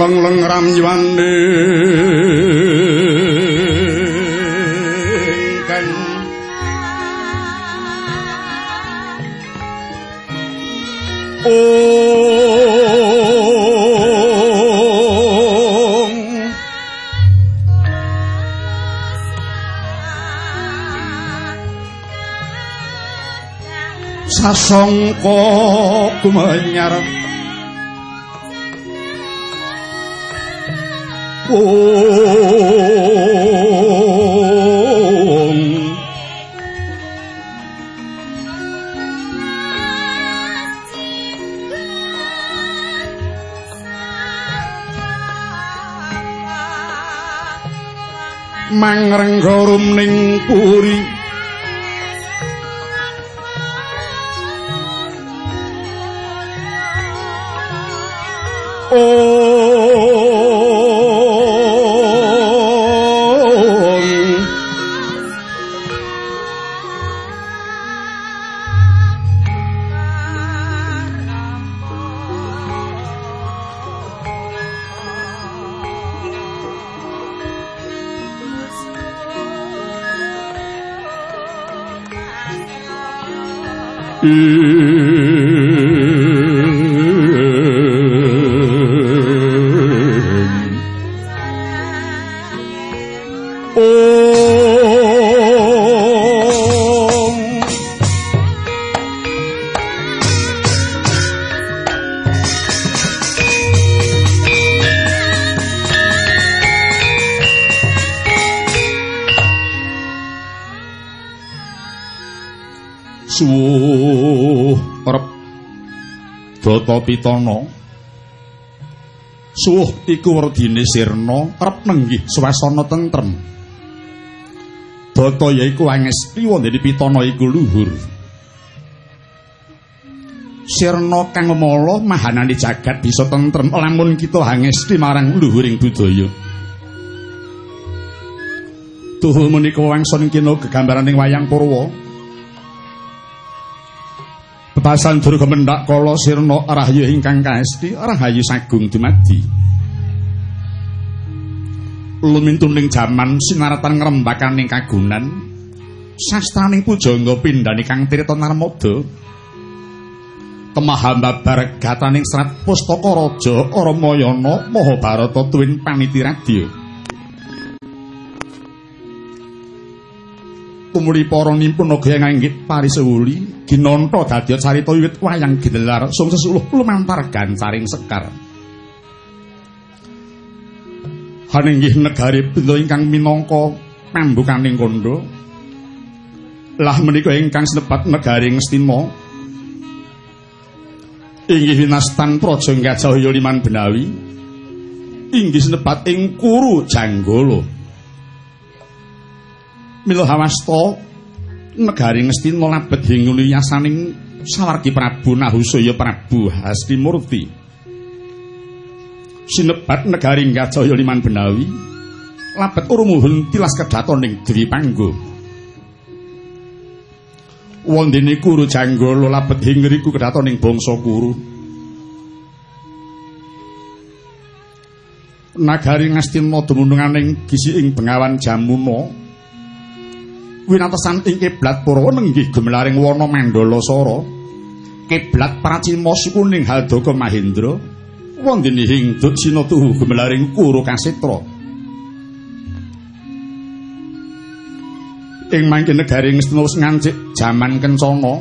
leng-leng ramywane kan sasongko kumanyar Om Data Pitana suwuh iku werdine sirna arep nenggih swasana tentrem. Data yaiku angesti wondene Pitana iku luhur. Sirna kang mala mahanane jagat bisa tentrem. Lamun kita angesti marang luhuring budaya. Tuhu menika wangsun kina gegambaraning wayang Purwa Bebasan durga mendak kala sirna rahayu ingkang kaesti rahayu sagung dumadi. Lumintuning jaman sinaratan ngrembakaning kagunan sastraning pujangga pindhani kang tirta narmada. Temahamba baregataning serat pustaka raja Ramayana Mahabharata tuwin paniti radya. Tumuli para nimpun naga nganggit parisewuli ginanta dadi carita wiwit wayang ginelar sung sesuluh lumantar gancaring sekar. Haninggih negari benda ingkang minangka pambukaning kondo lah menika ingkang senebat negari ngestina inggih winastan praja Gajahya liman benawi inggih senebat ing kuru janggala Mila hawasta negari Ngastina labet hingulu yasaning sawargi Prabu Nahusaya Prabu Hastimurti. Sinebat negari Gajaya liman benawi labet urumuhun tilas kedhatoning Dewi Panggo. Wondene Kuru Janggala labet hingriku kedhatoning bangsa Kuru. Nagari Ngastina dumununganing gisi ing Bengawan Jamuna winatesan ing kiblat Purwa nenggih gemelaring wana Mandalasara. Kiblat Pracima sukuning Haldaka Mahendra wondene ing Duk Sinatuhu gemelaring Kuru Kasitra. Ing mangke negari Ngastina wis ngancik jaman kencana.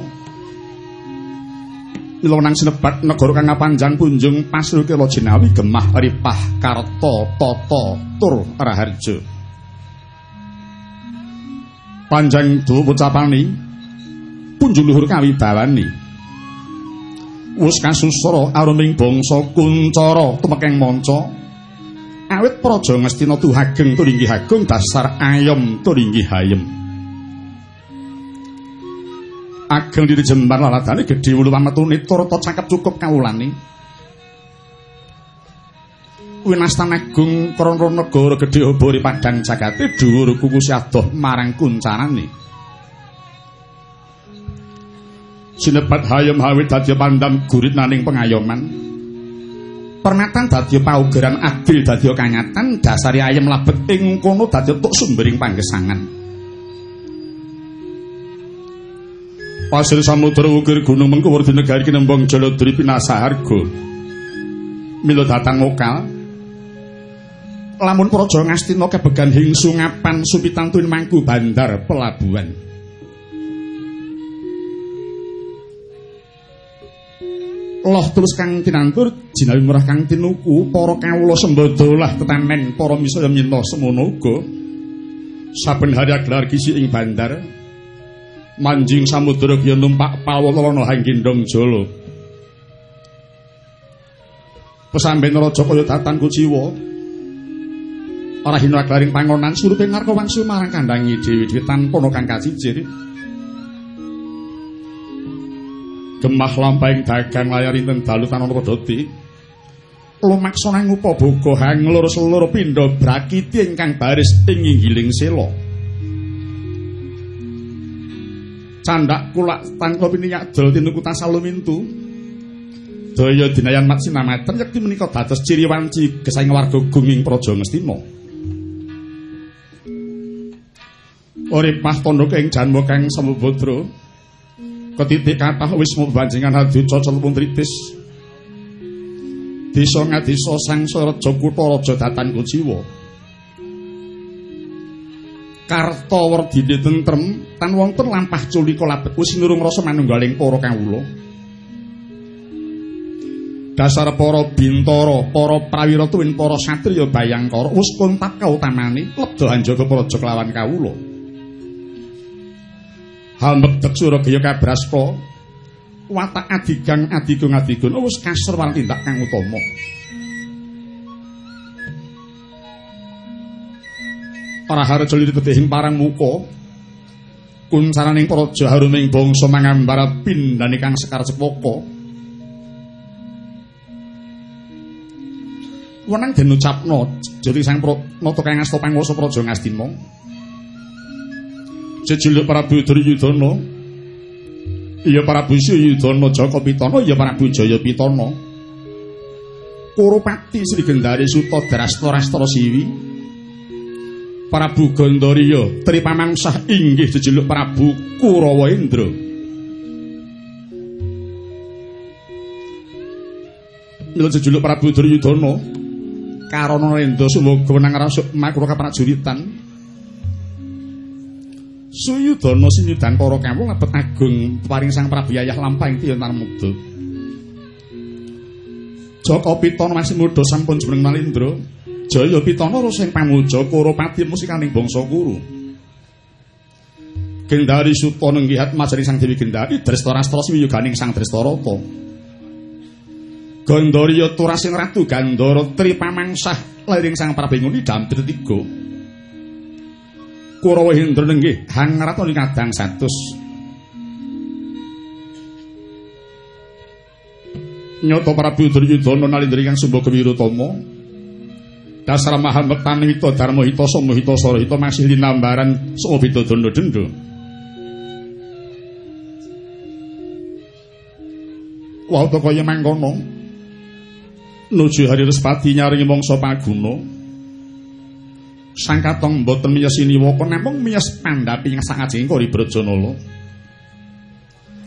Mila nang sinebat negara kang kapanjang punjung pasruke Jinawi gemah ripah karta tata tur raharja. Panjang dawa pocapani punjul luhur kawibawani wis kasusra aruming bangsa kuncara tumekeng manca. Awit praja ngastina tuhageng tur inggih agung dasar ayem tur inggih ayem ageng diri jembar laladane gedhe wulu pametune turta cakep cukup kawulane winastan agung krana negara gedhe obori padang jagate dhuwur kuku adoh marang kuncarane sinebat hayam hawit dadi pandam gurit naning pengayoman Pernatan dadi paugeran adil dadi kanyatan dasari ayem labet ing kono dadi tuk sumbering panggesangan. Pasir samudra ukir gunung mengkuwur di negari kinembong jalodri pinasaharga. Milo datang lokal. Lamun praja ngastina kebegan hingsu ngapan supitantuin mangku bandar pelabuhan. loh terus kang tinantur jinawi murah kang tinuku para kawula sembada lah tetanen para misaya minta semono uga saben hari gelar kisi ing bandar manjing samudra kaya numpak pawolana hanggendong jala pesamben raja kaya datan kuciwa ora hina glaring pangonan surupe ngarep wangsul marang kandangi dewi-dewi tanpa kang kacicir gemah lampahing dagang layar inten dalu tanon rodoti lumaksana ngupa boga hang lurus lur pindha brakiti ingkang baris ing inggiling sela. Candak kulak tangko piniyak dol tinuku tasalumintu daya dinayan mat sinamaten yekti menika dados ciri wanci gesaing warga gunging praja ngestina Ori pah tondo keng janmo keng samubodro ketitik kathah wis mbanjengan adyuca celpung tritis desa ngadisa sangsara kutha raja datan kuciwa. Karta werdine tentrem tan wonten lampah culika labet wis nurung rasa manunggaling para kawula. Dasar para bintara para prawira tuwin para satriya bayangkara wis kontak kautamane lebda anjaga praja kelawan kawula Halmektek Surabaya kabraspa watak adigang adigung adigun. Oh, wis kasar wal tindak kang utama. Para harja lirik ketihing parang muka kunsaraning praja haruming bangsa mangambara pindhane kang sekar cepaka Wenang den ucapno jati sang nata kang asta panguwasa praja Ngastina jejuluk Prabu Duryudana. Iya Prabu Suyudana Jaka Pitana iya Prabu Jaya Pitana. Kurupati Sri Gendari Suta Drastra Siwi. Prabu Gandariya Tripamangsah inggih jejuluk Prabu Kurawa Indra Mila jejuluk Prabu Duryudana. Karana Rendra sumuga wenang rasuk makruh kaprajuritan Suyudana sinyudan para kawul lebet agung paring Sang Prabu Yayah lampahing tiyantar muda. Jaka Pitana masih muda sampun jeneng Malindra. Jaya Pitana rasa ing pamuja Kurupati musikaning bangsa Kuru. Gendari Suta nenggihat majari Sang Dewi Gendari Drestarastra siyuganing Sang Drestarata. Gandharya Turasin Ratu Gandhara Tripamangsah lairing Sang Prabu Nguni dampir tiga. Kurawa Hendra nenggih hang ratoni kadang satus. Nyoto Prabu Duryudana nalindri kang sumba kewirutama. Dasar mahal mektani wita dharma hita sama hita sara hita masih linambaran saka bidadana dendha. Wau to kaya mangkono. Nuju hari respati nyaringi mangsa paguna. Sang katong mboten miyos iniwaka namung miyos pandhapi ing sangajeng kori brajanala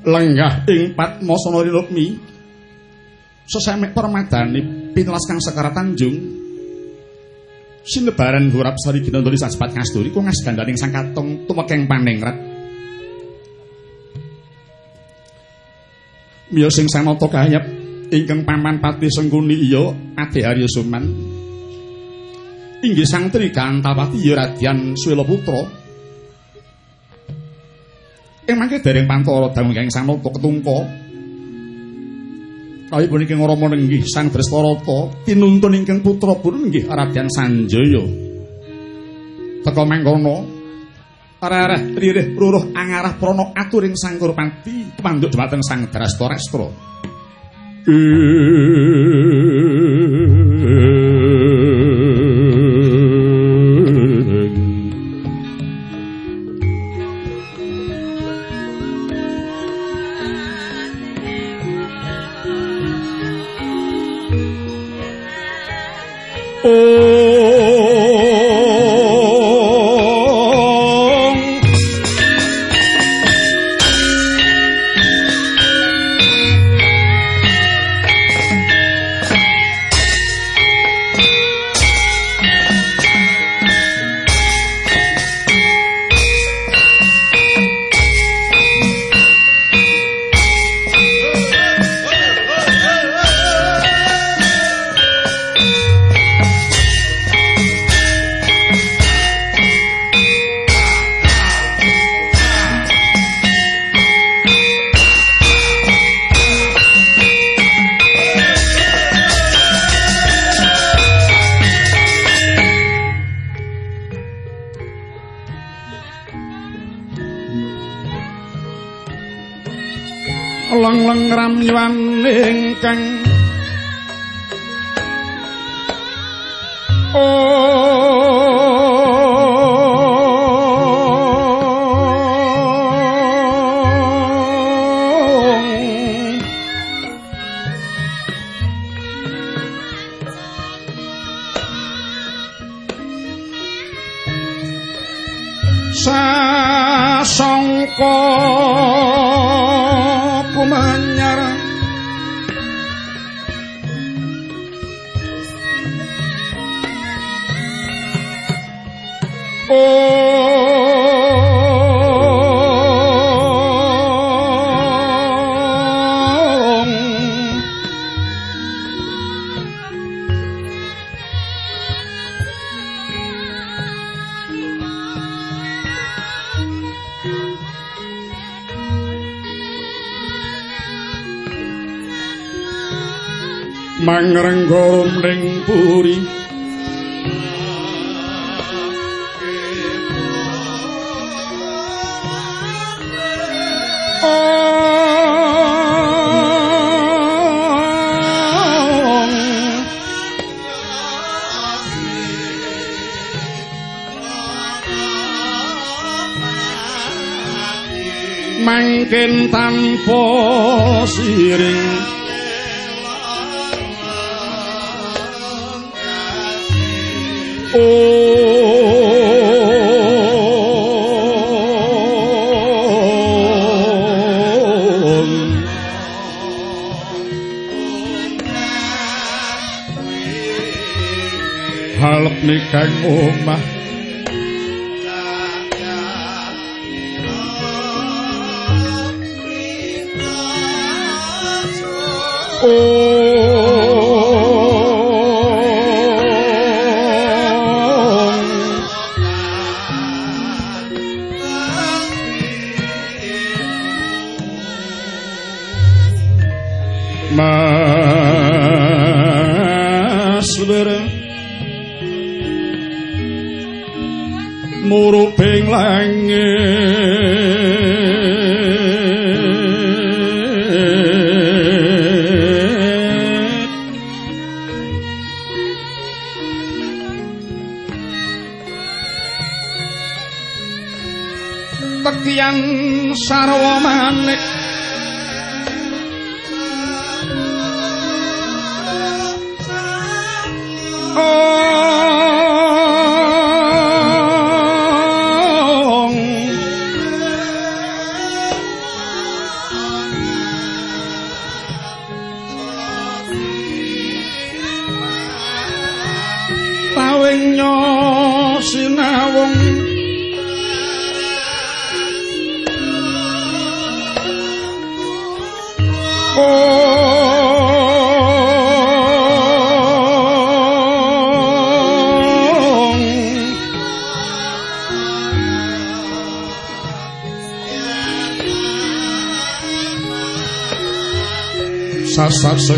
lenggah ing patmasana rinukmi sesamek permadani pinlas kang sekara tanjung. Sinebaran hurap sari ginandari sasepat ngasturi ku ngas gandaning sang katong tumekeng panengrat miyos ing sanata kayap ingkang paman pati sengguni iya ade harya suman inggih sang Tri Kantawati ya Radyan Swela Putra. Ing mangke dereng pantara dangu ing sang nata ketungka. Kawi puniki ngrama nenggih sang Drestarata tinuntun ingkang putra pun nggih Radyan Sanjaya. Teka mangkono arah-arah ririh ruruh angarah prana aturing sang Kurpati kemanduk dhumateng sang mangrenggorum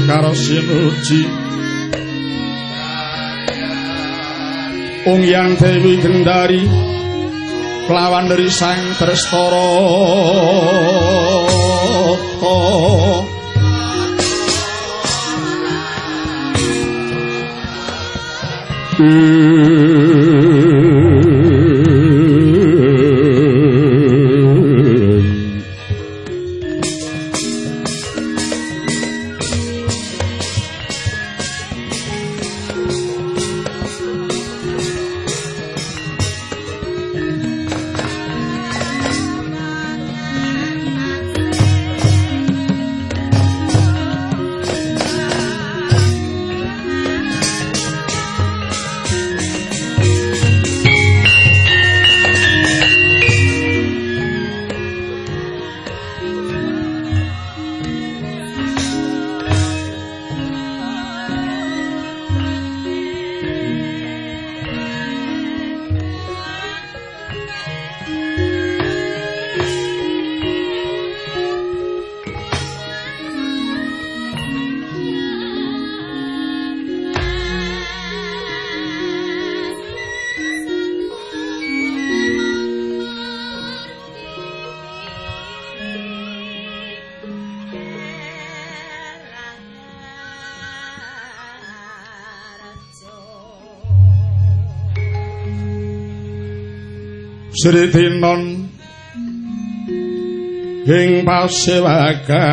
karo sinuci Ung yang dewi gendari Kelawan dari sang terestoro Hmm. Sritinon ing pasewakan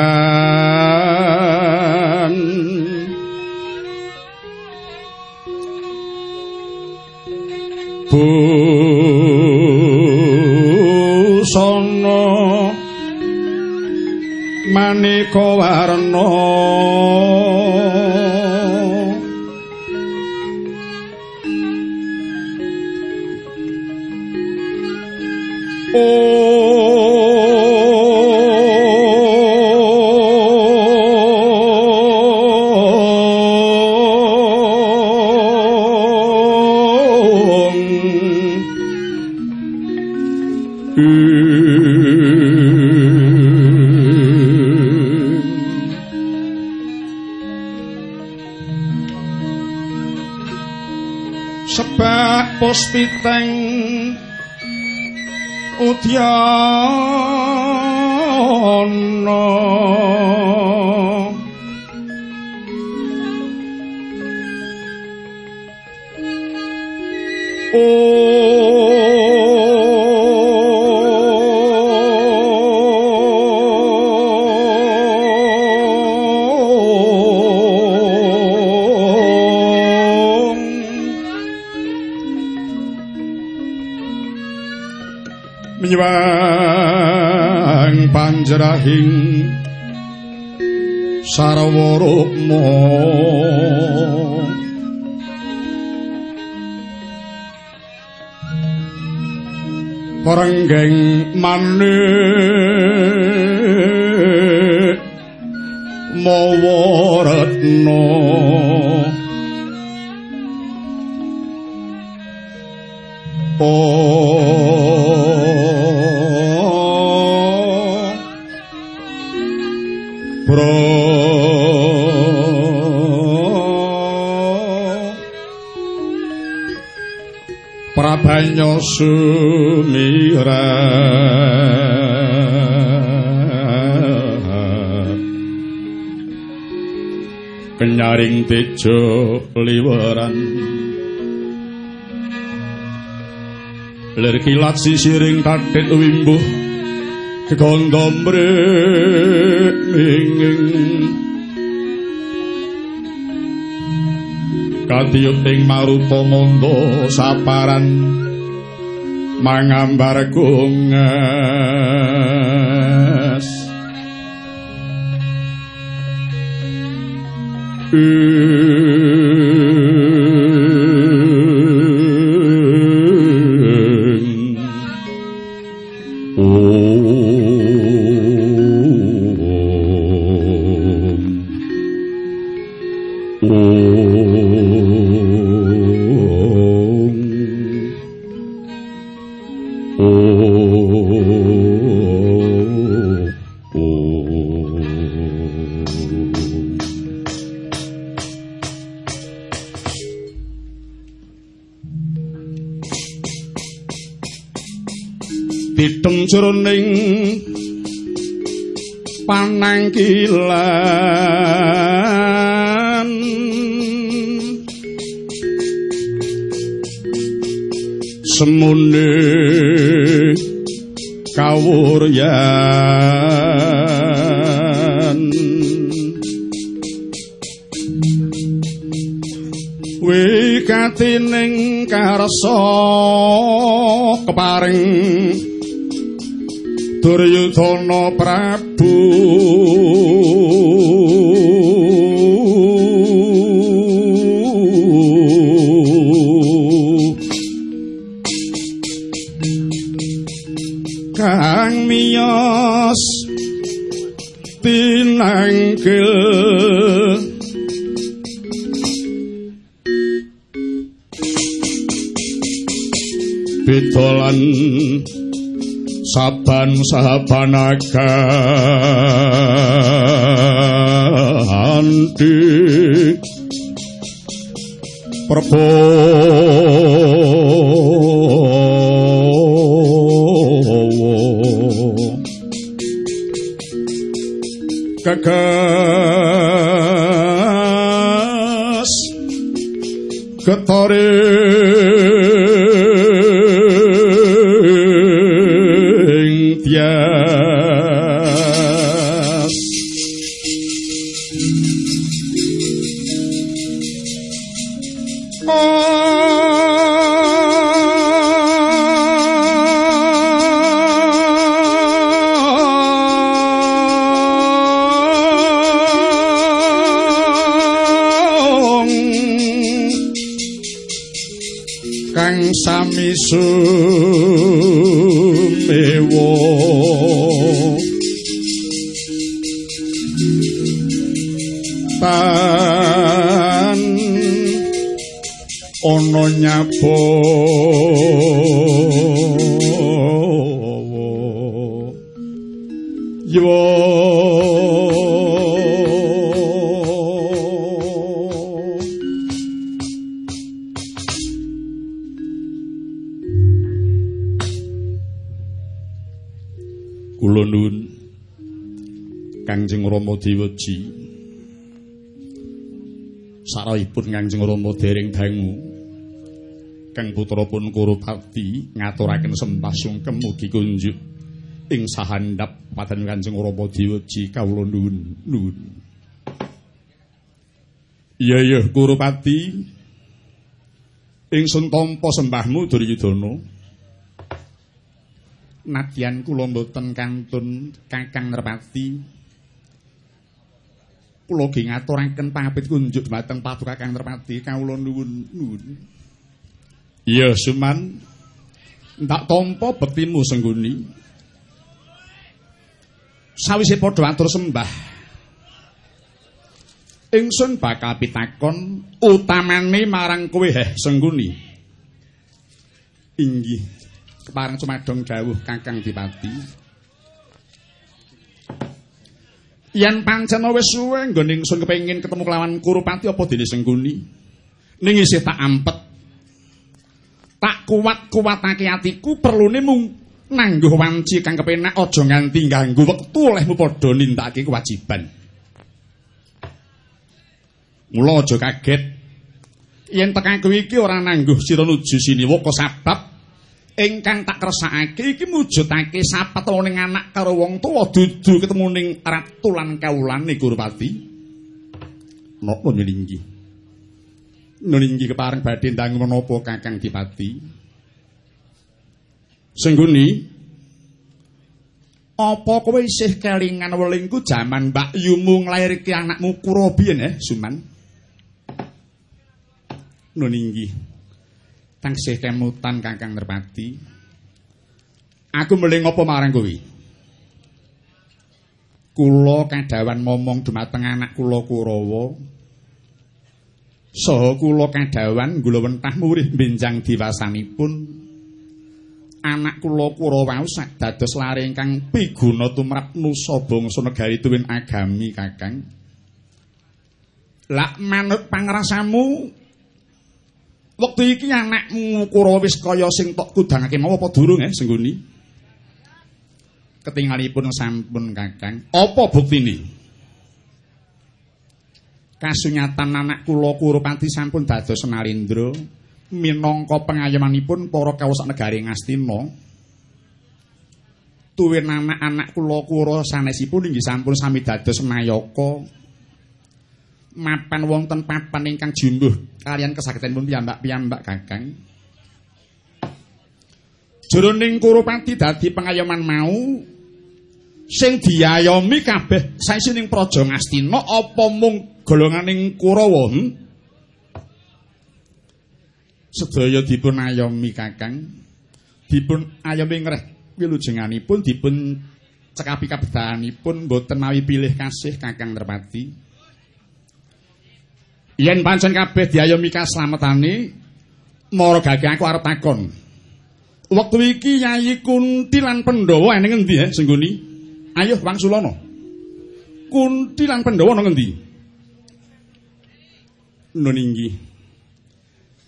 Tejo liweran Lir kilat sisiring kathit wimbuh Kegondom mringing Katiyup ing maruta manda saparan mangambar kungas ing Kang miyos pinanggil Bitolan saban sabanaga anti Prabu Gagas Getare ana nyapa kula nuwun. Kangjeng Rama Dewaji. Sarahipun Kangjeng Rama dereng dangu Kang putra pun Kurupati ngaturaken sembah sungkem mugi kunjuk. Ing sahandap padan Kanjeng Rama Dewaji kawula nuwun nuwun. Iya iya Kurupati ingsun tampa sembahmu Duryudana. Nadyan kula mboten kantun Kakang Nerpati. Kula ge ngaturaken pangabit kunjuk dhateng Paduka Kakang Nerpati. Kawula nuwun-nuwun Iya Suman ndak tampa bektimu sengguni sawise padha atur sembah ingsun bakal pitakon utamane marang kowe heh sengguni inggih kepareng cumadong dawuh Kakang Dipati. Yen pancen wis suwe nggone ingsun kepengin ketemu kelawan Kurupati apa dene Sengguni. Ning isih tak ampet. Tak kuat-kuatake atiku perlune mung nangguh wanci kang kepenak aja nganti ganggu wektu olehmu padha nindakake kewajiban. Mula aja kaget yen tekan iki ora nangguh sira nuju sini waka sabab ingkang tak kersakake iki mujudake sapetoning anak karo wong tuwa dudu ketemu ning ratu lan kawulane Gurupati. Napa nyelinggi? Nyelinggi kepareng badhe ndang menapa Kakang Dipati? Sengguni apa kowe isih kelingan welingku jaman Mbak Yumu nglairke anakmu Kura biyen eh Suman? Nuninggi. tangsih kemutan Kakang Nerpati. Aku mling apa marang kowe? Kula kadawan momong dumateng anak kula Kurawa. Saha kula kadawan gula wentah murih benjang diwasanipun. Anak kula Kurawa sak dados lare ingkang piguna tumrap nusa bangsa negari tuwin agami Kakang. Lak manut pangrasamu Wektu iki anakmu Kurawa wis kaya sing tok kudangake mau apa durung eh sengguni? Ketingalipun sampun Kakang. Apa buktine? Kasunyatan anak kula Kurupati sampun dados nalindra minangka pengayomanipun para kawasak negari Ngastina. Tuwin anak-anak kula Kura sanesipun inggih sampun sami dados nayaka. mapan wonten papan ingkang jumbuh kalian kesakitanipun piyambak-piyambak Kakang. Jroning Kurupati dadi pengayoman mau sing diayomi kabeh saisining praja Ngastina apa mung golonganing Kurawa? Hmm? Sedaya dipun ayomi Kakang. Dipun ayomi ngreh wilujenganipun dipun cekapi kabedahanipun boten mawi pilih kasih Kakang Nerpati. Yen pancen kabeh diayomi kaslametane, mara gage aku arep takon. Wektu iki Yayi Kunti lan Pandhawa ning endi eh sengguni? Ayo Wangsulana. Kunti lan Pandhawa nang endi? Nuninggi.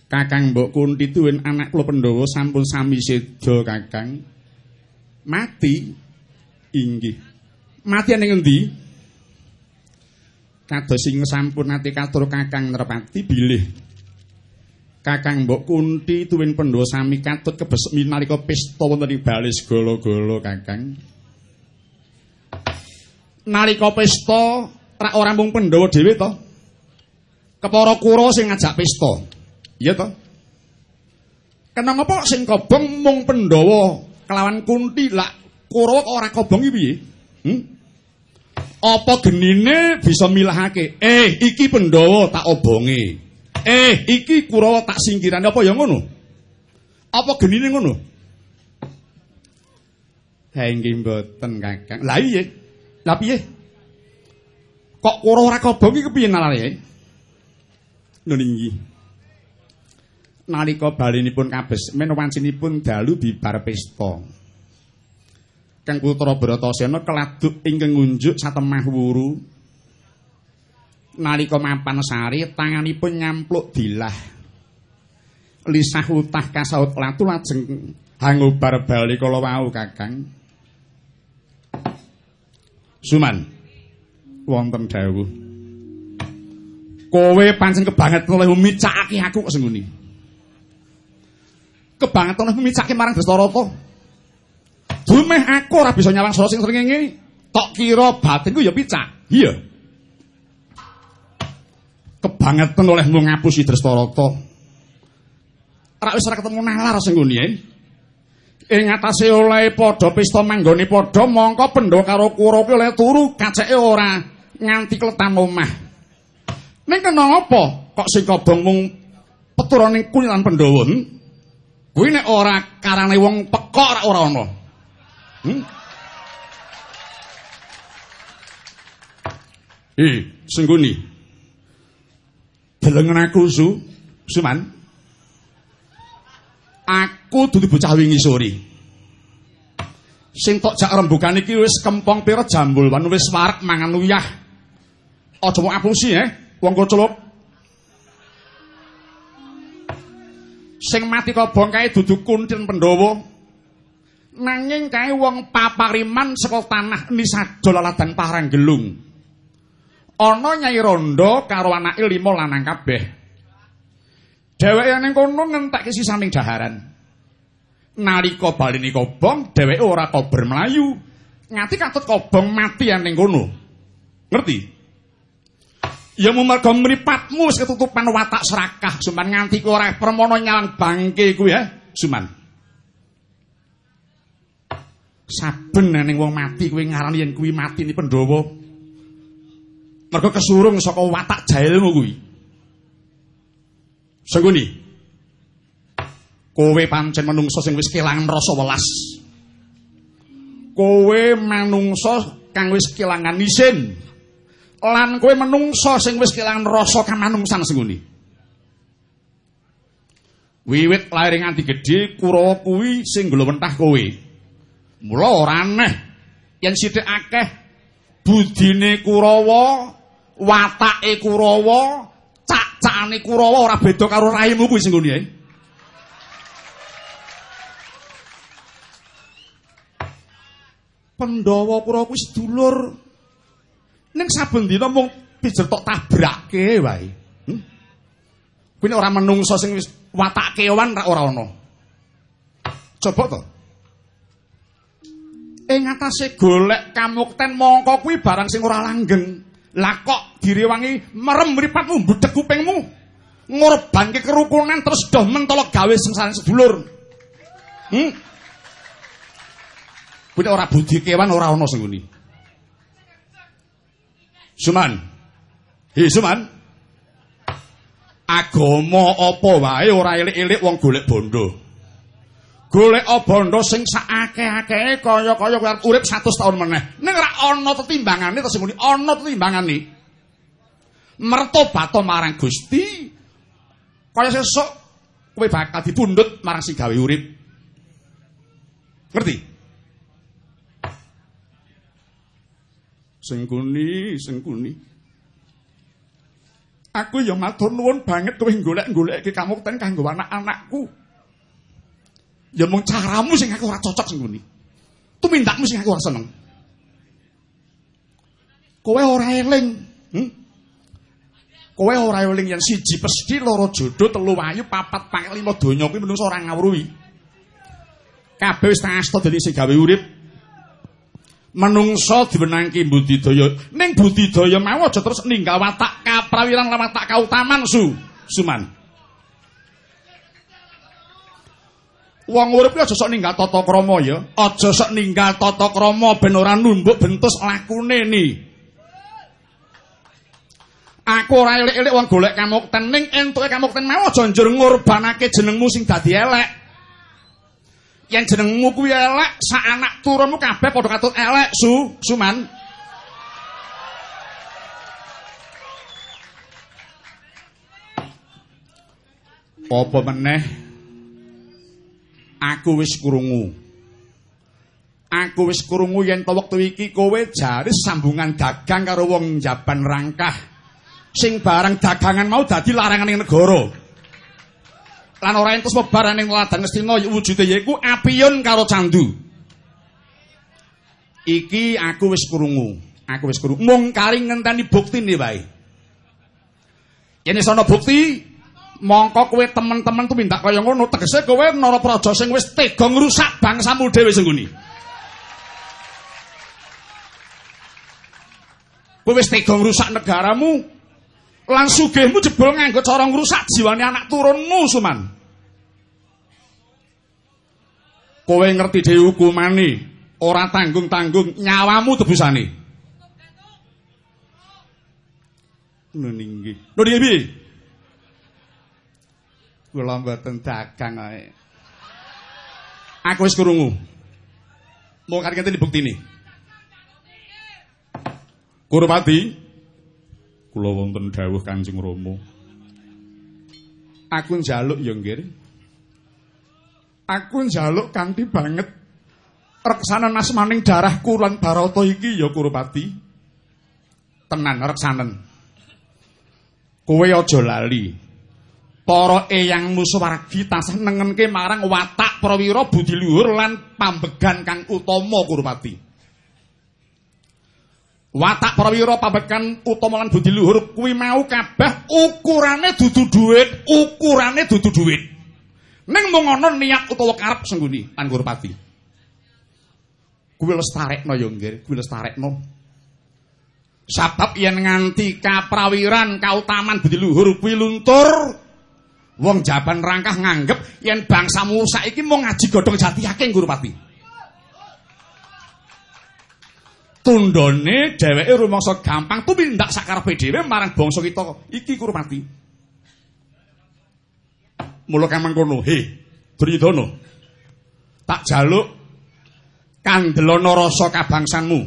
Kakang Mbok Kunti tuwin anak kula Pandhawa sampun sami seda Kakang. Mati. Inggih. Mati ning endi? kados sing sampun nate katur Kakang Nerpati bilih Kakang Mbok Kunti tuwin pendhawa sami katut kebesek minalika pesta wonten ing balis golo-golo Kakang Nalika pesta ora mung Pandhawa dhewe to. Kepara Kurawa sing ngajak pesta. Iya to? Kenapa sing kobong mung Pandhawa kelawan Kunti lak Kurawa ora kobong iki piye? Hm? Apa genine bisa milahake? Eh, iki Pandhawa tak obonge. Eh, iki Kurawa tak singkirane apa ya ngono? Apa genine ngono? Ha inggih mboten, Kakang. Lah iya. Lah piye? Kok Kurawa ora kobong iki kepiye nalare? Nun inggih. Nalika balinipun kabes men wancinipun dalu bibar pesta. Kang Putra Bratasena keladuk ingkang ngunjuk satemah wuru. Nalika mapan sari tanganipun nyampluk dilah. Lisah utah kasaut latu lajeng hangobar bali kala wau Kakang. Suman. Wonten dawuh. Kowe pancen kebanget oleh micakake aku kok senguni. Kebanget oleh micakake marang Dastarata. Dumeh aku ora bisa nyawang sora sing srengenge. Tok kira batinku ya picak. Iya. Kebangetan olehmu ngapusi Dastarata. Ora wis ora ketemu nalar senguni. Eh? ing atase oleh padha pesta manggone padha mongko pendho karo kuwi oleh turu kaceke ora nganti kletan omah ning kena apa kok sing kobong mung peturane pendhawa hmm? kuwi nek ora karane wong pekok ora ora ana hmm? Eh, sengguni. Delengen aku su, Suman. aku dudu bocah wingi sore. Sing tok jak rembugan iki wis kempong pira jambul, wis warek mangan uyah. Aja mung apusi eh, wong koceluk. Sing mati kobong kae dudu kuntin Pandhawa. Nanging kae wong papariman saka tanah Nisaja laladan Paranggelung. Ana Nyai Rondo karo anake lima lanang kabeh. Dheweke ning kono ngentekke sisaning daharan. Nalika baleni kobong, dheweke ora kober mlayu. Ngati katut kobong mati ning kono. Ngerti? Ya mumarga mripatmu wis ketutupan watak serakah, Suman nganti kowe ora permono nyalang bangke kuwi ya, Suman. Saben ning wong mati kuwi ngarani yen kuwi mati ni Pandhawa. Mergo kesurung saka watak jahilmu kuwi. Sengguni. Kowe pancen menungso sing wis kelangan rasa welas. Kowe manungsa kang wis kelangan isin. Lan kowe menungso sing wis kelangan rasa kamanungsan sengguni. Wiwit lair nganti gedhe Kurawa kuwi sing glowentah kowe. Mula ora aneh yen sithik akeh budine Kurawa, watake Kurawa, cacane Kurawa ora beda karo raimu kuwi sing ngene. Pandhawa Kurawa kuwi sedulur. Ning saben dina mung pijer tok tabrake wae. Hmm? Kuwi ora menungso sing wis watak kewan ora ana. Coba to. Ing atase golek kamukten mongko kuwi barang sing ora langgeng. Lah kok direwangi merem mripatmu mbudhek kupingmu. Ngorbanke kerukunan terus doh mentolo gawe sengsara sedulur. Hmm? Kuwi ora budi kewan ora ana sing ngene. Suman. Hei Suman. Agama apa wae ora elik-elik wong golek bondo. Golek bondo sing sakake-akeh kaya-kaya kowe urip 100 taun meneh. Ning ora ana tetimbangane to sing ngene, ana tetimbangane. Mertobat marang Gusti kaya sesuk kowe bakal dipundhut marang sing gawe urip. Ngerti? Sengkuni, sengkuni. Aku ya matur nuwun banget kowe golek-goleke kamukten kanggo anak-anakku. Ya mung caramu sing aku ora cocok sengkuni. Tumindakmu sing aku ora seneng. Kowe ora eling, hm? Kowe ora eling yen siji pesthi, loro jodoh, telu wayu, papat pangkat lima donya kuwi menungso ora ngawruhi. Kabeh wis tangasta dadi sing gawe urip. Menungsa diwenangke budidaya. Ning budidaya mau aja terus ninggal watak kaprawiran lan watak kautaman su. Suman. Wong urip aja sok ninggal tata krama ya. Aja sok ninggal tata krama ben ora numbuk bentus lakune ni. Aku ora elek-elek wong golek kamukten. Ning entuke kamukten mau aja njur ngorbanake jenengmu sing dadi elek. Yen jenengmu kuwi elek, sak anak turunmu kabeh padha katut elek, Su, Suman. Apa meneh? Aku wis krungu. Aku wis krungu yen to wektu iki kowe jare sambungan dagang karo wong Jaban Rangkah. sing barang dagangan mau dadi larangan ning negara. Lan ora entus mebaran ning ladan Ngastina wujude yaiku apiun karo candu. Iki aku wis krungu. Aku wis krungu. Mung kari ngenteni buktine wae. Yen wis ana bukti, mongko kowe temen-temen tumindak kaya ngono, tegese kowe Narapraja sing wis tega ngrusak bangsamu dhewe sing ngene. Kowe wis tega ngrusak negaramu, lan sugihmu jebol nganggo cara ngrusak jiwane anak turunmu Suman. Kowe ngerti dhewe hukumane, ora tanggung-tanggung nyawamu tebusane. Nuni nggih. Nuni piye? Kula mboten dagang ae. Aku wis krungu. Mau kan kene dibuktini. Kurupati, kula wonten dawuh Kanjeng Rama. Aku njaluk ya nggih. Aku njaluk kanthi banget reksanan asmaning darahku lan Barata iki ya Kurupati. Tenan reksanen. Kowe aja lali. Para eyang muswargi tansah nengenke marang watak prawira budi luhur lan pambegan kang utama Kurupati. Watak prawira pabekan utama lan budi luhur kuwi mau kabeh ukurane dudu dhuwit ukurane dudu dhuwit ning mung ana niat utawa karep sengguni lan Gurupati kuwi lestarekno ya nggih kuwi lestarekno sabab yen nganti kaprawiran kautaman budi luhur kuwi luntur. Wong jaban rangkah nganggep yen bangsamu saiki mung ngaji godhong jati akeh tundone dheweke rumangsa gampang tumindak sakarepe dhewe marang bangsa kita iki kurmati mula kang mangkono he Duryudana tak jaluk kandelana rasa kabangsanmu.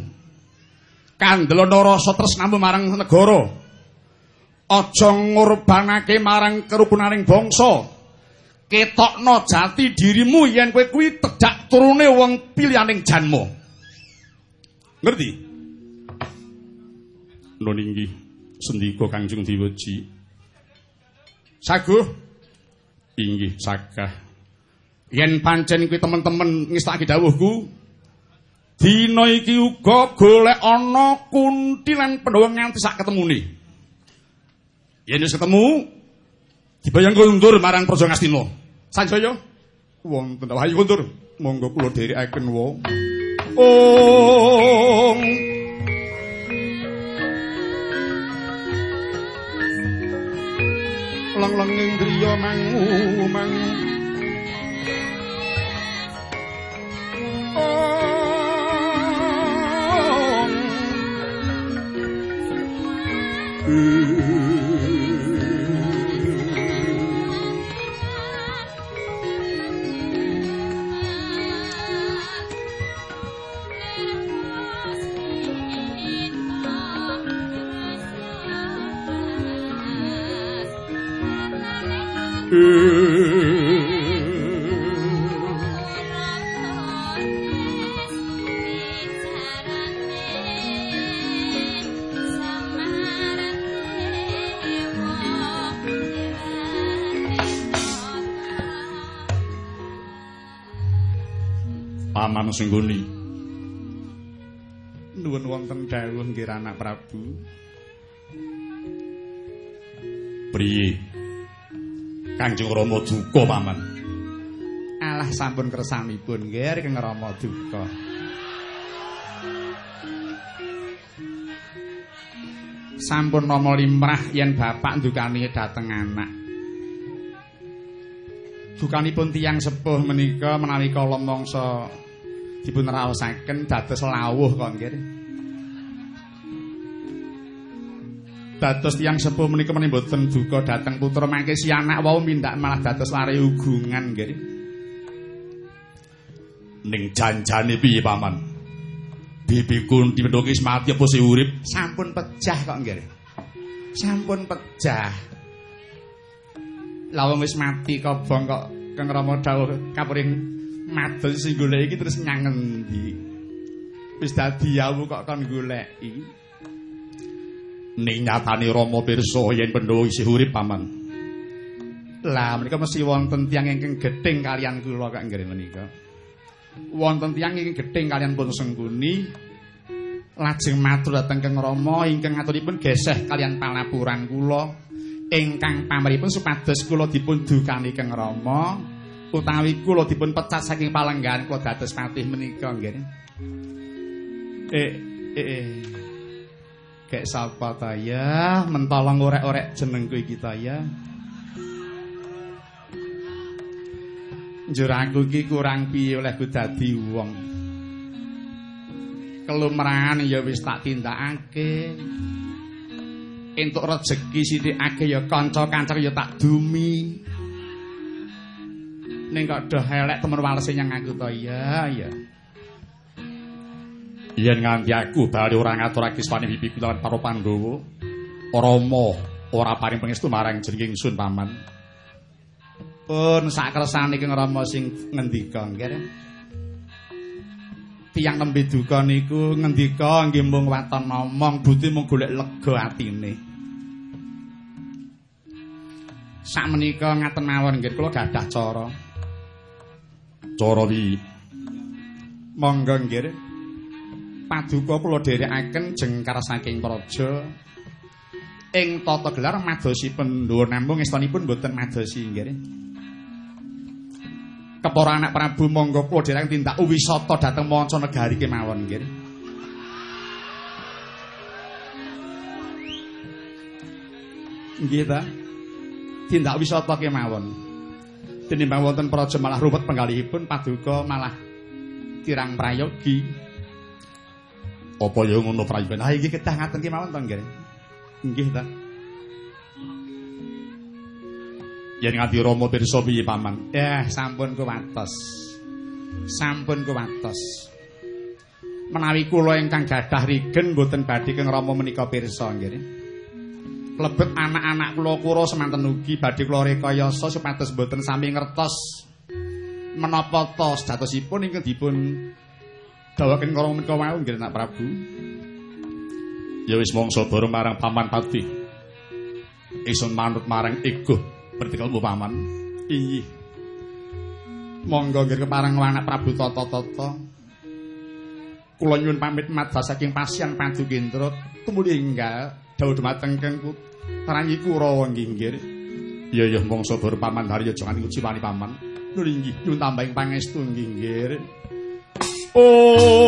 Kandelana rasa tresnamu marang negara. Aja ngorbanake marang kerukunaning bangsa. Ketokno jati dirimu yen kowe kuwi tejak turune wong pilihaning janmu Ngerti? Nun inggih sendika Kangjeng Diweji. Saguh inggih sagah. Yen pancen kuwi temen-temen ngestake dawuhku, dina iki uga golek ana kunti lan Pandhawa nganti sak ketemune. Yen wis ketemu, dibayang kundur marang Praja Ngastina. Sanjaya wonten wayu kundur, monggo kula dherekaken wae. Ong. Lang-lang indriya mangu mangu Paman Sengguni. Nuwun wonten dawuh nggih anak Prabu. Priye? Kanjeng Rama duka, Paman. Alah sampun kersanipun nggih Kang Rama duka. Sampun nama limrah yen bapak dukane dateng anak. Dukanipun tiyang sepuh menika menawi kala mangsa dipun raosaken dados lawuh kok nggih. Dados tiyang sepuh menika menika mboten duka dateng putra mangke si anak wau mindak malah dados lare ugungan nggih. Ning janjane piye paman? bibiku dipendhoki mati apa sih urip sampun pecah kok nggih sampun pecah lawang wis mati kobong kok kang rama dawuh kapuring madul sing golek iki terus nyang endi wis dadi yawu kok kon goleki. Ning nyatane rama pirsa yen pendhawa isih urip paman. Lah menika mesti wonten tiyang ingkang gething kalian kula kok nggih menika. Wonten tiyang ingkang gething kalian pun sengguni lajeng matur dhateng Kang Rama ingkang ngaturipun geseh kalian palapuran kula. Ingkang pameripun supados kula dipun dukani Kang Rama utawi kula dipun pecat saking palenggan kula dados patih menika nggih eh eh, eh. Kek sapa ta ya mentolong orek-orek jenengku iki ta ya Njur aku iki kurang piye oleh ku dadi wong. Kelumrahan ya wis tak tindakake. Entuk rejeki sithikake ya kanca-kanca ya tak dumi. Ning kok doh elek temen walese nyang aku to ya ya. Yen nganti aku bali ora ngaturake swani bibiku lan para Pandhawa, Rama ora paring pangestu marang jeneng ingsun paman. pun sak kersane Kang Rama sing ngendika nggih. Tiyang nembe duka niku ngendika nggih mung waton ngomong buti mung golek lega atine. Sak menika ngaten mawon nggih kula gadah cara. Cara wi monggo nggih. Paduka kula dherekaken jengkar saking praja ing tata gelar madosipun dhuwur namung estunipun boten madosi nggih. kepara anak Prabu monggo kula dereng tindak wisata dhateng manca negari kemawon nggih. Nggih ta? Tindak wisata kemawon. Tinimbang wonten praja malah ruwet penggalihipun paduka malah kirang prayogi. Apa ya ngono prayogi? Ha iki ketah ngaten kemawon to nggih. Nggih ta? yen nganti Rama pirsa piye paman eh sampun kuwatos sampun kuwatos menawi kula ingkang gadah rigen mboten badhe keng Rama menika pirsa nggih klebet anak-anak kula kura semanten ugi badhe kula rekayasa supados mboten sami ngertos menapa to statosipun ingkang dipun dawaken karo menika wau nggih Nak Prabu. Ya wis mongso bareng marang paman pati isun manut marang ego bertikel bu paman. Inggih monggo nggih kepareng anak Prabu Tata Tata kula nyuwun pamit madha saking pasien Pandu Gendra tumuli enggal dawuh dumateng kengku tarangi Kurawa nggih nggih iya iya mongso bar paman hari aja nganti jiwani paman. Lho inggih nyuwun tambahing pangestu nggih nggih oh.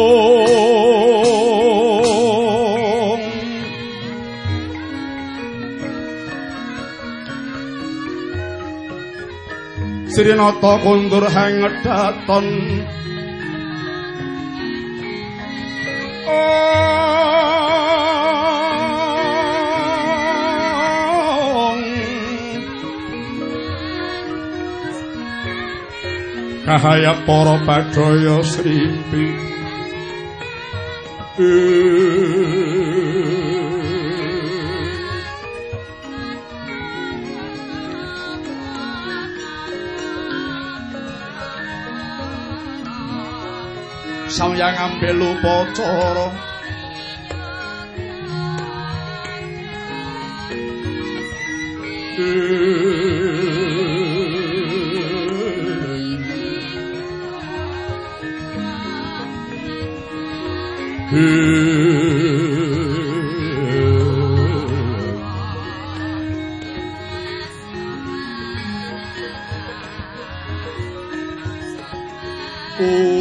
Srinata kundur hengedaton kahaya para padaya sripi Sawang ngambil lupa Thank eh. you. Oh.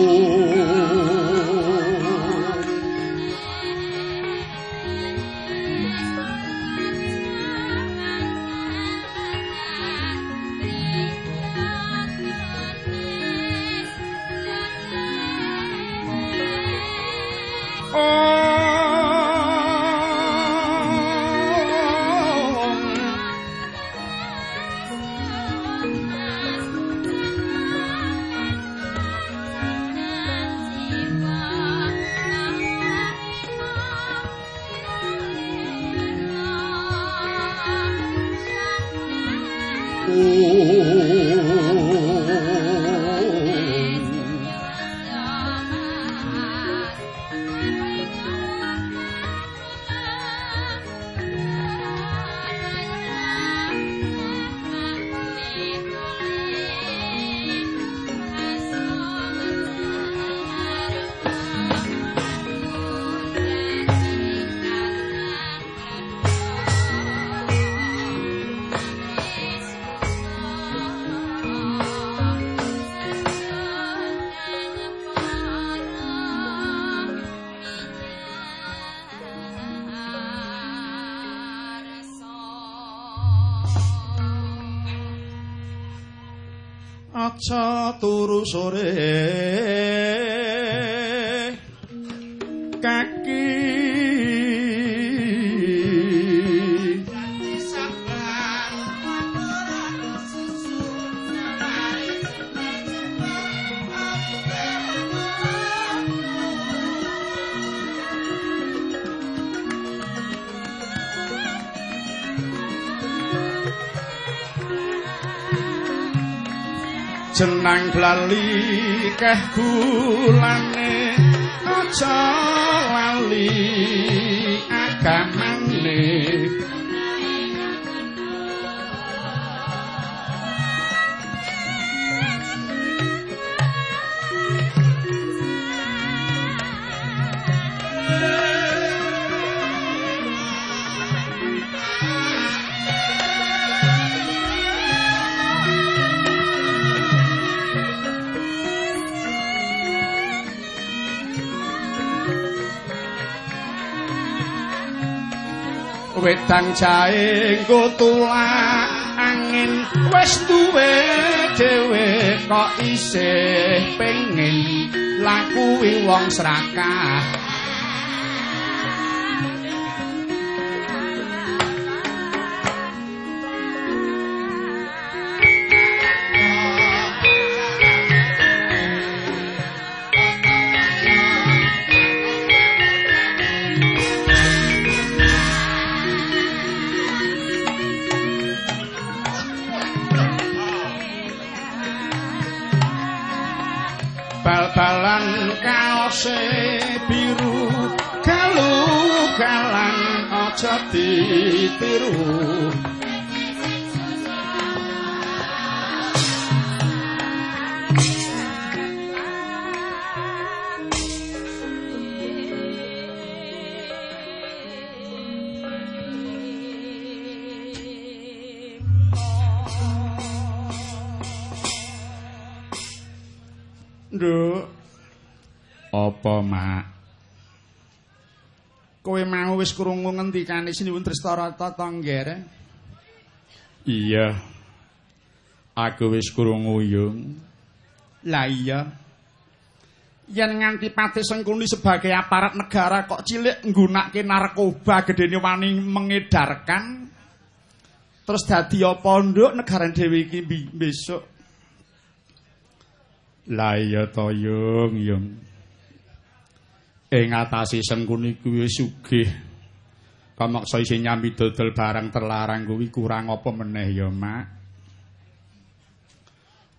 Cracker. Cool. Wedang jae ngutulak angin wis duwe dhewe kok isih pengin. Laku wong serakah ditiru Nduk. Apa, Mak? Kowe mau wis krungu ngendikane Sinuwun Tristarata Tangger? Iya. Aku wis krungu yung. Lah iya. Yen nganti Pati Sengkuni sebagai aparat negara kok cilik nggunakake narkoba gedene wani mengedarkan terus dadi apa nduk negara dhewe iki besok. Lah iya to yung yung. Ing atase sengkuni kuwi sugih. Pamaksa isih nyambi dodol barang terlarang kuwi kurang apa meneh ya mak?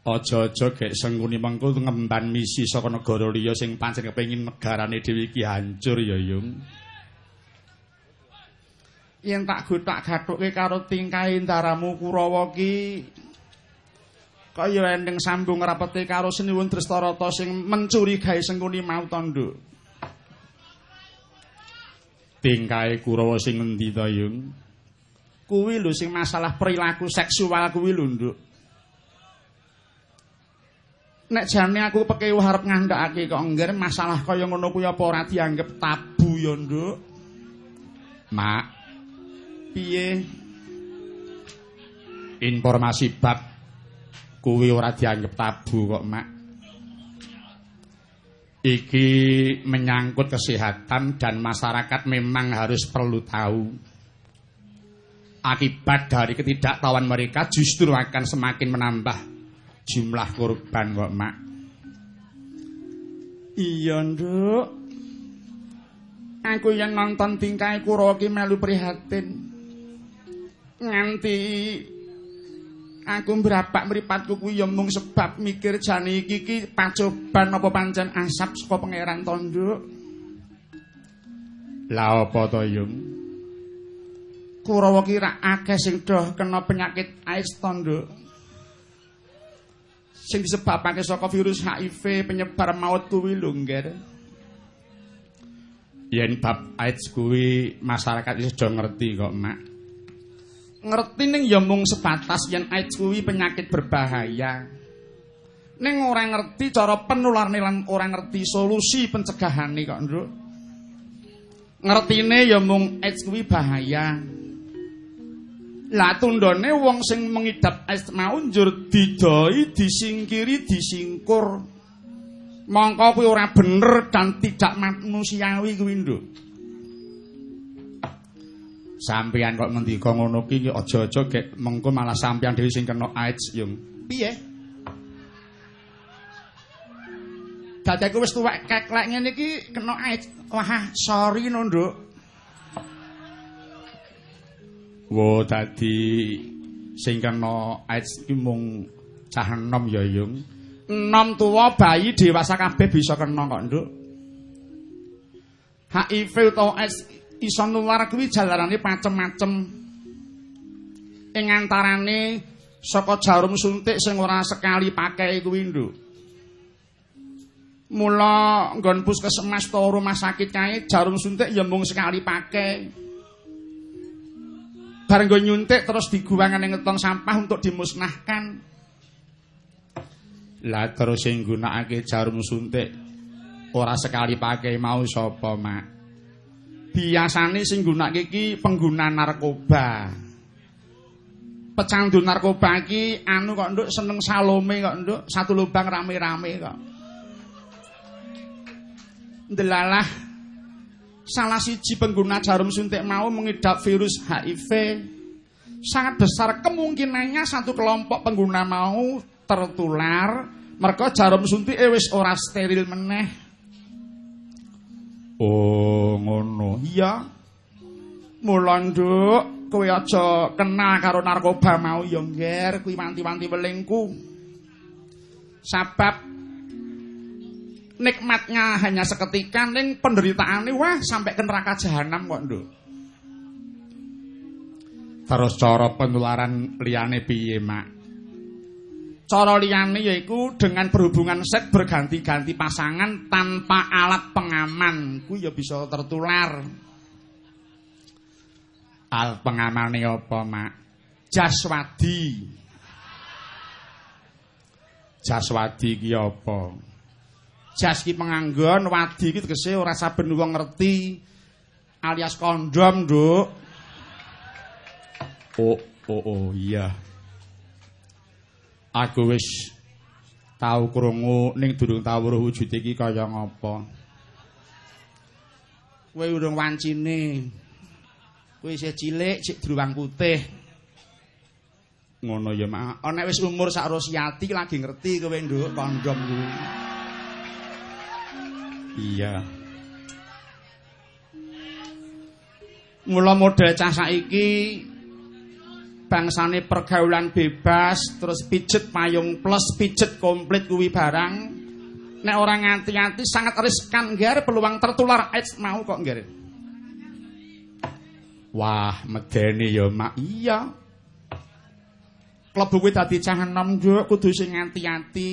Aja-aja gek sengkuni mengko ngemban misi saka negara liya sing pancen kepengin negarane dhewe iki hancur ya yung. Yen tak gotak gathuke karo tingkahe ndaramu kurawa ki kaya ending sambung rapete karo seniwun Drestarata sing mencuri gawe sengkuni mau tanduk tingkae Kurawa sing endi to, Yung? Kuwi lho sing masalah perilaku seksual kuwi lho, Nduk. Nek jane aku peke arep ngandhakake kok engger masalah kaya ngono kuwi apa ora dianggep tabu ya, Nduk? Mak. Piye? Informasi bab kuwi ora dianggep tabu kok, Mak. Iki menyangkut kesehatan dan masyarakat memang harus perlu tahu. Akibat dari ketidaktahuan mereka justru akan semakin menambah jumlah korban kok mak. Iya nduk. Aku yang nonton tingkai kuroki melu prihatin. Nganti Aku mbrabak mripatku kuwi ya mung sebab mikir jane iki iki pacoban apa pancen asap saka pangeran Tanduk. Lah apa to, Yung? Kurawa kira akeh sing doh kena penyakit AIDS Tanduk. Sing disebabake saka virus HIV penyebar maut kuwi lho, Ngger. Yen bab AIDS kuwi masyarakat wis do ngerti kok, Mak. Ngerti ning ya mung sebatas yen AIDS kuwi penyakit berbahaya. Ning ora ngerti cara penularane lan ora ngerti solusi pencegahane kok, Nduk. Ngertine ya mung AIDS kuwi bahaya. Lah tundone wong sing mengidap AIDS mau njur didoi, disingkiri, disingkur. Mongko kuwi ora bener dan tidak manusiawi kuwi, Nduk. Sampeyan kok ngendika ngono ki aja-aja gek mengko malah sampeyan dhewe sing kena AIDS, Yung. Piye? Dadiku wis tuwek keklek ngene iki kena AIDS. Wah, sorry no, Nduk. Wo dadi sing kena AIDS ki mung cah enom ya, Yung. Enom tuwa bayi dewasa kabeh bisa kena kok, Nduk. HIV utawa AIDS iso nular kuwi jalarane macem-macem. Ing antarane saka jarum suntik sing ora sekali pakai kuwi, Nduk. Mula nggon puskesmas utawa rumah sakit kae jarum suntik ya mung sekali pakai. Bareng nggon nyuntik terus diguwangan ning tong sampah untuk dimusnahkan. Lah terus sing gunakake jarum suntik ora sekali pakai mau sapa, Mak? Biasane sing gunake iki pengguna narkoba. Pecandu narkoba iki anu kok nduk seneng salome kok nduk, satu lubang rame-rame kok. Ndelalah salah siji pengguna jarum suntik mau mengidap virus HIV. Sangat besar kemungkinannya satu kelompok pengguna mau tertular mereka jarum suntik wis ora steril meneh. Oh, ngono. Iya. Mula nduk, kowe aja kenal karo narkoba mau ya, Ngger, kuwi wanti-wanti welingku. Sabab nikmatnya hanya seketika ning penderitaane wah sampai ke neraka jahanam kok, Nduk. Terus cara penularan liyane piye, Mak? Cara liyane yaiku dengan berhubungan seks berganti-ganti pasangan tanpa alat pengaman, ku ya bisa tertular. Al pengamane apa, Mak? Jaswadi. Jaswadi ki apa? Jas ki penganggon, wadi ki tegese ora saben wong ngerti alias kondom, Nduk. Oh, oh, oh, iya. Aku wis tau krungu ning durung tau weruh wujude iki kaya ngapa. Kowe urung wancine. Kowe isih cilik, sik druwang putih. Ngono ya, Mak. Ana wis umur sak Rosyati lagi ngerti kowe, Nduk, kuwi. Iya. Mula model cah saiki bangsane pergaulan bebas terus pijet payung plus pijet komplit kuwi barang. Nek orang nganti-nganti sangat riskan nggar peluang tertular AIDS mau kok nggar wah medeni ya mak. Iya. Klebu kuwi dadi cah enom yo kudu sing nganti-nganti.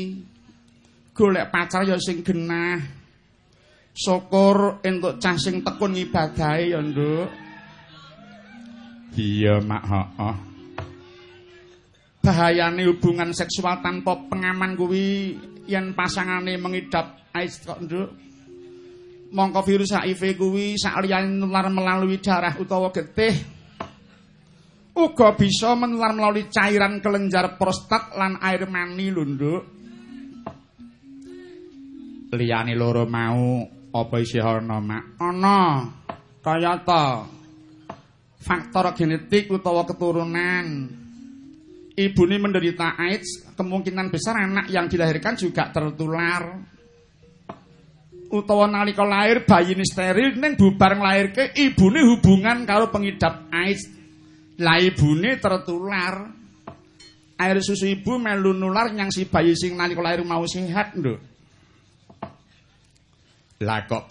Golek pacar ya sing genah. Syukur entuk cah sing tekun ibadahe ya nduk. Iya mak heeh bahayane hubungan seksual tanpa pengaman kuwi yen pasangane mengidap AIDS kok nduk. Mongko virus HIV kuwi sakliyane nular melalui darah utawa getih. Uga bisa menular melalui cairan kelenjar prostat lan air mani lho nduk. Liyane loro mau apa isih ana mak? Ana. Kayata. Faktor genetik utawa keturunan ibune menderita AIDS kemungkinan besar anak yang dilahirkan juga tertular utawa nalika lahir bayi ini steril ning bubar nglairke ibune hubungan karo pengidap AIDS lah ibune tertular Air susu ibu melu nular nyang si bayi sing nalika lahir mau sehat, Nduk. Lah kok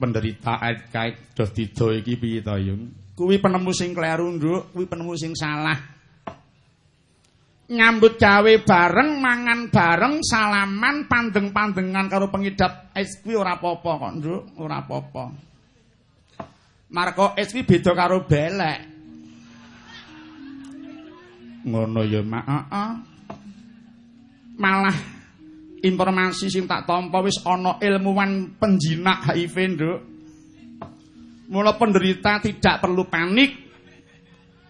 penderita AIDS kait doh dida iki piye to, Yung? Kuwi penemu sing kleru, Nduk, kuwi penemu sing salah. Nyambut gawe bareng, mangan bareng, salaman, pandeng-pandengan karo pengidap kuwi ora apa-apa kok, Nduk, ora apa-apa. Marko kuwi beda karo belek. ngono ya mak. Malah informasi sing tak tampa wis ana ilmuwan penjinak HIV nduk. Mula penderita tidak perlu panik.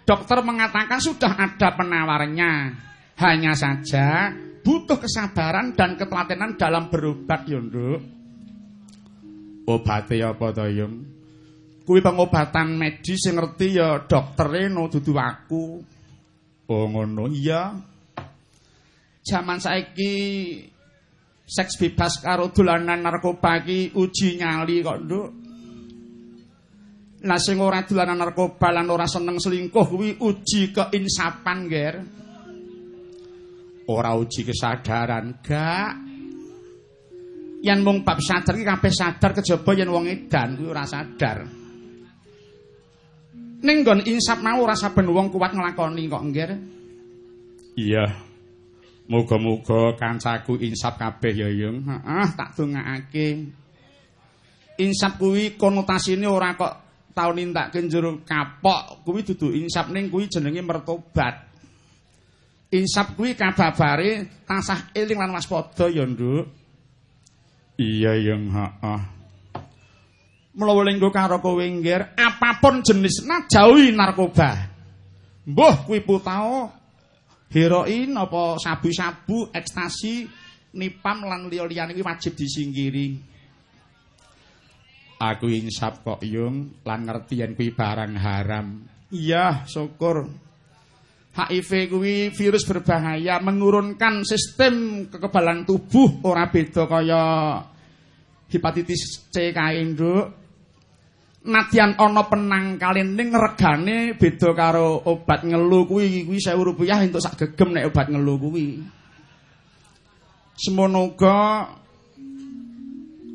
Dokter mengatakan sudah ada penawarnya hanya saja butuh kesabaran dan ketelatenan dalam berobat ya nduk obatnya apa to yung kuwi pengobatan medis sing ngerti ya doktere no dudu aku Oh ngono iya. Zaman saiki seks bebas karo dolanan narkoba iki uji nyali kok, Nduk. Lah sing ora dolanan narkoba lan ora seneng selingkuh kuwi uji keinsapan, Ger. Ora uji kesadaran, gak. Yen mung bab sadar iki kabeh sadar kejaba yen wong edan kuwi ora sadar. Ning nggon insap mau ora saben wong kuat nglakoni kok, Nggir. Iya. Muga-muga kancaku insap kabeh ya, Yung. Heeh, tak dongakake. Insap kuwi konotasine ora kok tau nindakake njero kapok, kuwi dudu insap ning kuwi jenenge mertobat. Insap kuwi kababare tansah eling lan waspada ya, Nduk. Iya, Yung, heeh. mlawa lenggo karo kowe nggir apapun jenis jauhi narkoba. Mbuh kuwi putao heroin apa sabu-sabu ekstasi nipam lan liya-liyane kuwi wajib disingkiri. Aku insap kok yung lan ngerti yen kuwi barang haram. Iya syukur HIV kuwi virus berbahaya menurunkan sistem kekebalan tubuh ora beda kaya hepatitis C kae nduk. Nadyan ana penangkalen ning regane beda karo obat ngelu kuwi kuwi 1000 rupiah entuk sak gegem nek obat ngelu kuwi. Semono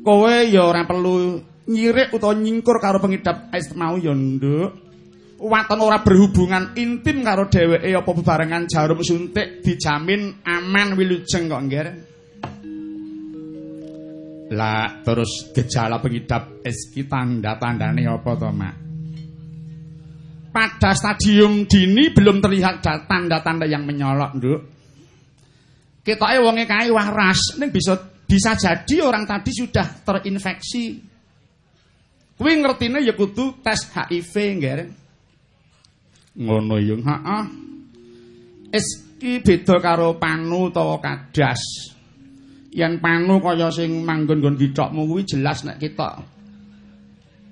kowe ya ora perlu nyirik utawa nyingkur karo pengidap AIDS mau ya nduk waton ora berhubungan intim karo dheweke apa bebarengan jarum suntik dijamin aman wilujeng kok nggih Lah terus gejala pengidap eski tanda-tandane apa to, Mak? Pada stadium dini belum terlihat tanda-tanda yang menyolok, Nduk. Ketoke wonge kae waras, ning bisa bisa jadi orang tadi sudah terinfeksi. Kuwi ngertine ya kudu tes HIV, nggih. Ngono yo, heeh. Eski beda karo panu utawa kadas. yen panu kaya sing manggon-nggon githokmu kuwi jelas nek ketok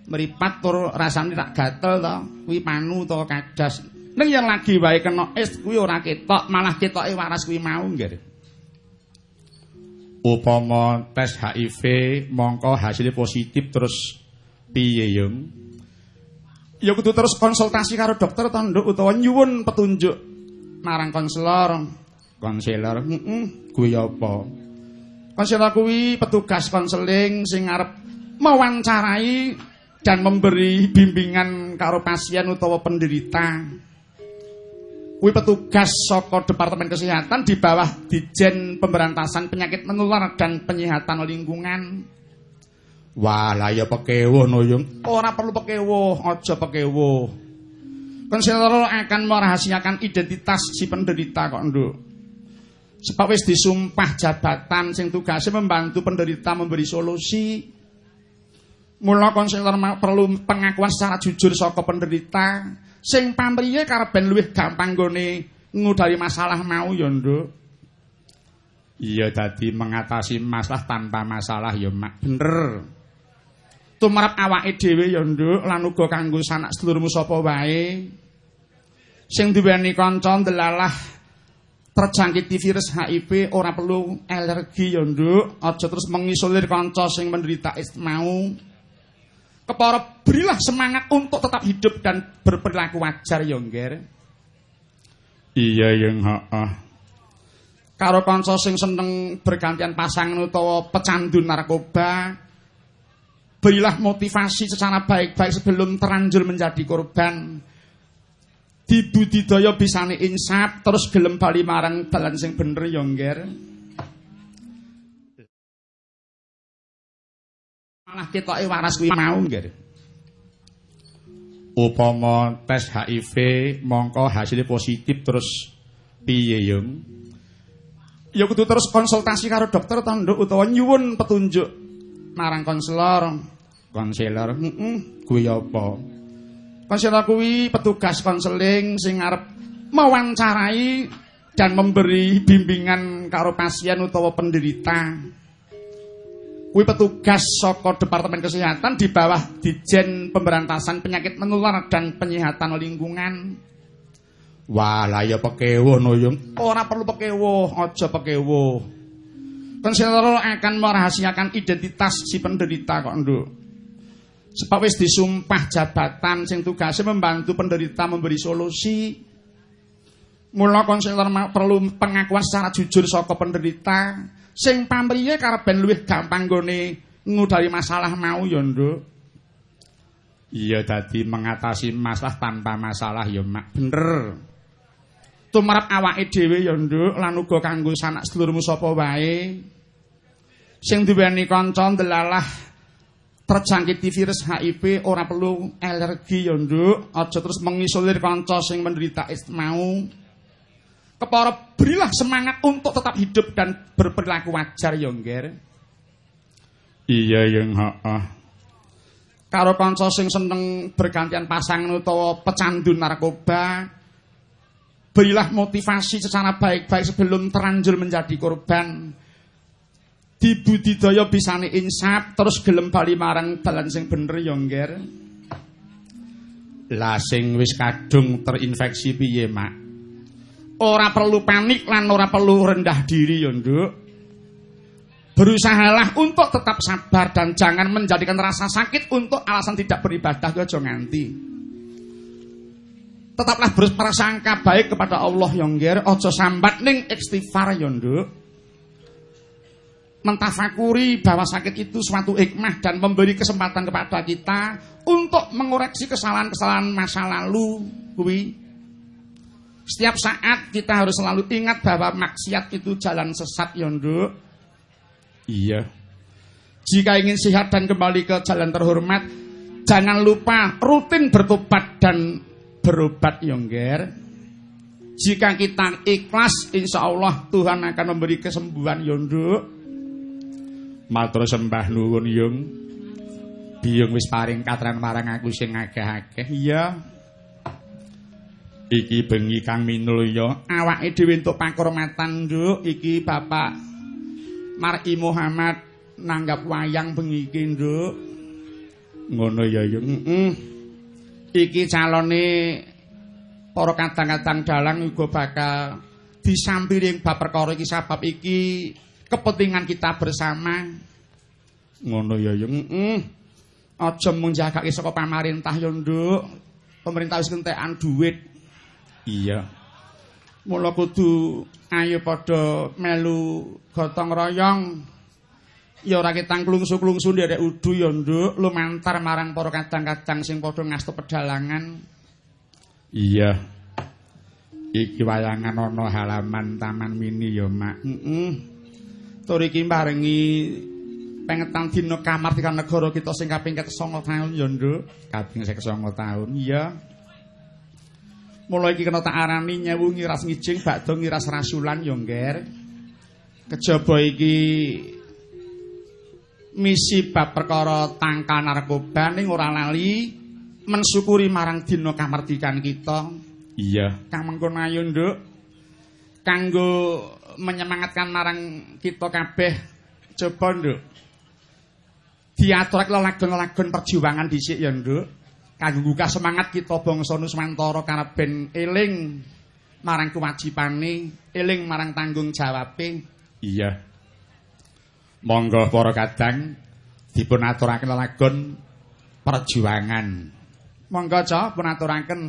meripat tur rasane tak gatel to kuwi panu to kadas. Ning yen lagi wae kena es kuwi ora ketok malah ketoke waras kuwi mau nggih. Upama tes HIV mongko hasilnya positif terus. Piye yung ya kudu terus konsultasi karo dokter to nduk? Utawa nyuwun petunjuk. Marang konselor. Konselor? Heeh mm -mm, kuwi apa? Konselor kuwi petugas konseling sing arep mewawancarai dan memberi bimbingan karo pasien utawa penderita. Kuwi petugas saka Departemen Kesehatan di bawah Dijen Pemberantasan Penyakit Menular dan Penyihatan Lingkungan. Wah, lah ya pekewuh no yung. Ora perlu pekewuh, aja pekewuh. Konselor akan merahasiakan identitas si penderita kok, Nduk. Sebab wis disumpah jabatan sing tugasnya membantu penderita memberi solusi. Mula konselor perlu pengakuan secara jujur saka penderita sing pamriye karep ben luwih gampang gone ngudari masalah mau ya, Nduk. Iya dadi mengatasi masalah tanpa masalah ya, Mak. Bener. Tumrap awake dhewe ya, Nduk, lan uga kanggo sanak sedulurmu sapa wae. Sing duweni kanca ndelalah terjangkit virus HIV ora perlu alergi ya nduk. Aja terus mengisolir kanca sing menderita AIDS mau. Kepara berilah semangat untuk tetap hidup dan berperilaku wajar ya ngger. Iya yang heeh karo kanca sing seneng bergantian pasangan utawa pecandu narkoba berilah motivasi secara baik-baik sebelum terlanjur menjadi korban. Dibudidaya bisane insaf terus gelem bali marang dalan sing bener ya ngger. Malah ketoke waras kuwi mau ngger. Upama tes HIV mongko hasilnya positif terus piye yung? Ya kudu terus konsultasi karo dokter ta nduk utawa nyuwun petunjuk marang konselor. Konselor? Heeh kuwi apa? Konselor kuwi petugas konseling sing arep mewawancarai dan memberi bimbingan karo pasien utawa penderita. Kuwi petugas saka Departemen Kesehatan di bawah Dijen Pemberantasan Penyakit Menular dan Penyihatan Lingkungan. Wah, lah ya pekewuh no yung. Ora perlu pekewuh, aja pekewuh. Konselor akan merahasiakan identitas si penderita kok, Nduk. Sebab wis disumpah jabatan sing tugasnya membantu penderita memberi solusi. Mula konselor perlu pengakuan secara jujur saka penderita sing pamriye karep luwih gampang gone ngudari masalah mau ya, Nduk. Iya dadi mengatasi masalah tanpa masalah ya, Mak. Bener. tumrap awake dhewe ya nduk lan uga kanggo sanak sedulurmu sapa wae sing duweni kanca ndelalah terjangkit virus HIV ora perlu alergi ya nduk. Aja terus mengisolir kanca sing menderita AIDS mau. Kepara berilah semangat untuk tetap hidup dan berperilaku wajar ya ngger. Iya yang heeh karo kanca sing seneng bergantian pasangan utawa pecandu narkoba berilah motivasi secara baik-baik sebelum terlanjur menjadi korban dibudidaya bisane insaf terus gelem bali marang dalan sing bener ya ngger lah sing wis kadung terinfeksi piye mak? Ora perlu panik lan ora perlu rendah diri ya nduk. Berusahalah untuk tetap sabar dan jangan menjadikan rasa sakit untuk alasan tidak beribadah aja nganti. Tetaplah berprasangka baik kepada Allah yang ngger aja sambat ning istighfar ya nduk mentafakuri bahwa sakit itu suatu hikmah dan memberi kesempatan kepada kita untuk mengoreksi kesalahan-kesalahan masa lalu kuwi setiap saat kita harus selalu ingat bahwa maksiat itu jalan sesat ya nduk iya jika ingin sehat dan kembali ke jalan terhormat jangan lupa rutin bertobat dan berobat yongger. Jika kita ikhlas, insya Allah Tuhan akan memberi kesembuhan yonduk. Matur sembah nuwun yung. Biyung wis paring katran marang aku sing ageh-ageh. Iya. Iki bengi Kang Minul ya. Awake dhewe entuk pakurmatan, Nduk. Iki Bapak Mar'i Muhammad nanggap wayang bengi iki, Nduk. Ngono ya, Yung. Heeh. iki calone para kadang-kadang dalang uga bakal disampiring bab perkara iki sebab iki kepentingan kita bersama. Ngono ya ya heeh aja mung jagake saka pamarentah ya nduk. Pemerintah wis kentekan duit. Iya. Mula kudu ayo padha melu gotong royong. Ya ora ketang klungsu-klungsu nderek udu ya nduk. Lumantar marang para kadang-kadang sing padha ngasto pedalangan. Iya. Iki wayangan ana halaman taman mini ya mak. Heeh tur iki barengi pengetan dina kamardikan negara kita sing kaping 9 taun ya nduk kaping 9 taun iya mulai iki kena tak arani nyewu ngiras ngijing bakdo ngiras rasulan ya ngger kejaba iki misi bab perkara tangkal narkoba ning ora lali mensyukuri marang dina kamardikan kita. Iya. Kang mengkono ayo, Nduk. Kanggo menyemangatkan marang kita kabeh coba, Nduk. Diaturake lagon-lagon perjuangan dhisik ya, Nduk. Kanggo semangat kita bangsa Nuswantara kareben eling marang kewajibane, eling marang tanggung jawabe. Iya. Monggo para kadang dipun aturaken lagon perjuangan. Monggo ca pun aturaken.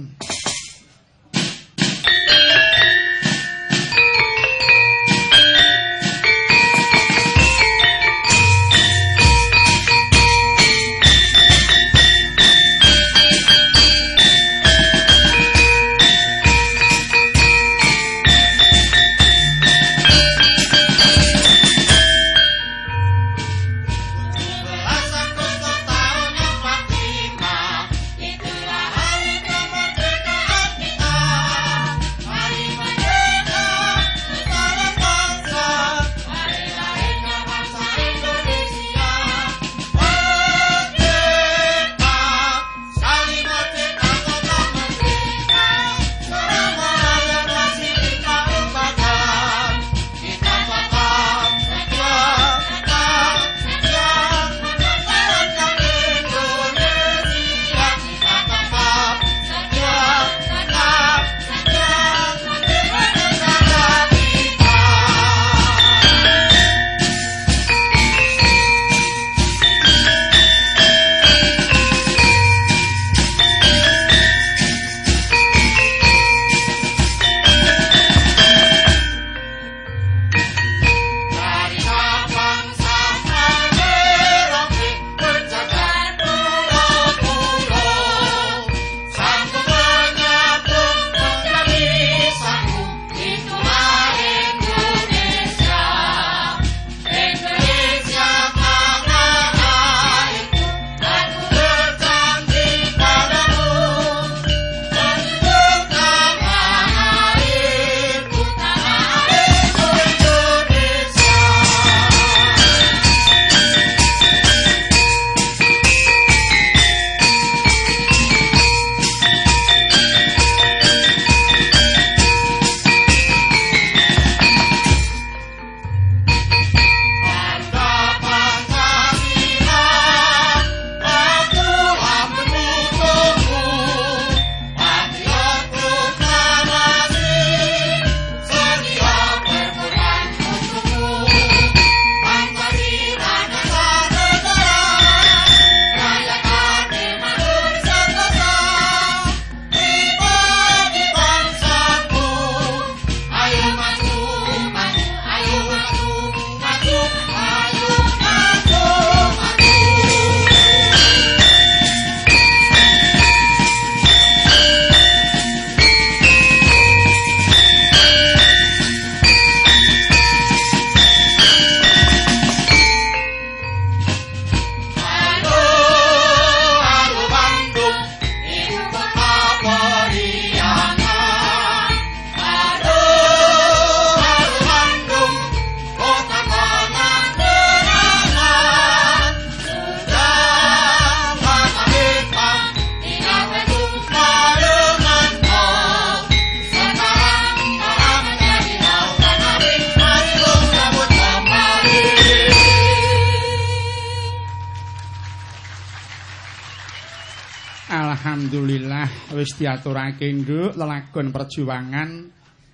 Lelagon perjuangan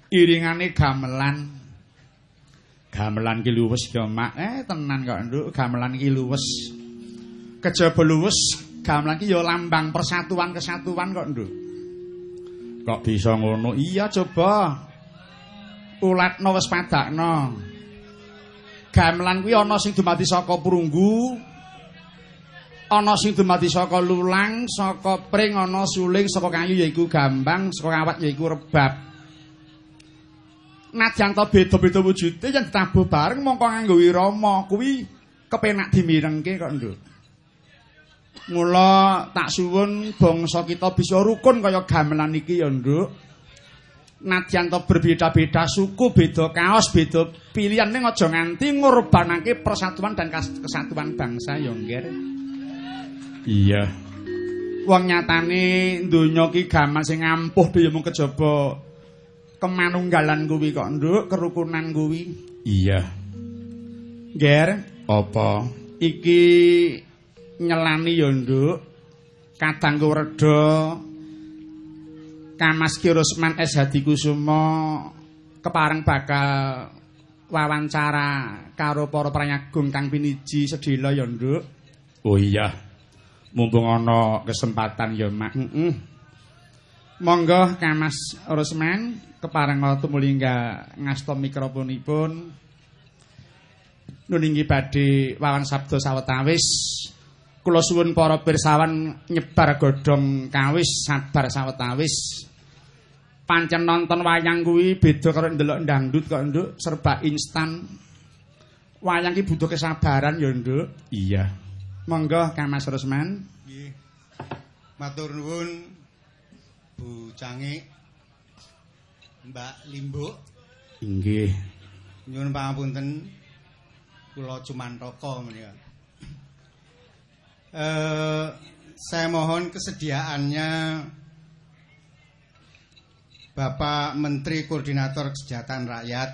iringane gamelan. Gamelan ki luwes ya mak. Eh tenan kok nduk gamelan ki luwes. Kejaba luwes gamelan ki ya lambang persatuan kesatuan kok nduk. Kok bisa ngono? Iya coba. Ulatno wis padakno. Gamelan kuwi ana sing dumadi saka prunggu, ana sing dumadi saka lulang, saka pring, ana suling, saka kayu yaiku gambang, saka kawat yaiku rebab. Nadyan to beda-beda wujude yen ditabuh bareng mongko nganggo wirama kuwi kepenak dimirengke kok nduk. Mula tak suwun bangsa kita bisa rukun kaya gamelan iki ya nduk. Nadyan to berbeda-beda suku, beda kaos, beda pilihan ning aja nganti ngorbanake persatuan dan kesatuan bangsa ya nggih. Iya. Wong nyatane donya ki gaman sing ampuh dhewe mung kejaba kemanunggalan kuwi kok nduk, kerukunan kuwi. Iya. Ger, apa? Iki nyelani ya nduk. Kadangku reda. Kamas Kirusman S Hadi Kusuma kepareng bakal wawancara karo para pranyagung kang piniji sedhela ya nduk. Oh iya. Mumpung ana kesempatan ya mak. Heeh monggo Kamas Rusman kepareng tumulingga ngasta mikrofonipun. Nuninggi badhe wawan sabda sawetawis kula suwun para pirsawan nyebar godhong kawis sabar sawetawis pancen nonton wayang kuwi beda karo ndelok dangdut kok nduk. Serba instan. Wayang ki butuh kesabaran ya nduk. Iya Monggo Kang Mas Rusman. Nggih. Matur nuwun Bu Cangik. Mbak Limbo. Inggih. Nyuwun pangapunten kula cumantaka menika. Eh saya mohon kesediaannya Bapak Menteri Koordinator Kesejahteraan Rakyat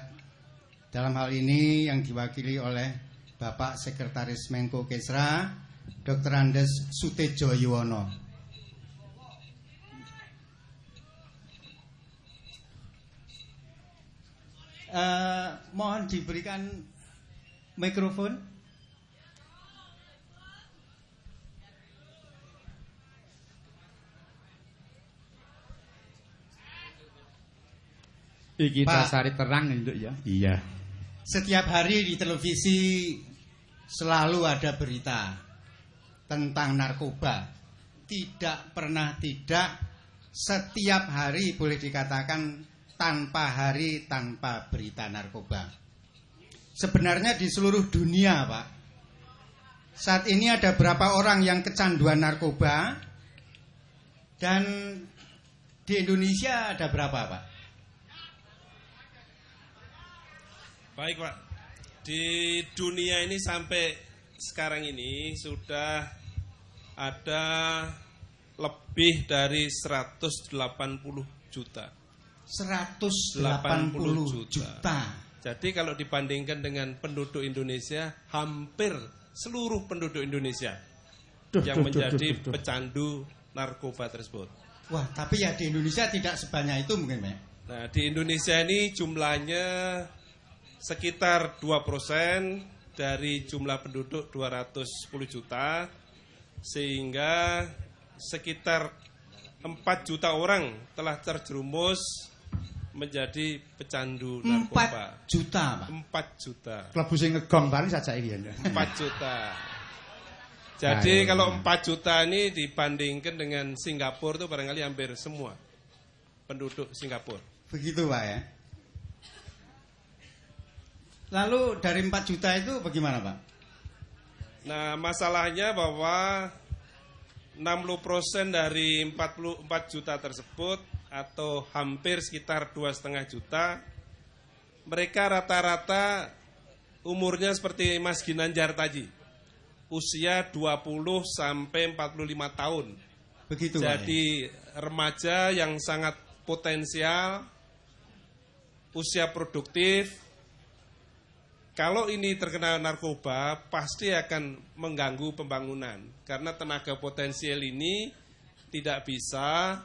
dalam hal ini yang diwakili oleh Bapak Sekretaris Menko Kesra Dr. Andes Sutejo Yuwono. Uh, mohon diberikan mikrofon. Iki dasari terang nduk ya. Iya. Setiap hari di televisi selalu ada berita tentang narkoba. Tidak pernah tidak setiap hari boleh dikatakan tanpa hari tanpa berita narkoba. Sebenarnya di seluruh dunia, Pak. Saat ini ada berapa orang yang kecanduan narkoba dan di Indonesia ada berapa, Pak? Baik, Pak. Di dunia ini sampai sekarang ini sudah ada lebih dari 180 juta. 180 juta. juta. Jadi kalau dibandingkan dengan penduduk Indonesia, hampir seluruh penduduk Indonesia duh, yang duh, menjadi duh, duh, duh. pecandu narkoba tersebut. Wah, tapi ya di Indonesia tidak sebanyak itu mungkin, Pak. Nah, di Indonesia ini jumlahnya sekitar 2% dari jumlah penduduk 210 juta sehingga sekitar 4 juta orang telah terjerumus menjadi pecandu narkoba. 4 juta, Pak. 4 juta. Klebu sing ngegong bareng saja iki ya. 4 juta. Jadi Ayo. kalau 4 juta ini dibandingkan dengan Singapura itu barangkali hampir semua penduduk Singapura. Begitu, Pak ya. Lalu dari 4 juta itu bagaimana Pak? Nah masalahnya bahwa 60% dari 44 juta tersebut atau hampir sekitar dua setengah juta mereka rata-rata umurnya seperti Mas Ginanjar tadi usia 20 sampai 45 tahun begitu jadi ya? remaja yang sangat potensial usia produktif kalau ini terkena narkoba, pasti akan mengganggu pembangunan. Karena tenaga potensial ini tidak bisa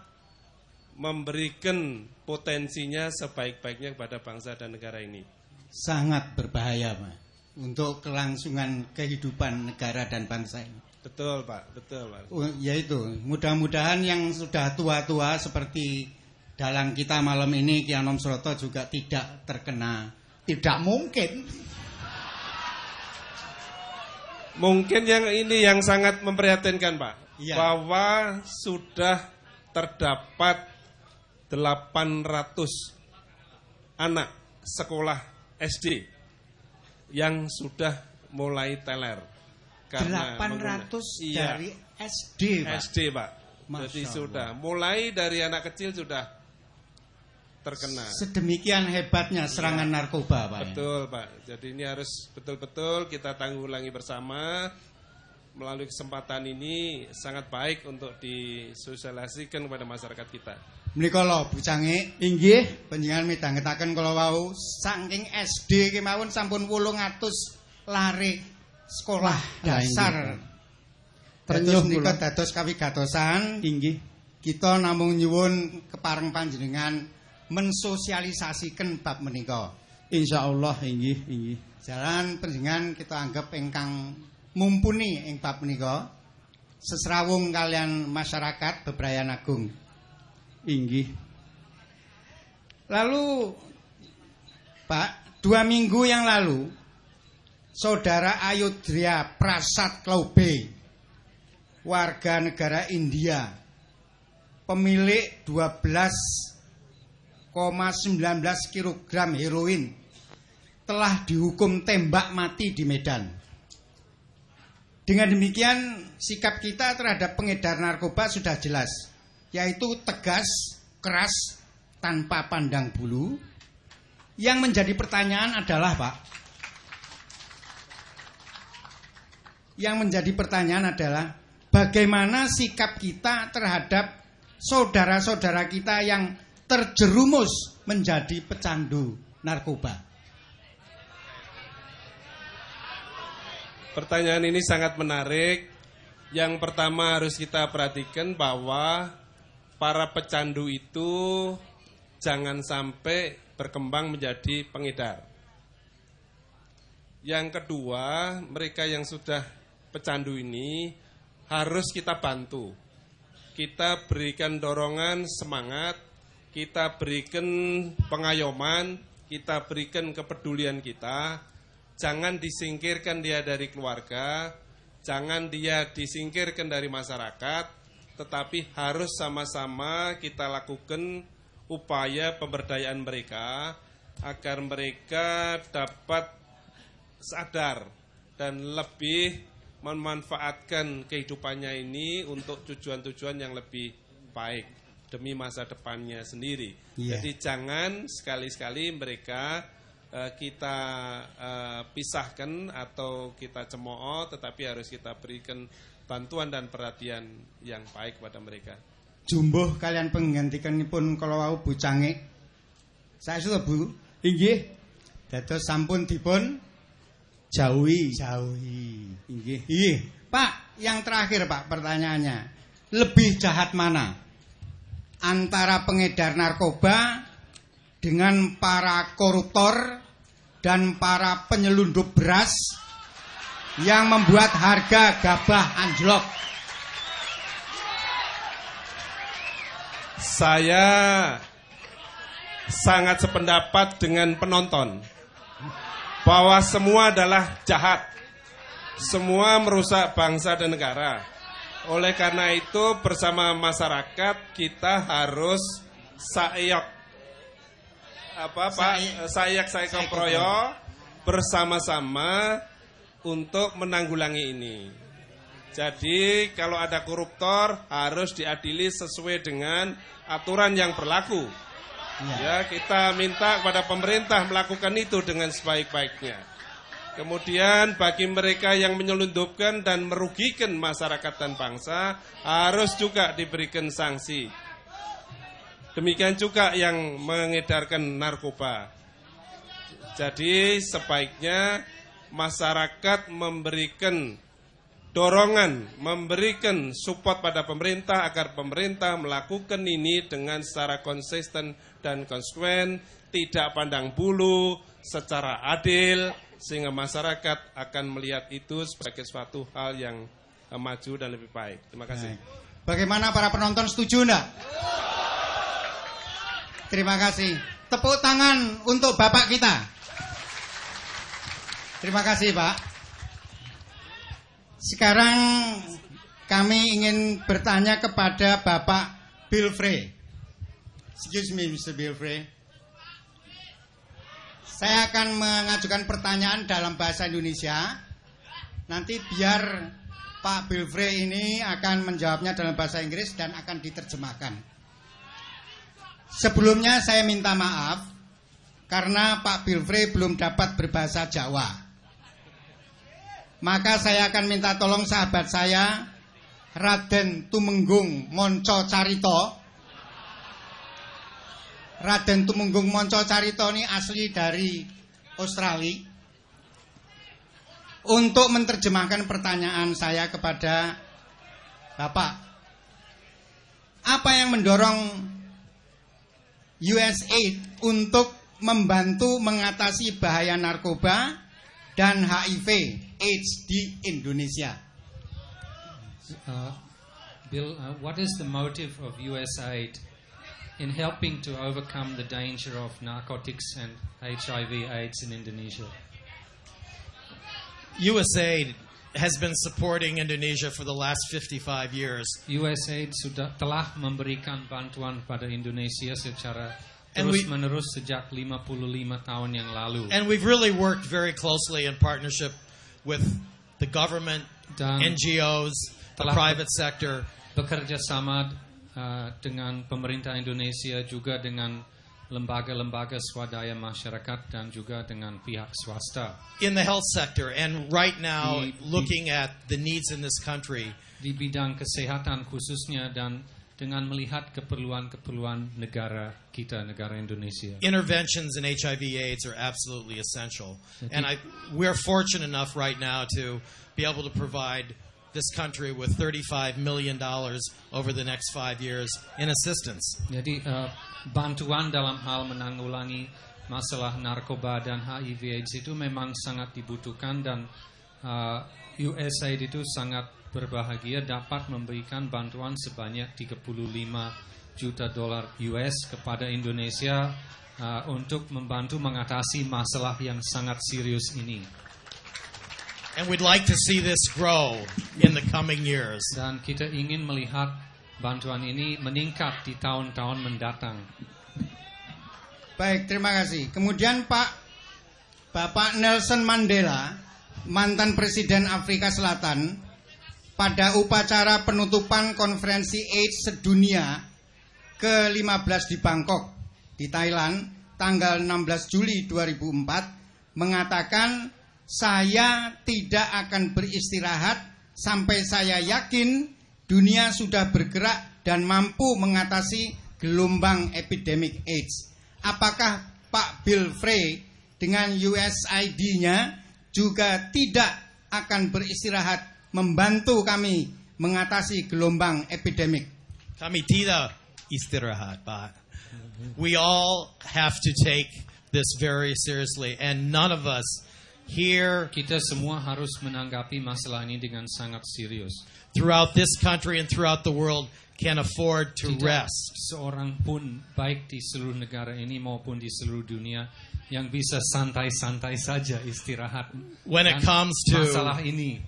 memberikan potensinya sebaik-baiknya kepada bangsa dan negara ini. Sangat berbahaya, Pak, untuk kelangsungan kehidupan negara dan bangsa ini. Betul, Pak. Betul, Pak. Oh, yaitu, mudah-mudahan yang sudah tua-tua seperti dalang kita malam ini Kianom Sroto juga tidak terkena. Tidak mungkin. Mungkin yang ini yang sangat memprihatinkan, Pak. Iya. Bahwa sudah terdapat 800 anak sekolah SD yang sudah mulai teler. 800 mengguna- Iya, dari SD, Pak. SD, Pak. Masya Jadi Allah. sudah mulai dari anak kecil sudah terkena. Sedemikian hebatnya serangan narkoba, Pak. ya. Betul, Pak. Jadi ini harus betul-betul kita tanggulangi bersama. Melalui kesempatan ini sangat baik untuk disosialisasikan kepada masyarakat kita. Menika lho bucange Inggih. panjenengan midhangetaken kala wau saking SD kemawon sampun 800 lare sekolah ya dasar. Terus kula. dados kawigatosan Inggih. kita namung nyuwun kepareng panjenengan mensosialisasikan bab menika. Insyaallah inggih, inggih. Jalan panjenengan kita anggap ingkang mumpuni ing bab menika. Sesrawung kalian masyarakat Bebrayan Agung. Inggih. Lalu Pak, dua minggu yang lalu Saudara Ayodhya Prasad Klaube Warga negara India Pemilik 12,19 kg heroin Telah dihukum tembak mati di Medan. Dengan demikian sikap kita terhadap pengedar narkoba sudah jelas Yaitu tegas, keras, tanpa pandang bulu. Yang menjadi pertanyaan adalah Pak Yang menjadi pertanyaan adalah bagaimana sikap kita terhadap saudara-saudara kita yang terjerumus menjadi pecandu narkoba. Pertanyaan ini sangat menarik. Yang pertama harus kita perhatikan bahwa para pecandu itu jangan sampai berkembang menjadi pengedar. Yang kedua, mereka yang sudah pecandu ini harus kita bantu. Kita berikan dorongan semangat, kita berikan pengayoman, kita berikan kepedulian kita. Jangan disingkirkan dia dari keluarga, jangan dia disingkirkan dari masyarakat, tetapi harus sama-sama kita lakukan upaya pemberdayaan mereka agar mereka dapat sadar dan lebih memanfaatkan kehidupannya ini untuk tujuan-tujuan yang lebih baik demi masa depannya sendiri. Iya. Jadi jangan sekali-sekali mereka eh, kita eh, pisahkan atau kita cemooh, tetapi harus kita berikan bantuan dan perhatian yang baik pada mereka. Jumbuh kalian penggantikanipun kalau wau bucange. Saya sudah Bu, Inggih. dados sampun dipun Jauhi. jauhi. Inggih. Iya, Pak, yang terakhir Pak pertanyaannya. Lebih jahat mana? Antara pengedar narkoba dengan para koruptor dan para penyelundup beras yang membuat harga gabah anjlok. Saya sangat sependapat dengan penonton bahwa semua adalah jahat. Semua merusak bangsa dan negara. Oleh karena itu bersama masyarakat kita harus saeyok apa Pak sayak saya bersama-sama untuk menanggulangi ini. Jadi kalau ada koruptor harus diadili sesuai dengan aturan yang berlaku. Ya, kita minta kepada pemerintah melakukan itu dengan sebaik-baiknya. Kemudian bagi mereka yang menyelundupkan dan merugikan masyarakat dan bangsa harus juga diberikan sanksi. Demikian juga yang mengedarkan narkoba. Jadi sebaiknya masyarakat memberikan dorongan memberikan support pada pemerintah agar pemerintah melakukan ini dengan secara konsisten dan konsekuen, tidak pandang bulu, secara adil, sehingga masyarakat akan melihat itu sebagai suatu hal yang eh, maju dan lebih baik. Terima kasih. Bagaimana para penonton setuju enggak? Terima kasih. Tepuk tangan untuk Bapak kita. Terima kasih, Pak. Sekarang kami ingin bertanya kepada Bapak Bill Frey. Excuse me, Mr. Bill Frey. Saya akan mengajukan pertanyaan dalam bahasa Indonesia. Nanti biar Pak Bill Frey ini akan menjawabnya dalam bahasa Inggris dan akan diterjemahkan. Sebelumnya saya minta maaf karena Pak Bill Frey belum dapat berbahasa Jawa. Maka saya akan minta tolong sahabat saya Raden Tumenggung Monco Carito Raden Tumenggung Monco Carito ini asli dari Australia Untuk menerjemahkan pertanyaan saya kepada Bapak Apa yang mendorong USAID untuk membantu mengatasi bahaya narkoba dan HIV AIDS di Indonesia. Uh, Bill, uh, what is the motive of USAID in helping to overcome the danger of narcotics and HIV/AIDS in Indonesia? USAID has been supporting Indonesia for the last 55 years. USAID sudah telah memberikan bantuan pada Indonesia secara And we- terus-menerus sejak 55 tahun yang lalu. And we've really worked very closely in partnership with the government, Dan NGOs, the private sector, bekerja sama uh, dengan pemerintah Indonesia juga dengan lembaga-lembaga swadaya masyarakat dan juga dengan pihak swasta in the health sector. And right now, The- looking at the needs in this country, di bidang kesehatan khususnya dan dengan melihat keperluan-keperluan negara kita, negara Indonesia. interventions in HIV AIDS are absolutely essential. And I, we're fortunate enough right now to be able to provide this country with $35 million over the next five years in assistance. Jadi eh, bantuan dalam hal menanggulangi masalah narkoba dan HIV/AIDS itu memang sangat dibutuhkan dan eh, USAID itu sangat berbahagia dapat memberikan bantuan sebanyak 35 juta dolar US kepada Indonesia eh, untuk membantu mengatasi masalah yang sangat serius ini. And we'd like to see this grow in the coming years. Dan kita ingin melihat bantuan ini meningkat di tahun-tahun mendatang. Baik, terima kasih. Kemudian Pak Bapak Nelson Mandela, mantan Presiden Afrika Selatan, pada upacara penutupan konferensi AIDS sedunia ke-15 di Bangkok, di Thailand, tanggal 16 Juli 2004, mengatakan saya tidak akan beristirahat sampai saya yakin dunia sudah bergerak dan mampu mengatasi gelombang epidemik AIDS. Apakah Pak Bill Frey dengan USAID-nya juga tidak akan beristirahat membantu kami mengatasi gelombang epidemik? Kami tidak istirahat, Pak. We all have to take this very seriously, and none of us here Kita semua harus menanggapi masalah ini dengan sangat serius. throughout this country and throughout the world can afford to Tidak rest. seorang pun baik di seluruh negara ini maupun di seluruh dunia yang bisa santai-santai saja istirahat. When it comes to- masalah ini,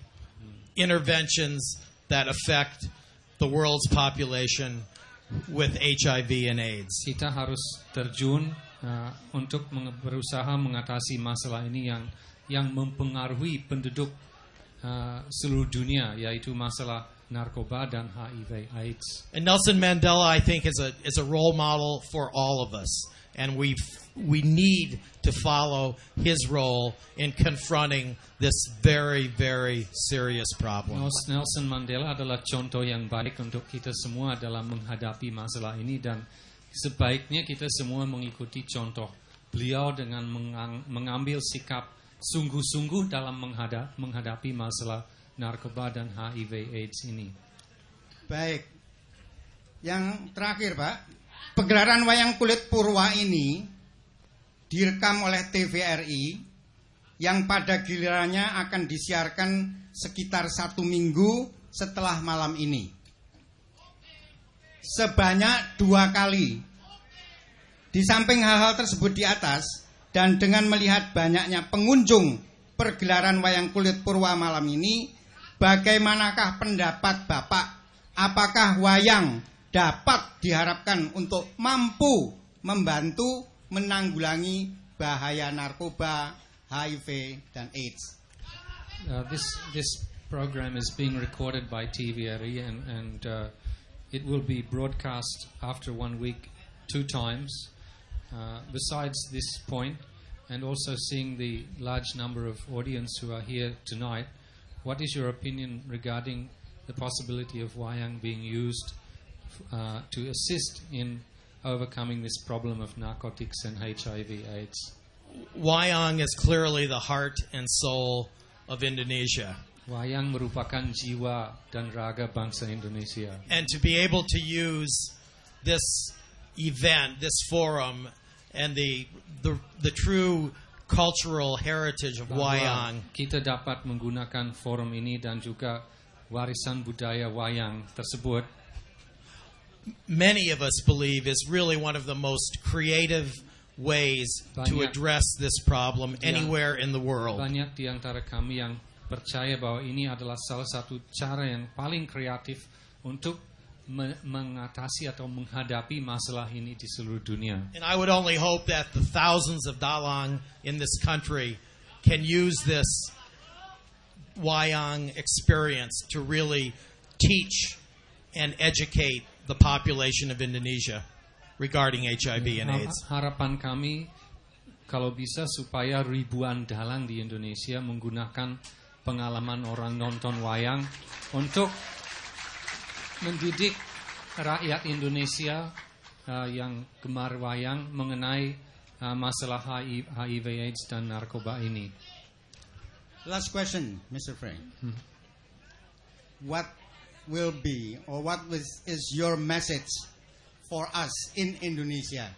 Interventions that affect the world's population with HIV and AIDS. kita harus terjun uh, untuk berusaha mengatasi masalah ini yang yang mempengaruhi penduduk uh, seluruh dunia yaitu masalah narkoba dan HIV AIDS. And Nelson Mandela, I think, is a is a role model for all of us, and we we need to follow his role in confronting this very very serious problem. Nels- Nelson Mandela adalah contoh yang baik untuk kita semua dalam menghadapi masalah ini dan sebaiknya kita semua mengikuti contoh beliau dengan mengambil sikap sungguh-sungguh dalam menghada- menghadapi masalah narkoba dan HIV AIDS ini. Baik. Yang terakhir, Pak. Pegelaran wayang kulit Purwa ini direkam oleh TVRI yang pada gilirannya akan disiarkan sekitar satu minggu setelah malam ini. Sebanyak dua kali. Di samping hal-hal tersebut di atas, dan dengan melihat banyaknya pengunjung pergelaran wayang kulit Purwa malam ini, bagaimanakah pendapat Bapak? Apakah wayang dapat diharapkan untuk mampu membantu menanggulangi bahaya narkoba, HIV, dan AIDS? Uh, this this program is being recorded by TVRI and and uh, it will be broadcast after one week two times. Uh, besides this point, and also seeing the large number of audience who are here tonight, what is your opinion regarding the possibility of wayang being used uh, to assist in overcoming this problem of narcotics and HIV/AIDS? Wayang is clearly the heart and soul of Indonesia. Wayang merupakan jiwa dan raga bangsa Indonesia. And to be able to use this event, this forum, and the, the, the true cultural heritage of Bahwa Wayang kita dapat menggunakan forum ini dan juga warisan budaya wayang tersebut many of us believe is really one of the most creative ways to Banyak. address this problem Yeah. anywhere in the world. banyak di antara kami yang percaya bahwa ini adalah salah satu cara yang paling kreatif untuk me- mengatasi atau menghadapi masalah ini di seluruh dunia. And I would only hope that the thousands of Dalang in this country can use this Wayang experience to really teach and educate the population of Indonesia regarding HIV and AIDS. Harapan kami kalau bisa supaya ribuan dalang di Indonesia menggunakan pengalaman orang nonton wayang untuk mendidik rakyat Indonesia uh, yang gemar wayang mengenai uh, masalah HIV AIDS dan narkoba ini. Last question, Mr. Frank. What will be, or what was, is your message for us in Indonesia?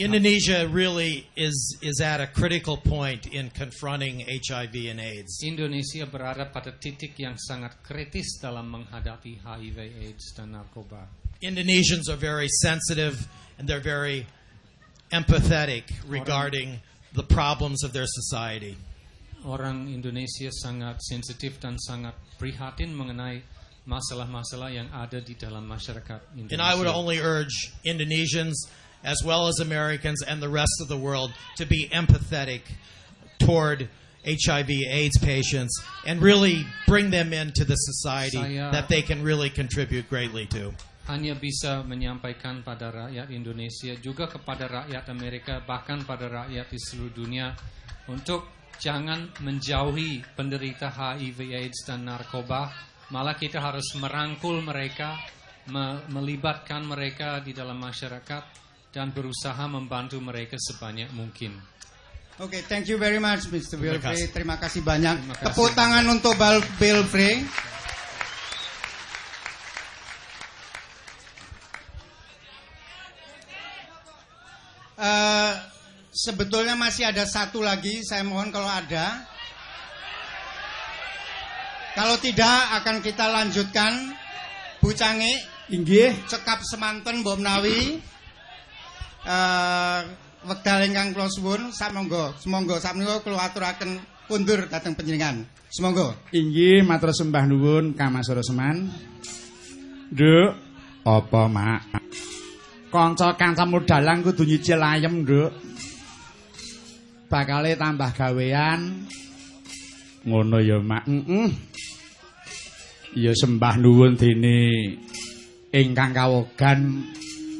Indonesia really is is at a critical point in confronting HIV and AIDS. Indonesia berada pada titik yang sangat kritis dalam menghadapi HIV AIDS dan narkoba. Indonesians are very sensitive and they're very empathetic regarding the problems of their society. Orang Indonesia sangat sensitif dan sangat prihatin mengenai masalah-masalah yang ada di dalam masyarakat Indonesia. And I would only urge Indonesians as well as Americans and the rest of the world to be empathetic toward HIV AIDS patients and really bring them into the society Saya- that they can really contribute greatly to. hanya bisa menyampaikan pada rakyat Indonesia juga kepada rakyat Amerika bahkan pada rakyat di seluruh dunia untuk jangan menjauhi penderita HIV AIDS dan narkoba malah kita harus merangkul mereka me- melibatkan mereka di dalam masyarakat dan berusaha membantu mereka sebanyak mungkin. Oke, thank you very much, Mr. Terima Wilfrey. kasih. Terima kasih banyak. Terima kasih. Tepuk tangan untuk Bal Wilfrey. Eh, sebetulnya masih ada satu lagi. Saya mohon kalau ada. Kalau tidak akan kita lanjutkan. Bu Cange, Inggih. cekap semanten Mbok menawi eh wekdal ingkang kula suwun samangga semangga sakmenika kula aturaken kundur dhateng panjenengan semangga Inggih matur sembah nuwun Kamasura Seman. Nduk, apa mak? Kanca-kancamu dalang kudu nyicil ayem, Nduk. Bakale tambah gawean. Ngono ya, Mak. Heeh. Ya sembah nuwun dene ingkang kawogan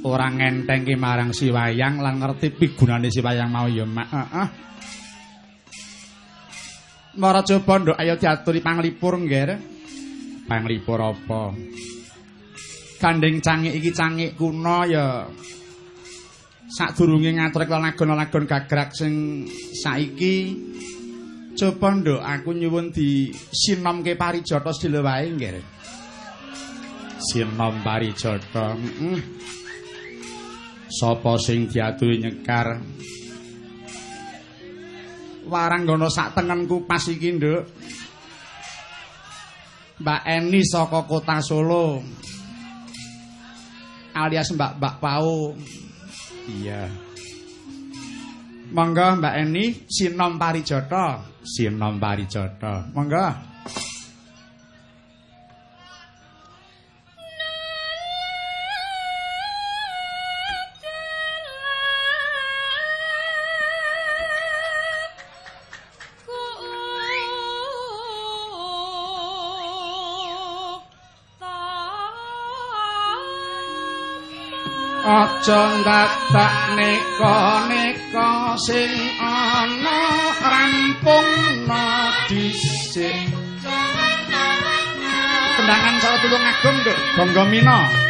ora ngentengke marang si wayang lan ngerti pigunane si wayang mau ya, Mak. Heeh. Mara coba nduk ayo diaturi panglipur ngger. Panglipur apa? Gandeng cangik iki cangik kuna ya. Sadurunge ngatur lagon-lagon gagrak sing saiki Coba nduk aku nyuwun di sinomke parijata sedhela wae nggih. Sinom parijata. Heeh. Sapa sing diadui nyekar? Waranggana sak tengenku pas iki, Nduk. Mbak Eni saka Kota Solo. Alias Mbak Mbak Pau. Iya. Monggo Mbak Eni sinom parijata. Sinom parijata. Monggo. Aja ndadak neka-neka sing ana rampungna dhisik. Kendangan salah tulung agung, Nduk. Gonggo Mina.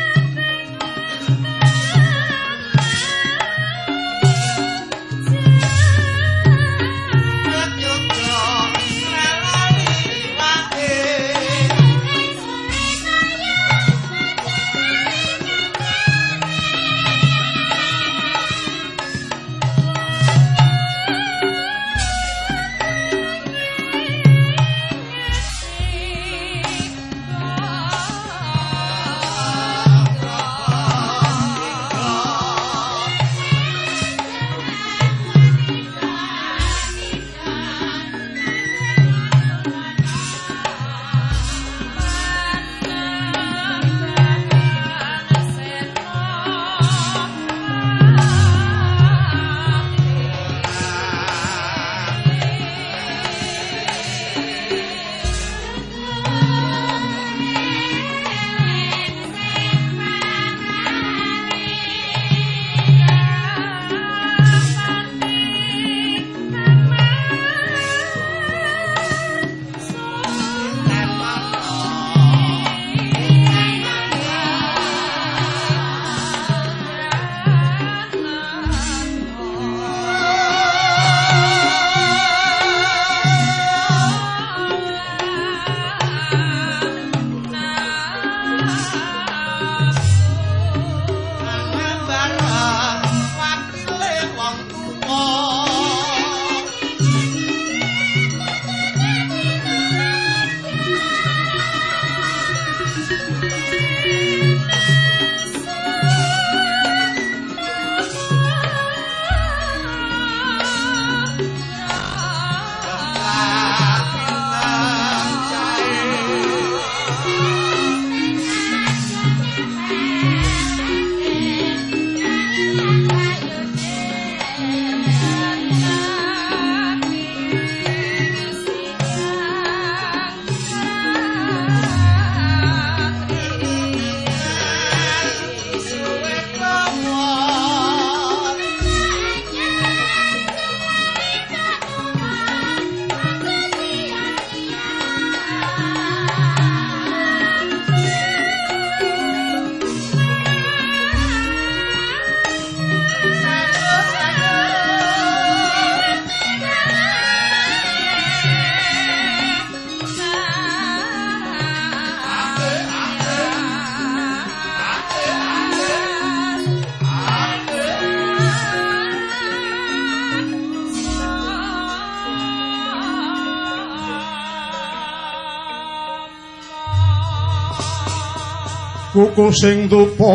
Kuku sing tupa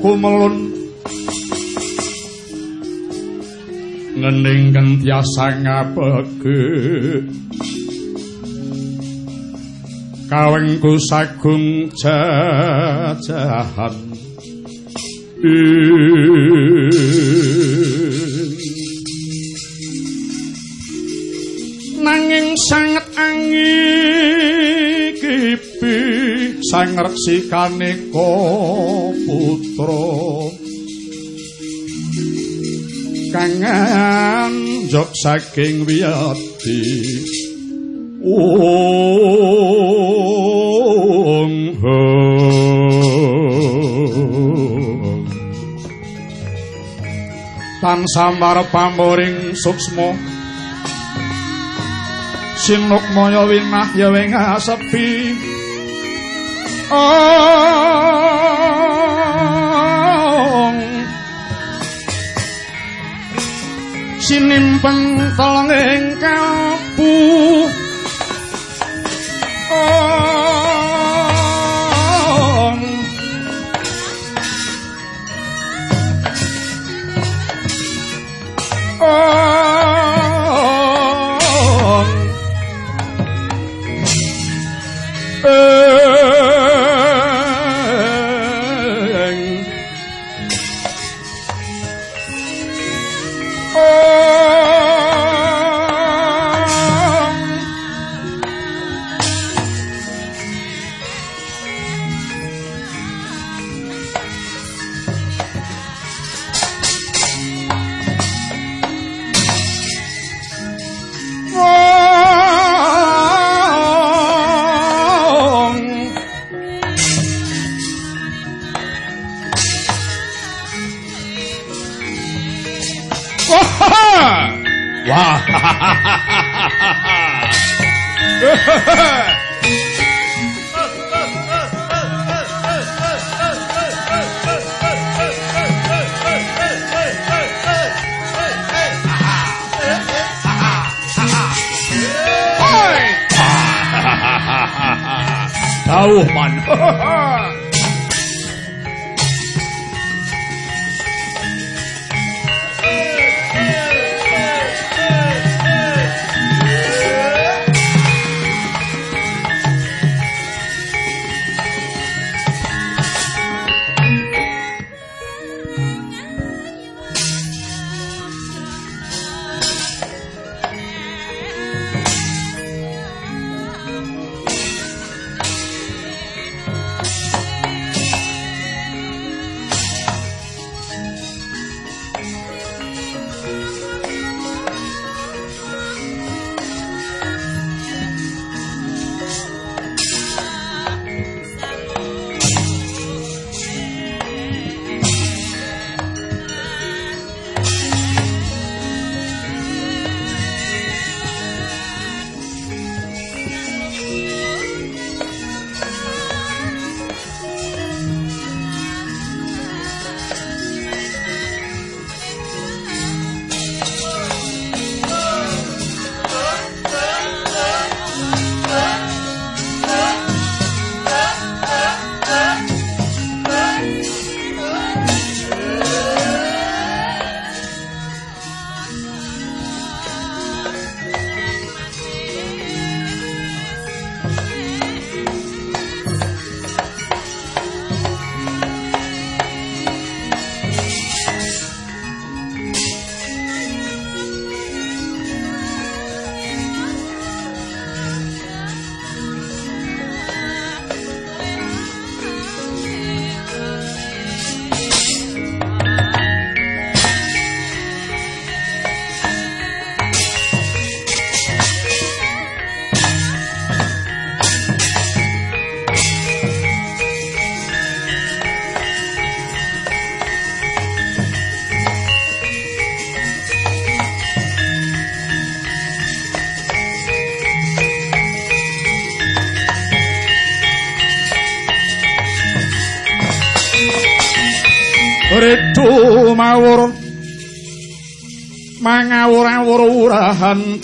kumelun. Ngening kentiasa ngabege. Kawengku sagung jajahan. Nanging sanget angin sang reksikane ko putra. Kangen jok saking wiyati ong tan samar pamoring suksma. Sinuk moyo winah ya wengah sepi ong sinimpang telong ing kapu ong ong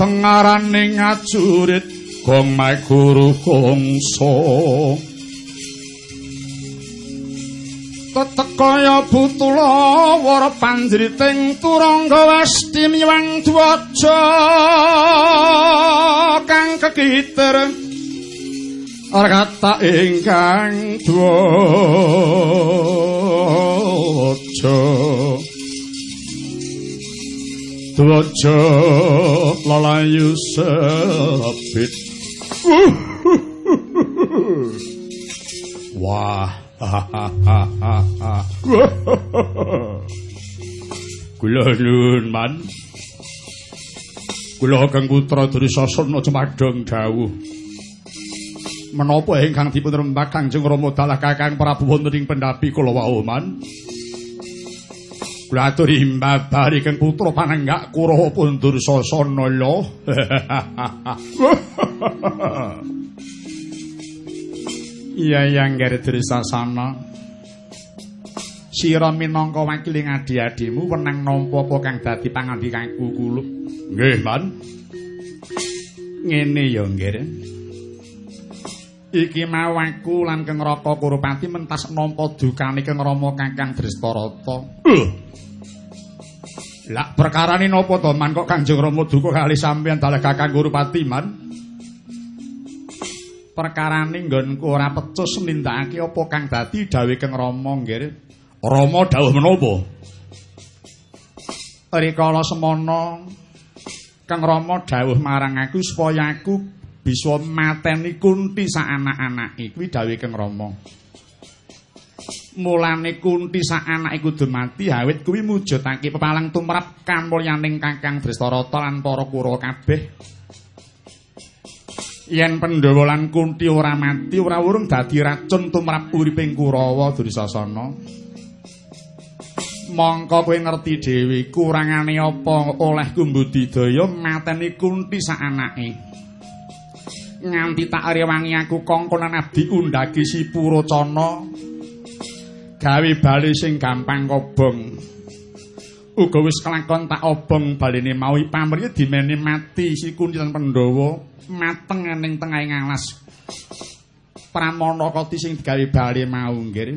tengaraning ajurit gong maguru gongso. Tetekaya butula wara panjriting turangga wasti miwang dwaja. Kang kekiter argata ingkang dwaja dwaja lalayu sepit. Wah. Kula nuwun man. Kula kang putra dari sasana cemadong dawuh. Menapa ingkang dipun rembak Kanjeng Rama dalah Kakang Prabu wonten ing pendapi kula wau man Kula aturi mbabari kang putra panenggak Kurawa Pundur Sasana lho. Iya yang Gardri Sasana. Sira minangka wakiling adi-adimu wenang nampa apa kang dadi pangandikaku kula. Nggih, Man. Ngene ya, Nggir. Iki mau aku lan Kang Raka Kurupati mentas nampa dukane Kang Rama Kakang Drestarata. Uh. Lah perkarane napa to man kok Kanjeng Rama duka kali sampeyan dalih Kakang Kurupati man? Perkarane nggonku ora pecus nindakake apa kang dadi dawuh Kang Rama nggih. Rama dawuh menapa? Rikala semana Kang Rama dawuh marang aku supaya aku bisa mateni Kunti sak anak-anake kuwi dawuh Kang Rama. Mulane Kunti sak anake kudu mati awit kuwi mujudake pepalang tumrap kamulyaning Kakang Drestarata lan para Kurawa kabeh. Yen Pandhawa lan Kunti ora mati ora urung dadi racun tumrap uriping Kurawa Dursasana. Mongko kowe ngerti dhewe kurangane apa oleh Kumbudidaya mateni Kunti sak anake. nganti tak rewangi aku kongkonan abdi undhagi si Purocana gawe bali sing gampang kobong. Uga wis kelakon tak obong balene mau pamrih dimene mati si kuntilan Pandhawa mateng ning tengahing alas. Pramana koti sing digawe bali mau nggih.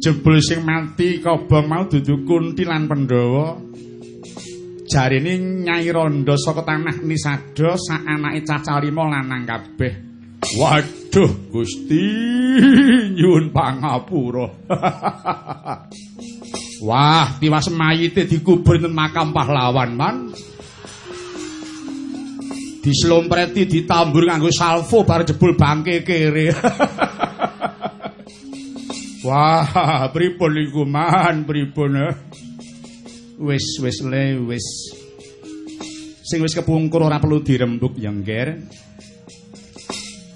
Jebul sing mati kobong mau dudu kuntilan Pandhawa. Jarine Nyai Randa saka tanah Nisada sak anake Cacalima lanang kabeh. Waduh, Gusti nyuwun pangapura. Wah, tiwas mayite dikubur ing makam pahlawan, Man. Dislompreti ditambur nganggo salvo bar jebul bangke kere. Wah, pripun iku, Man? Pripun? Eh? wis wis le wis sing wis kepungkur ora perlu dirembuk ya ngger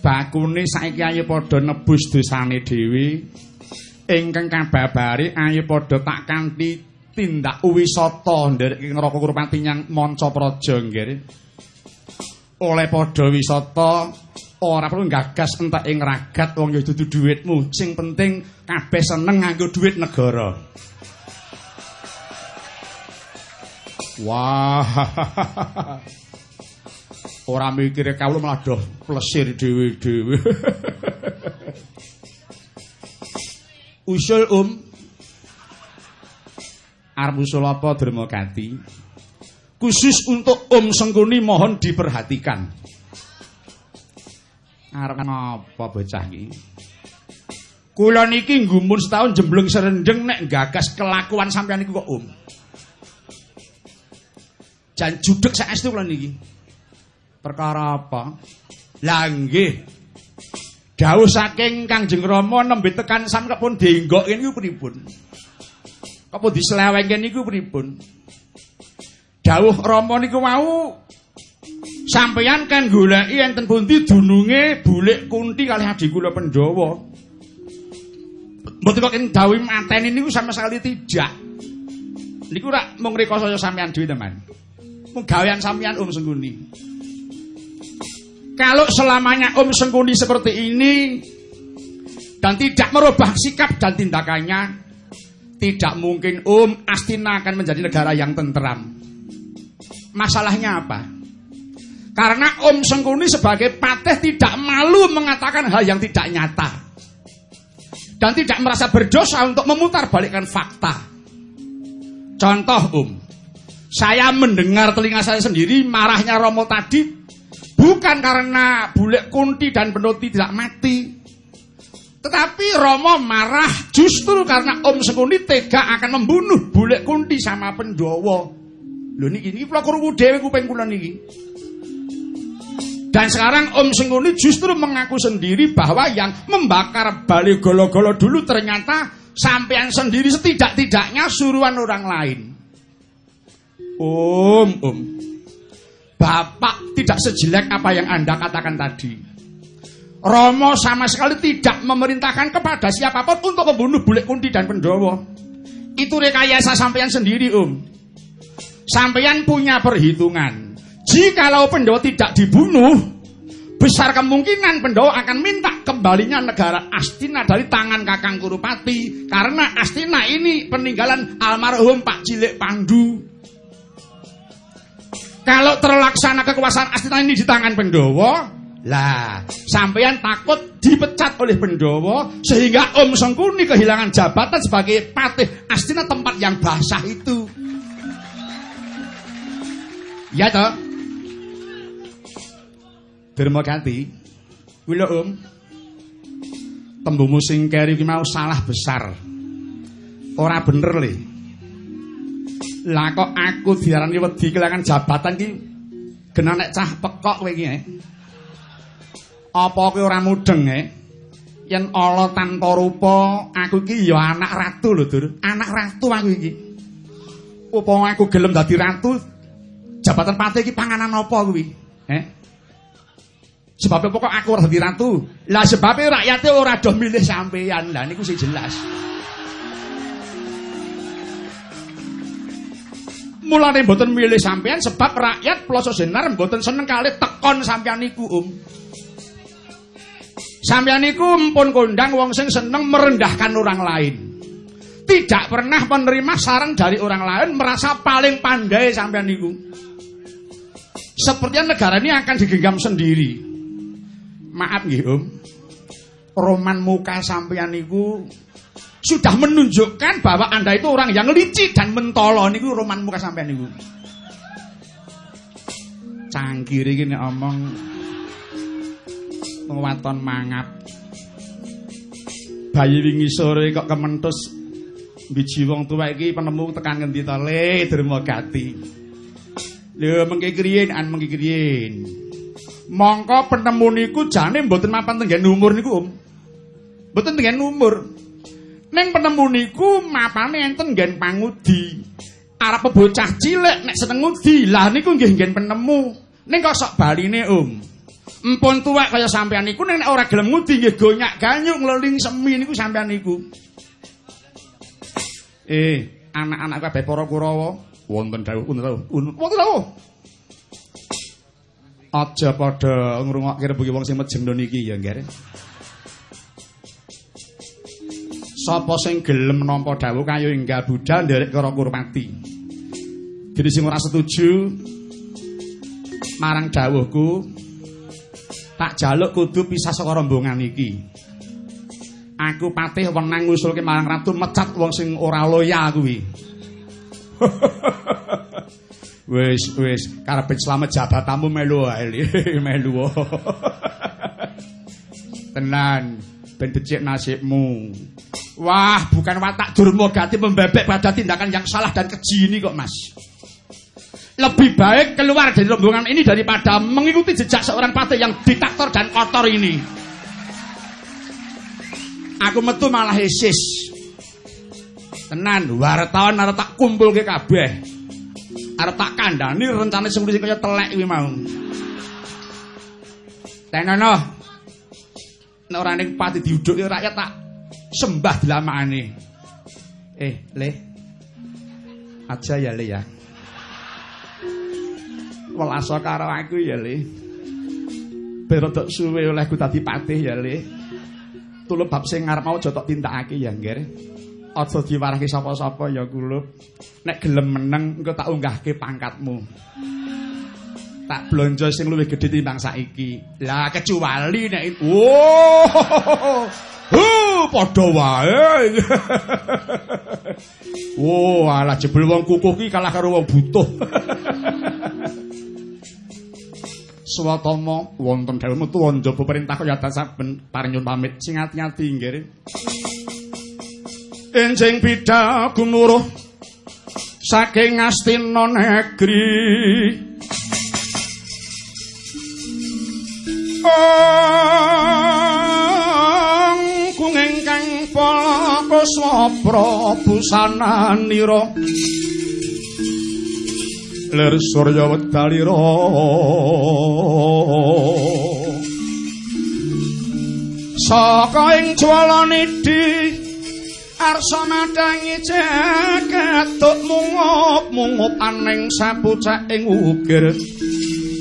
bakune saiki ayo padha nebus dosane dhewe. Ingkang kababari ayo padha tak kanthi tindak wisata. Nderek neraka kurpati nyang manca praja ngger oleh padha wisata ora perlu gagas entek ing ragat wong ya dudu dhuwitmu. Sing penting kabeh seneng nganggo dhuwit negara. Wah. Ora mikire kawula malah doh plesir dhewe-dhewe. Usul Um. Arep usul apa Dermagati? Khusus untuk Om Sengkuni mohon diperhatikan. Arep apa bocah iki? Kula niki nggumun setahun jemblung serendeng nek gagas kelakuan sampeyan niku kok Om. jan judeg saestu kula niki. Perkara apa? Lah nggih. Dawuh saking Kangjeng Rama nembe tekan sampe pun dienggokke niku pripun? Apa dislewengke niku pripun? Dawuh Rama niku wau sampeyan kan goleki enten pundi dununge bulik kunti kalih adi kula Pandhawa. Mboten kok dawuh mateni niku sama sekali tidak. Niku rak mung reka saya sampeyan dhewe teman. gawean sampean Om Sengkuni. Kalau selamanya Om Sengkuni seperti ini dan tidak merubah sikap dan tindakannya, tidak mungkin Om Astina akan menjadi negara yang tenteram. Masalahnya apa? Karena Om Sengkuni sebagai patih tidak malu mengatakan hal yang tidak nyata. Dan tidak merasa berdosa untuk memutar balikkan fakta. Contoh Om, saya mendengar telinga saya sendiri marahnya Romo tadi bukan karena bule kunti dan penoti tidak mati. Tetapi Romo marah justru karena Om Sekundi tega akan membunuh bule kunti sama pendowo. Lho niki niki kula krungu dhewe kuping kula niki. Dan sekarang Om Sengkuni justru mengaku sendiri bahwa yang membakar balik golo-golo dulu ternyata sampean sendiri setidak-tidaknya suruhan orang lain. Om, Om. Bapak tidak sejelek apa yang Anda katakan tadi. Romo sama sekali tidak memerintahkan kepada siapa pun untuk membunuh Bulik Kunti dan Pendowo. Itu rekayasa sampeyan sendiri, Om. Sampeyan punya perhitungan. Jikalau Pendawa tidak dibunuh, besar kemungkinan Pendawa akan minta kembalinya negara Astina dari tangan Kakang Kurupati karena Astina ini peninggalan almarhum Pak Cilik Pandu. Kalau terlaksana kekuasaan Astina ini di tangan Pendawa, lah, sampeyan takut dipecat oleh Pendowo sehingga Om Sengkuni kehilangan jabatan sebagai patih Astina tempat yang basah itu. Ya toh? Derma ganti. Wila Om. Tembungmu sing keri mau salah besar. Ora bener le. Lah kok aku diarani wedi kehilangan jabatan ki? Genah nek cah pekok kowe iki eh. apa kowe ora mudeng e yen ala tanpa rupa aku iki ya anak ratu lho dur. Anak ratu aku iki. Upama aku gelem dadi ratu jabatan patih iki panganan apa kuwi eh? Sebab pokok aku ora dadi ratu. Lah sebab rakyate ora do milih sampean lah niku sing jelas Mulane mboten milih sampean sebab rakyat Ploso Senar mboten seneng kali tekon sampean niku, Om. Sampeyan iku mpun kondang wong sing seneng merendahkan orang lain. Tidak pernah menerima saran dari orang lain merasa paling pandai sampeyan niku. Sepertinya negara ini akan digenggam sendiri. Maaf nggih, Om. Roman muka sampeyan niku sudah menunjukkan bahwa Anda itu orang yang licik dan mentolo niku roman muka sampeyan niku. Cangkir nek omong waton mangap. Bayi wingi sore kok kementus biji wong tuwa iki penemu tekan ngendi to le Dermagati. Lho mengki kriyen an mengki kriyen. Mongko penemu niku jane mboten mapan tenggen umur niku Om. Mboten tenggen umur. Ning penemu niku mapane enten nggen pangudi. Arep bocah cilik nek seneng ngudi, lah niku nggih nggen penemu. Ning kok sok baline Om. Empun tuwek kaya sampean niku nek ora gelem ngudi nggih gonyak ganyuk ngleling semi niku sampean niku. Eh, anak-anak kabeh para Kurawa, wonten dawuh wonten dawuh. Wonten dawuh. Aja padha ngrungokke rebuke wong sing mejengno niki ya, Ngger. Sapa sing gelem nampa dawuh kaya enggal Buddha nderek karo Kurmati. Dene sing ora setuju marang dawuhku tak jaluk kudu pisah saka rombongan iki. Aku patih wenang ngusulke marang ratu mecat wong sing ora loya kuwi. wis wis karepe slamet jabatanmu melu wae melu. Tenan ben becik nasibmu. Wah, bukan watak durma gati membebek pada tindakan yang salah dan keji ini kok, Mas. lebih baik keluar dari rombongan ini daripada mengikuti jejak seorang patih yang diktator dan kotor ini. Aku metu malah esis. Tenan, wartawan arep tak kumpul ke kabeh. Arep tak kandhani rencane sing kaya telek kuwi mau. Tenono. Nek ora ning pati diuduk rakyat tak sembah dilamakane. Eh, Le. Aja ya, Le ya. welasa karo aku ya le. Berodok suwe olehku tadi patih ya le. Tulub bab sing ngarep mau jotok tindakake ya ngger aja diwarahke sapa-sapa ya kulub nek gelem meneng engko tak unggahke pangkatmu. Tak blonjo sing luwih gedhe timbang saiki. Lah kecuali nek oh padha wae. oh, alah jebul wong kukuh ki kalah karo wong butuh. swatama wonten dawuh metu njaba perintah kaya saben parinyun pamit sing ati-ati nggih. Enjing bidha gumuruh saking Astina negeri. Kung ingkang pala kuswa prabu sananira. lir surya wedalira saka ing jwalanidi arsa madangi jagat mungup mungup aning sapucak ing ukir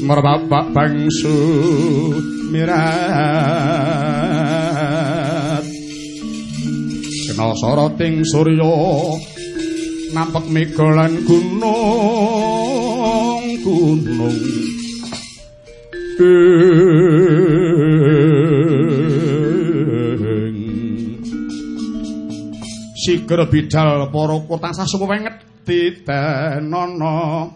merbapak bangsu mirat kena soroting surya nampak megalan gunung gunung. Siger bidal para kota sasuwe wenget ditenono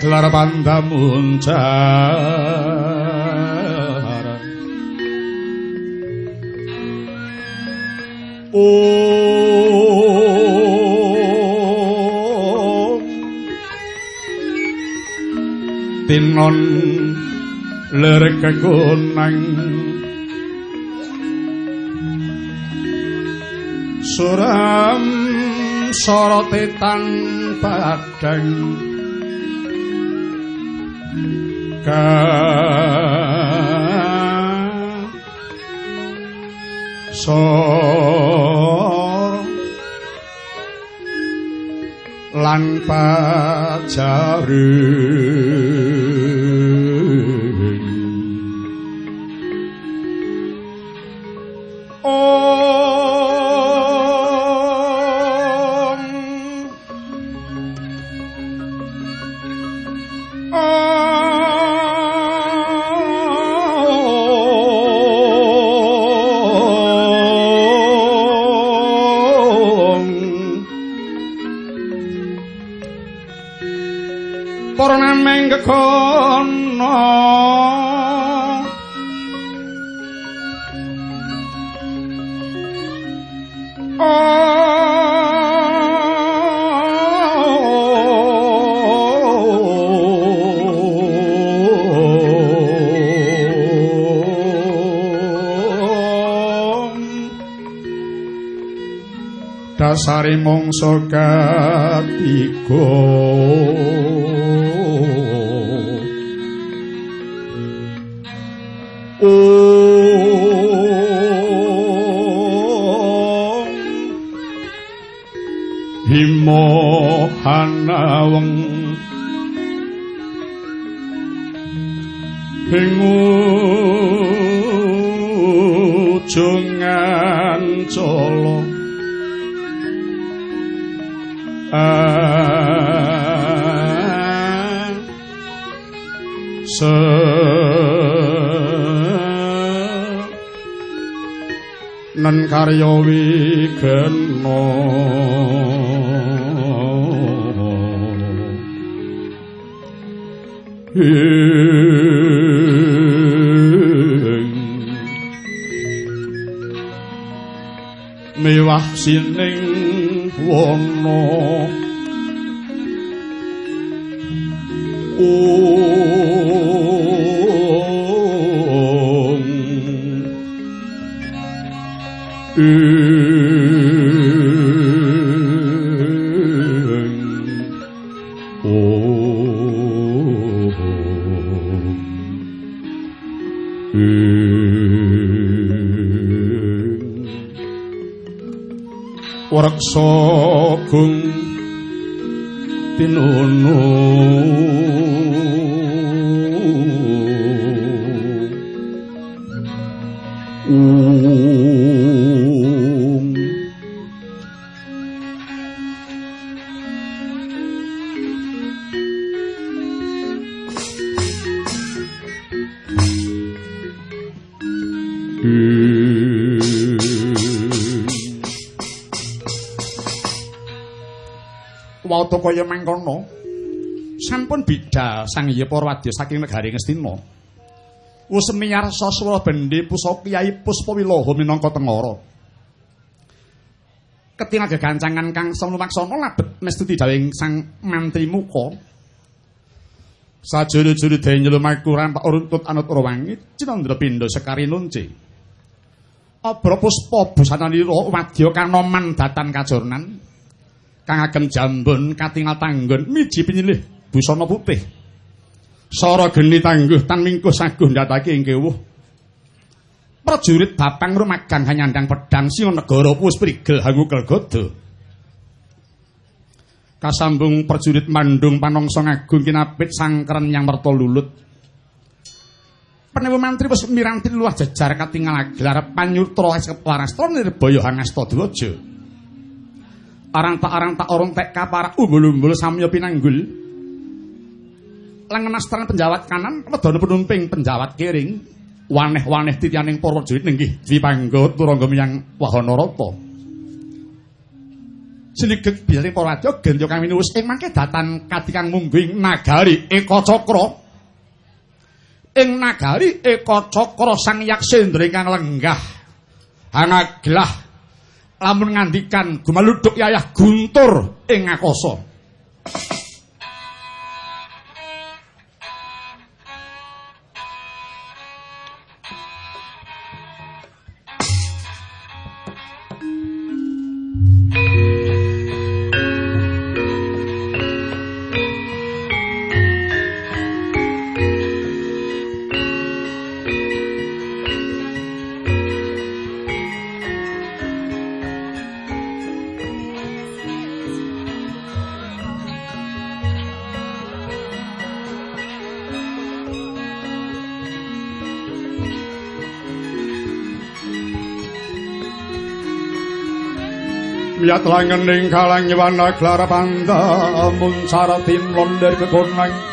Aglar panda muncar Om Tinon ler kekunang suram sorote tan padang America. Mangsa katiga wigena mewah sining wana Waraksa gung pinunu Wauta kaya mangkono. Sampun bidhal Sang Hyang Parwadya saking negari Ngastina. Usemi yarsa swara bendhe pusaka Kyai Puspawilaha minangka tengara. Ketingal gegancangan kang samlumaksana labet mestuti dawing Sang Mantri Muka. Sajuru-juru denyel makuran Pak Uruntut Anut Rawangi Cinandra Pindha Sekari Nunci. Abra puspa busananira wadya kanoman datan kajornan. Kang agem jambon katingal tanggon miji pinyilih busana putih. Sara geni tangguh tan mingkuh saguh ndatake ing kewuh. Prajurit bapang rumagang hanyandang pedang sing negara wis prigel hangu kelgodo. Kasambung prajurit mandung panongso ngagung kinapit sangkeren yang merta lulut. Penewu mantri wis miranti luwih jejar katingal gelar panyutra Sekeparastra Nirbaya Hangasta Dwaja. Arang tak arang tak orong tek kapara umbul-umbul samya pinanggul. lengan astran penjawat kanan, wedana penumping penjawat kiring, waneh-waneh titianing para prajurit ninggih dwipangga turangga miyang wahana rata. Sinigeg biyaning para wadya gandya kang minuwus ing mangke datan katikang mungguing nagari Eka Cakra. Ing nagari Eka Cakra Sang Yaksendra ingkang lenggah hangaglah lamun ngandikan gumaluduk yayah guntur ing akasa. Miyat langening kalang nyewana klara panda. Mun saratin londer kekonang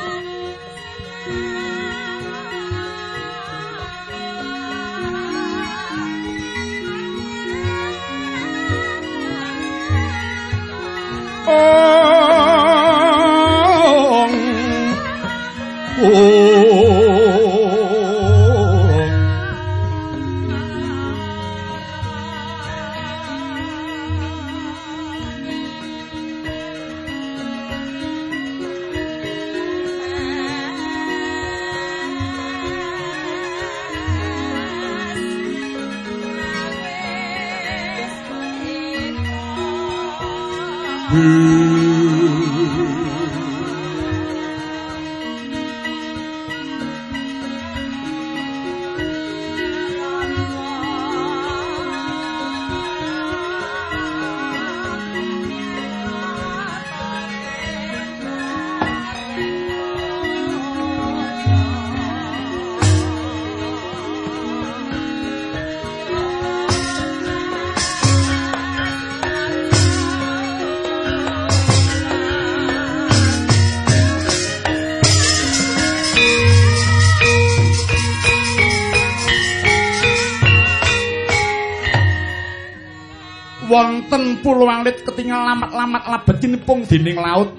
pulau alit ketingal lamat-lamat labetinipun dening laut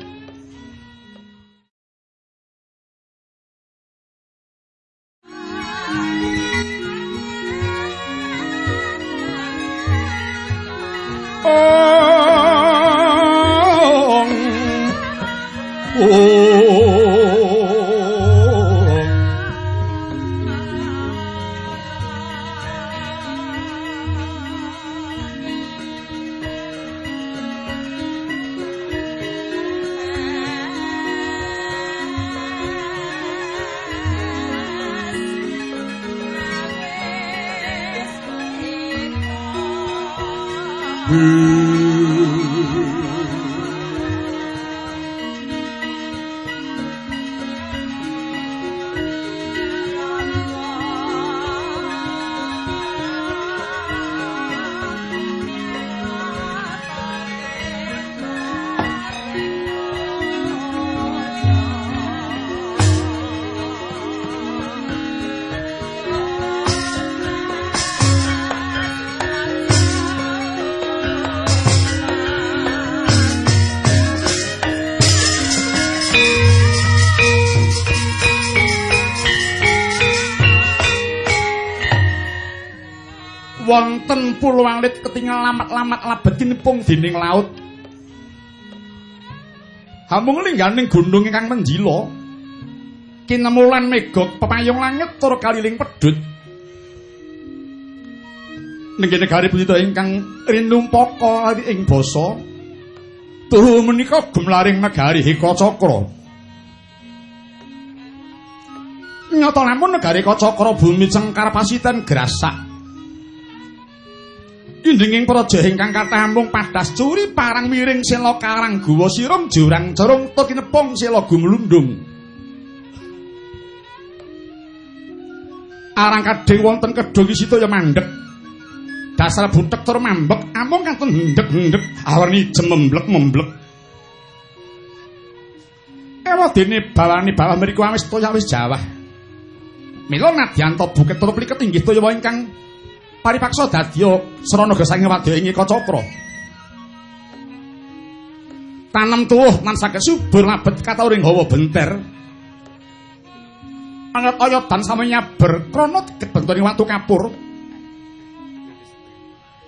ketingal lamat-lamat labetinipun dening laut. Hamung lingganing gunung ingkang menjila. Kinemulan mega pepayung langit tur kaliling pedhut. Nenggih negari punika ingkang rinumpaka ing basa. Tuhu menika gumlaring negari Hika Cakra Nyata namun negari Kacakra bumi cengkar pasiten grasak Indinging praja ingkang kathah mung padas curi parang miring sela karang guwa sirum jurang jorong to kinepung sela gumlundung. Arang kadhing wonten kedhong isita ya mandhek. Dasar butek tur mambek amung kanten hendhek-hendhek awarni jememblek-memblek. Ewa dene bawani bawah mriku wis toya wis jawah. Mila nadyan to buket tur pliket inggih toya ingkang paripaksa dadya srana gesange wadya ing Kacakra. Tanem tuwuh lan saged subur labet kata ring hawa benter. Anget oyot dan nyaber krana kebentuning watu kapur.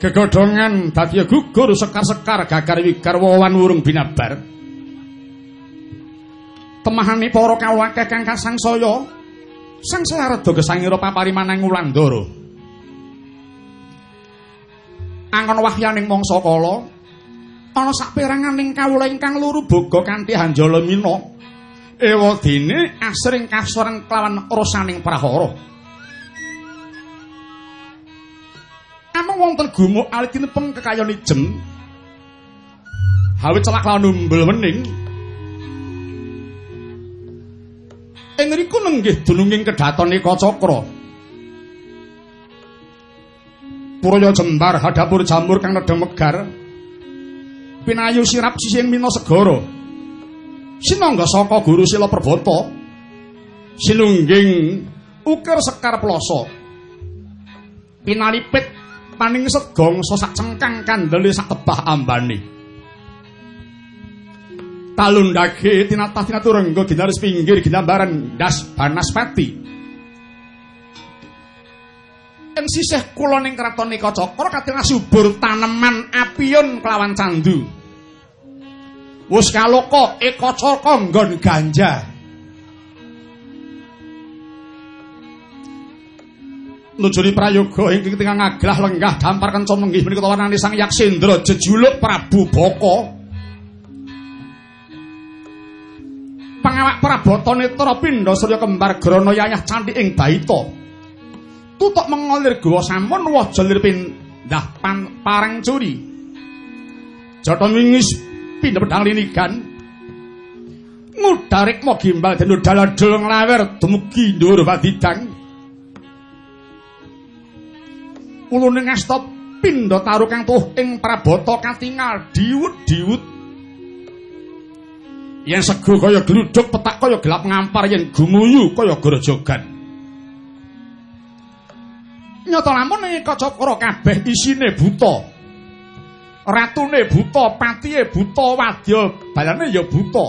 Gegodhongan dadya gugur sekar-sekar gagar wigar wawan wurung binabar. Temahane para kawakeh kang kasangsaya sang selareda gesangira paparimanang Wulandara. Angon wahyaning mangsa kala ana saperanganing kawula ingkang luru boga kanthi hanjala mina. Ewa dene asring kasoran kelawan rasaning prahara. Amung wonten gumuk alitinipun kekayon ijem. Hawit celak lawan umbel wening. Ing riku nenggih dununging kedatone Kacakra. Puraya jembar hadapur jamur kang nedhem megar. Pinayu sirap sising mina segara. Sinangga saka guru sila perbata. Sinungging ukir sekar ploso. Pinalipit paning segong sak cengkang kandele sak tebah ambane. Talundage tinatah tinaturengga ginaris pinggir ginambaran das banaspati. Ing sisih kulon ing kraton Kacakra katingal subur taneman apiun kelawan candu. Wus kaloka eka caka nggon ganja. Nujuni prayoga ing ketingal ngaglah lenggah dampar kenca menggih menika warnane Sang Yaksendra jejuluk Prabu Baka. Pangawak Prabata Netra Pindha Surya kembar grana yayah cantik ing baita. Tutuk mengolir gawa sampun waja lirpin dah pan parang curi. Jata mingis pindha pedang linigan. Ngudarik mo gimbal den daladul nglawer dumugi dhuwur wadidang. Ulune ngasta pindha taru kang tuh ing Prabata katingal diwut-diwut yen sego kaya gluduk petak kaya gelap ngampar yen gumuyu kaya grojogan nyata lamun ing kacakra kabeh isine buta ratune buta, patihe buta, wadya balane ya buta.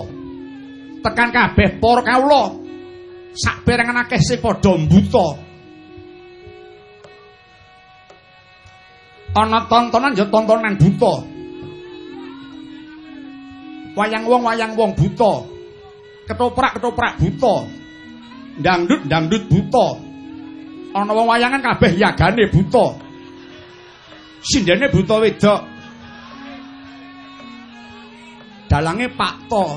Tekan kabeh para kawula sak berengan akeh sing padha buta. Ana tontonan ya tontonan buta. Wayang wong wayang wong buta. Ketoprak ketoprak buta. Dangdut dangdut buta. Ana wong wayangan kabeh yagane buta. Sindene buta wedok. dalange pakto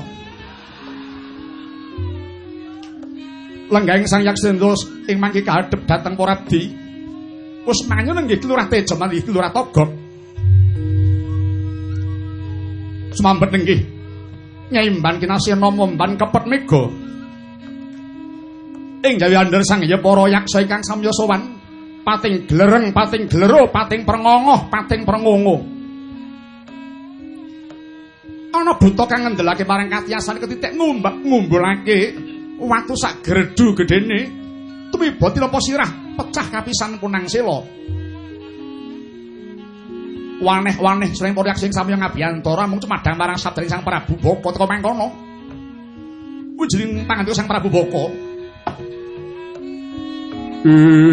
lenggahing sang yaksendra ing mangki kahadhep dhateng para abdi wis manyu nggih kelurah tejo lan iki kelurah togok. Sumambet nggih. Nyaimban kinasena momban kepet mega ing jawi andher sang ya para yaksa ingkang samya sowan. Pating glereng pating glero pating prengongoh pating prengongo ana buta kang ngendelake marang katiasan ketitik ngumbak ngumbulake watu sak gredu gedene tumiba tinapa sirah pecah kapisan punang sela waneh-waneh sering poryak sing sami ngabiyantara mung cumadang marang sabdring sang Prabu Boko teka mangkono. Ujring pangantuk sang Prabu Boko Puta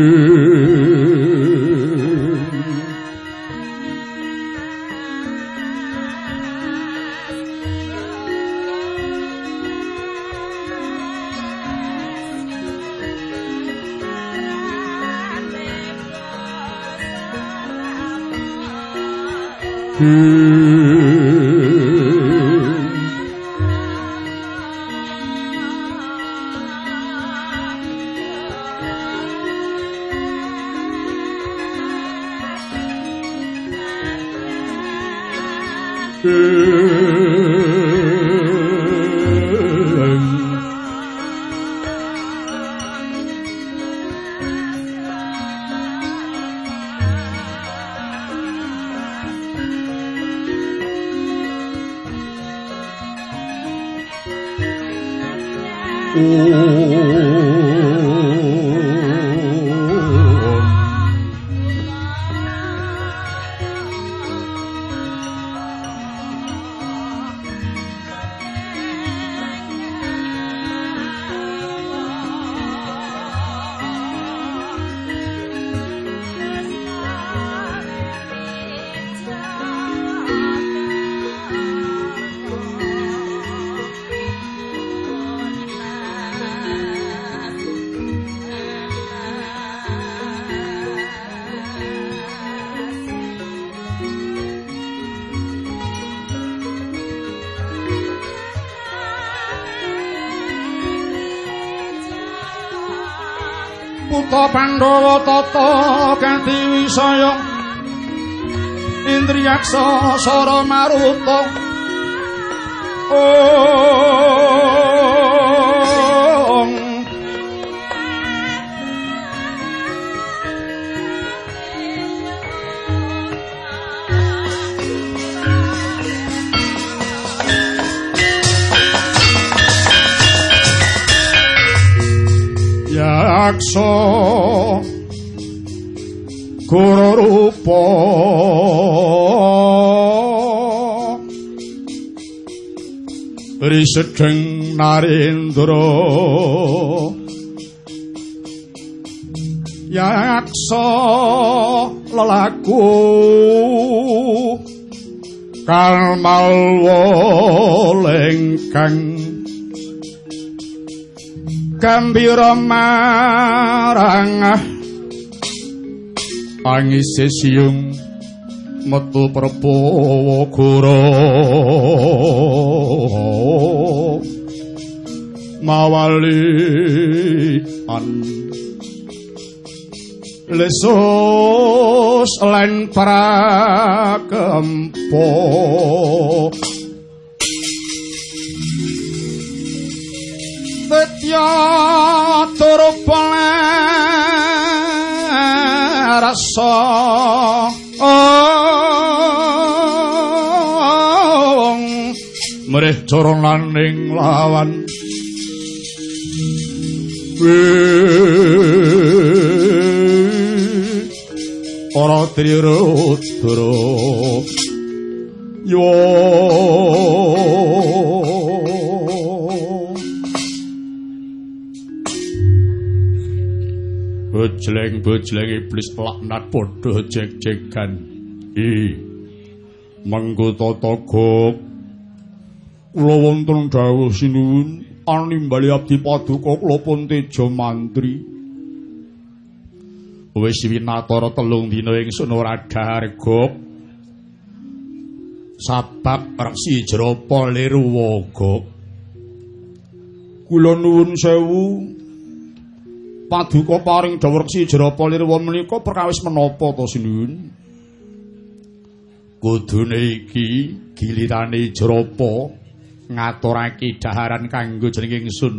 sara maruta Om Yaksa Guru rupa Kalmalwa lengkang Gambira marang Angise siung metu Prabawa Guru Mawali. An. Lesus lan prakempo turpa rasa Mereh coronaning lawan Ora trirudra yo Bojleng bojleng iblis laknat padha jek-jekan. I. Mengko tata gok. Kula wonten dawuh sinuwun animbali abdi paduka kula pun teja mantri. Wis winatara telung dina ingsun ora dhahar gok. Sabab reksi jropa liru wogok. Kula nuwun sewu paduka paring dawerksi jerapa lirwa menika perkawis menapa to sinuwun kudune iki gilirane jerapa ngaturake daharan kanggo jeneng ingsun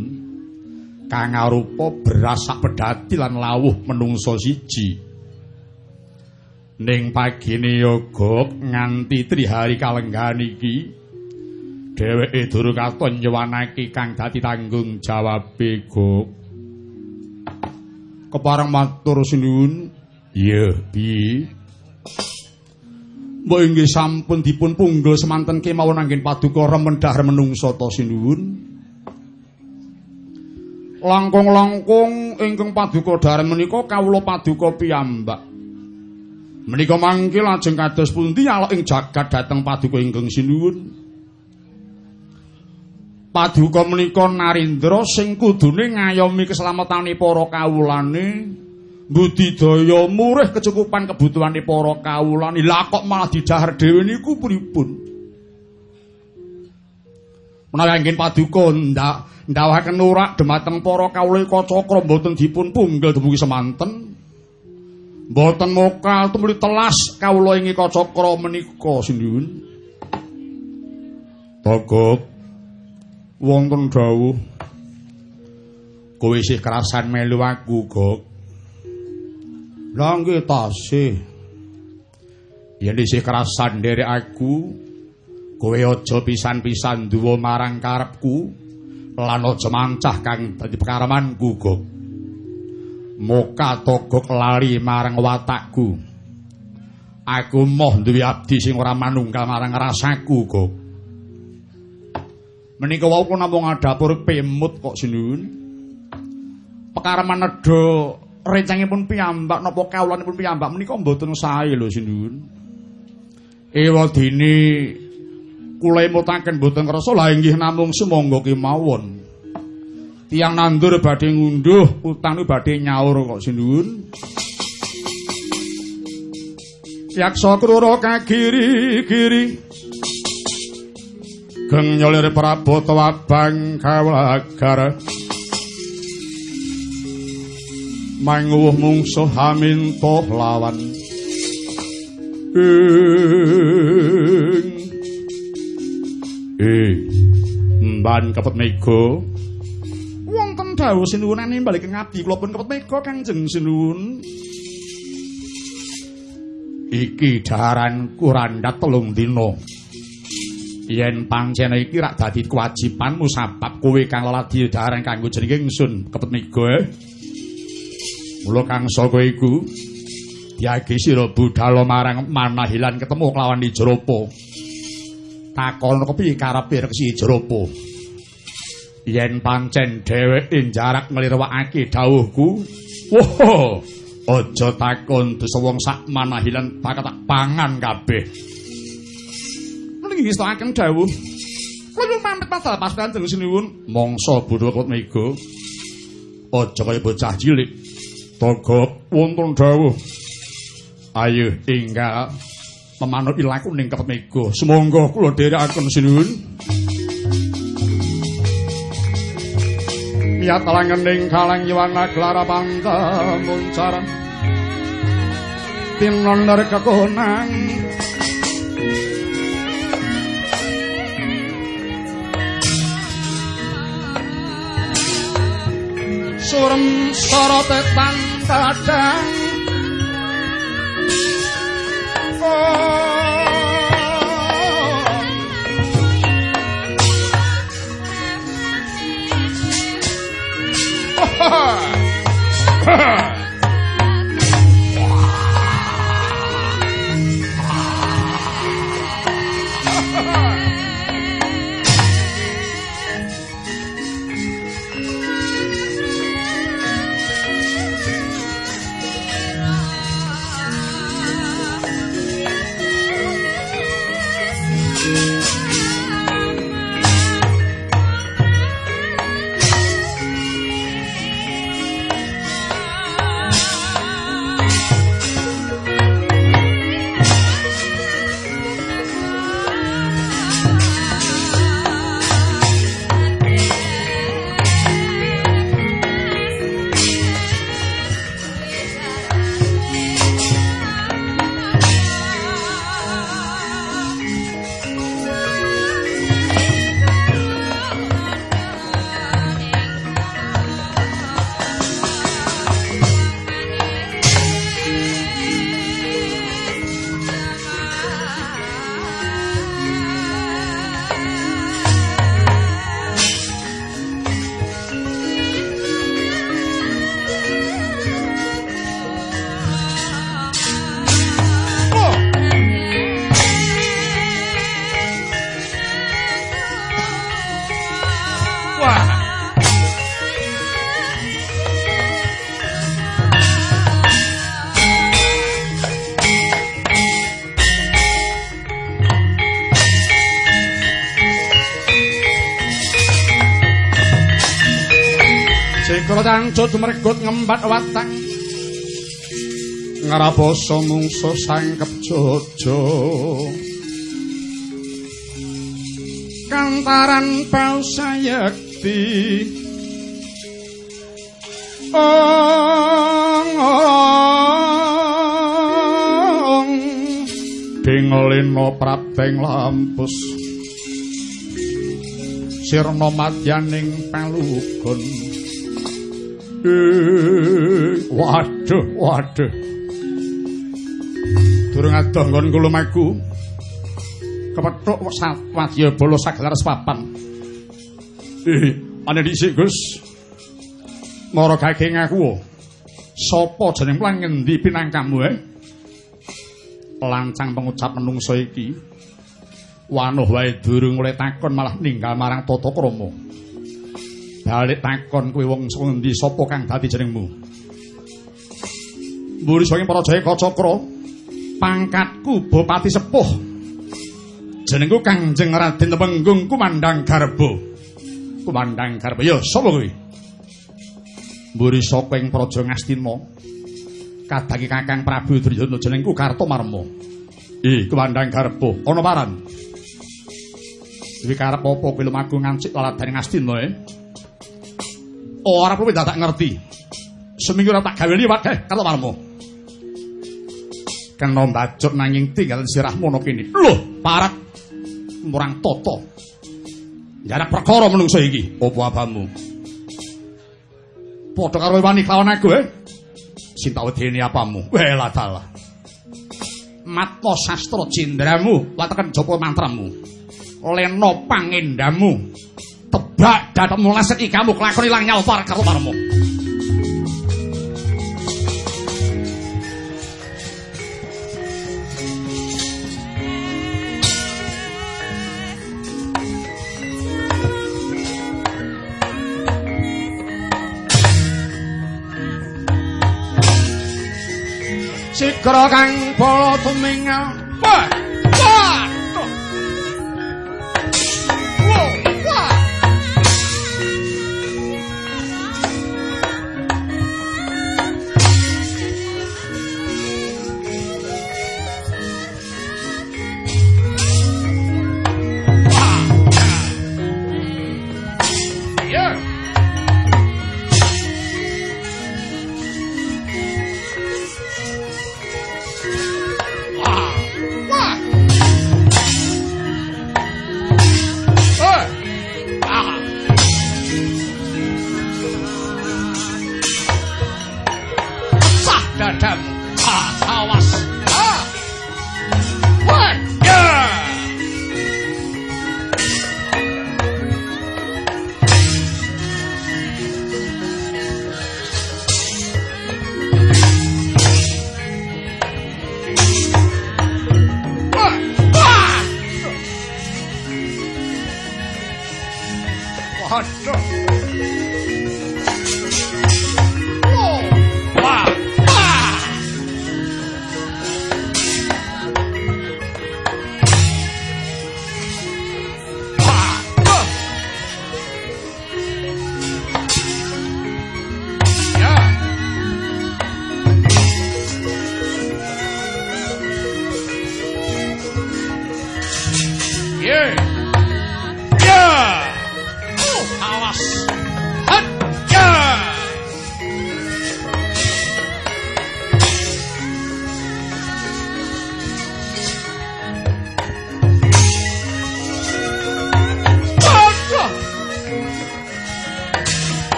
kang arupa beras sak pedati lan lawuh menungso siji. Ning pagine yoga nganti trihari kalenggan iki dheweke durung katon nyuwanake kang dadi tanggung jawabe gok. Keparang matur sinuwun iya piye mbok inggih sampun dipun punggel semanten kemawon anggen paduka remendhah menungsa ta sinuwun. Langkung-langkung ingkang paduka dharen menika kawula paduka piyambak. Menika mangke lajeng kados pundi alok ing jagat dhateng paduka ingkang sinuwun. Paduka menika narindra sing kudune ngayomi keselamatan para kawulane budidaya murih kecukupan kebutuhane para kawulane lah kok malah didhahar dhewe niku pripun? Menawi anggen paduka ndak ndawaken nurak dhumateng para kawula kacakra mboten dipun punggel dumugi semanten. Mboten mokal tumuli telas kawula ing kacakra menika sinuwun Togok wonten dawuh. Kowe isih kerasan melu aku gok lha nggih tasih. Yen isih kerasan nderek aku kowe aja pisan-pisan duwa marang karepku lan aja mancah kang dadi pekaramanku gok moka togok lali marang watakku. Aku moh duwe abdi sing ora manunggal marang rasaku gok Menika wau kula namung dapur pemut kok sinuwun. Pekareman nedha rencangipun piyambak napa kawulanipun piyambak menika mboten sae lho sinuwun. Ewadene kula emutaken mboten krasa la inggih namung sumangga kemawon. Tiang nandur badhe ngunduh utang badhe nyaur kok sinuwun. Yaksa krura kagiri-giri Geng nyolir Prabu Tawabang Kawlagar Manguwuh mungsuh haminto lawan Ing. Ing Mban kepet mego Wonten dawuh sinuwunane balik ngabdi kula pun kepet mego Kangjeng sinuwun. Iki daharan kurandat telung dina. Yen pancen iki rak dadi kewajibanmu sabab kowe kang laladi daharan kanggo jenenge ingsun kepet mega eh mula kang saka iku diagi sira budhal marang manahilan ketemu kelawan Ijropo takon kepiye karepe reksi Ijropo yen pancen dheweke jarak nglirwakake dawuhku woh aja takon dosa wong sak manahilan tak pangan kabeh ing ngestakaken dawuh. Nyuwun pamit pasal pas kanjeng sinuwun. Mangsa bodho kok mega. Aja kaya bocah cilik. Togok wonten dawuh. Ayo tinggal memanut ilaku ning kepet mega. Sumangga kula dherekaken sinuwun. Miat langening kalang yuwana klara panta muncaran. Tinon dari kekonang surem tantadang oh. Dancut mergut ngembat watang. Ngaraposo mungsu sangkep jojo. Kantaran pausayakti ong ong. Bingolino prapteng lampus. Sirna madyaning pelugon waduh waduh. Durung adoh nggon kula magu kepethuk wadya bala sagelar sepapan. Eh ana dhisik Gus. Mara gage ngaku sapa jeneng lan ngendi pinangkamu eh? Lancang pengucap menungso iki. Wanuh wae durung oleh takon malah ninggal marang tata krama balik takon kuwi wong saka ngendi sapa kang dadi jenengmu? Mburi saking para kacakra pangkatku bupati sepuh. Jenengku Kangjeng Raden Temenggung Kumandang Garbo Kumandang Garbo ya sapa kuwi Mburi saka ing praja Ngastina? Kadangi Kakang Prabu Duryana jenengku Kartomarma Ih Kumandang Garbo ana paran? Iki karep apa kuwi lumaku ngancik laladane Ngastina eh Ora perlu tak ngerti Seminggu ora tak gawe liwat eh Kartomarma kena mbajut nanging tinggal sirah mono kini. Loh, parat murang toto. Jarak perkara menungso iki, opo abamu? Padha karo wani kawan aku, eh? Sinta wedeni apamu? Wela dalah. Matma sastra jindramu, wateken japa mantramu. Leno pangendamu. Tebak datemu leset ikamu kelakon ilang nyalpar karo marmu. Sikra kang pala tumingal. Wah!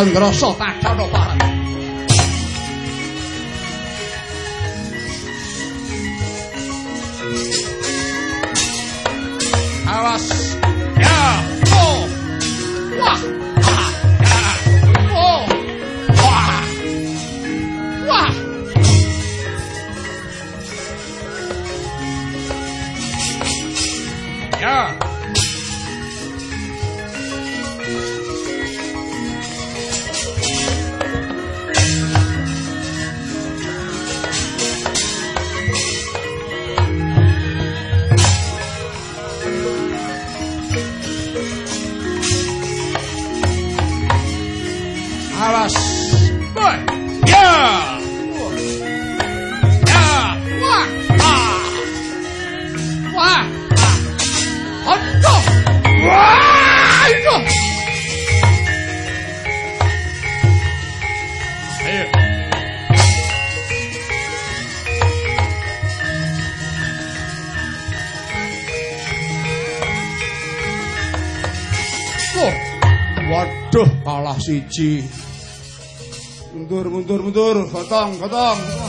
Candra Satadana Parat. Awas. Ya. Oh. Wah. Ah. Oh. Ya. Mundur, mundur, mundur. Gotong, gotong.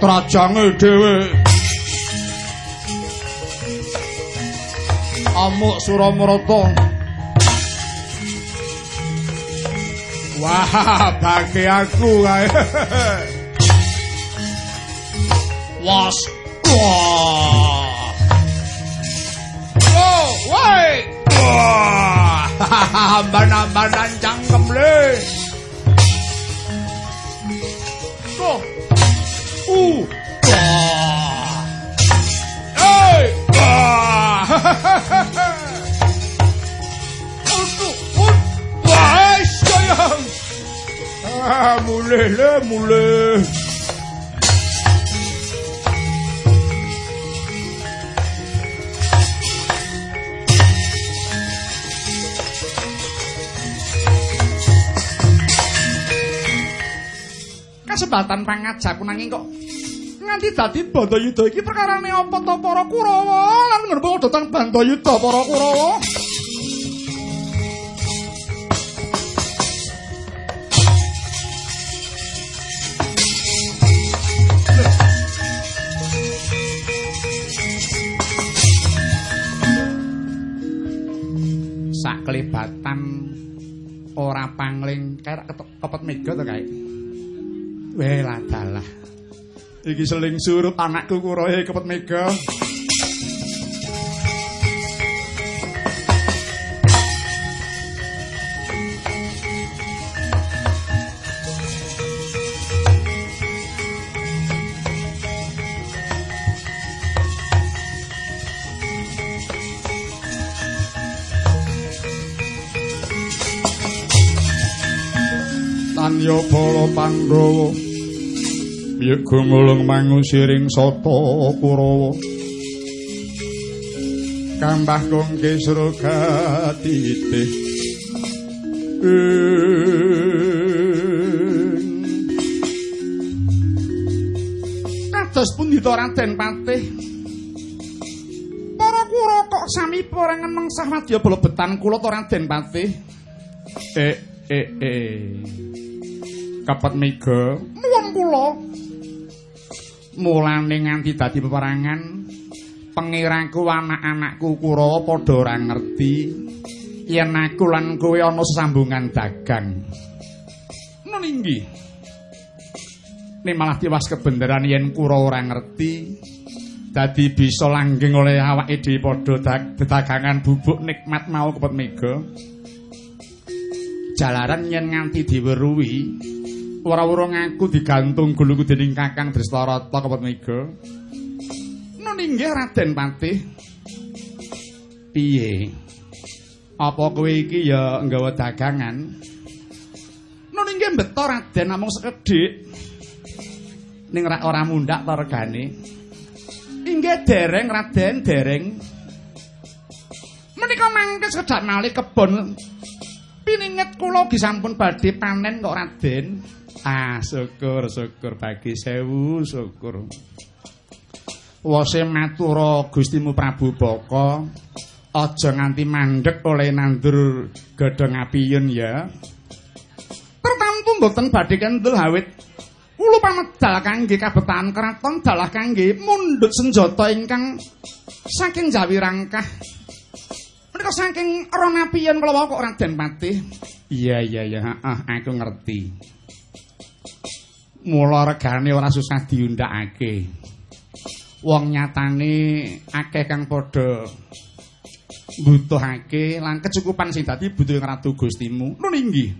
Trajange dhewe. Amuk Suramarata. Wah, bagi aku kae. Was. Wah. Oh, woi. Wah. Amban-ambanan cangkem le. Le, mulai. Kesempatan pangajaku nanging kok nganti dadi Bandayuda iki perkarane apa to para Kurawa lan menapa datang Bandayuda para Kurawa kepet mega to kae Weh ladalah. Iki seling surup anakku kuroe kepet mega. Ya bala pandhawa. Ya gumulung mangusiring sata kurawa kambah kongke srogatite kados pundhita Raden Patih. Para kura kok sami porengan mengsah wadya bola betan kula to Raden Patih? Eh eh eh kapat mega nuwun kula mulane nganti dadi peperangan pengiraku anak-anakku Kurawa padha ora ngerti yen aku lan kowe ana sesambungan dagang. Meninggi. Nek malah tiwas kebenaran yen Kurawa ora ngerti dadi bisa langgeng oleh awake dhewe padha dagangan bubuk nikmat mau kepet mega. Jalaran yen nganti diweruhi ora-ora ngaku digantung guluku dening Kakang Drestarata kepet mega. ninggih Raden Patih. Piye? Apa kowe iki ya nggawa dagangan? Nun inggih beto Raden namung sekedhik. Ning ora ora mundhak to regane. Inggih dereng Raden, dereng. Menika mangke sekedhak malih kebon. Pininget kula disampun badhe panen kok Raden. Ah, syukur, syukur bagi sewu, syukur. wase matura Gustimu Prabu Baka aja nganti mandek oleh nandur godhong apiyun ya. Tertamtu mboten badhe kendel hawit. Kula pamedal kangge kabetahan kraton dalah kangge mundhut senjata ingkang saking Jawi Rangkah. Menika saking rona apiyun kula kok Raden Patih. Iya iya iya. Ah, aku ngerti mula regane ora susah diundhakake wong nyatane akeh kang padha mbutuhake lan kecukupan sing dadi butuh ratu Gustimu. Nun inggih.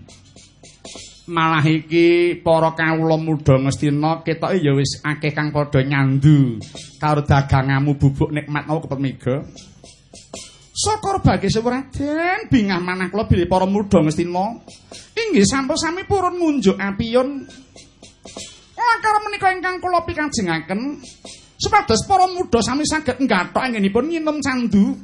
Malah iki para kawula muda Ngastina ketoke ya wis akeh kang padha nyandu karo dagangamu bubuk nikmat mau kepet mega. Sokor bagi sewraden bingah manah kula bilih para muda Ngastina. Inggih sampun sami purun ngunjuk apiun. Lakar menika ingkang kula pikajengaken supados para muda sami saged nggathok anggenipun nginem candu.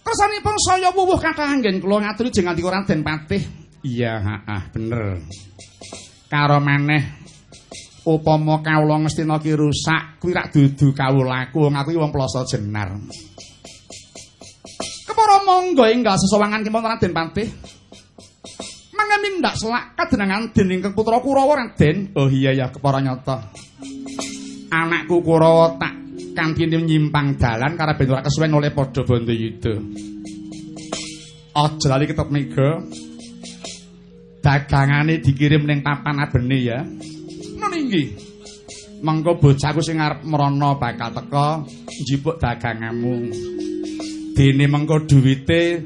Kersanipun saya wuwuh kathah anggen kula ngaturi jeneng nganti Raden Patih. Iya, heeh, bener. Karo maneh upama kawula ngestina ki rusak, kuwi rak dudu kawulaku, wong aku wong ploso jenar. Kepara monggo enggal sesawangan kemawon Raden Patih. Mangga mindak selak kadenangan dening putra Kurawa Raden. Oh iya ya, kepara nyata. anakku Kurawa tak kanthi nyimpang dalan karo ben ora kesuwen oleh padha Bandayuda. Aja lali ketep mega. Dagangane dikirim ning papan abene ya. Meninggi. Mengko bocahku sing arep merana bakal teka njipuk daganganmu. Dene mengko duwite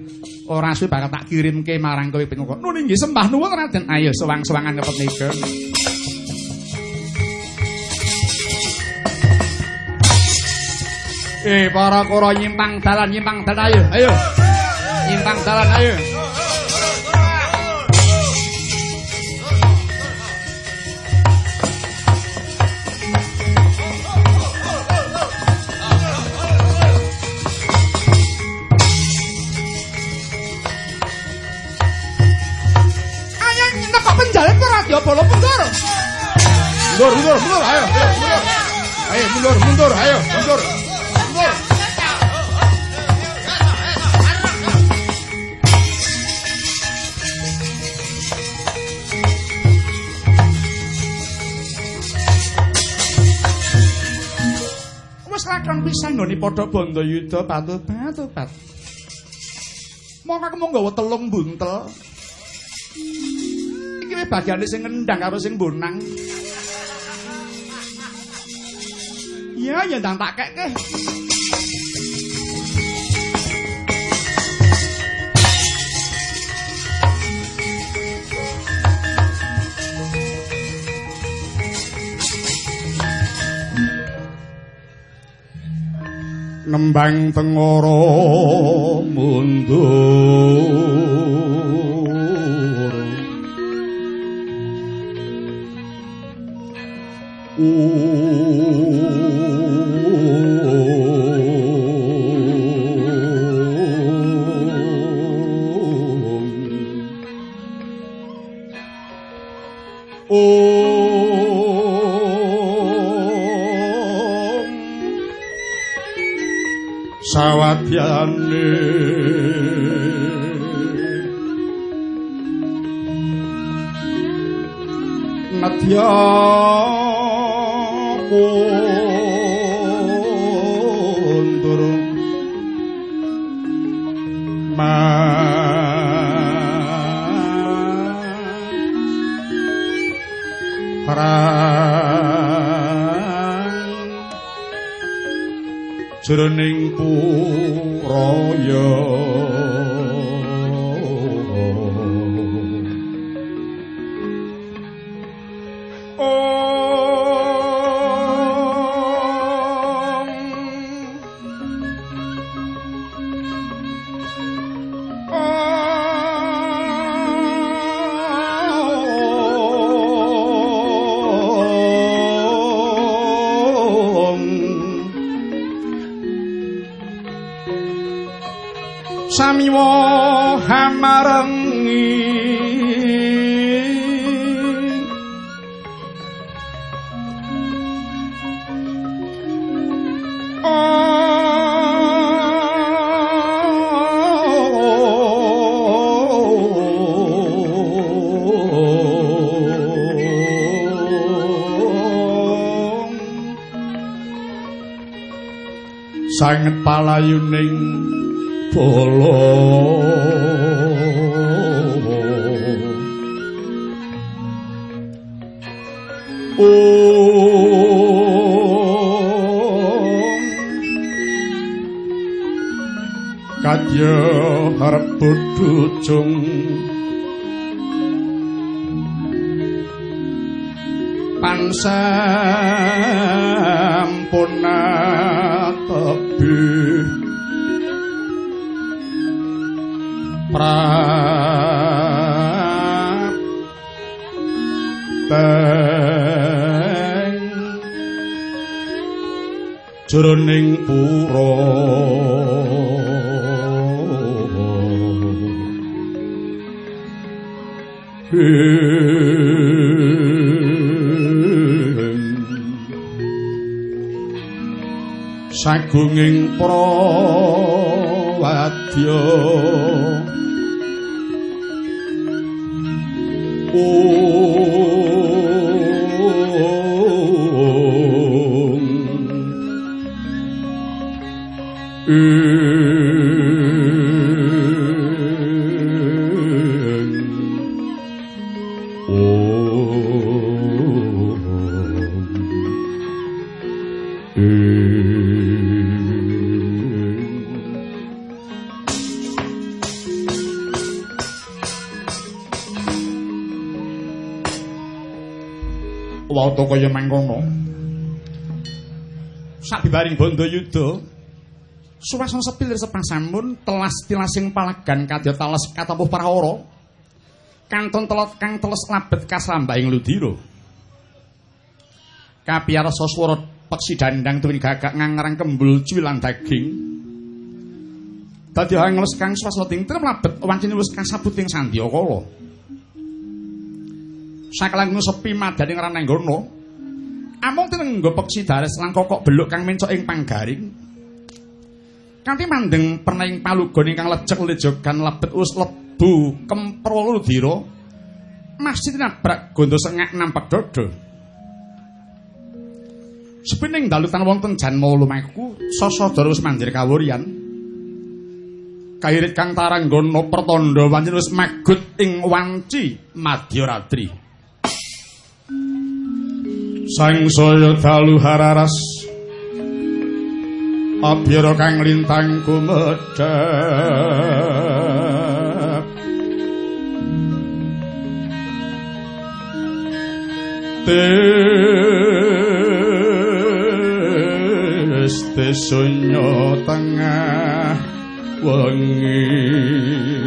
ora suwe bakal tak kirimke marang kowe ping kok. Meninggi sembah nuwun Raden. Ayo sewang-sewangan ketep mega. Eh para kura nyimpang dalan nyimpang dalan ayo ayo. Nyimpang dalan. Ayo radio bola mundur. Mundur mundur mundur ayo mundur. Ayo mundur mundur ayo mundur. Wes lakon pisan nggone padha Bandayuda patu-patu-pat. Mongko aku mung gawa telung buntel. Bagiane sing ngendang karo sing bonang. Iya, ya ndang tak kekke. nembang tengoro mundur sawadyane nadya mundur ma jroning puraya sanget palayuning bala. Kadya harap bodhojong pansampuna jroning pura. Sagunging prawadya kaya mangkono. Sabibaring Bandayuda suwasana sepil sepasamun telas tilasing palagan kadya tales katapuh prahara. Kanton telot kang teles labet kaslambaing ludira. Kapiyarsa swara peksi dandang tuwin gagak ngangrang kembul cuwilan daging. Dadi angles kang swasana tingtir mlabet wancine wis kasabuting sandyakala. Sakelang sepi madani ngranenggono. Amung tinenggo peksi dares lan kokok beluk kang mencok ing panggaring. Kanthi mandeng pernaing palugon ingkang lecek lejogan lebet us lebu kempro ludira. Masjid nabrak gondo sengak nampak dodo. Sepining dalu tan wonten janma lumaku sasada wis mandir kawuryan. Kairit kang taranggono pertanda pancen wis magut ing wanci Madyaratri. Sang saya dalu hararas Abhira kang lintang kumedhap Tes tesunyo tengah wengi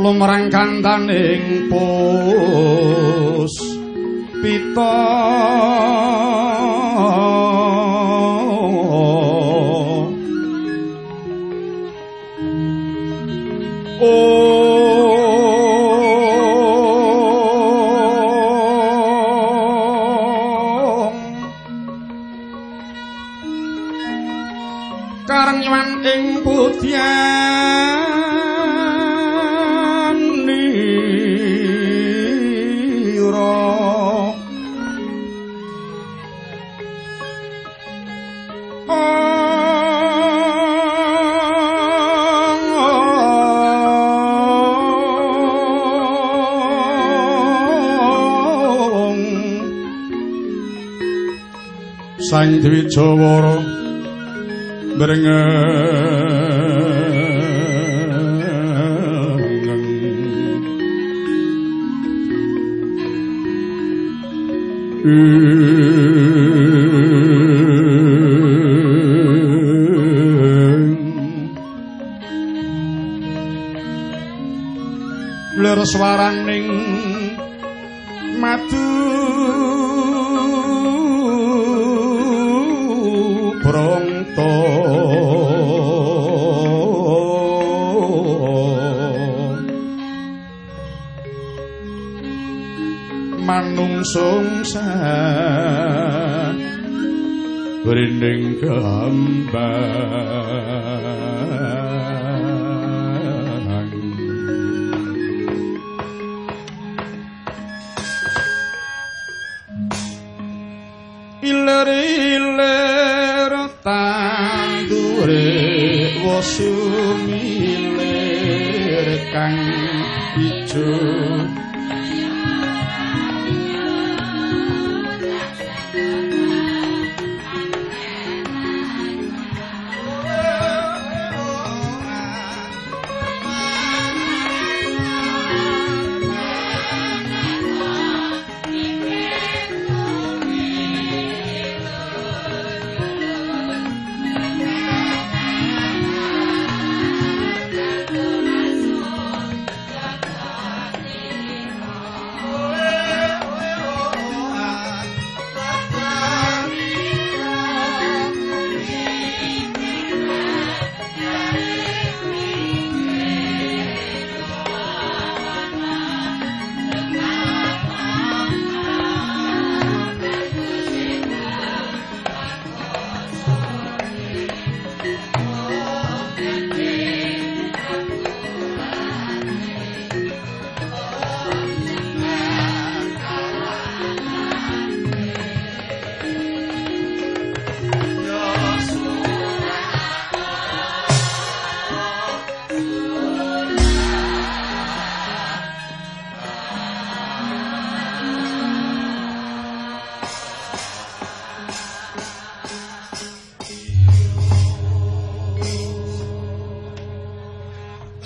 mumerang kandaning pus. Pita sang dwi jawara Ler swaraning manungsung sa berinding kambang iler-iler tandure wasumilir kang ijo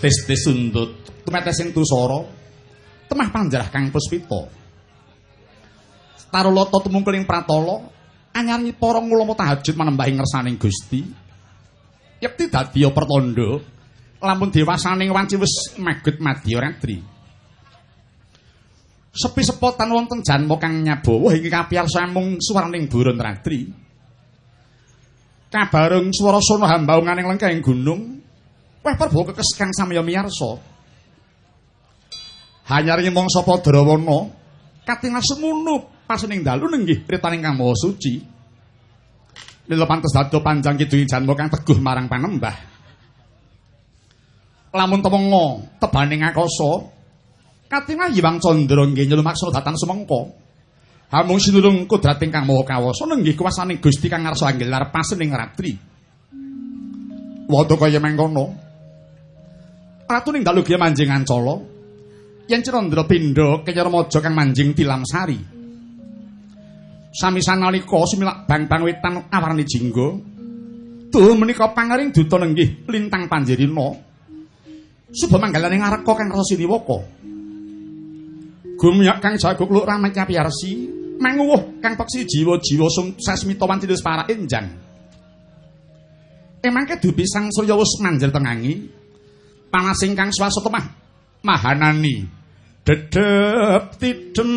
tes-tes sundut. Tumetesing tusara temah panjarah kang puspita. Tarulata tumungkeling pratala anyari para ngulama tahajud manembahing ngersaning Gusti. Yekti dadi pertanda lamun dewasaning wanci wis magut madya ratri sepi sepotan wonten janma kang nyabawa ing kapiyarsa mung suwarning burun ratri. Kabareng swara sono hambaunganing lengkahing gunung Wah perbawa kekes kang samya miyarsa. Hanyari mangsa Padrawana katingal semono pasening dalu nenggih ritaning Kang Maha Suci. Lila pantes dado panjang kidungi janma kang teguh marang panembah. Lamun temenga tebaning akasa katingal Hyang Candra nggih nylumaksana datan sumengka. Hamung sinulung kudrating Kang Maha Kawasa nenggih kuwasaning Gusti kang ngarsa anggelar pasening ratri. Wada kaya mengkono. Ratu ning dalu manjing ancala. Yen Cirandra pindha kenyarmaja kang manjing tilam sari. Sami sanalika sumilak bang-bang wetan awarni jingga. Duh menika pangering duta nenggih lintang panjirina. Suba manggalaning ngareka kang rasa siniwaka. Gumyak kang jaguk luk ramat kapiyarsi, manguwuh kang peksi jiwa-jiwa sukses mitawan tidus para enjang. Emangke dupi sang surya wis manjel tengangi. Panas ingkang swasa temah mahanani. Dedep tidem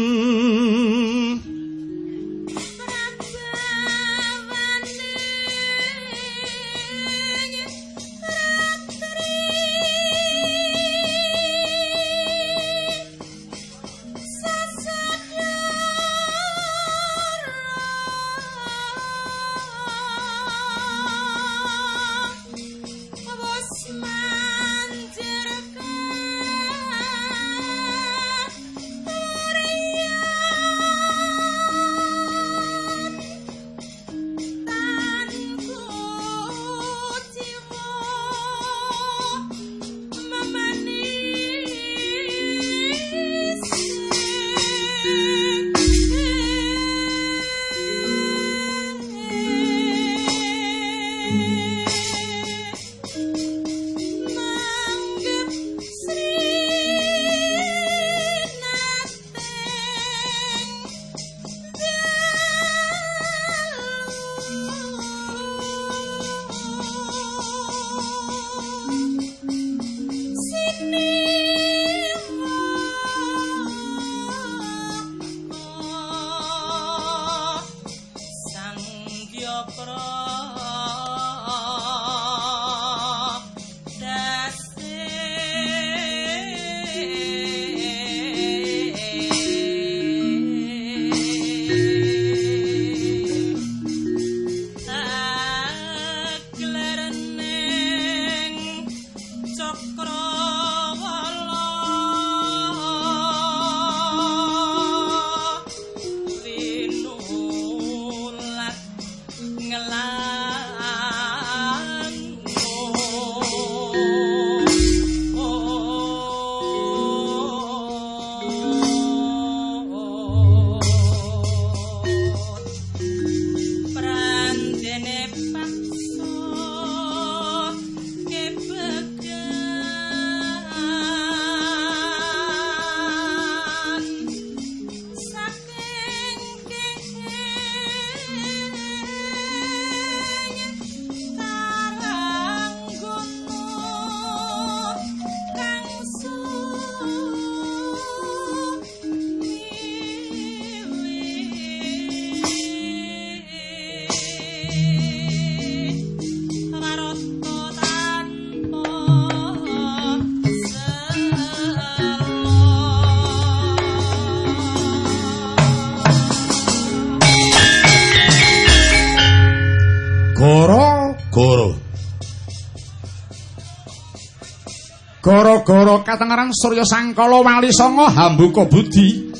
Goro-goro katengaran Surya Sangkala Wali Songo Hambuka Budi.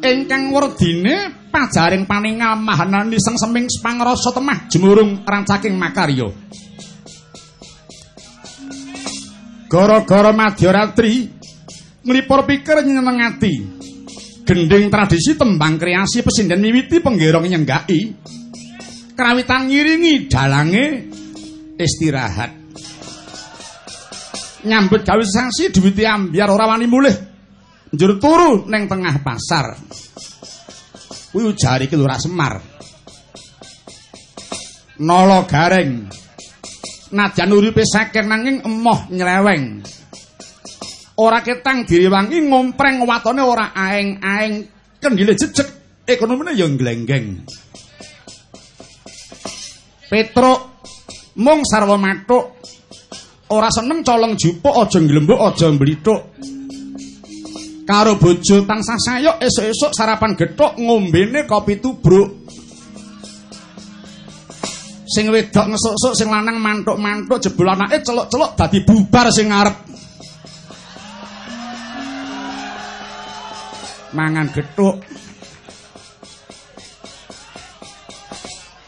Ingkang werdine pajaring paningal mahanani seng seming pangrasa temah jemurung rancaking makarya. Goro-goro Madyaratri nglipur pikir nyeneng ati. Gending tradisi tembang kreasi pesinden miwiti penggerong nyenggaki. krawitan ngiringi dalange istirahat. Nyambut gawe sasi duwite ambyar ora wani mulih. Njur turu ning tengah pasar. Kuwi ujare iki Lurah Semar. Nolo gareng. Najan uripe saken nanging emoh nyeleweng. Ora ketang direwangi ngompreng watone ora aeng-aeng kendile jejeg ekonomine ya nglenggeng. Petruk mung sarwa mathuk. Ora seneng colong jupuk aja nglembuk aja mblithuk. Karo bojo tansah sayok esuk-esuk sarapan gethuk ngombene kopi tubruk. Sing wedok ngesuk-suk sing lanang mantuk-mantuk jebul anake celuk-celuk dadi bubar sing ngarep. Mangan gethuk.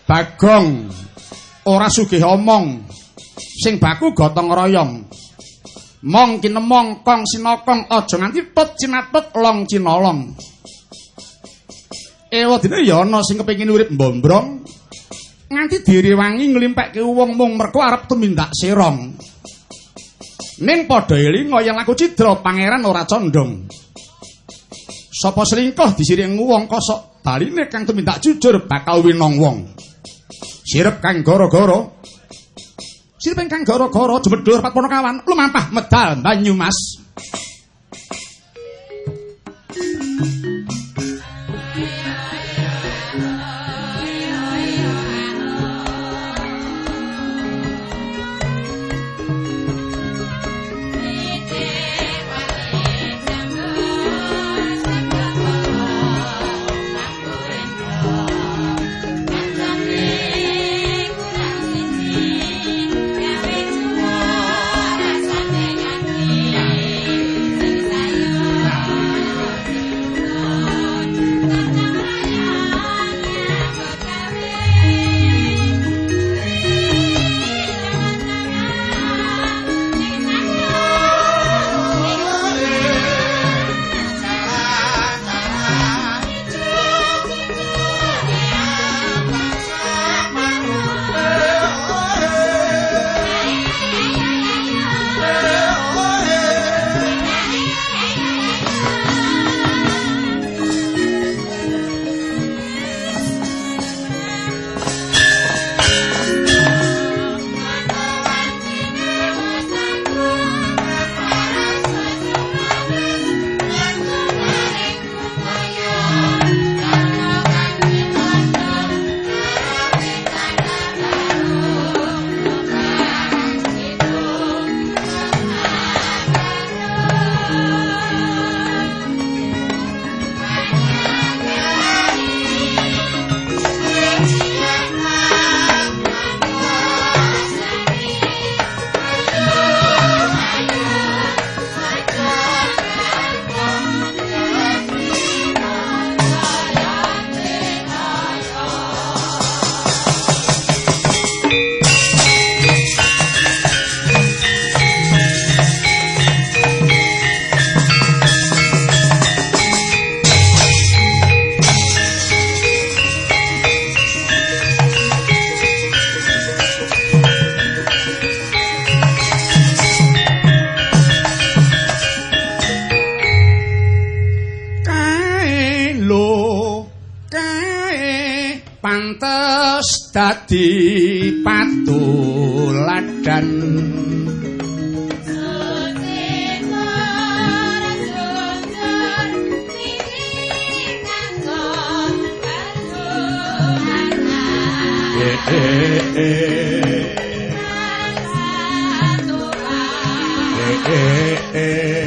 Bagong ora sugih omong sing baku gotong royong. Mong kinemong kong sinokong aja nganti pet cinapet long cinolong. Ewa dina ya ana sing kepengin urip mbombrong. Nganti direwangi nglimpekke wong mung merko arep tumindak serong. Ning padha eling yen laku cidra pangeran ora condong. Sapa selingkuh disiring wong kosok baline kang tumindak jujur bakal winong wong. Sirep kang goro-goro Siriping kang gara-gara jemedhur patpono kawan lumampah medal Banyumas. Patuladan Eh, eh, eh. Eh, eh, eh.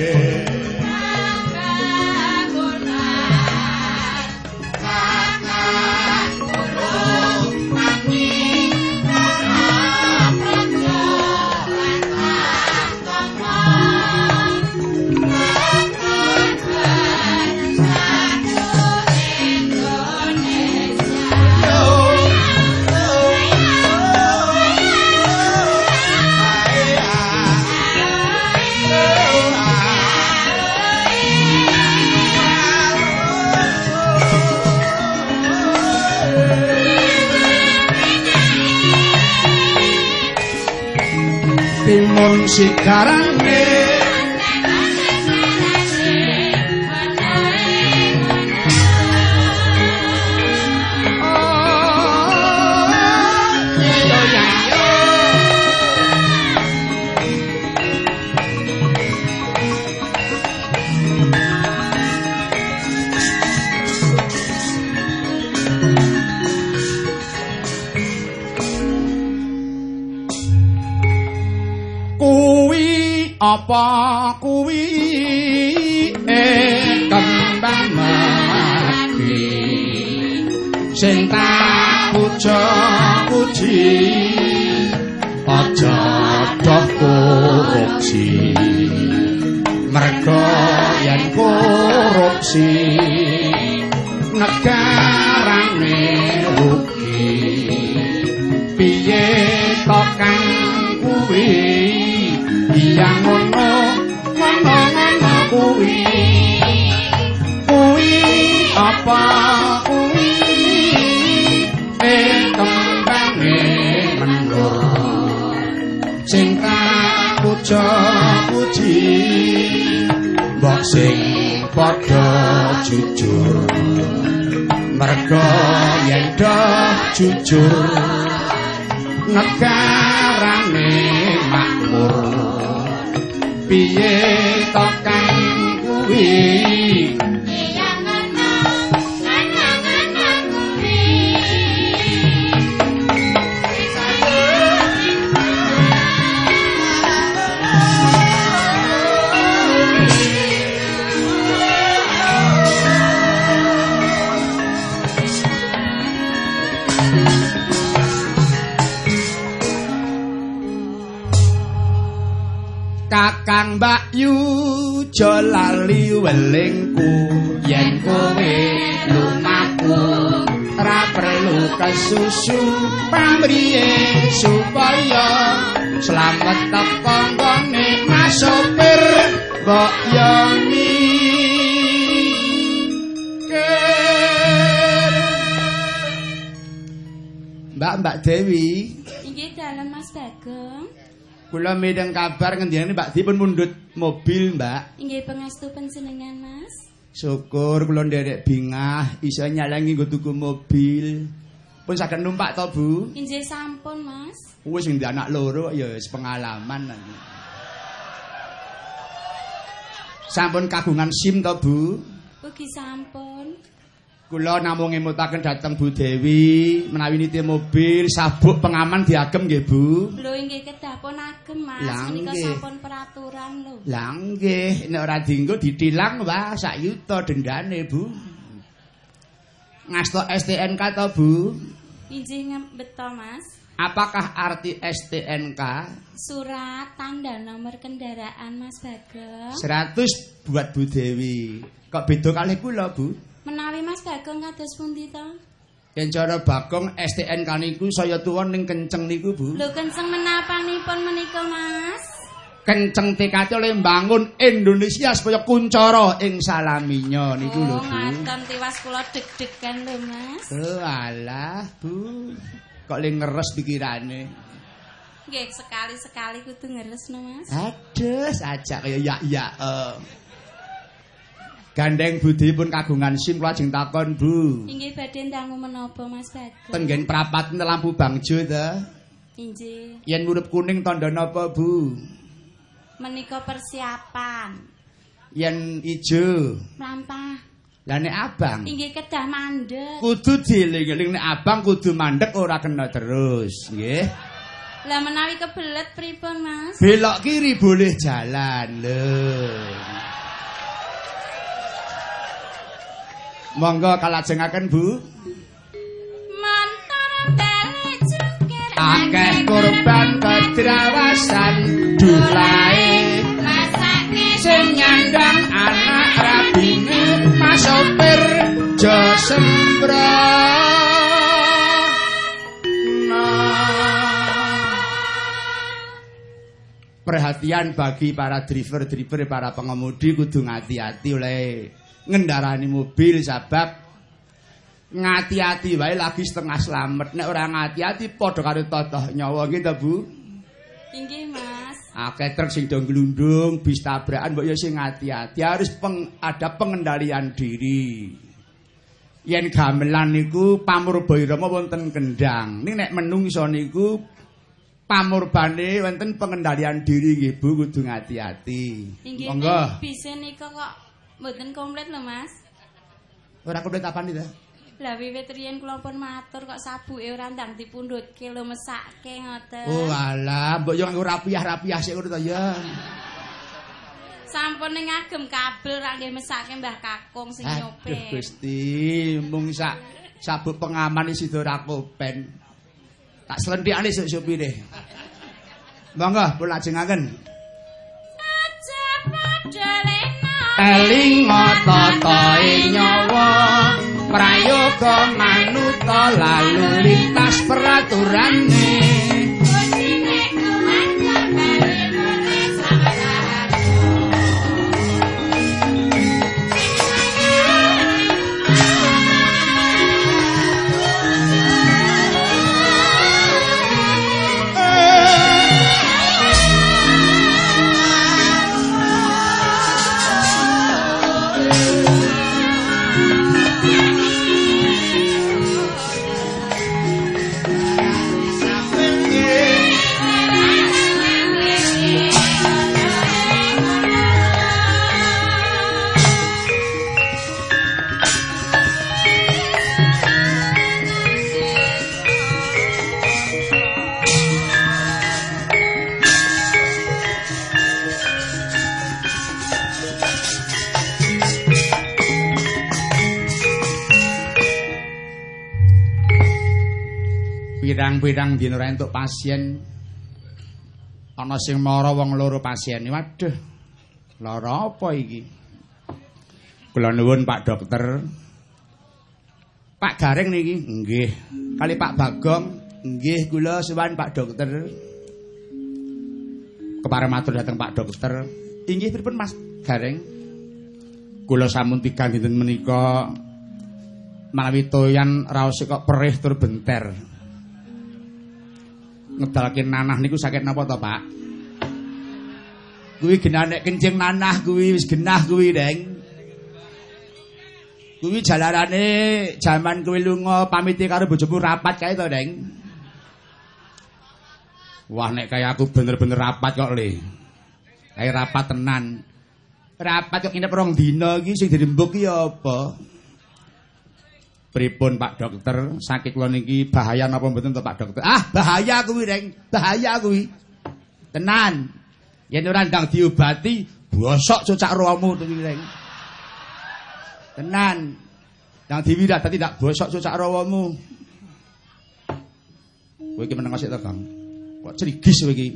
esse cara. Korupsi. Mergo yen korupsi. Negarane sing padha jujur. Merga yen jujur negara jolali welingku yen kowe lumaku ra perlu kesusu. Pamriye supaya slamet teko nggone Mas sopir mbok yoni. Mbak Mbak Dewi. Inggih dalam Mas Bagong. Kula mideng kabar ngendikane Mbak dipun mundhut mobil, Mbak. Inggih pangestu panjenengan Mas. Syukur kula nderek bingah iso nyalangi nggo tuku mobil. Pun saged numpak to, Bu? Inggih sampun Mas. Wis ngendi anak loro ya wis pengalaman. Sampun kagungan SIM to, Bu? Ugi sampun. Kula namung ngemutaken dhateng Bu Dewi menawi niti mobil sabuk pengaman diagem nggih, Bu. Lho inggih kedah pun agem Mas. Menika nggih. sampun peraturan lho. Lah nggih, nek ora dienggo ditilang wah sak yuta dendane, Bu. Ngasto STNK to, Bu? Inggih beto Mas. Apakah arti STNK? Surat tanda nomor kendaraan Mas Bagong. 100 buat Bu Dewi. Kok beda kalih kula, Bu? Menawi Mas Bagong kados pundi to? Yen cara Bagong STNK niku saya tuwa ning kenceng niku, Bu. Lho kenceng menapanipun menika Mas? Kenceng tekate oleh mbangun Indonesia supaya kuncara ing salaminya niku lho, Oh, Bu. ngaten tiwas kula deg-degan lho Mas. Oh, alah, Bu. Kok le ngeres pikirane. Nggih sekali-sekali kudu ngeres no Mas. Aduh, sajak kaya ya ya. eh. Gandeng Budi pun kagungan SIM kula ajeng takon, Bu. Inggih badhe ndangu menapa Mas Bagong? Tenggen prapat lampu bangjo ta. Inggih. Yen murup kuning tandha napa, Bu? Menika persiapan. Yen ijo, Mlampah. lah nek abang. Inggih kedah mandek. Kudu dieling-eling nek abang kudu mandek ora kena terus, nggih. Lah menawi kebelet pripun Mas? Belok kiri boleh jalan lho. Monggo kalajengaken, Bu. Mantara bale cukir Akeh korban kedrawasan dulae masake sing nyandang anak rabine Mas sopir jo sembra. Perhatian bagi para driver-driver, para pengemudi kudu ngati-hati oleh ngendarani mobil sebab ngati-hati wae lagi setengah selamat. Nek ora ngati-hati padha karo totoh nyawa nggih ta, Bu? Inggih Mas. Akeh truk sing do glundung, bis tabrakan mbok ya sing ngati-hati. Harus peng- ada pengendalian diri. Yen gamelan niku pamurbaya Rama wonten kendang. Ning nek menungso niku pamurbane wonten pengendalian diri nggih Bu kudu ngati-hati. Inggih Monggo. bise nika kok mboten komplit lho Mas. Ora komplit apane ta? Lah wiwit riyen kula pun matur kok sabuke ora ndang dipundhutke lho mesake ngoten. Oh alah, mbok yo nganggo rapiah-rapiah sik ngono ta ya. Sampun ning ngagem kabel ra nggih mesake Mbah Kakung sing Aduh nyopir. Gusti, mung sak sabuk pengaman isi ora kopen. Tak selentikane sok supire. Monggo pun lajengaken. Aja padha Eling tatae nyawa prayoga manuta lalu lintas peraturane. Pirang-pirang dina ora entuk pasien. Ana sing mara wong loro pasien. Waduh. Lara apa iki? Kula nuwun Pak Dokter. Pak Gareng niki, nggih. Kali Pak Bagong, nggih kula suwan Pak Dokter. Kepareng matur dhateng Pak Dokter. Inggih pripun Mas Gareng? Kula sampun tiga dinten menika malawi toyan raos kok perih tur benter. Ngedalake nanah niku sakit napa to, Pak? Kuwi genah nek kencing nanah kuwi wis genah kuwi, Deng. Kuwi jalarane jaman kuwi lunga pamiti karo bojomu rapat kae to, Deng. Wah nek kaya aku bener-bener rapat kok, Le. Kae rapat tenan. Rapat kok nginep rong dina iki sing dirembuk ki apa? Pripun Pak Dokter? Sakit kula niki bahaya napa mboten Pak Dokter? Ah, bahaya kuwi, Deng. Bahaya kuwi. Tenan. Yen ora ndang diobati, bosok cocak rohamu to kuwi, Deng. Tenan. Yang diwirat dadi tak bosok cocak rawamu. Kowe iki meneng to, Kang. Kok cerigis kowe iki.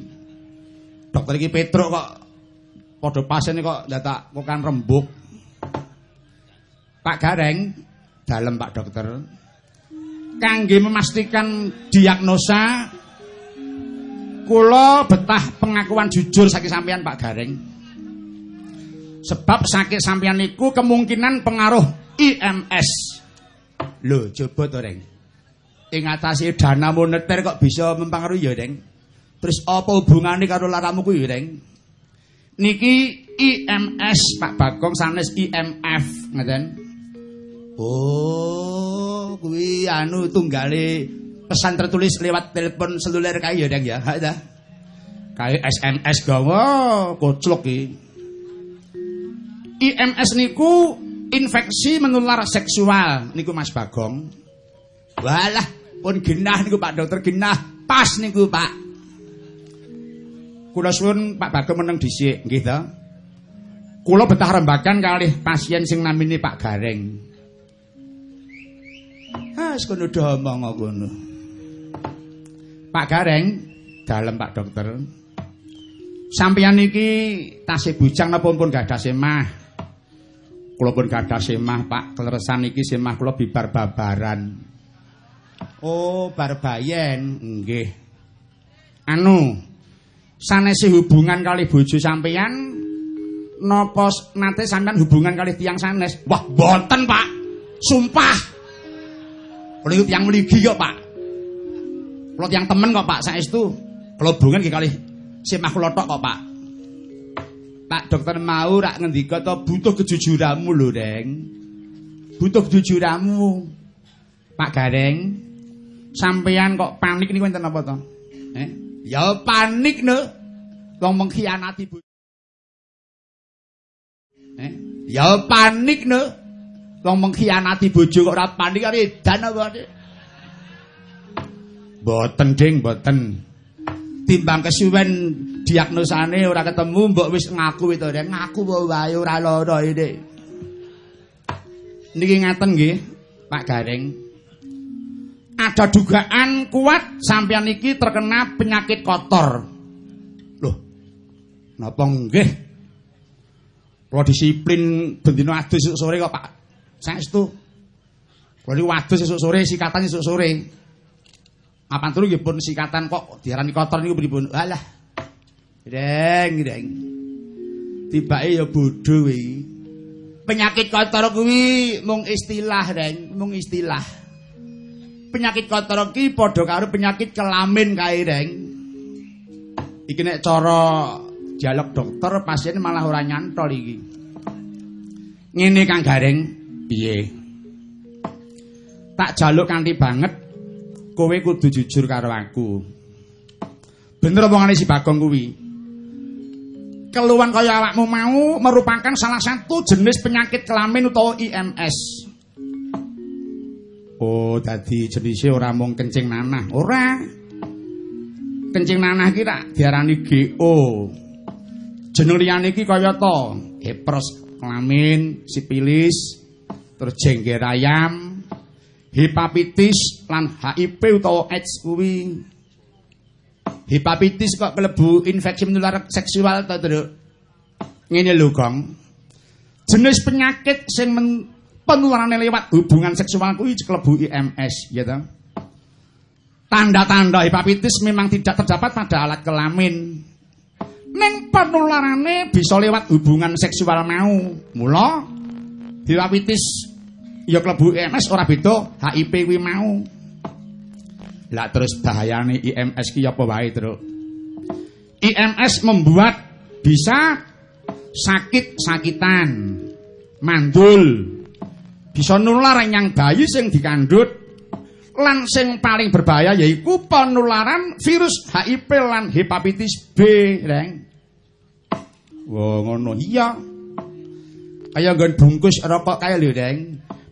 Dokter iki Petruk kok padha pasien kok dadak kok kan rembug. Pak Gareng, dalem Pak Dokter. Kangge memastikan diagnosa kula betah pengakuan jujur saking sampeyan Pak Gareng. Sebab sakit sampeyan niku kemungkinan pengaruh IMS. Lho, coba to, Reng. Ing atase dana moneter kok bisa mempengaruhi ya, Reng? Terus apa hubungane karo laramu kuwi, Reng? Niki IMS Pak Bagong sanes IMF, ngeten. Oh, kuwi anu tunggale pesan tertulis lewat telepon seluler kae ya, Reng ya. Ha ta. Kae SMS gawa koclok iki. IMS niku infeksi menular seksual niku Mas Bagong. Walah, pun genah niku Pak Dokter genah. Pas niku Pak. Kula suwun Pak Bagong meneng dhisik, nggih to. Kula betah rembakan kalih pasien sing namine Pak Gareng. Ah, wis kono do omong ngono. Pak Gareng, dalem Pak Dokter. Sampeyan niki tasih bujang napa pun gadah semah? Kula pun gadah semah, Pak. Kleresan iki semah kula bibar babaran. Oh, barbayen. Nggih. Anu, sanesi hubungan kali bojo sampeyan napa nate sampeyan hubungan kali tiang sanes? Wah, boten, Pak. Sumpah. Kula iku tiyang mligi kok, Pak. Kula tiyang temen kok, Pak, saestu. Kula hubungan nggih kalih semah kula tok kok, Pak. Pak dokter mau rak ngendika to butuh kejujuranmu lho, Reng. Butuh kejujuranmu. Pak Gareng, sampeyan kok panik niku enten apa to? Eh? Ya panik no. Wong mengkhianati bojo. Eh? Ya panik no. Wong mengkhianati bojo kok ora panik karo edan apa? Boten, Ding, boten. Timbang kesuwen diagnosane ora ketemu mbok wis ngaku itu Ding. Ngaku wae ora lara iki. Niki ngaten nggih, Pak Gareng. ada dugaan kuat sampean iki terkena penyakit kotor. Loh. Napa nggih? Kula disiplin bendina adus sore kok, Pak. Saestu. Kula niku adus esuk sore, sikatan esuk sore. Apa turu nggih pun sikatan kok diarani kotor niku pripun? Walah. Deng, deng. Tibake ya bodho iki. Penyakit kotor kuwi mung istilah, Deng, mung istilah. penyakit kotor iki padha karo penyakit kelamin kae, Reng. Iki nek cara dialog dokter pasien malah ora nyantol iki. Ngene Kang Gareng, piye? Tak jaluk kanthi banget kowe kudu jujur karo aku. Bener omongane si Bagong kuwi. Keluhan kaya awakmu mau merupakan salah satu jenis penyakit kelamin utawa IMS. Oh, dadi jenise ora mung kencing nanah, ora. Kencing nanah iki tak diarani GO. Jeneng liyane iki kaya to, hepros kelamin, sipilis, terus jengger ayam, hepatitis lan HIV utawa AIDS kuwi hepatitis kok kelebu infeksi menular seksual ta, Truk? Ngene lho, Gong. Jenis penyakit sing penularannya lewat hubungan seksual kuwi kelebu IMS, ya ta? Tanda-tanda hepatitis memang tidak terdapat pada alat kelamin. Neng penularannya bisa lewat hubungan seksual mau. Mula hepatitis ya klebu IMS ora beda HIV kuwi mau. Lah terus bahayane IMS ki apa wae, Truk? IMS membuat bisa sakit-sakitan, mandul, bisa nular yang bayi sing dikandut lan sing paling berbahaya yaiku penularan virus HIV lan hepatitis B, Reng. Wah, ngono iya. Kaya nggon bungkus rokok kaya lho, Reng.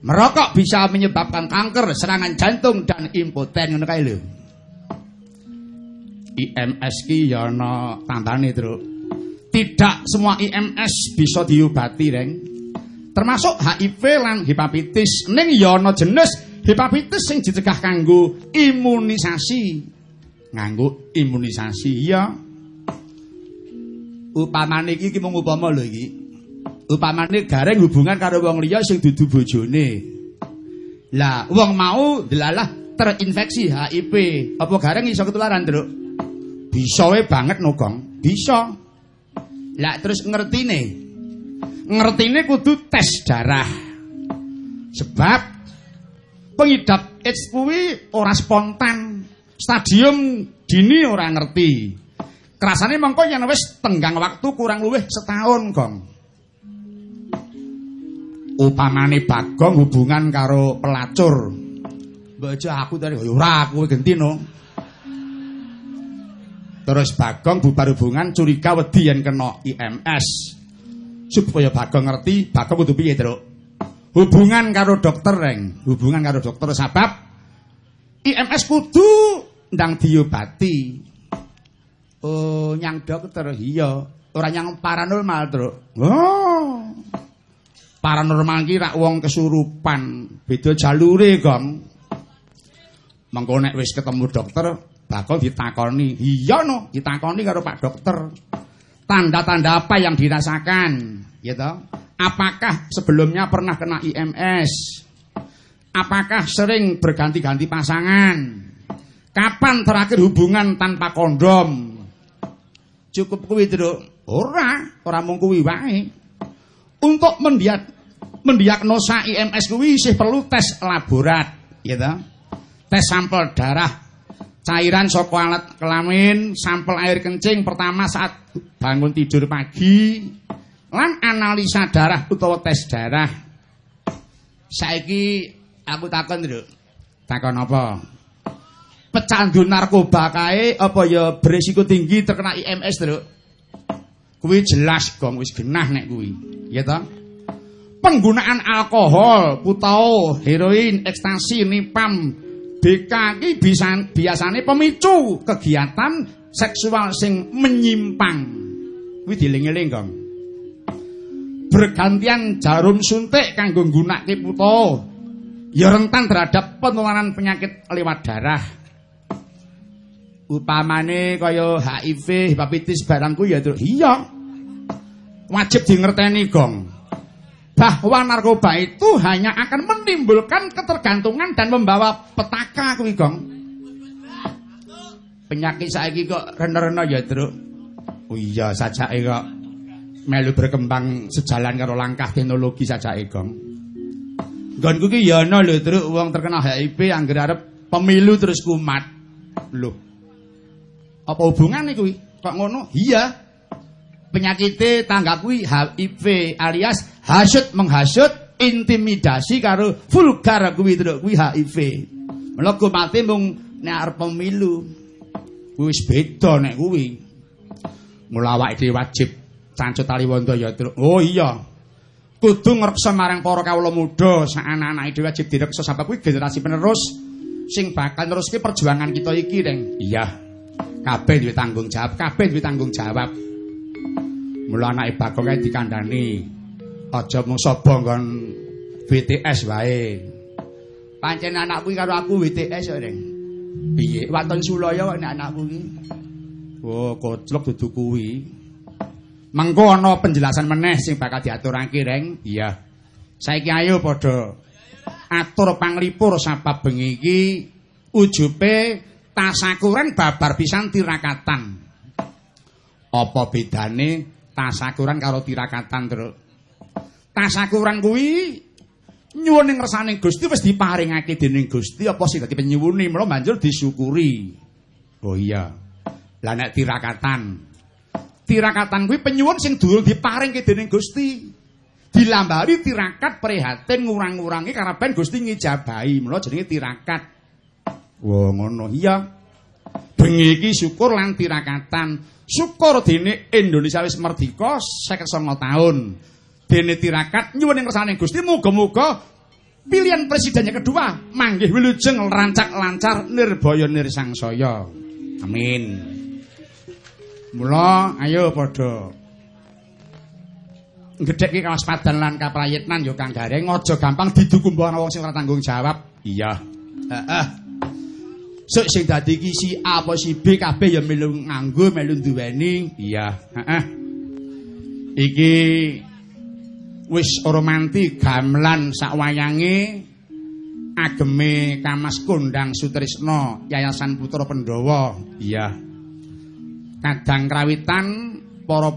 Merokok bisa menyebabkan kanker, serangan jantung dan impoten ngono kae lho. IMS ki ya ana tandane, Truk. Tidak semua IMS bisa diobati, Reng. Termasuk HIV lan hepatitis. Ning ya ana jenis hepatitis sing dicegah kanggo imunisasi. Nganggo imunisasi ya. Upamane iki iki mung upama lho iki. Upamane gareng hubungan karo wong liya sing dudu bojone. Lah, wong mau delalah terinfeksi HIV. Apa gareng iso ketularan, Truk? Bisa wae banget no, Gong. Bisa. Lah terus ngertine. Ngertine kudu tes darah. Sebab pengidap AIDS kuwi ora spontan. Stadium dini ora ngerti. Kerasane mengko yen wis tenggang waktu kurang luwih setahun, Gong. Upamane Bagong hubungan karo pelacur. Mbok aku tadi ora aku genti no. Terus Bagong bubar hubungan curiga wedi yen kena IMS. Supaya Bagong ngerti, Bagong kudu piye, Truk? Hubungan karo dokter, Reng. Hubungan karo dokter sebab IMS kudu ndang diobati. Oh, nyang dokter iya, ora nyang paranormal, Truk. Oh. Paranormal ki rak wong kesurupan, beda jalure, Gong. Mengko nek wis ketemu dokter, bakal ditakoni. Iya no, ditakoni karo Pak Dokter. Tanda-tanda apa yang dirasakan, gitu. Apakah sebelumnya pernah kena IMS? Apakah sering berganti-ganti pasangan? Kapan terakhir hubungan tanpa kondom? Cukup kuwi, Truk. Ora, ora mung kuwi wae. Untuk mendiat mendiagnosa IMS kuwi isih perlu tes laborat, gitu. Tes sampel darah, cairan saka alat kelamin, sampel air kencing pertama saat bangun tidur pagi, lan analisa darah utawa tes darah. Saiki aku takon, Nduk. Takon apa? Pecandu narkoba kae apa ya berisiko tinggi terkena IMS, Nduk? Kuwi jelas, Gong, wis genah nek kuwi. Ya toh? Penggunaan alkohol, putau, heroin, ekstasi, nipam, BK iki bisa biasane pemicu kegiatan seksual sing menyimpang. Kuwi dieling-eling, Gong. Bergantian jarum suntik kanggo nggunakake putau. Ya rentan terhadap penularan penyakit lewat darah. Upamane kaya HIV, hepatitis barangku ya iya. Wajib di ngerteni, Gong. Bahwa narkoba itu hanya akan menimbulkan ketergantungan dan membawa petaka kuwi gong. Penyakit saiki kok rena-rena ya truk oh iya sajake kok melu berkembang sejalan karo langkah teknologi sajake gong. Nggonku ki ya ana lho truk wong terkena HIV anggere arep pemilu terus kumat. Lho apa hubungane kuwi? Kok ngono? Iya penyakit tangga kuwi HIV alias hasud menghasut intimidasi karo vulgar kuwi terus kuwi HIV. Mula mati mung nek arep pemilu. Wis beda nek kuwi. Mula awake dhewe wajib cancut taliwondo ya terus. Oh iya. Kudu ngreksa marang para kawula muda sak anak-anake dhewe wajib direksa sebab kuwi generasi penerus sing bakal neruske perjuangan kita iki, Reng. Iya. Kabeh duwe tanggung jawab, kabeh duwe tanggung jawab. Mula anake Bagong kae dikandani. Aja mung sapa nggon BTS wae. Pancen anakku karo aku WTS kok, Reng. Piye? Waton Sulaya kok anakku iki. Oh, koclok dudu kuwi. Mengko ana penjelasan meneh sing bakal diaturake, Reng. Iya. Saiki ayo padha atur panglipur sapa bengi iki ujupe tasakuran babar pisan tirakatan. Apa bedane tasakuran karo tirakatan, Truk? Tasakuran kuwi nyuwun ing ngersane Gusti wis diparingake dening Gusti apa sing dadi penyuwune mula banjur disyukuri. Oh iya. Lah nek tirakatan tirakatan kuwi penyuwun sing durung diparingke dening Gusti. Dilambari tirakat prihatin ngurang-ngurangi karepen Gusti ngijabahi. Mula jenenge tirakat. Wah ngono iya. Bengi iki syukur lan tirakatan. Syukur dene Indonesia wis merdeka 59 tahun. Dene tirakat nyuwun ing kersane Gusti muga-muga pilihan presidennya kedua manggih wilujeng rancak lancar nirbaya nirsangsaya. Amin. Mula ayo padha gedhekke kawaspadan lan kaprayitnan ya Kang Gareng aja gampang diduku mbah wong sing ora tanggung jawab. Iya. Heeh. Sok sing dadi iki si A apa si B kabeh ya melu nganggo melu duweni. Iya. Heeh. Iki wis romanti gamelan sakwayange ageme Kamas Kondang Sutrisno Yayasan Putra Pandhawa. Iya. Kadang krawitan para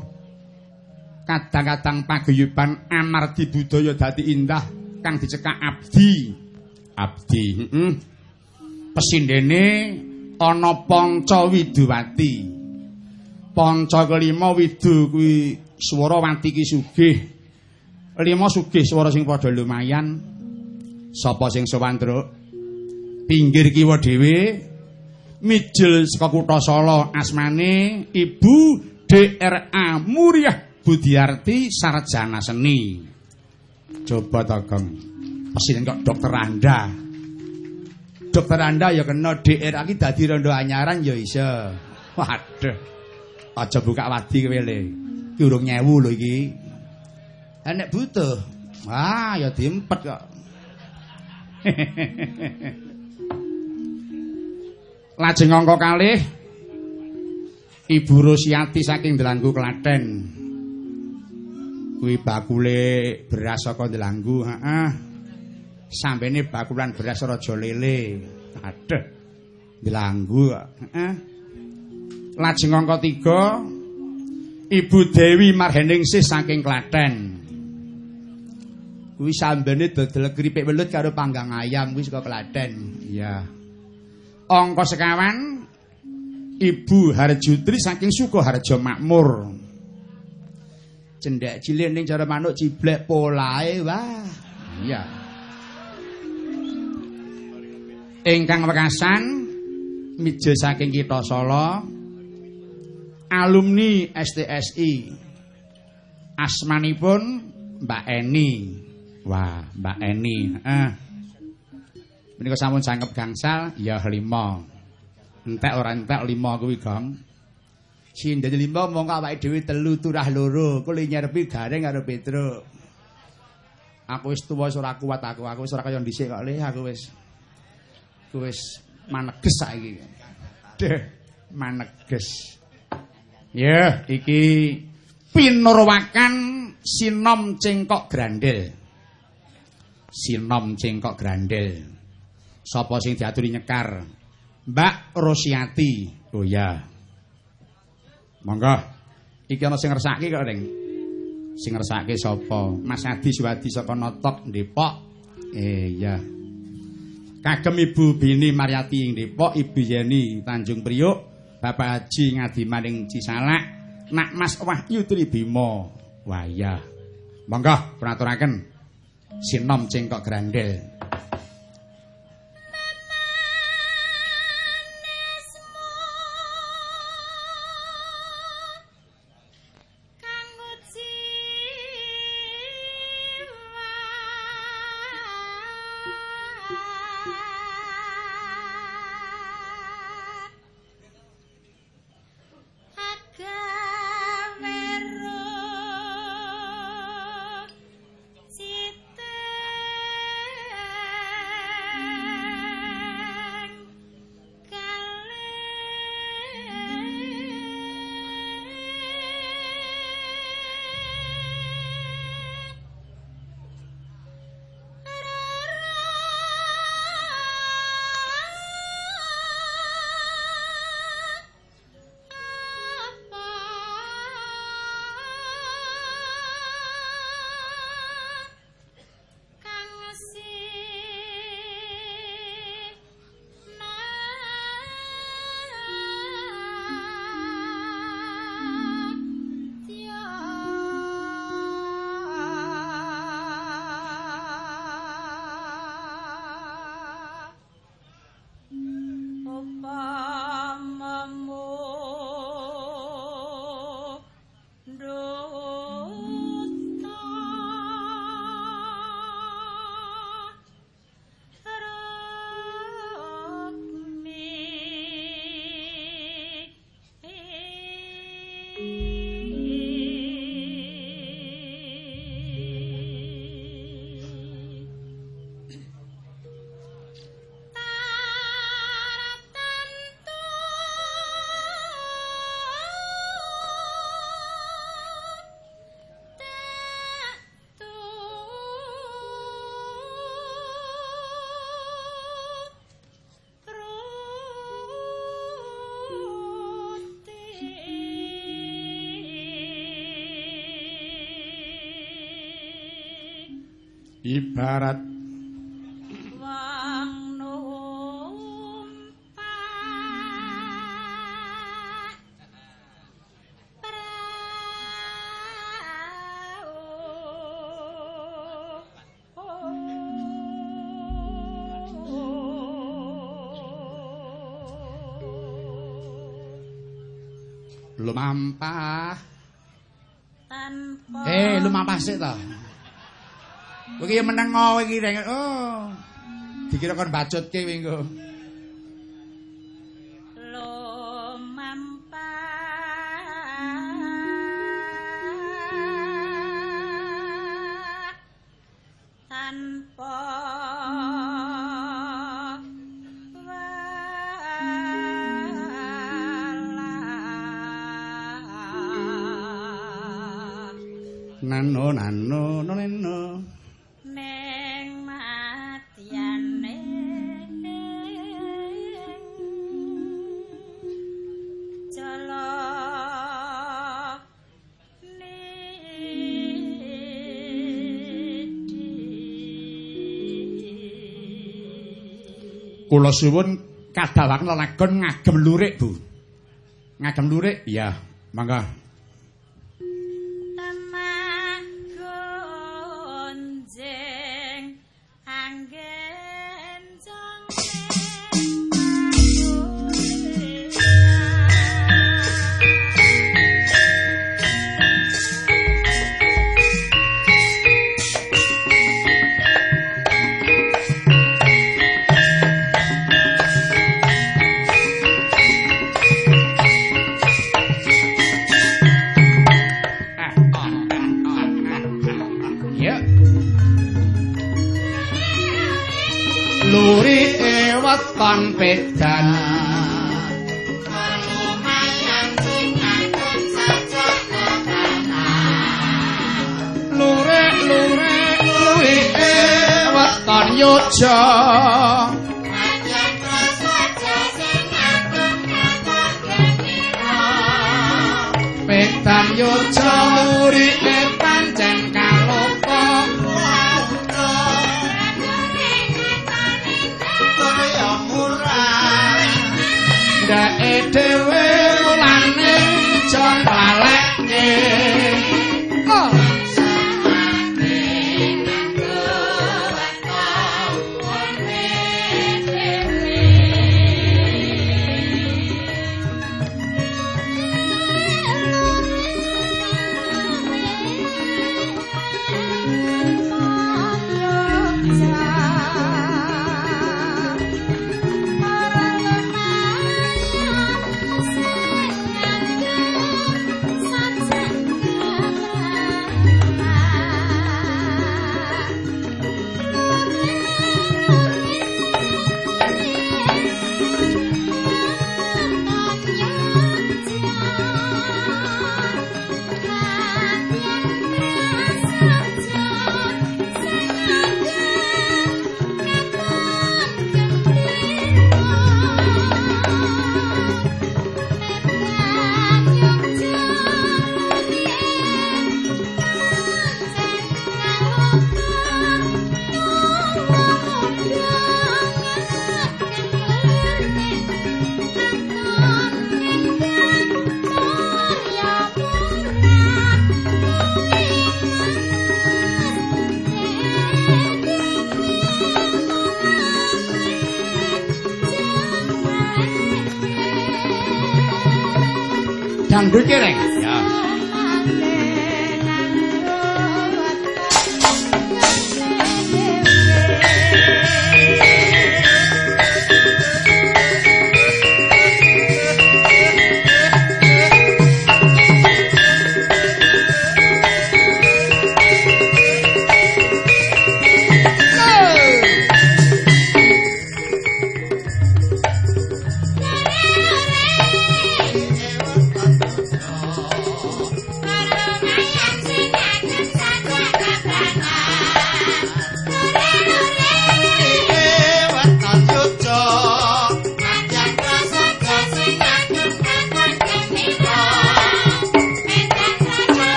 kadang-kadang paguyuban amargi budaya dadi indah kang dicekak abdi. Abdi, heeh. Mm Pesindene ana Panca Widuwati. Panca kelima widu kuwi swara wati ki sugih. Lima sugih swara sing padha lumayan. Sapa sing sowan, Truk? Pinggir kiwa dhewe mijil saka kutha Solo asmane Ibu DRA Muriah Budiarti Sarjana Seni. Coba to, Gong. Pesinen kok dokter Anda. Dokter Anda ya kena DRA iki dadi rondo anyaran ya iso. Waduh. Aja buka wadi kowe le. Ki urung nyewu lho iki. Enek butuh. Wah, ya diempet kok. Lajeng angka kalih Ibu Rosiati saking Delanggu Klaten. Kuwi bakule beras saka Delanggu, heeh. Sampene bakulan beras Raja Lele. Aduh. Delanggu, heeh. Lajeng angka 3 Ibu Dewi Marheningsih saking Klaten. Kuwi sambene dodol keripik welut karo panggang ayam kuwi saka Klaten. Iya. Angka sekawan Ibu Harjutri saking Sukoharjo Makmur. Cendek cilik ning cara manuk ciblek polae wah. Iya. Ingkang wekasan mija saking kita Solo alumni STSI. Asmanipun Mbak Eni. Wah, Mbak Eni, heeh. Menika sampun sangkep gangsal ya 5. Entek ora entek 5 kuwi, Gong. Dadi 5 mongko awake dhewe telu turah loro, kuli nyerpi gareng karo Petruk. Aku wis tuwa ora kuat aku, aku wis ora kaya dhisik kok le, aku wis wis maneges saiki. Deh, maneges. Ya, iki pinurwakan sinom cengkok grandel. Sinom cengkok grandel. Sapa sing diaturi nyekar? Mbak Rosiati. Oh ya. Monggo. Iki ana sing ngersake kok, Ning. Sing ngersake sapa? Mas Adi Suwadi saka Notok Depok. Eh ya. Kagem Ibu Bini Mariati ing Depok, Ibu Yeni Tanjung Priuk, Bapak Haji Ngadiman ing Cisalak, Nak Mas Wahyu Tribima. Wah ya. Monggo penaturaken sinom cengkok grandel. Bharat kiye meneng kowe iki. Oh. Dikira kon bacutke wingi. Kula suwun kadawangen lelagon ngagem lurik, Bu. Ngagem lurik? Iya, mangga.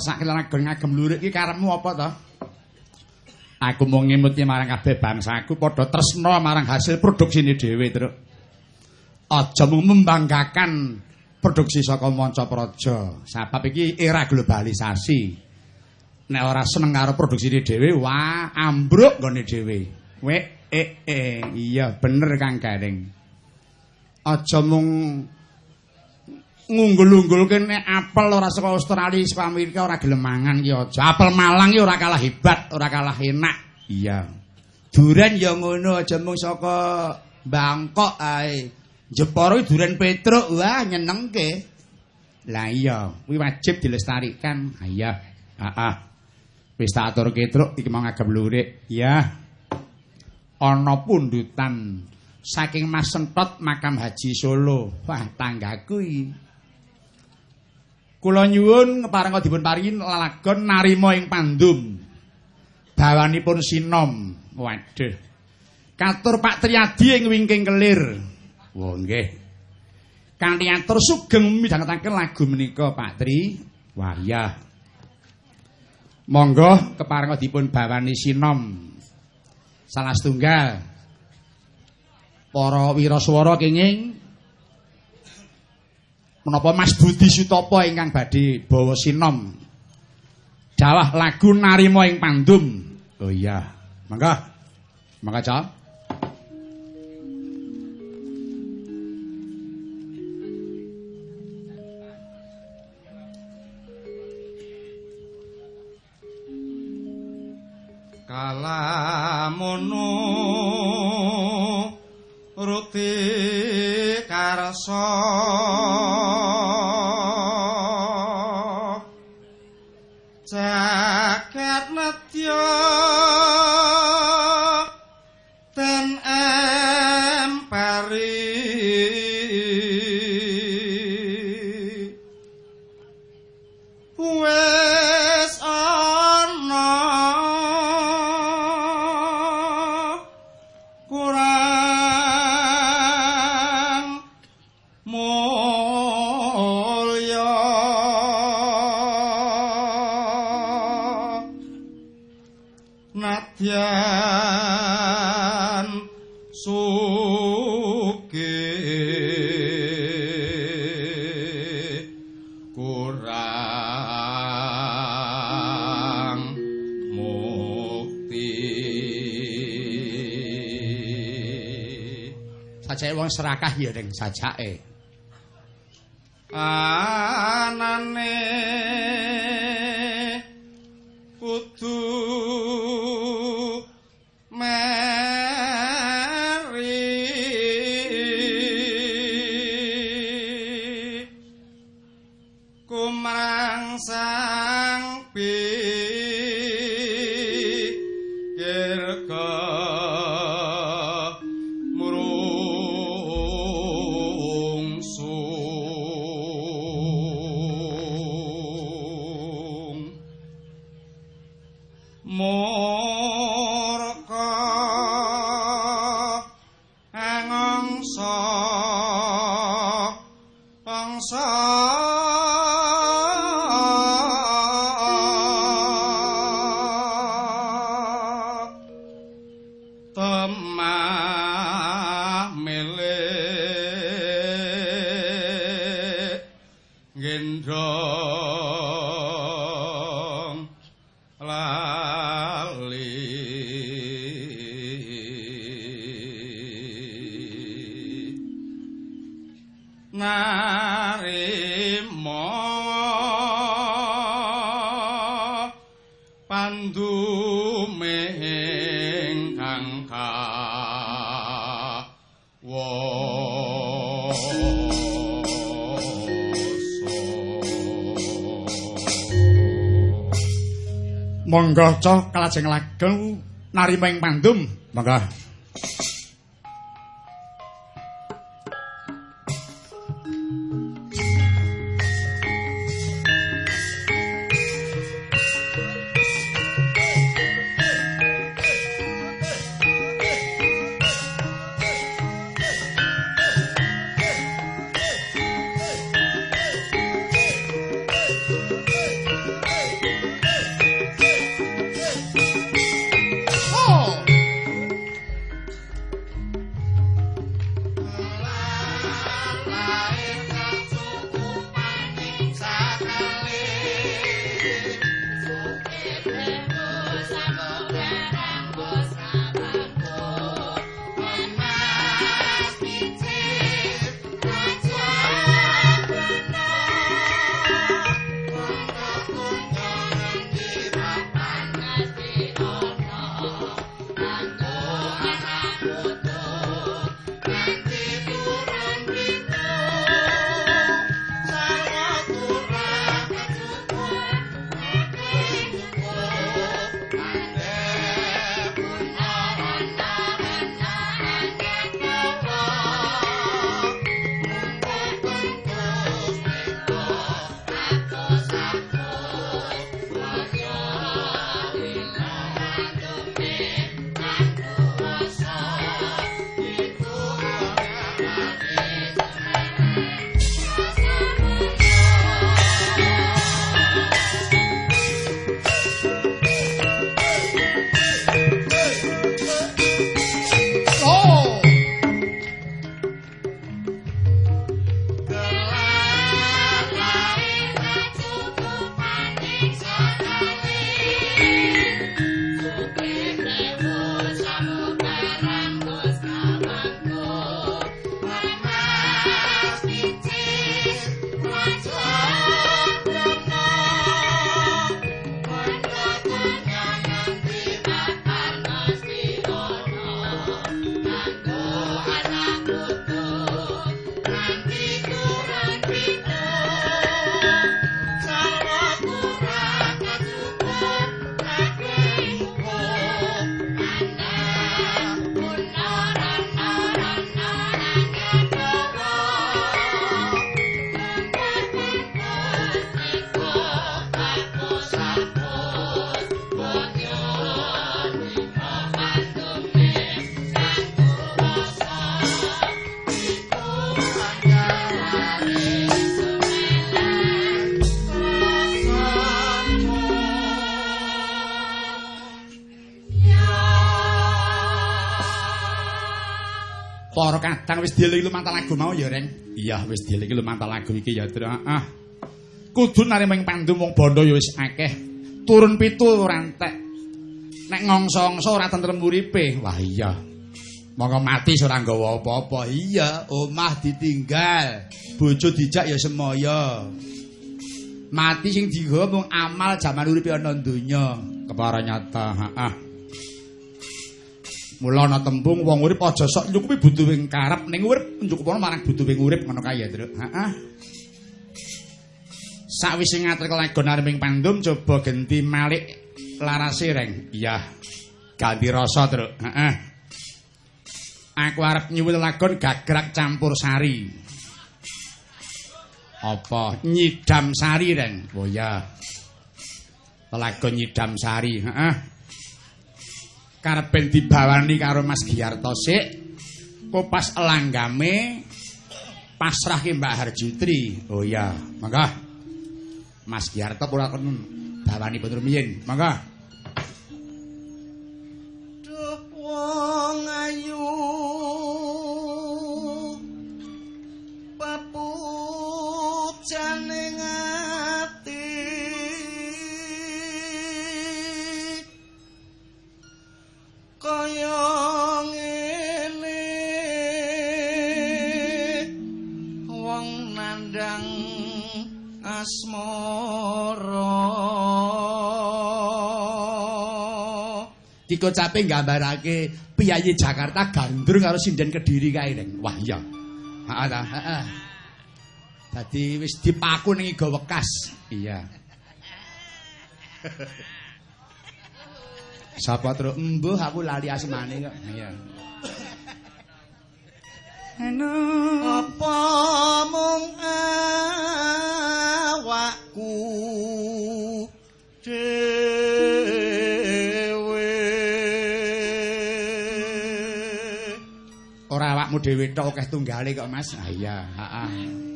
Ngresake lagon ngagem lurik iki karepmu apa to? Aku mau ngemuti marang kabeh bangsaku padha tresna marang hasil produksine dhewe, Truk. Aja mung membanggakan produksi saka manca praja. Sebab iki era globalisasi. Nek ora seneng karo produksine dhewe, wah ambruk nggone dhewe. Wek eh eh iya bener Kang Gareng. Aja mung ngunggul-unggul kene apel ora saka Australia saka Amerika ora gelem mangan ki aja. Apel Malang ki ora kalah hebat, ora kalah enak. Iya. Duren ya ngono aja mung saka Bangkok ae. Jepara duren Petruk, wah nyenengke. Lah iya, kuwi wajib dilestarikan. Ha iya. Heeh. Wis tak aturke truk iki mau ngagem lurik. Iya. Ana pundutan saking Mas Sentot makam Haji Solo. Wah, tanggaku iki. Kula nyuwun kepareng dipun paringi lalagon narima ing pandum. Bawanipun sinom. Waduh. Katur Pak Triyadi ing wingking kelir. Wah, nggih. Kanthi atur sugeng midhangetaken lagu menika Pak Tri. Wah. Monggo kepareng dipun bawani sinom. Salah setunggal. Para wiraswara kenging menapa Mas Budi Sutopo ingkang badhe bawa sinom? Dawah lagu narima ing pandum. Oh iya. Mangga. Mangga cak kalamono ruti karsa serakah ya ning sajake. Anane cah kalajeng lageng narima ing pandum. Monggo Wis dieling lumantar lagu mau ya, Reng. Iya, wis dieling lumantar lagu iki ya, Tru. Ah. Kudu nariming pandu wong bondo ya wis akeh. Turun pitu ora entek. Nek ngongso-ngongso ora tentrem uripe. Wah iya. Monggo mati ora nggawa apa-apa. Iya, omah ditinggal. Bojo dijak ya semoyo. Mati sing digawa mung amal jaman uripe ana donya. Kepara nyata, heeh. Mula ana tembung wong urip aja sok nyukupi butuhing karep ning urip nyukupana marang butuhing urip ngono kae ya, Tru. Heeh. Sakwise ngatur kelagon arming pandum coba genti malik larase reng. Iya. Ganti rasa, Tru. Heeh. Aku arep nyuwun lagon gagrak campur sari. Apa? Nyidam sari, Reng. Oh ya. Lagon nyidam sari, heeh. Karepen dibawani karo Mas Giarto sik kopas elanggame pasrahke Mbak Harjutri. Oh iya, mangga. Mas Giarto kula kon bawani pun rumiyin. Mangga. Asmara Dikocape nggambarake piyayi Jakarta gandrung karo sinden Kediri kae, Reng. Wah iya. Dadi wis dipaku ning iga wekas. Iya. Sapa tru embuh aku lali asmane kok. Iya. Apa mung awakku dhewe Ora awakmu dhewe tok akeh tunggale kok, Mas. Ah iya, heeh.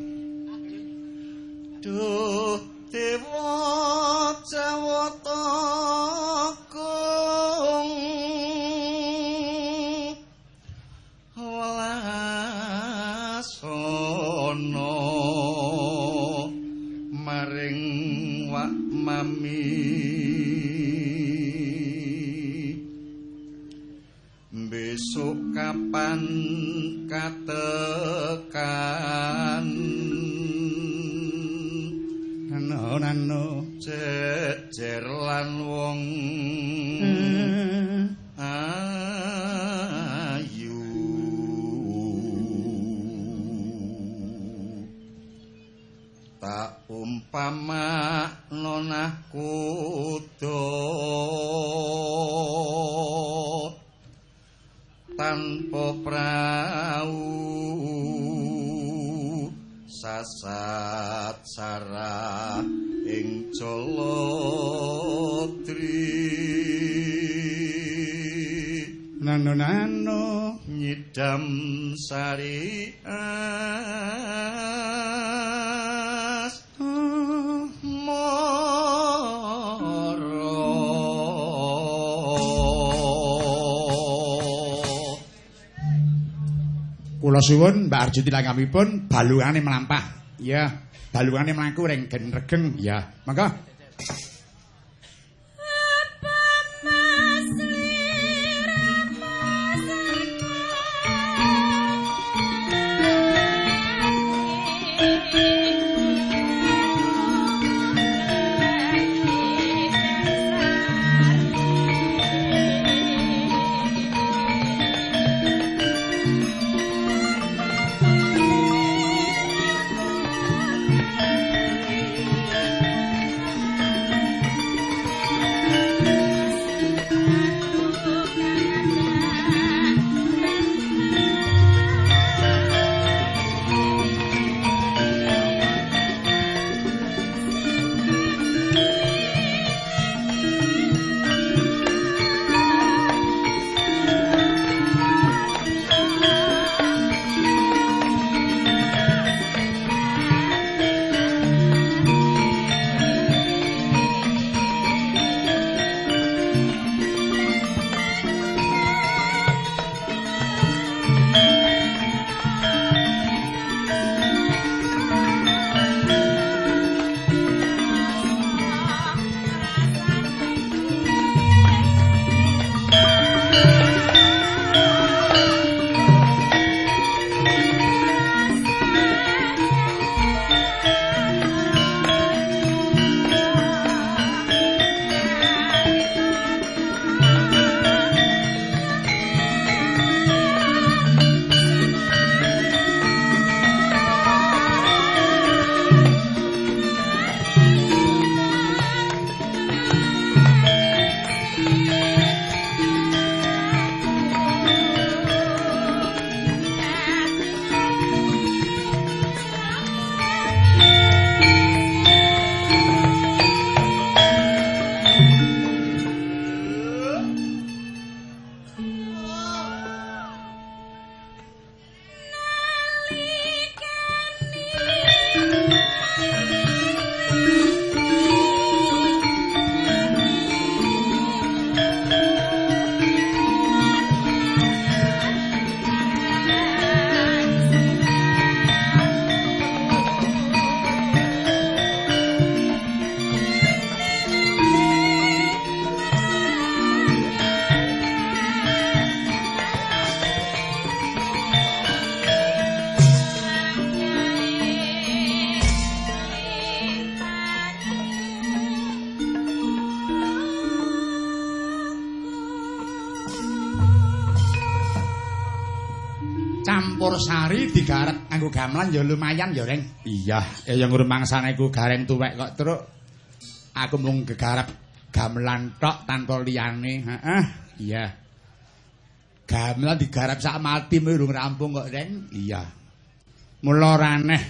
duh dewa jawata kung sono maring wak mami. Besok kapan katekan? Nanu nanu jejer lan wong umpama nonah kudo tanpa prau sasat sarah ing colodri nano nano nyidam sari Kula suwun Mbak Arjuti langamipun balungane melampah. Ya, balungane mlaku ring gen regeng. Ya, monggo. Gamelan ya lumayan ya, Reng. Iya, ya yang ngrumangsane ku gareng tuwek kok truk. Aku mung gegarap gamelan tok tanpa liyane, heeh. Iya. Gamelan digarap sak mati urung rampung kok, Reng. Iya. Mula ora aneh.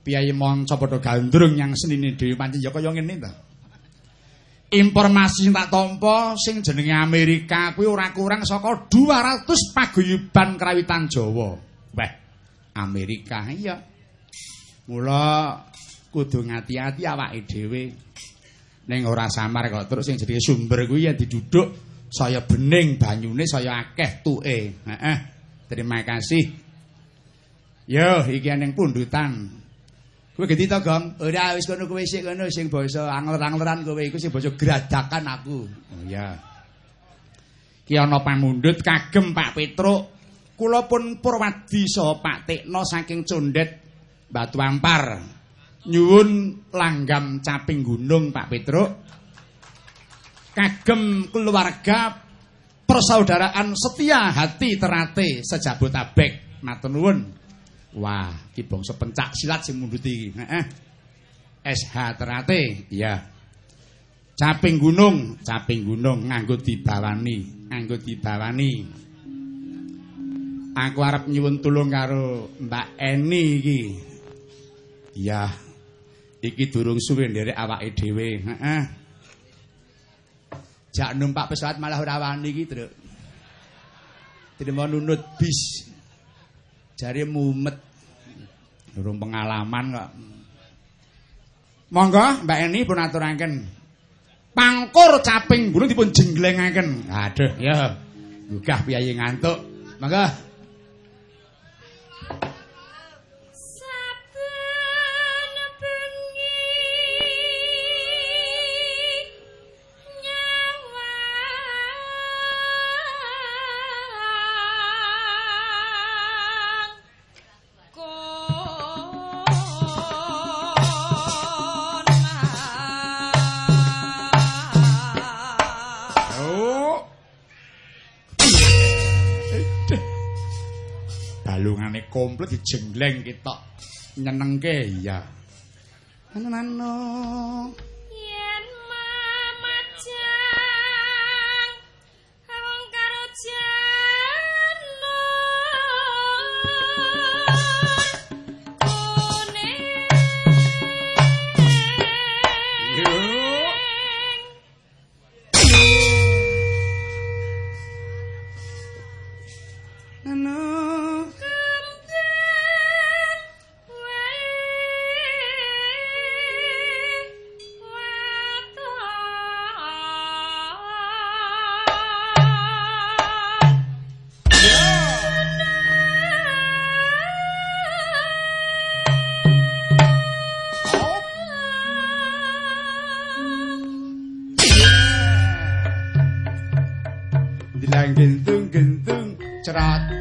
Piyayi manca padha gandrung yang senine dhewe pancen ya kaya ngene to. Informasi sing tak tampa sing jenenge Amerika kuwi ora kurang saka 200 paguyuban krawitan Jawa. Weh, Amerika iya. Mula kudu ngati-ati awake dhewe. Ning ora samar kok terus sing jenenge sumber kuwi ya diduduk saya bening banyune saya akeh tuke. Heeh. Terima kasih. Yo, iki ning pundutan. Kowe ganti to, Gong? Ora wis kono kowe sik kono sing basa angler-angleran kowe iku sing basa gradakan aku. Oh iya. Ki ana pamundhut kagem Pak Petruk. Kula pun Purwadi saha Pak Tikno saking Condet Batu Ampar. Nyuwun langgam caping gunung Pak Petruk. Kagem keluarga persaudaraan setia hati terate sejabotabek. Matur nuwun. Wah, ki bangsa pencak silat sing mundhut iki. Heeh. SH Terate, iya. Caping gunung, caping gunung nganggo dibawani, nganggo dibawani. Aku arep nyuwun tulung karo Mbak Eni iki. Iya. Iki durung suwe nderek awake dhewe, heeh. Jak numpak pesawat malah ora wani iki, Truk. Terima nunut bis. jari mumet durung pengalaman kok monggo Mbak Eni pun aturaken pangkur caping gunung dipun jenglengaken aduh ya gugah piyayi ngantuk monggo Komplit dijenggleng ketok. Nyenengke iya. Anu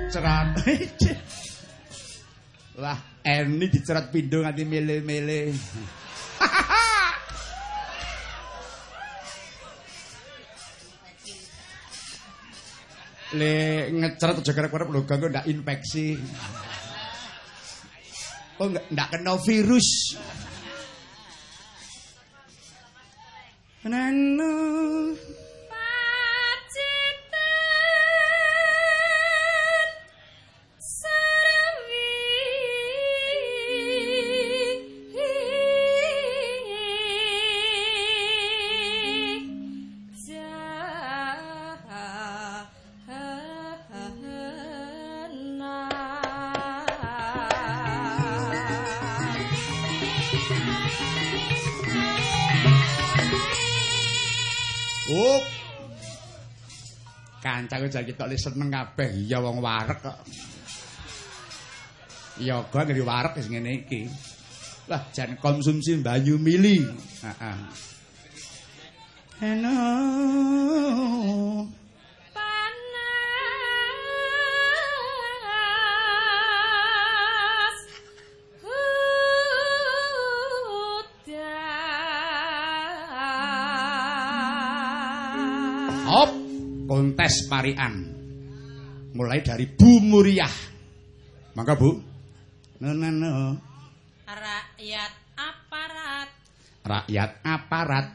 cerat cerat. Wah, Eni dicerat pindho nganti mele-mele. Le ngecerat aja kerep-kerep lho ganggu ndak infeksi. Oh, ndak ndak kena virus. Nanu. Kancaku jan ketok seneng kabeh. Iya wong warek kok. Iya kok ngeri warek wis ngene iki. Lah jan konsumsi banyu mili. Heeh. Hello. Kontes parian. Mulai dari Bu Muriah. Mangga Bu. No no no. Rakyat aparat Rakyat aparat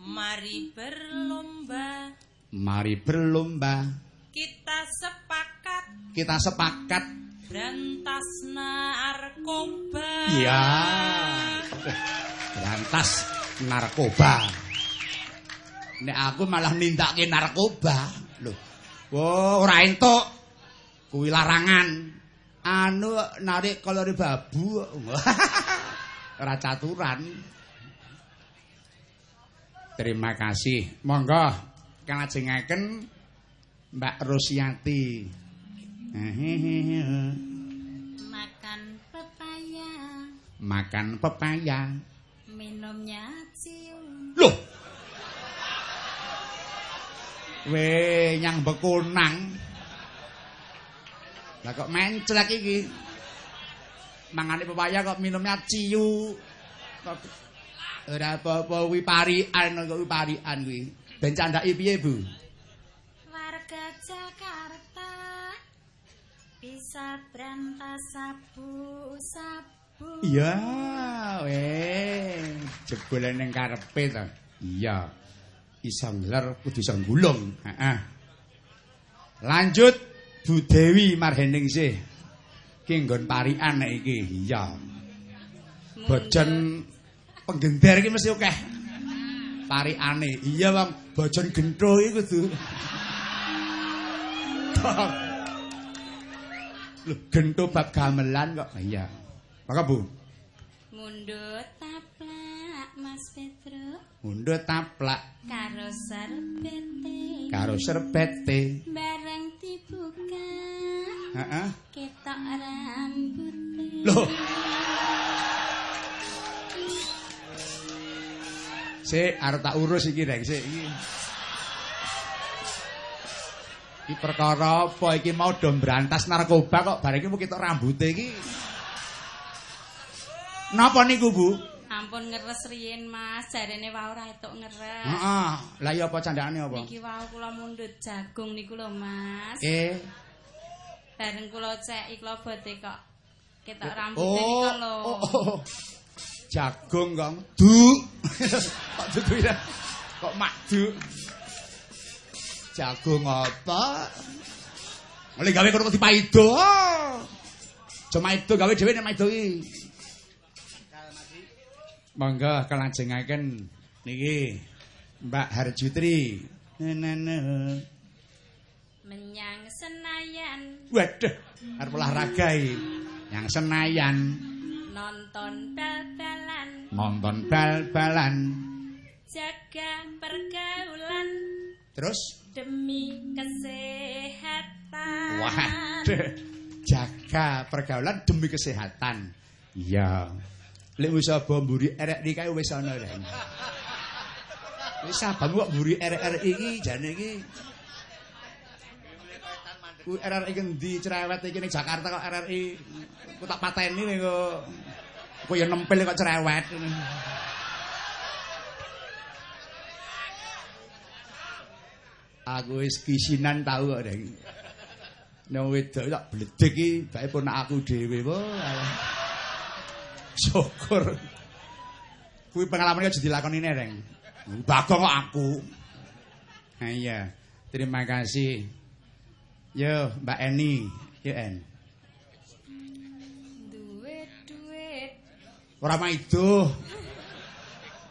mari berlomba mari berlomba. kita sepakat Kita sepakat berantas narkoba. Iya. Berantas narkoba. Nek aku malah nindakake narkoba. Lho. Wo, ora entuk. Kuwi larangan. Anu narik kalori babu. ora caturan. Terima kasih. Monggo kalajengaken Mbak Rosiati. makan pepaya makan pepaya. Minumnya cium. Loh. We nyang bekunang. Lah kok menclek iki. Mangane pepaya kok minumnya ciu. Kok ora apa-apa kuwi parian kok kuwi parian kuwi. Ben candhaki piye, Bu? Warga Jakarta bisa berantas sabu-sabu. Iya, weh. Jebule ning karepe to. Iya. Iso ngler kudu iso gulung. Heeh. Lanjut Bu Dewi Marheningsih. Ki nggon parian nek iki. Iya. Bojon penggender iki mesti akeh. Pariane. Iya, Bang. Bojon gentho iki kudu. Lho, gentho bab gamelan kok. Iya. Maka Bu, Mundut taplak Mas Petro mundut taplak karo serbete. karo serbete. Bareng dibuka Heeh. ketok rambute. Loh. Sik, arep tak urus iki, Rek, sik iki. Iki perkara apa iki mau do mbrantas narkoba kok bareng iki mau ketok rambute iki. Napa niku, Bu? Ampun ngeres riyin Mas, jarene wae ora etuk ngeres. Heeh. Lah iya apa candhane apa? Niki wau kula mundhut jagung niku lho Mas. Eh. Bareng kula ceki kula bote kok ketok Oh, rambute niku lho. oh, oh. Jagung kong. Du. Kok dudu ya? Kok makdu? Jagung apa? Mulai gawe kono kok dipaido. Cuma itu gawe dhewe nek maido iki. Monggo kelajengaken niki Mbak Harjutri. Nenene. Menyang Senayan Waduh, arep olahraga iki. Yang Senayan nonton bal-balan nonton bal-balan. jaga pergaulan Terus demi kesehatan. Waduh, jaga pergaulan demi kesehatan. Iya. Lek wis aba mburi erek iki kae wis ana rek. Wis saban kok mburi erek-erek iki jane iki. Ku RRI kendi cerewet iki ning Jakarta kok RRI ku tak pateni ning kok kok ya nempel kok cerewet. Aku wis kisinan tau kok rek. Nang wedok tak bledek iki bae ponak aku dhewe po. Syukur. Kuwi pengalaman aja dilakoni nereng. Bagong kok aku. Nah iya. Terima kasih. Yo, Mbak Eni. Yo En. Duit-duit Ora maido.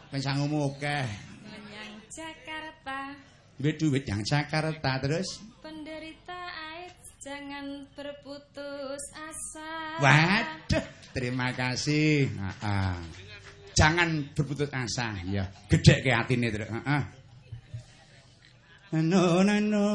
Ben sangumu akeh. menyang Jakarta. Duit-duit yang Jakarta terus. Penderita AIDS jangan berputus asa. Waduh, terima kasih. Heeh. Jangan berputus asa, ya. Gedhek ke atine terus. Heeh. Nano nano.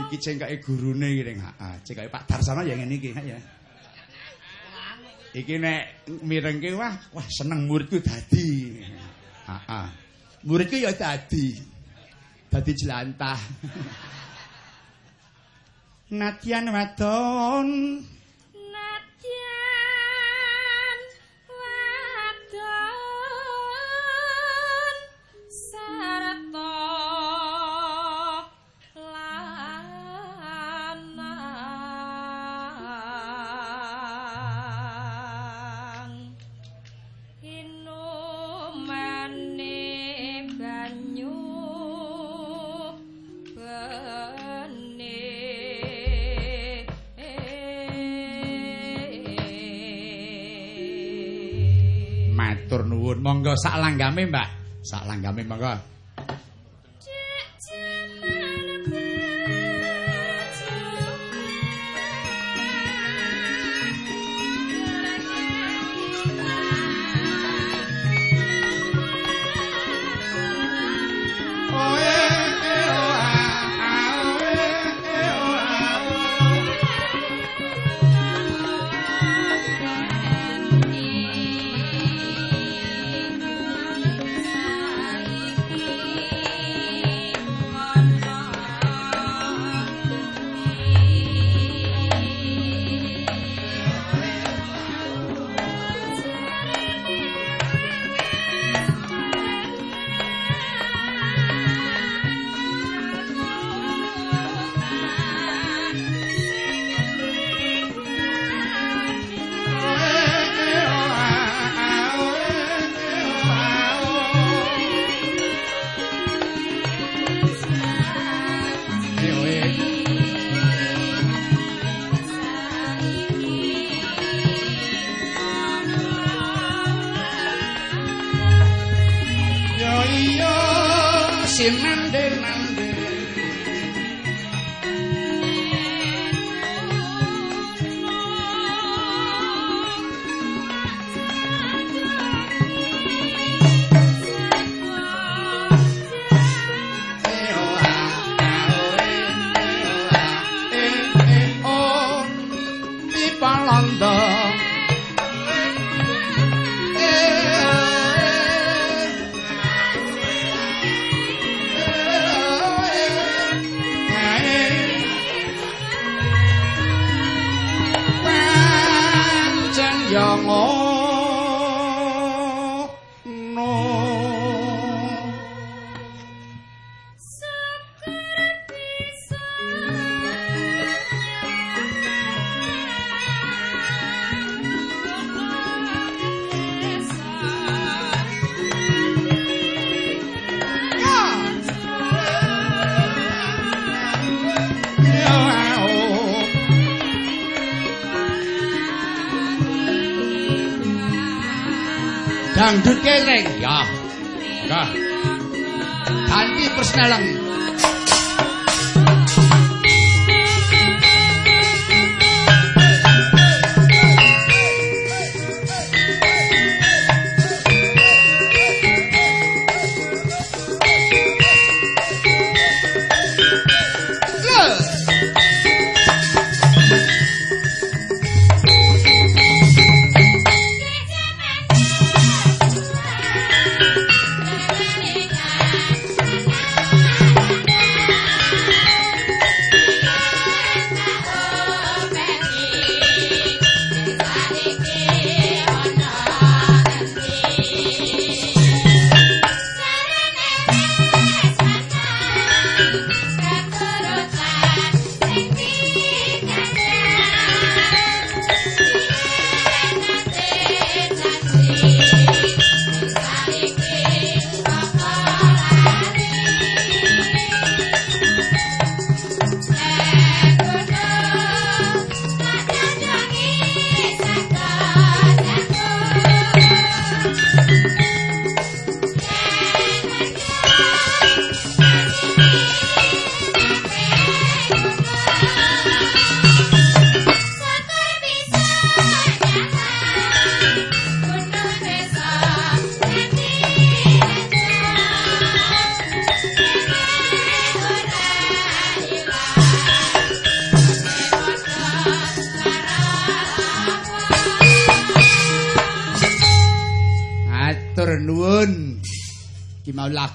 Iki cengkake gurune iki ning heeh. Cengkake Pak Darsana ya ngene iki ya. Iki nek mirengke wah, wah seneng muridku dadi. Heeh. Muridku ya dadi. Dadi jelantah. Natyan wadon matur nuwun. Monggo sak langgame, Mbak. Sak langgame monggo. Dangdut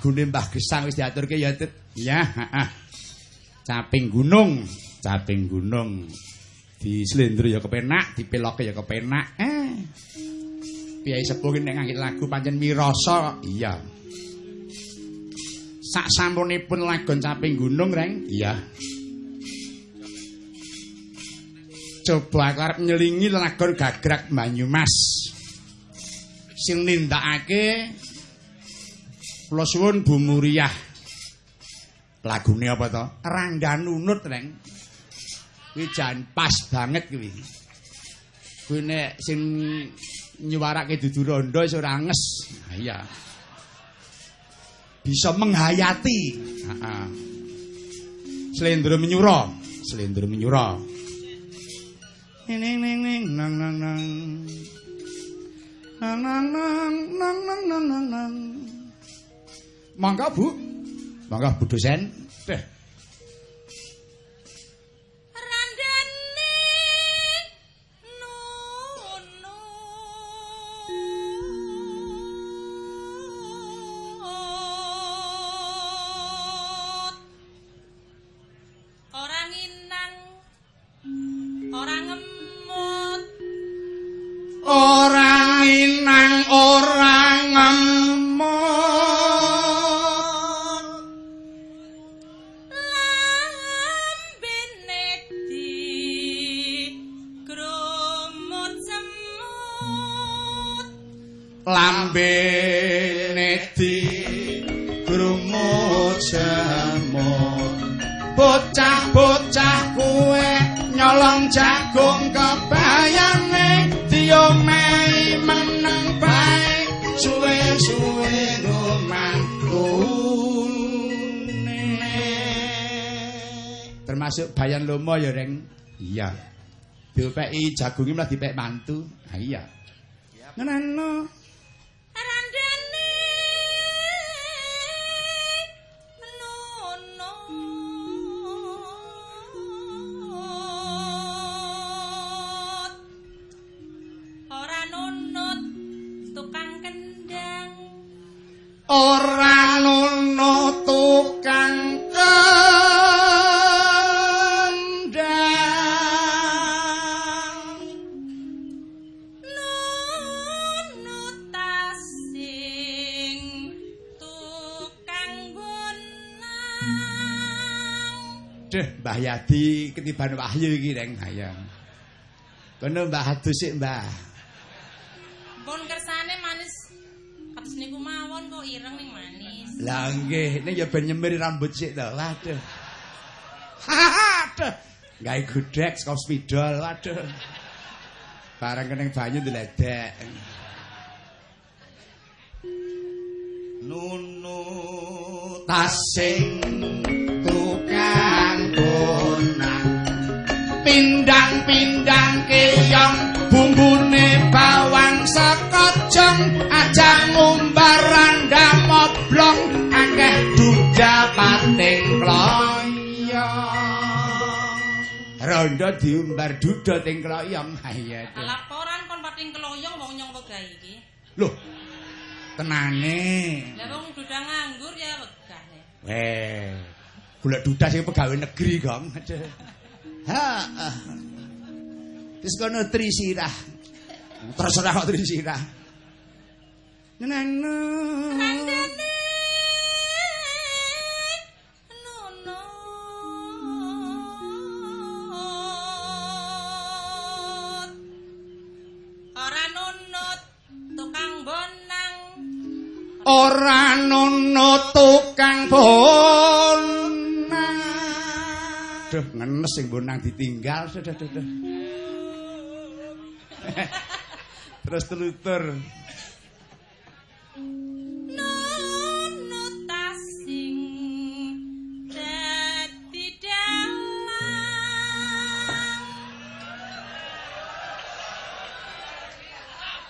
lagune Mbah Gesang wis diaturke ya, heeh. Caping gunung, caping gunung. Di slendro ya kepenak, dipeloke ya kepenak. Eh. Piyai sepuh nek ngangge lagu pancen mirasa, iya. Sak sampunipun lagon caping gunung, Reng. Iya. Coba aku arep nyelingi lagon gagrak Banyumas. Sing nindakake Kula suwun Bu Muriah. Lagune apa to? Rangga Nunut, Reng. Kuwi jan pas banget kuwi. Kuwi nek sing nyuwarake dudu rondo iso ora nges. Iya. Bisa menghayati. Heeh. Slendro menyura, slendro menyura. Ning ning ning nang nang nang. Nang nang nang nang nang nang nang. Mangga Bu. Mangga Bu dosen. Termasuk bayan lomo ya, Reng. Iya. Diopeki jagunge malah dipek mantu. Ha iya. Ngono. Mbah Yadi ketiban wahyu iki, Reng. Ha iya. Kono Mbah Hadus sik, Mbah. pun kersane manis kados niku mawon kok ireng ning manis Lah nggih, nek ya ben nyemir rambut sik to. Waduh. Aduh. Gawe gudeg saka spidol, waduh. Barang keneng banyu diledek. nunut Tasing tukang bonang. Pindang-pindang keyong bumbune bawang sekojong aja ngumbar randa moblong akeh duja pating kloyong. Rondo diumbar duda ting kloyong. Tuh. laporan kon pating keloyong wong nyong wegah iki Loh. Tenane. lah wong duda nganggur ya wegah Weh, golek duda sing pegawai negeri, Gong. Ha. Wis kono trisirah. Terserah kok trisirah. Nenanu. Nono ora nunut tukang bonang Duh, ngenes sing bonang ditinggal. Duh, duh, duh. Terus telutur.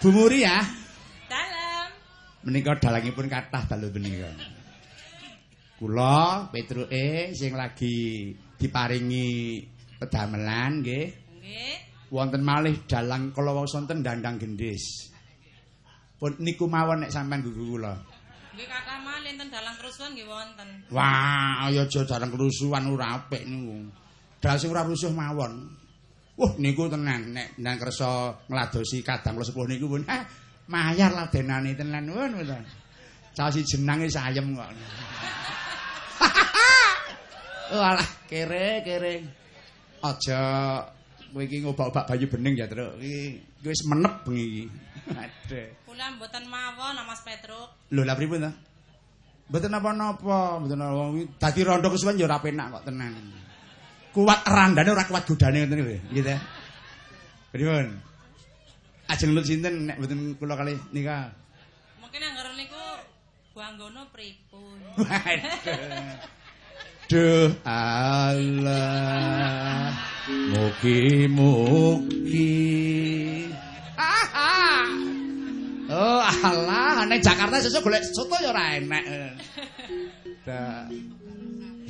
Bu Muri ya. dalam Menika dalangipun kathah dalu menika. Kula Petruke sing lagi diparingi pedamelan nggih. nggih Wonten malih dalang kala wonten dandang gendis. Pun niku mawon nek sampean gugu kula. nggih kathah malih enten dalang kerusuhan nggih wonten Wah, ayo aja dalang kerusuhan ora apik niku. Dal sing ora rusuh mawon. Wah, niku tenan nek nang kersa ngladosi kadang kula sepuh niku pun eh, mayar ladenane tenan pun betul. Casi jenenge sayem kok. Walah, kere kere. Aja kowe iki ngobak-obak bayu bening ya, Truk. Iki wis menep bengi iki. Aduh. kula mboten mawon Mas Petruk Lho lah pripun to? Mboten napa-napa, mboten napa. Dadi rondo kesuwen ya ora penak kok tenan. Kuat randane ora kuat godane ngoten lho, nggih ta? Pripun? Ajeng nurut sinten nek mboten kula kali nika. mungkin anggar niku Banggono pripun Waduh. Duh Allah. Mugi-mugi. Oh Allah, nek Jakarta sesuk golek soto ya ora. Iya.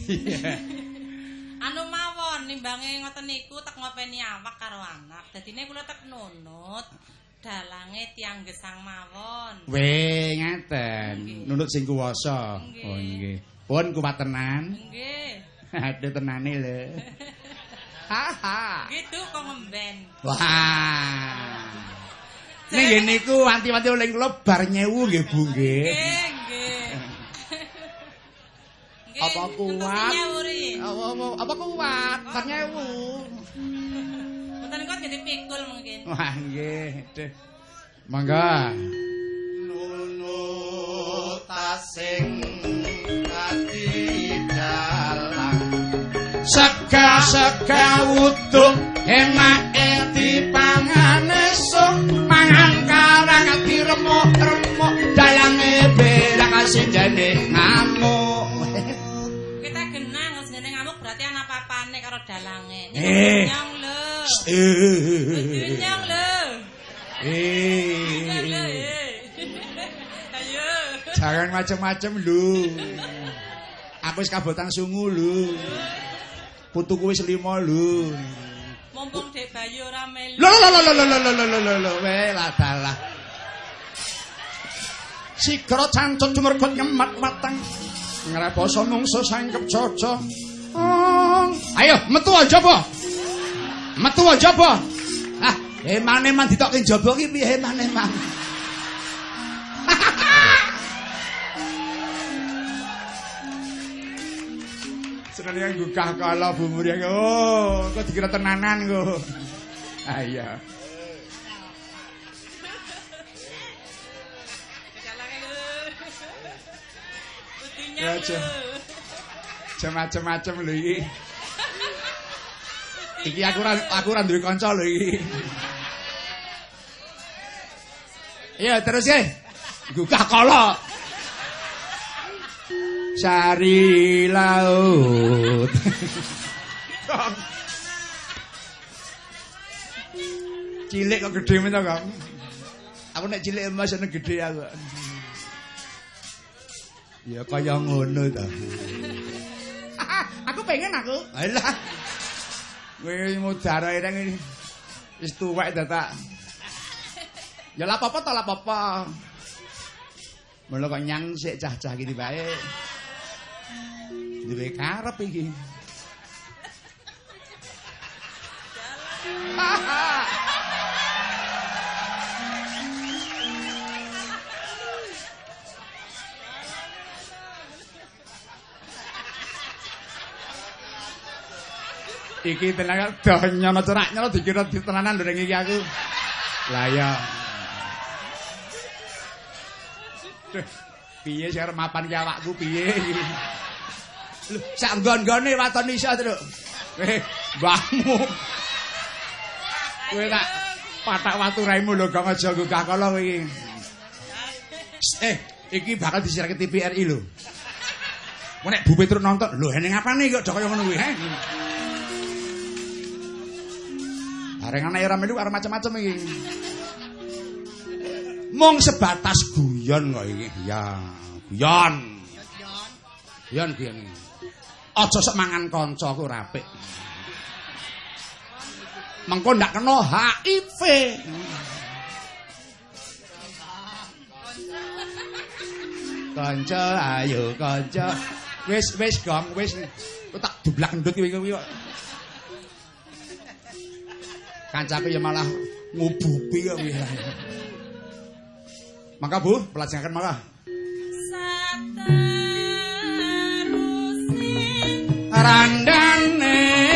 anu mawon nimbange ngoten niku tek ngopeni awak karo anak dadine kula tek nunut dalange tiang gesang mawon Weh, ngaten. Nunut sing kuwasa. Oh nggih. Pun kuat tenan. nggih Aduh tenane lho. Haha. gitu kok ngemben Wah. Ning nggih niku wanti-wanti oleh kula bar nyewu nggih Bu nggih. nggih nggih Nggih, Apa kuat? Apa apa, apa kuat? Bar nyewu. Mboten kuat jadi pikul mungkin. Wah nggih. Mangga. nunut tasing Sega-sega uduk enake dipangan esuk mangan karang diremuk-remuk dalange berak sinjane ngamuk. Kita genang jenenge ngamuk berarti ana papane karo dalange. Eh. Nyong lho. Eh. Nyong lho. Eh. Ayo. Jangan macem-macem lho. Aku wis kabotan sungu lho. putu kuwi selima lho. Mumpung Dek Bayu ora melu. Lho lho lho lho lho lho lho lho weh lah dalah. Sigro cancun cumerkut nyemat matang. Ngreposo mungsu sangkep coco. Oh, ayo metu aja po. Metu aja po. Ah, hemane man ditokke njaba ki piye hemane man. Seneng yang gugah kala bumur yang oh, kok dikira tenanan kok. Ah iya. Ya, Cuk. lho. Macem-macem lho iki. Iki aku ora aku ora duwe kanca lho iki. Iya, terus ya. Gugah kala. Sari laut. cilik kok gede men to, Kang. Aku nek cilik emas ana gede aku. Ya kaya ngono ta. aku pengen aku. Alah. Kowe mudara ireng iki. Wis tuwek dadak. Ya lah apa-apa ta lah apa-apa. Mula kok nyang sik cah-cah gini bae. Duwe karep iki. Iki tenaga donya ana cerak nyala dikira ditenanan lho iki aku. Lah ya. Piye arep mapan ki awakku piye iki? Lho, sak nggon-nggone waton isa to, Lho. Eh, mbahmu. Kowe tak patak watu raimu lho gak aja gugah kala kowe iki. Eh, iki bakal disirake TVRI lho. Mau nek Bu Petruk nonton, lho heneng apane kok kaya ngono kuwi, he? Bareng anak era melu karo macam-macam iki. Mung sebatas guyon kok iki. Ya, guyon. Guyon guyon. Aja sok mangan kanca ku ora apik. Mengko ndak kena HIV. Kanca ayo kanca. Wis wis gong wis tak dublak ndut kuwi kok. Kancaku ya malah ngubupi kok kuwi. Mangka Bu, pelajaran mangka. Saterusin Randane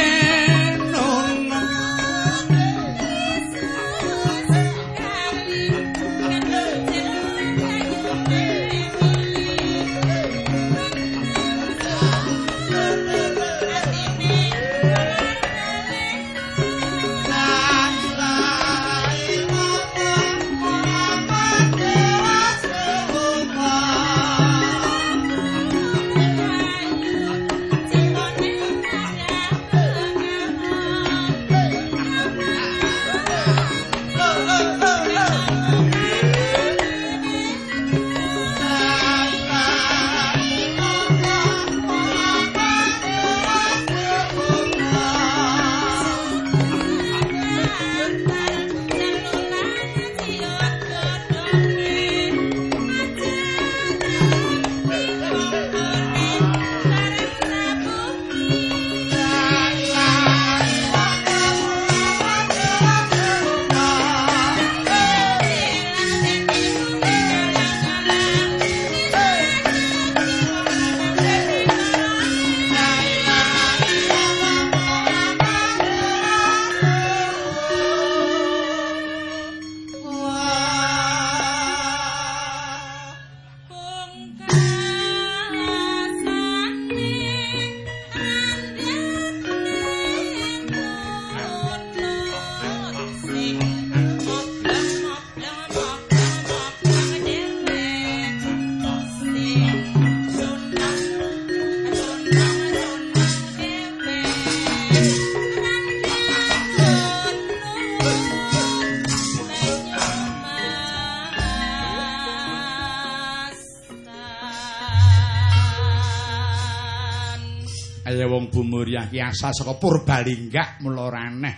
Asal saka Purbalingga mula ora aneh.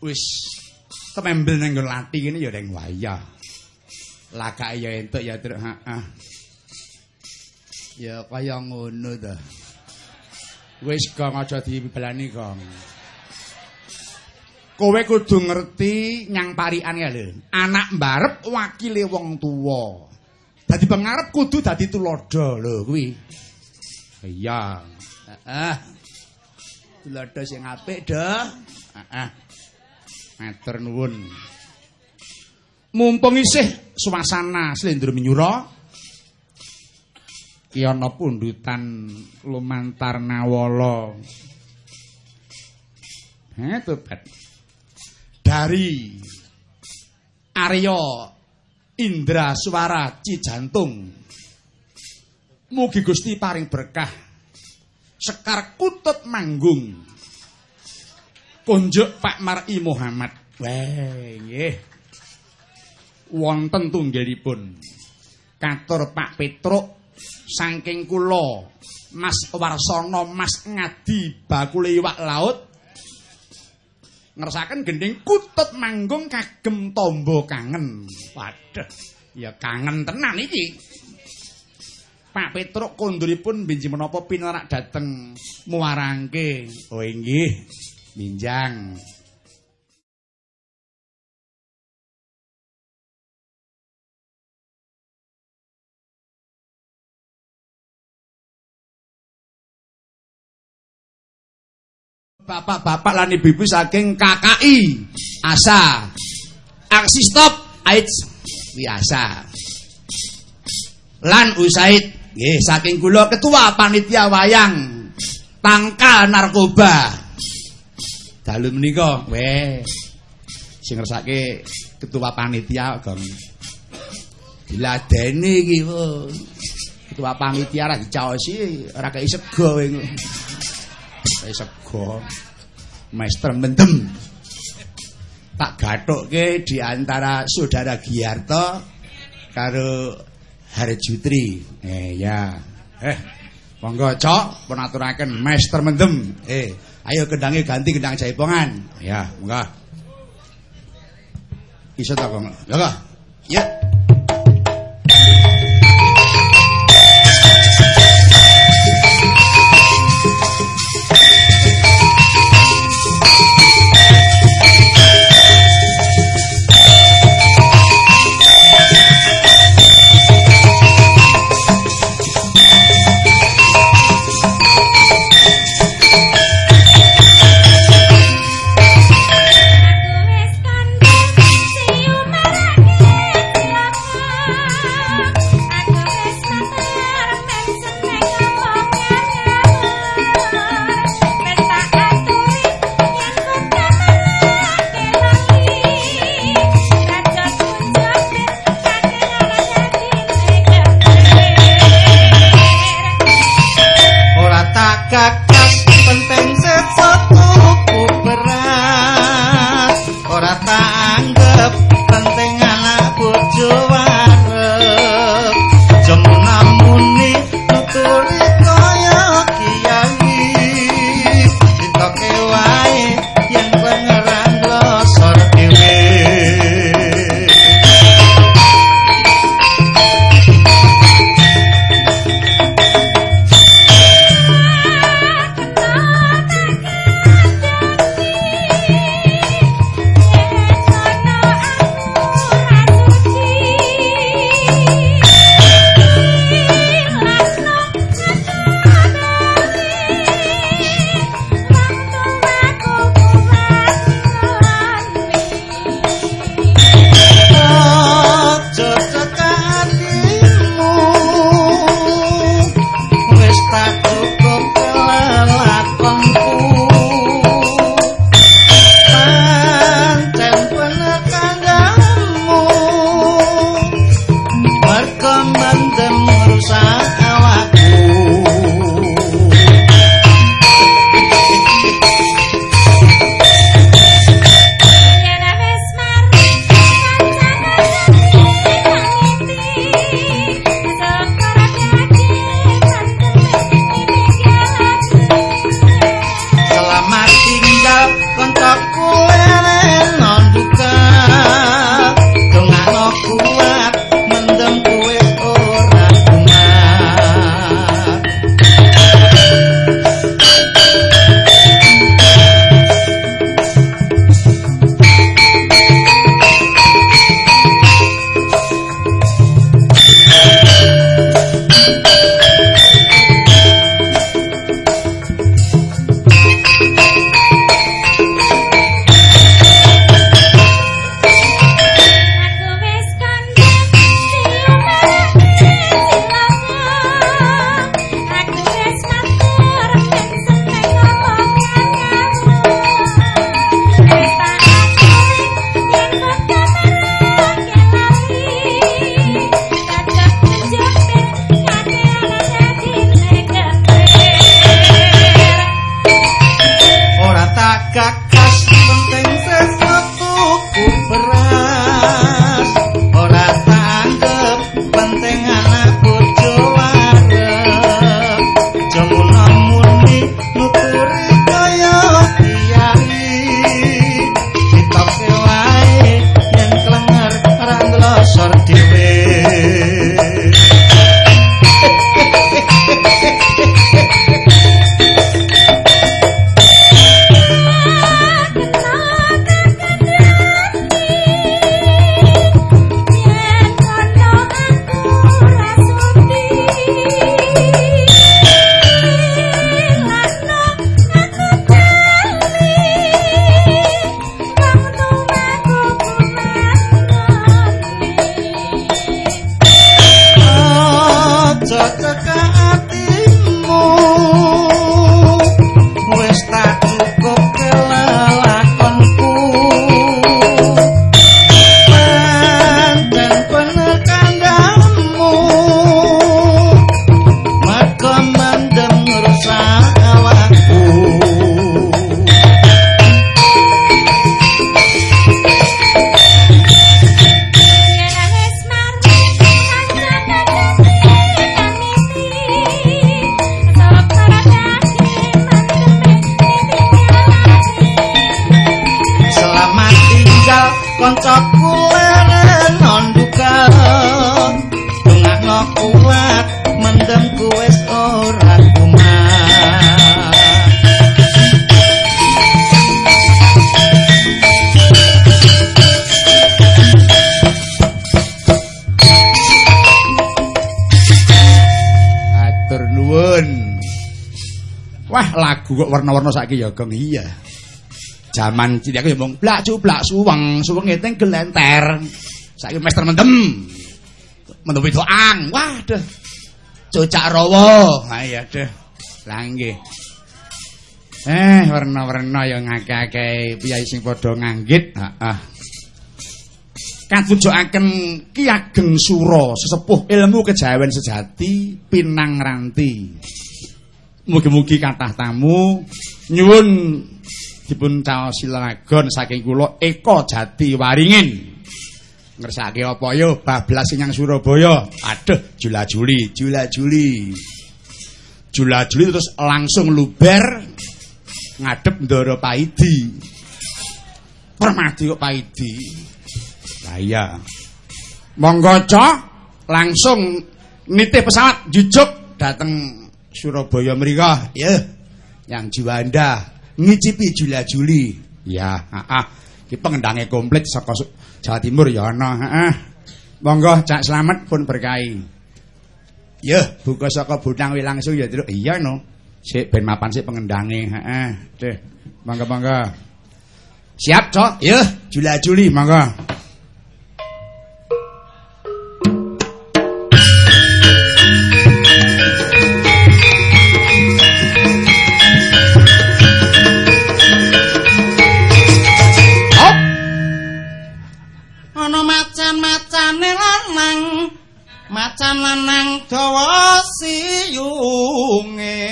Wis temembel nang nggon lati kene ya ning wayah. Lakake ya entuk ya truk heeh. Ya kaya ngono ta. Wis Gong aja dibelani Gong. Kowe kudu ngerti nyang parikan ya lho. Anak mbarep wakile wong tuwa. Dadi pengarep kudu dadi tulodo lho kuwi. Iya. Heeh. Tulodo sing apik, Dah. Heeh. Matur nuwun. Mumpung isih suasana Slendra Minyura, ki ana pundutan lumantar nawala. Heh, tobat. Dari Arya Indra Suara Cijantung. Mugi Gusti paring berkah. Sekar kutut manggung. Kunjuk Pak Mar'i Muhammad. Weh, nggih. Wonten tunggalipun. Katur Pak Petruk saking kula Mas Warsono Mas Ngadi bakule iwak laut ngersaken gending kutut manggung kagem tombo kangen waduh ya kangen tenan iki Pak Petruk konduripun binji menapa pinarak dateng muwarangke oh inggih. Minjang. Bapak-bapak lan ibu-ibu saking KKI Asa. Aksi stop. AIDS. Biasa Lan Usaid nggih. Saking kula ketua panitia wayang tangkal narkoba. Dalu menika weh sing ngersake ketua panitia Gong. Diladeni iki ketua panitia ra dicaosi ora kei sego kowe saya sego maester mendem tak gathukke di antara saudara Giarto karo Harjutri eh ya. Eh monggo cok. Pun aturaken maester mendem. Eh ayo kendange ganti kendang jaipongan. Ya monggo. Iso ta lho ya saiki ya, Gong. Iya. Jaman cilik aku ya mung blak suweng, suwenge teng gelenter. Saiki mester mendem. Mendem wedoang. Waduh. Cocak rawa. Ha iya deh. Lah nggih. Eh, warna-warna ya ngakeh-akeh piyai sing padha nganggit. Heeh. Katujukaken Ki Ageng Sura, sesepuh ilmu kejawen sejati Pinang Ranti. Mugi-mugi kathah tamu nyuwun dipun caos silagon saking kula Eko Jati Waringin. Ngersake apa yo bablas sinyang Surabaya. Aduh, jula-juli, jula-juli. Jula-juli terus langsung luber ngadep Ndara Paidi. Permadi kok Paidi. Lah iya. Monggo langsung nitih pesawat jujuk dateng Surabaya mrika. Ya. Yang Juanda ngicipi jula-juli. Ya, heeh. Ki pengendange komplit saka Jawa Timur ya ana, heeh. Monggo Cak Slamet pun berkahi. Ya, buka saka Bunang wi langsung ya, Truk. Iya no. Sik ben mapan sik pengendange, heeh. Deh. Monggo-monggo. Siap, Cok? Ya, jula-juli monggo. Lanang dawa siyunge.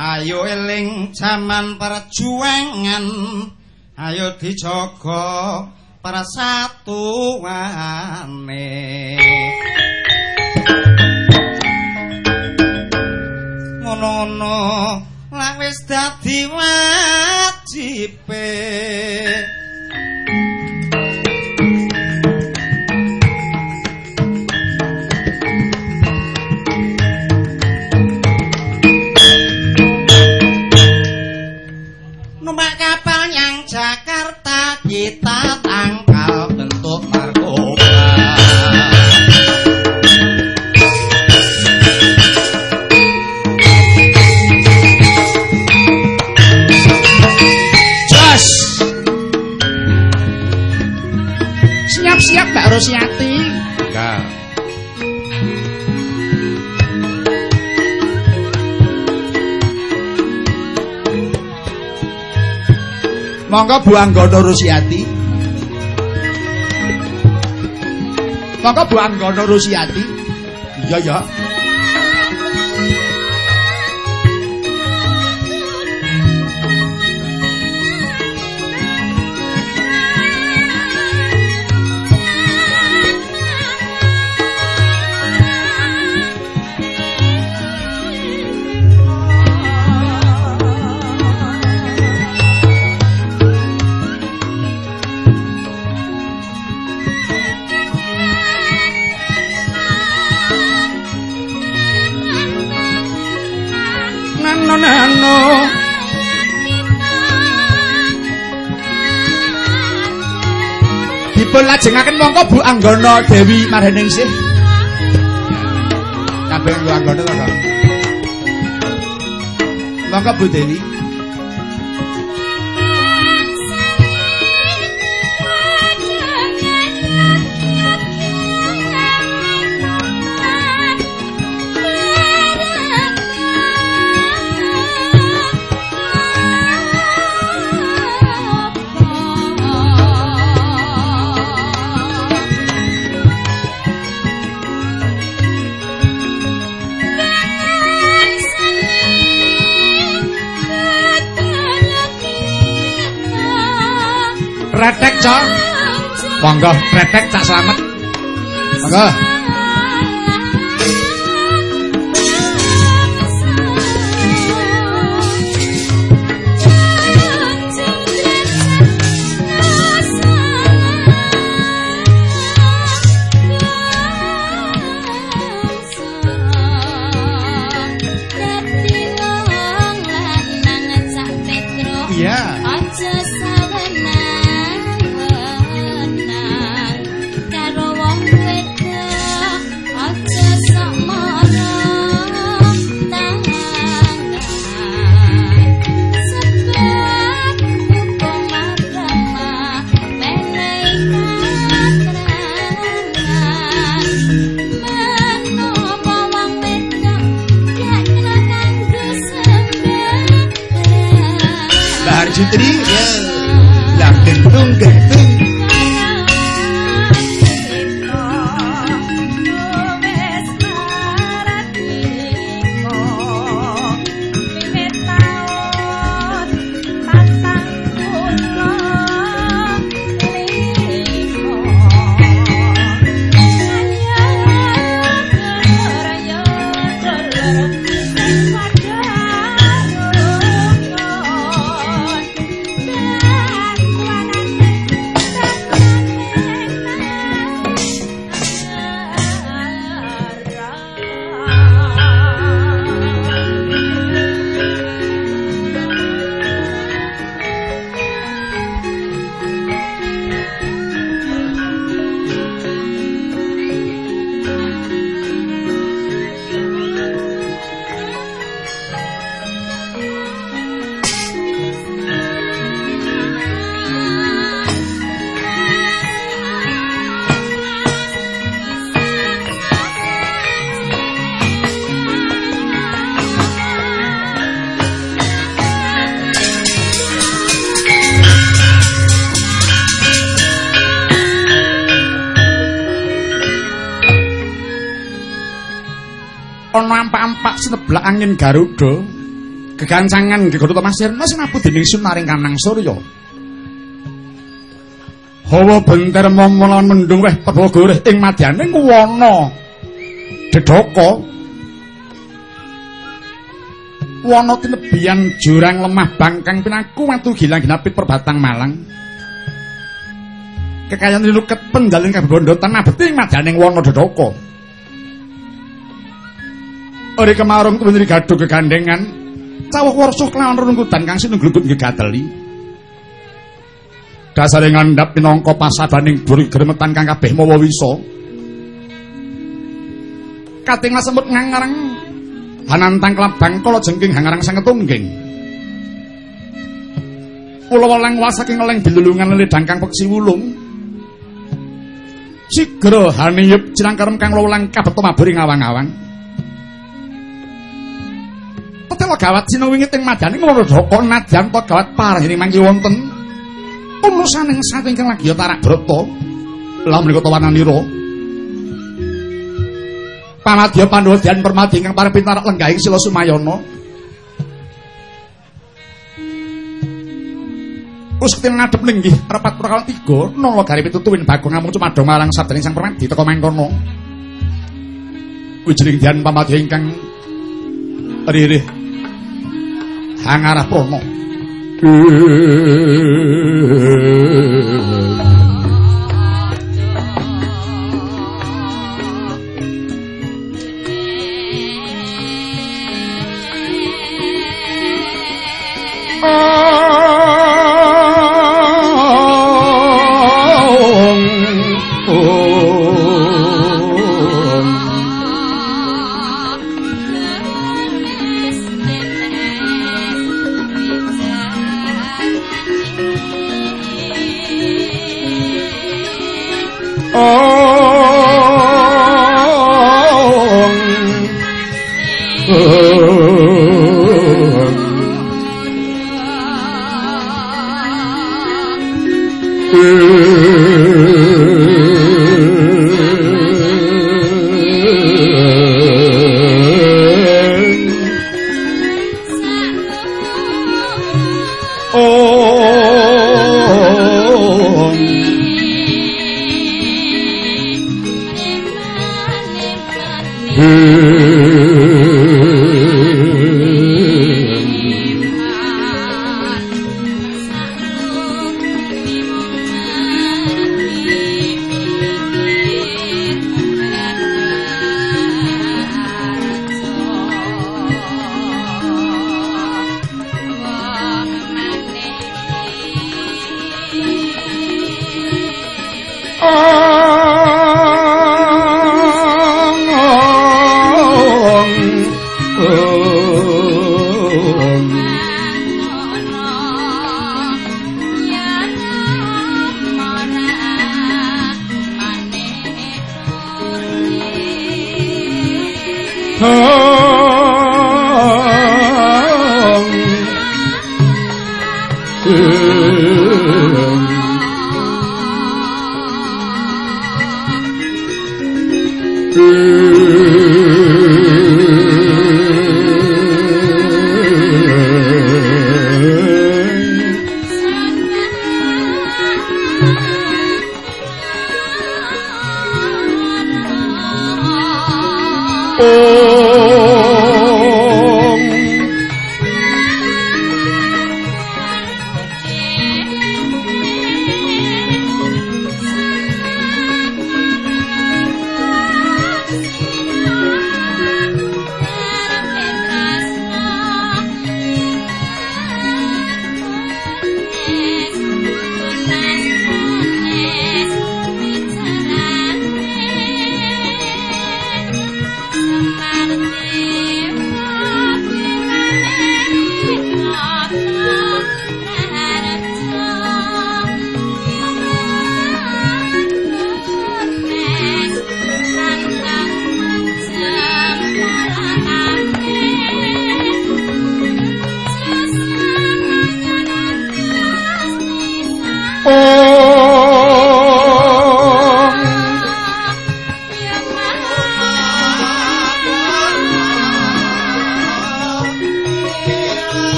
Ayo eling jaman perjuangan ayo dijaga persatuane. Ngono-ngono lak wis dadi wajibe kita tangkal bentuk narkoba Jos. Siap-siap Mbak Rosiati. Enggak. Monggo Bu Anggono Rosiati. Monggo Bu Anggono Rosiati. Iya ya. Lajengaken mongko Bu Anggono Dewi Marheningsih. Kabeh Bu Anggono to, Kang. Bu Dewi. Retek, Cok. Monggo, retek cak selamat. Monggo. Angin Garuda gegancangan Garuda Masirna sinapu dening sunaring Kanang Surya. Hawa benter momolan mendung weh perbawa goreh ing madyaning wana dedaka wana tinebian jurang lemah bangkang pinaku watu gilang ginapit perbatang Malang. Kekayan linuket pendalin kabondo tanah beting madyaning wana dedaka Ori kemarung tuwin gaduh kegandengan. Cawuh warsa kelawan rungkudan kang sinungglubut ngegateli. Dasare ngandhap minangka pasabaning buri gremetan kang kabeh mawa wisa. Kating semut ngangareng hanantang klabang kala jengking hangarang sang ketungging. Ulawa lang saking leng bilulungan ledang kang peksi wulung. Sigra haniyup cirangkarem kang lawang kabeto maburi ngawang-awang. Tetela gawat sinawingi teng madani ngrodhaka nadyan to gawat parahing mangki wonten umusaning kang lagi tarak brata. Lah menika to wananira. Pamadya Pandhawa dian permadi ingkang pareng pintarak lenggahing Sila Sumayana. Ustin ngadep linggih repat prakala 3 nala gari pitutuwin bagong ngamung cumadha marang sadening sang permadi teka mangkono. Wijring dian pamadya ingkang ririh hangarah prono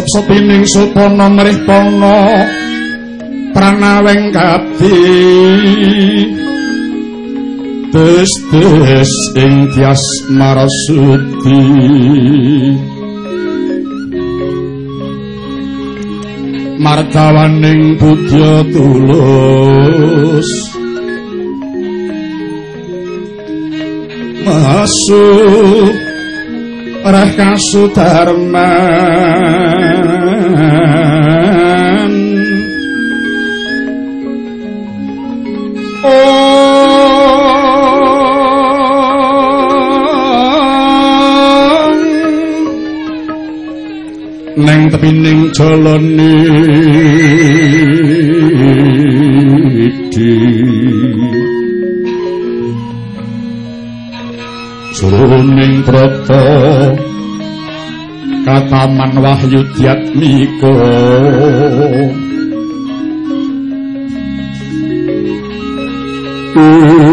Nisep sepining supana mrih pono pranaweng kati Des-des ing tias marasuti Martawaning budya tulus. Masuk Rah kasudarman neng tepining jalane di Suruh tuning brata kataman wahyu diatmika. Lolo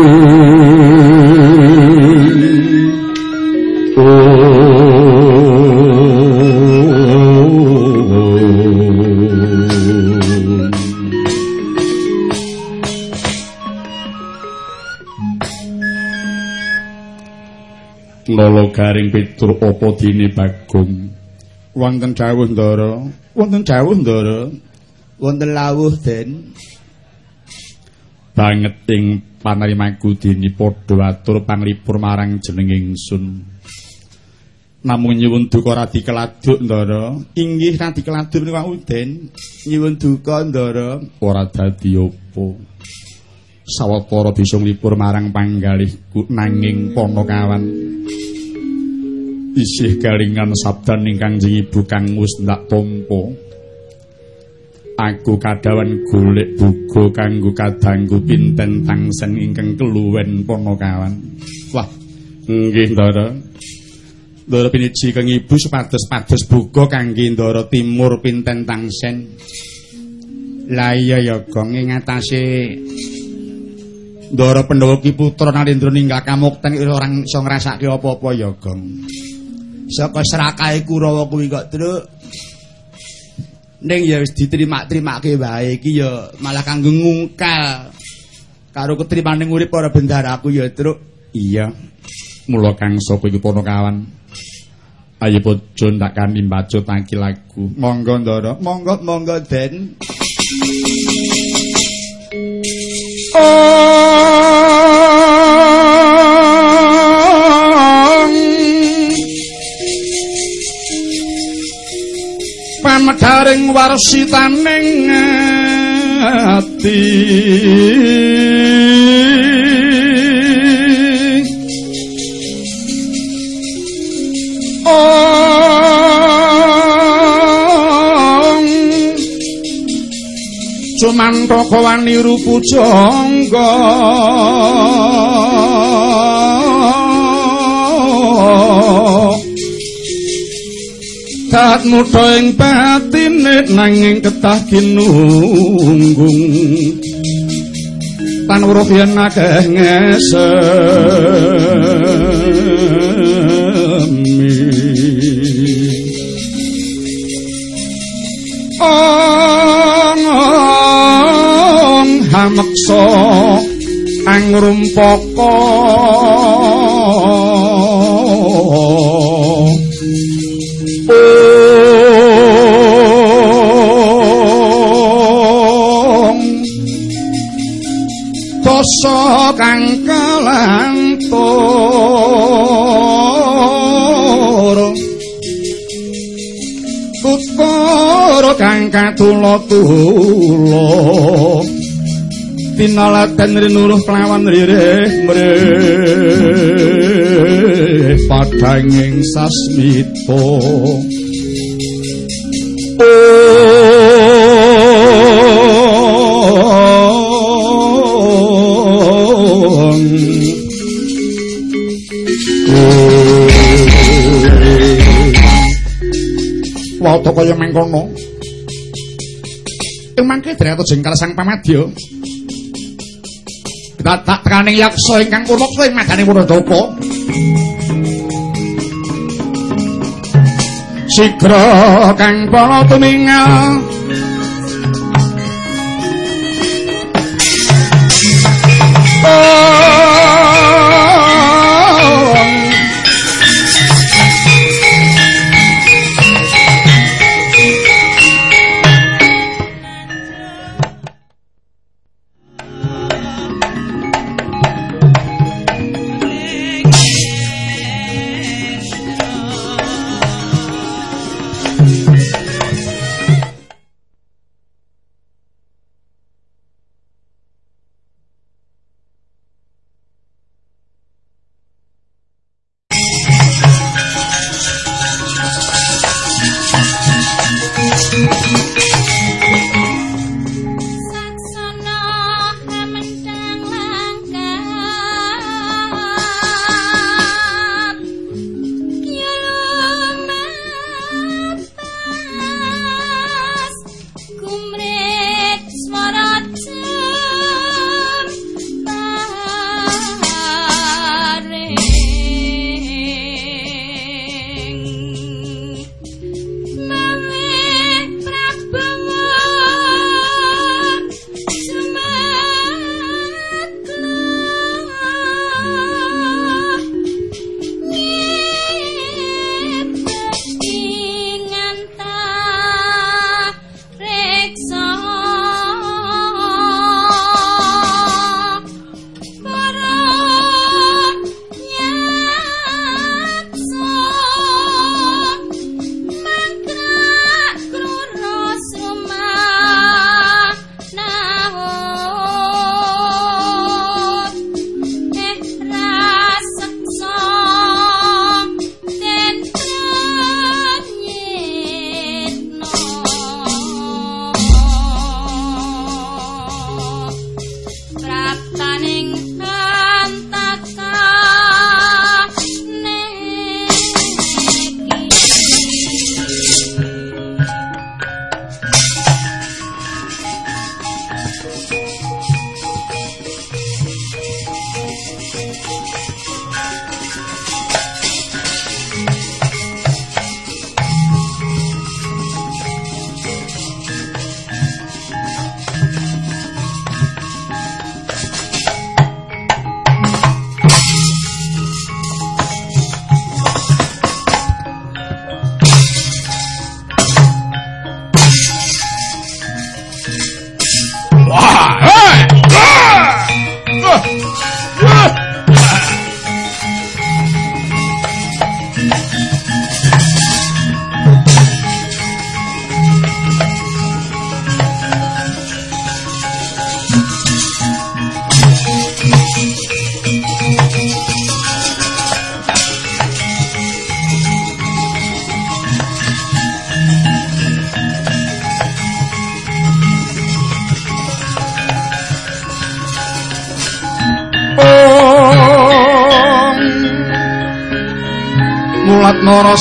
garing pitur apa dene Bagong Wonten dawuh Ndara, wonten dawuh Ndara. Wonten lawuh Den. banget ing panarimaku dene padha atur panglipur marang jeneng ingsun namung nyuwun duka ora dikeladuk Ndara Inggih radi keladur niku Den. Nyuwun duka Ndara. ora dadi apa sawetara bisa nglipur marang panggalihku nanging Panakawan isih kalingan sabdan ingkang kang wis ndak tampa aku kadawan golek buga kanggo kadangku pinten tangsen ingkang keluwen Panakawan wah nggih Ndara. Ndara piniji kang ibu supados-pados buga kangge Ndara timur pinten tangsen. Lah iya ya Gong ing atase Ndara Pandhawa Ki Putra Narendra ninggal kamukten orang iso ngrasake apa-apa ya Gong. Saka serakahe Kurawa kuwi kok truk ning ya wis diterima-terimake wae iki ya malah kanggo ngungkal karo ketrimaning urip para bendaraku ya truk. Iya. Mula kang sapa iki Panakawan. Ayo bojo tak kani mbacut tangki lagu. Monggo Ndara, monggo monggo Den. Pamedharing warsitaning ati. Ong Cumantha kawani rupu jangga Kat mudha ing batine nanging ketah kinunggung. Tan uruf yen akeh ngesemi. Ong hameksa angrumpaka Basa kang kalantur. Kutara kang katula-tula Tinalaten rinuruh kelawan ririh mrih. Padanging sasmita. Ong Wata kaya mengkono. Mangke drata jengkal sang pamadya. Kita tak tekaning yaksa ingkang purwaksa ing madane Wuradapa. Sigra kang para tumingal. Oh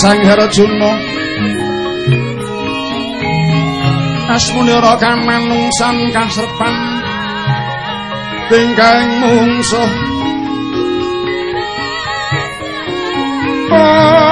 sang herjuna asmune ora kang manungsan kasrepan tingkang mungsuh. Hilayana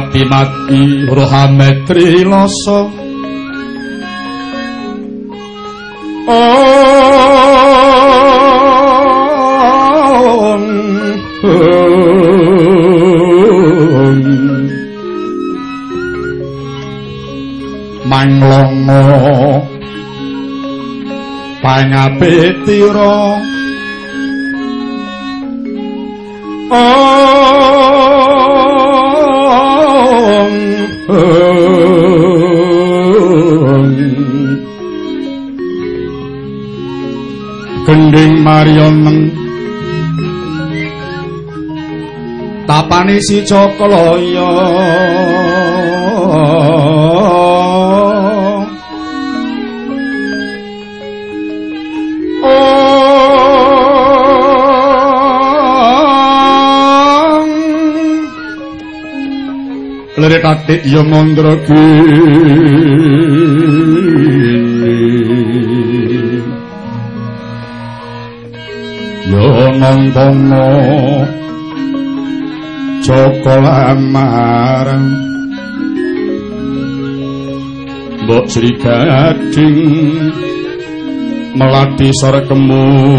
Mati-mati rohametri loso. Om Om Manglongo. Pangapitira Om Tapane si Cokloyo. Om Lirik atik ya mandra gini. Ya nontono Joko lamarang Mbok Sri Gading Melati sore kemuning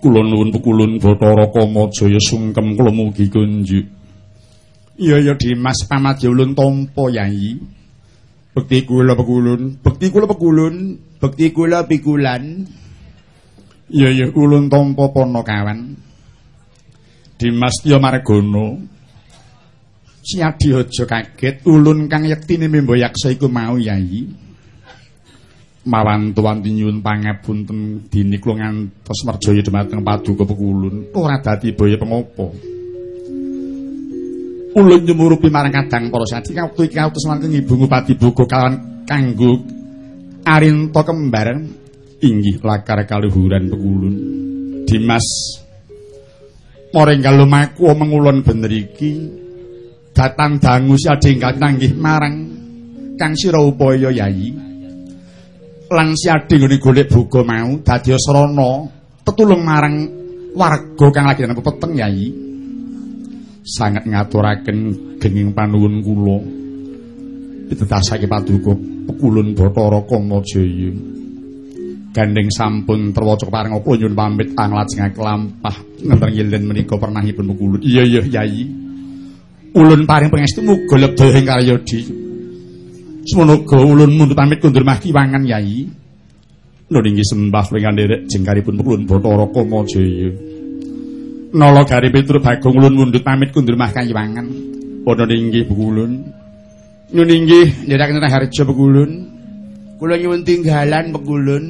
Kula nuwun pekulun Bathara Kamajaya sungkem kula mugi kunjuk. Iya ya Dimas Pamadya ulun tampa Yai. Bekti kula pekulun, bekti kula pekulun, bekti kula pikulan. Iya ya ulun tampa Panakawan. Dimas Tya Margono. Siadi aja kaget ulun kang yektine Membayaksa iku mau Yai. mawantu-wanti nyuwun pangapunten dini kula ngantos merjaya dhumateng paduka pekulun ora dadi baya pengopo ulun nyumurupi marang kadang para sadi wektu iki kautus mangke ibu ngupati buku kawan kanggo arinta kembar inggih lakar kaluhuran pekulun. Dimas Moring lumaku mengulon bener iki. Datang dangu si adenggal nanggih marang kang sira upaya yayi lan siadi nggone golek buga mau dadi srana tetulung marang warga kang lagi nang peteng yai sangat ngaturaken genging panuwun kula. Pitetasake paduka pekulun Bathara Kamajaya. Gandeng sampun terwaca pareng apa nyuwun pamit anglajengake lampah ngenten yelen menika pernahipun pekulun. Iya iya yai. Ulun paring pangestu muga lebih ing karyadi. Semoga ulun mundur pamit kundur mah kiwangan yai. Nuninggi sembah derek jengkaripun ulun Bathara Kamajaya. Nala gari Petru Bagong ulun mundur pamit kundur mah kiwangan. Padha ninggi bukulun. Nuninggi nderekaken harja bukulun. Kula nyuwun tinggalan bukulun.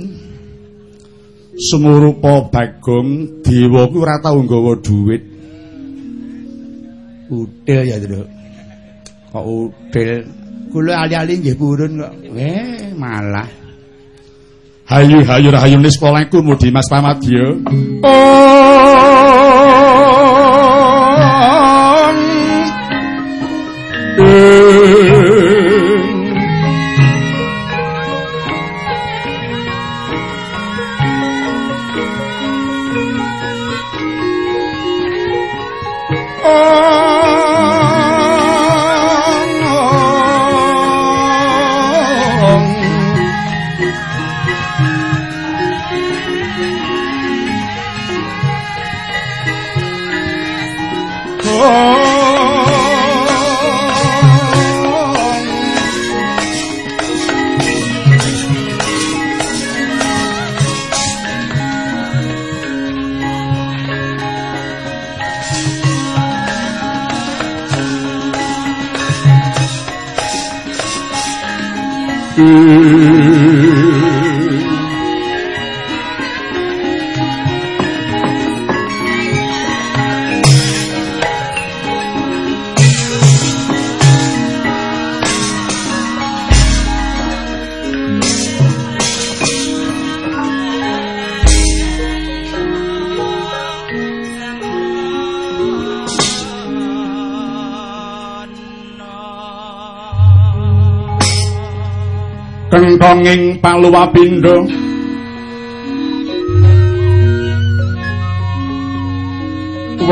Sumurupa Bagong dewa kuwi ora tau nggawa dhuwit. Udel ya, Tru. Kok kula ali-ali nggih purun kok. Eh, malah. Hayu hayu rahayu nis polengku mudi mas Pamadya. yo. Oh, paluwapindo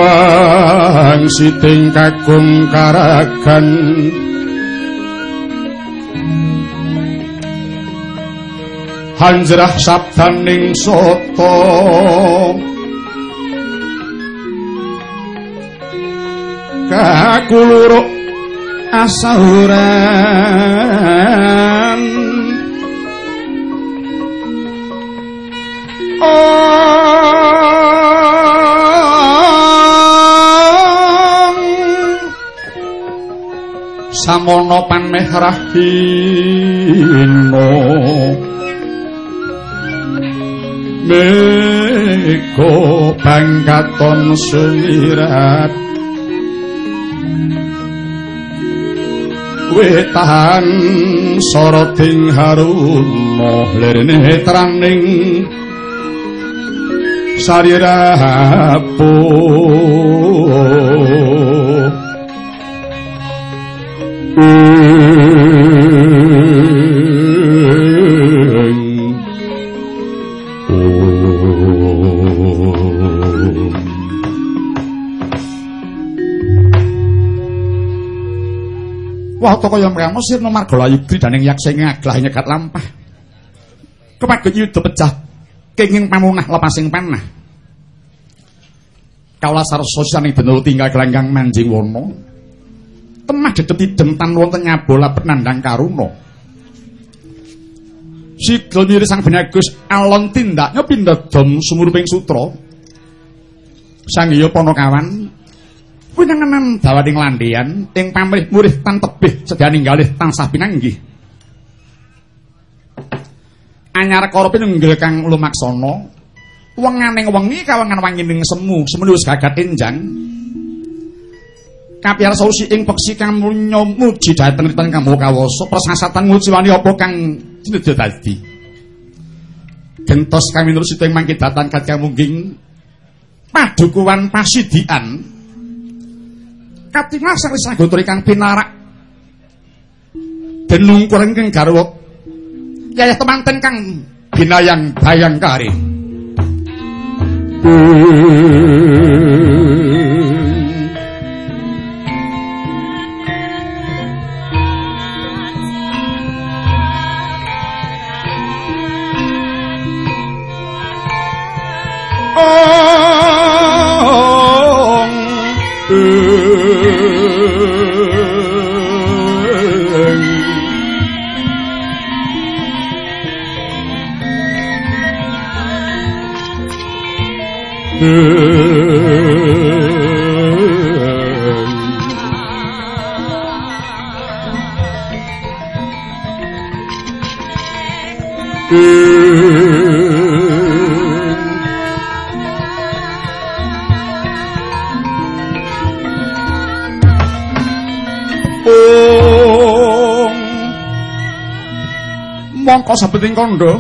wang siting kakung karagan. Hanjrah sabdaning soto. Kakuluruk asahuran samono panmeh rahino meko bangkaton sumirat wetan soroting haruno lirene traning sarirapo Wah, toko yang mereka musir nomor golayu kridaning yaksa ngaglah nyegat lampah. Kepagut yudo pecah kenging pamunah lepasing panah. Kawula sarsa saning benul tinggal gelanggang manjing wono. Temah dedep idem tan wonten nyabola penandang karuna. Sigel nyiri sang benagus alon tindaknya pindah dom sumuruping sutra. Sang iya ponokawan winanganan dawaning landian ing pamrih murih tan tebih sedyaning galih tansah pinanggih. anyar karo pinunggil kang lumaksana wenganing wengi kawangan wangining semu wis gagat enjang kapiar solusi ing peksi kang mulya muji dhateng ripan kang kawasa. Persasatan nguciwani apa kang sinedya dadi? Gentos kang minurut ing mangke datan kadya mungging padukuwan pasidian. Katingal sang sagotri kang pinarak. Denung kurang kang garwa. Yayah temanten kang binayang bayangkari. Mongko sabeting kandha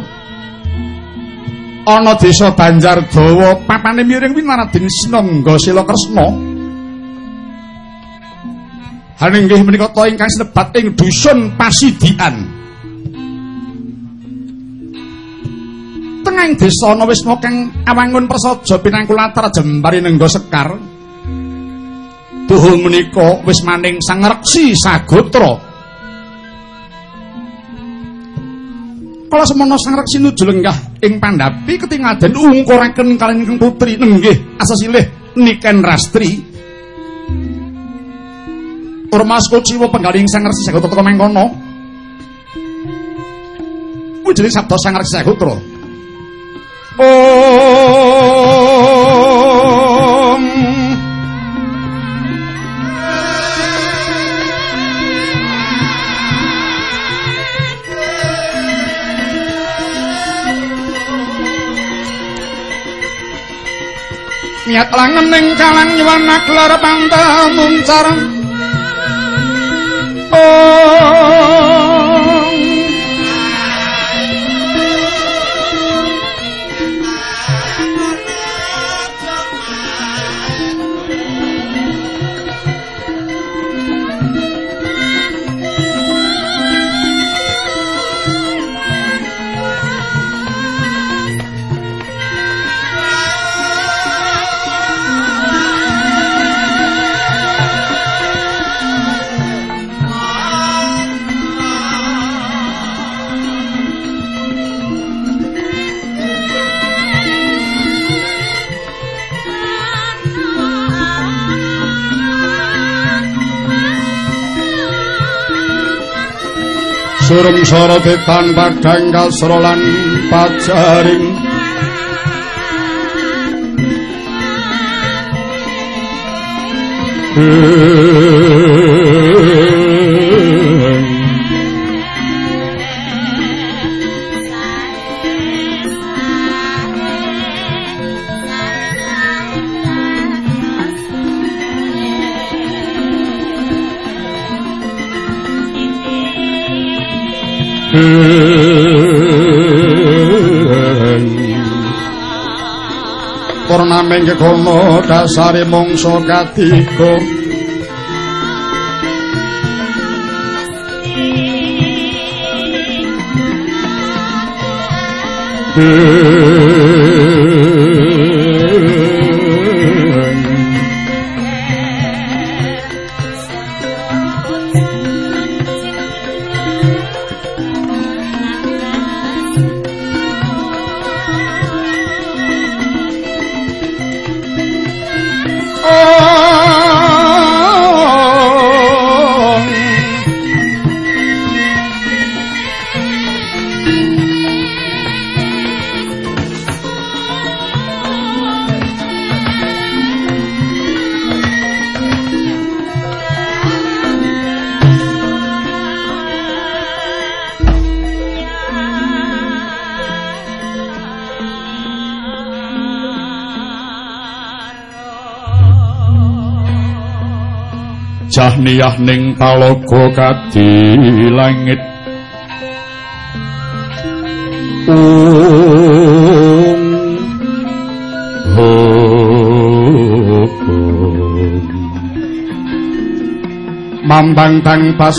ana desa Banjardawa papane miring winaradin Sinangga Sila Kresna Haning nggih menika ta ingkang sinebat ing dusun Pasidian. Tengahing desa ana wisma kang awangun prasaja pinangku latar jembari nenggo sekar. Duhul menika wis maning Sang Reksi Sagotra Kala semono sang reksi nuju lenggah ing pandapi ketingaden ungkuraken kaliyan ingkang putri nenggih asasilih Niken Rastri. Ormas kuciwa penggaling sang reksi Sagotra teka mengkono. Wujuding sabda sang reksi Sagotra. Om Niat langen ning kalang nyuwana gelar pantamuncar. Oh. Surung sara tetan padhang kasra lan pajaring Purnaming kekono dasare mungsa katiga Jahniyah ning talaga kadi langit Um Mambang tang pas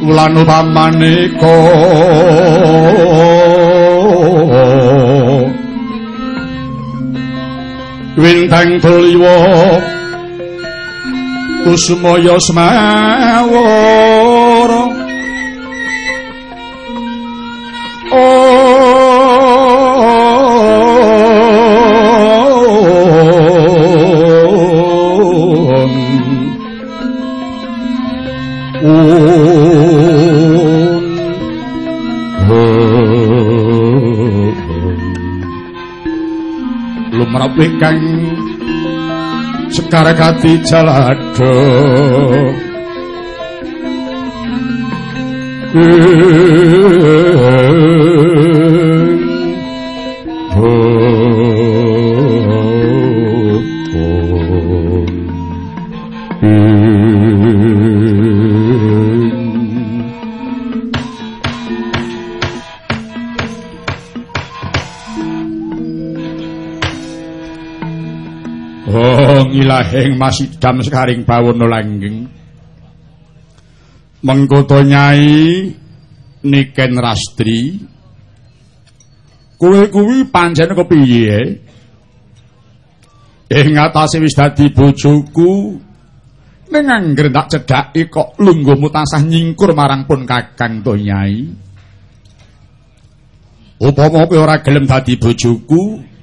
wulan upamane ko Wintang tuliwa kusumaya semawara Lumrap kang sekar kati Oh ngilahing masidam sekaring bawono langgeng. Mengkoto nyai Niken Rastri. Kowe kuwi pancen kepiye Ing ngatasi wis dadi bojoku. Ning angger tak cedhaki kok lungguhmu tansah nyingkur marang pun Kakang to nyai. Upama kowe ora gelem dadi bojoku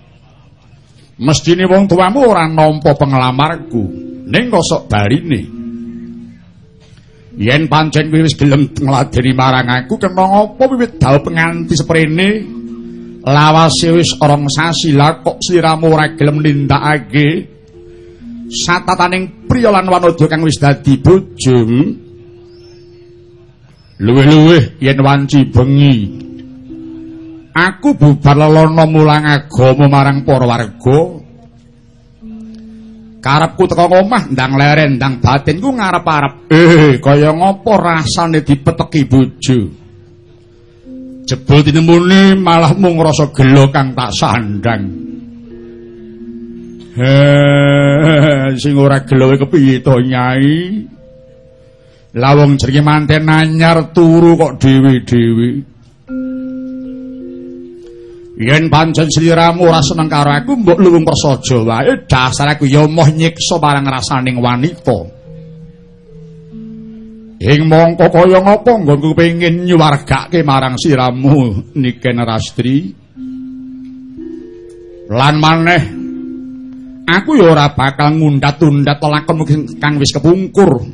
mestine wong tuamu ora nampa penglamarku. Ning kosok barine. Yen pancen kowe wis gelem ngladeni marang aku kena apa wiwit dal penganti seprene? Lawase wis orong sasi lah kok sliramu ora gelem nindakake? Satataning priya lan wanada kang wis dadi bojong. Luwih-luwih yen wanci bengi aku bubar lelono mulang agama marang para warga Karepku teko omah ndang leren ndang batinku ngarep-arep. Eh, kaya ngopo rasane dipeteki bojo? Jebul tinemune malah mung rasa gelo kang tak sandang. Heh, sing ora gelo kepiye to, Nyai? Lawong jenenge manten anyar turu kok dhewe-dhewe. Yen pancen sliramu ora seneng karo aku, mbok luwung prasaja wae. Dasar aku ya moh nyiksa marang rasaning wanita. Ing mongko kaya ngapa nggonku pengin nyuwargake marang siramu Niken Rastri. Lan maneh aku ya ora bakal ngundat-undat lakon kang wis kepungkur.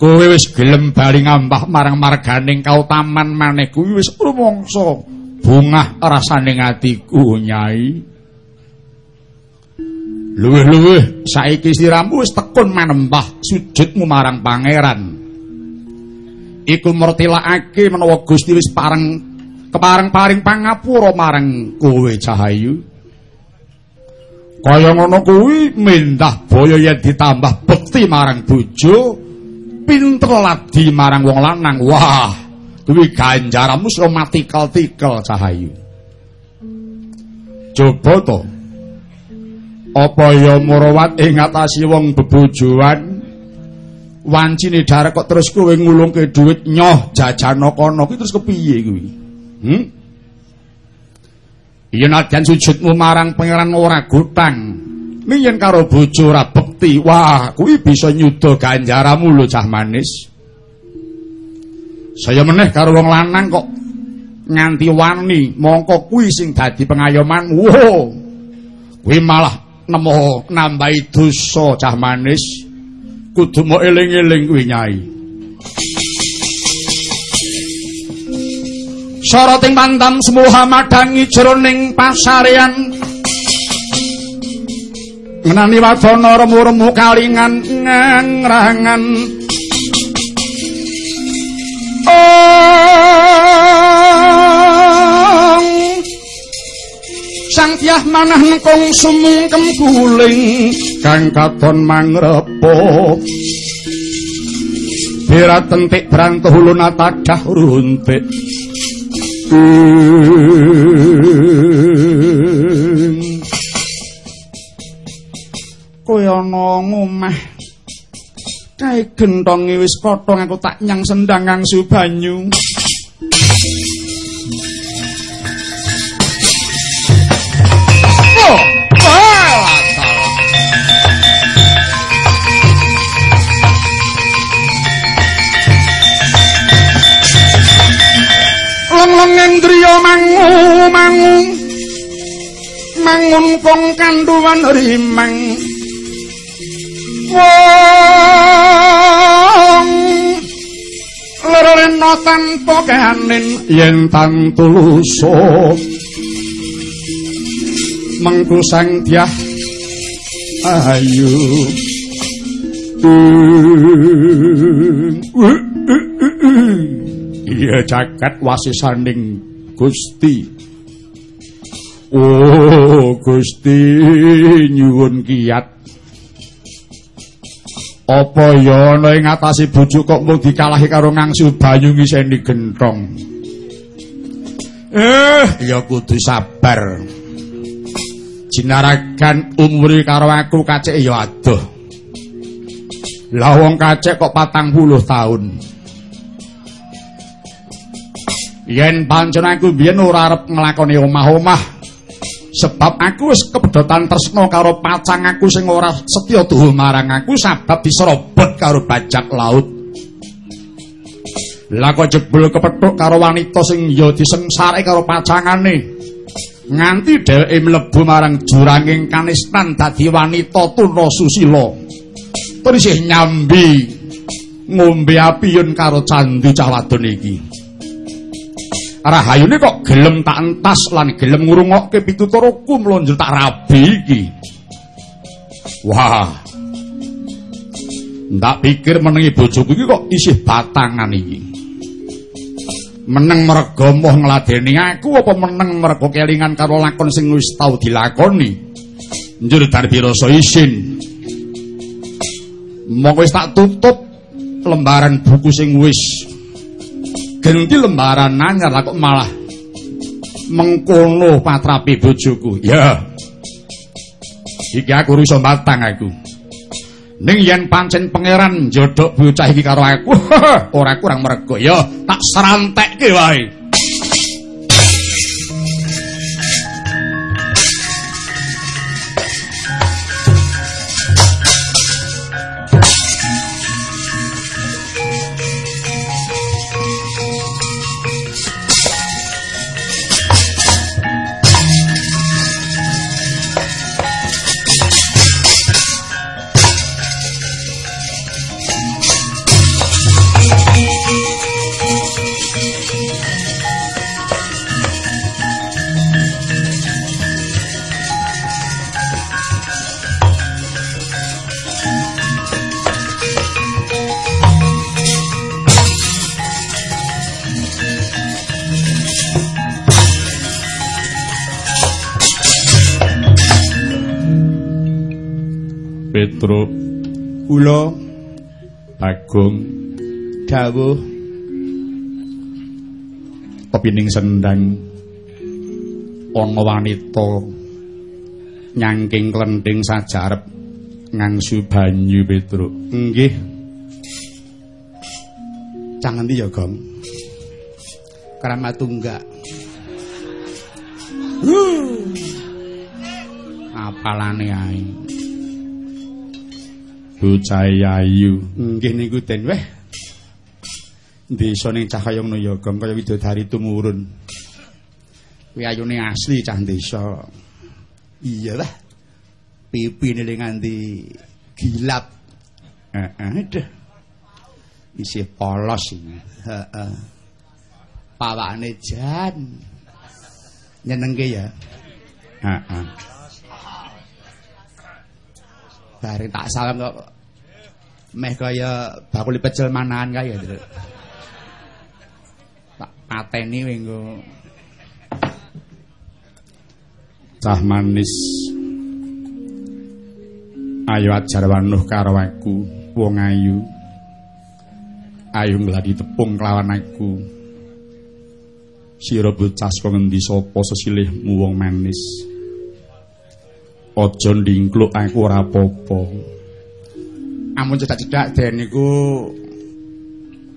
Kowe wis gelem bali ngambah marang marganing kautaman maneh kuwi wis rumangsa bungah rasaning atiku nyai. Luwih-luwih saiki siramu wis tekun manembah sujudmu marang pangeran. Iku mertilakake menawa Gusti wis pareng kepareng-paring pangapura marang kowe cahayu. Kaya ngono kuwi mendah boyo yen ditambah bekti marang bojo pinter ladi marang wong lanang. Wah kuwi ganjaramu sira matikal-tikal cahayu. Coba to. Apa ya murawat ing ngatasi wong bebojoan wancine darek kok terus kowe ngulungke dhuwit nyoh jajana kono kuwi terus kepiye kuwi? Hm yen nadyan sujudmu marang pangeran ora gutang miyen karo bojo ora bekti. Wah kuwi bisa nyuda ganjaramu lho cah manis saya meneh karo wong lanang kok. Nganti wani mongko kuwi sing dadi pengayoman. Wo kuwi malah nemu nambahi dosa cah manis. Kudu mo eling-eling kuwi nyai. Soroting pantam semuha madangi jroning pasarean. Ngenani wadana remu-remu kalingan ngangrangan Ong Sang tiah manah ngkong sumungkem guling Kang katon mangrepo Birat tentik berantuh luna tadah runtik. Ana ngomah Kae gentonge wis potong aku tak nyang sendang ngangsu banyu. Oh, Long-long endriya mangu mangu. Mangun kong kanduwan rimang wong. Lerena tanpa kanen yen tantuluso mengku sang diah ayu. Iya jagat wasisaning gusti. Oh gusti nyuwun kiat Apa ya ana ing ngatasi bojo kok mung dikalahi karo ngangsu banyu ngiseni genthong. Eh, ya kudu sabar. Jinaragan umure karo aku kacek ya adoh. Lah wong kacek kok patang puluh tahun. Yen pancen aku biyen ora arep nglakoni omah-omah, sebab aku wis kepedotan tresna karo pacang aku sing ora setya tuhu marang aku sebab diserobot karo bajak laut. Lah kok jebul kepethuk karo wanita sing ya disengsare karo pacangane? Nganti dheweke mlebu marang juranging kanistan dadi wanita tuna susila. Terus nyambi ngombe apiyun karo candi cah wadon iki Rahayune kok gelem tak entas lan gelem ngrungokke pituturku mlonjol tak rabi iki. Wah. Ndak pikir menengi bojoku iki kok isih batangan iki. Meneng merga moh ngladeni aku apa meneng merga kelingan karo lakon sing wis tau dilakoni. Njur darbi rasa isin. Mongko wis tak tutup lembaran buku sing wis ganti lembaran anyar kok malah mengkono patrapi bojoku. Ya. Iki aku iso batang aku. Ning yen pancen pangeran njodhok bocah iki karo aku, ora kurang mergo ya tak serantekke wae. Petruk Kula Agung dawuh kepining sendang ana wanita nyangking klenthing sajarep ngangsu banyu Petruk. nggih Cang endi ya, Gong? Kramatunggak. Apalane ae. Bocah ayu. Nggih niku den weh. Desa ning ngono ya, Gong, kaya widodari tumurun. Kuwi ayune asli cah desa. Iya lah. Pipine le nganti gilap. Heeh, deh. Isih polos ini. Heeh. Pawakane jan. Nyenengke ya. Heeh. Bareng tak salam kok meh kaya bakul pecel manahan kaya Tru. Tak pateni engko Cah manis. Ayo ajar wanuh karo aku, wong ayu. Ayo ngladi tepung kelawan aku. Sira bocah saka ngendi sapa sesilihmu wong manis. Aja ndingkluk aku ora apa-apa. Amun cedak-cedak den niku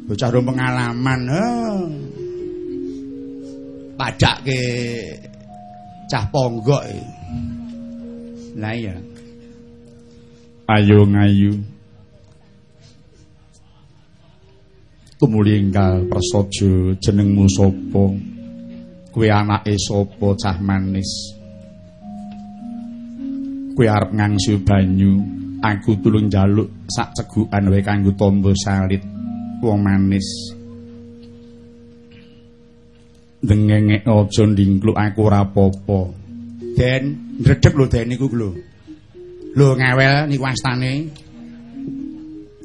bocah rum pengalaman. Oh. Padake cah ponggok. e. Lah iya. Ayo ngayu. Tumuli enggal prasaja jenengmu sapa? Kuwi anake sapa cah manis? Kuwi arep ngangsu banyu, aku tulung njaluk sak cegukan wae kanggo tombo salit wong manis. Dengenge aja ndingkluk aku ora apa-apa. Den, ndredeg lho den niku lho. Lho ngewel niku astane.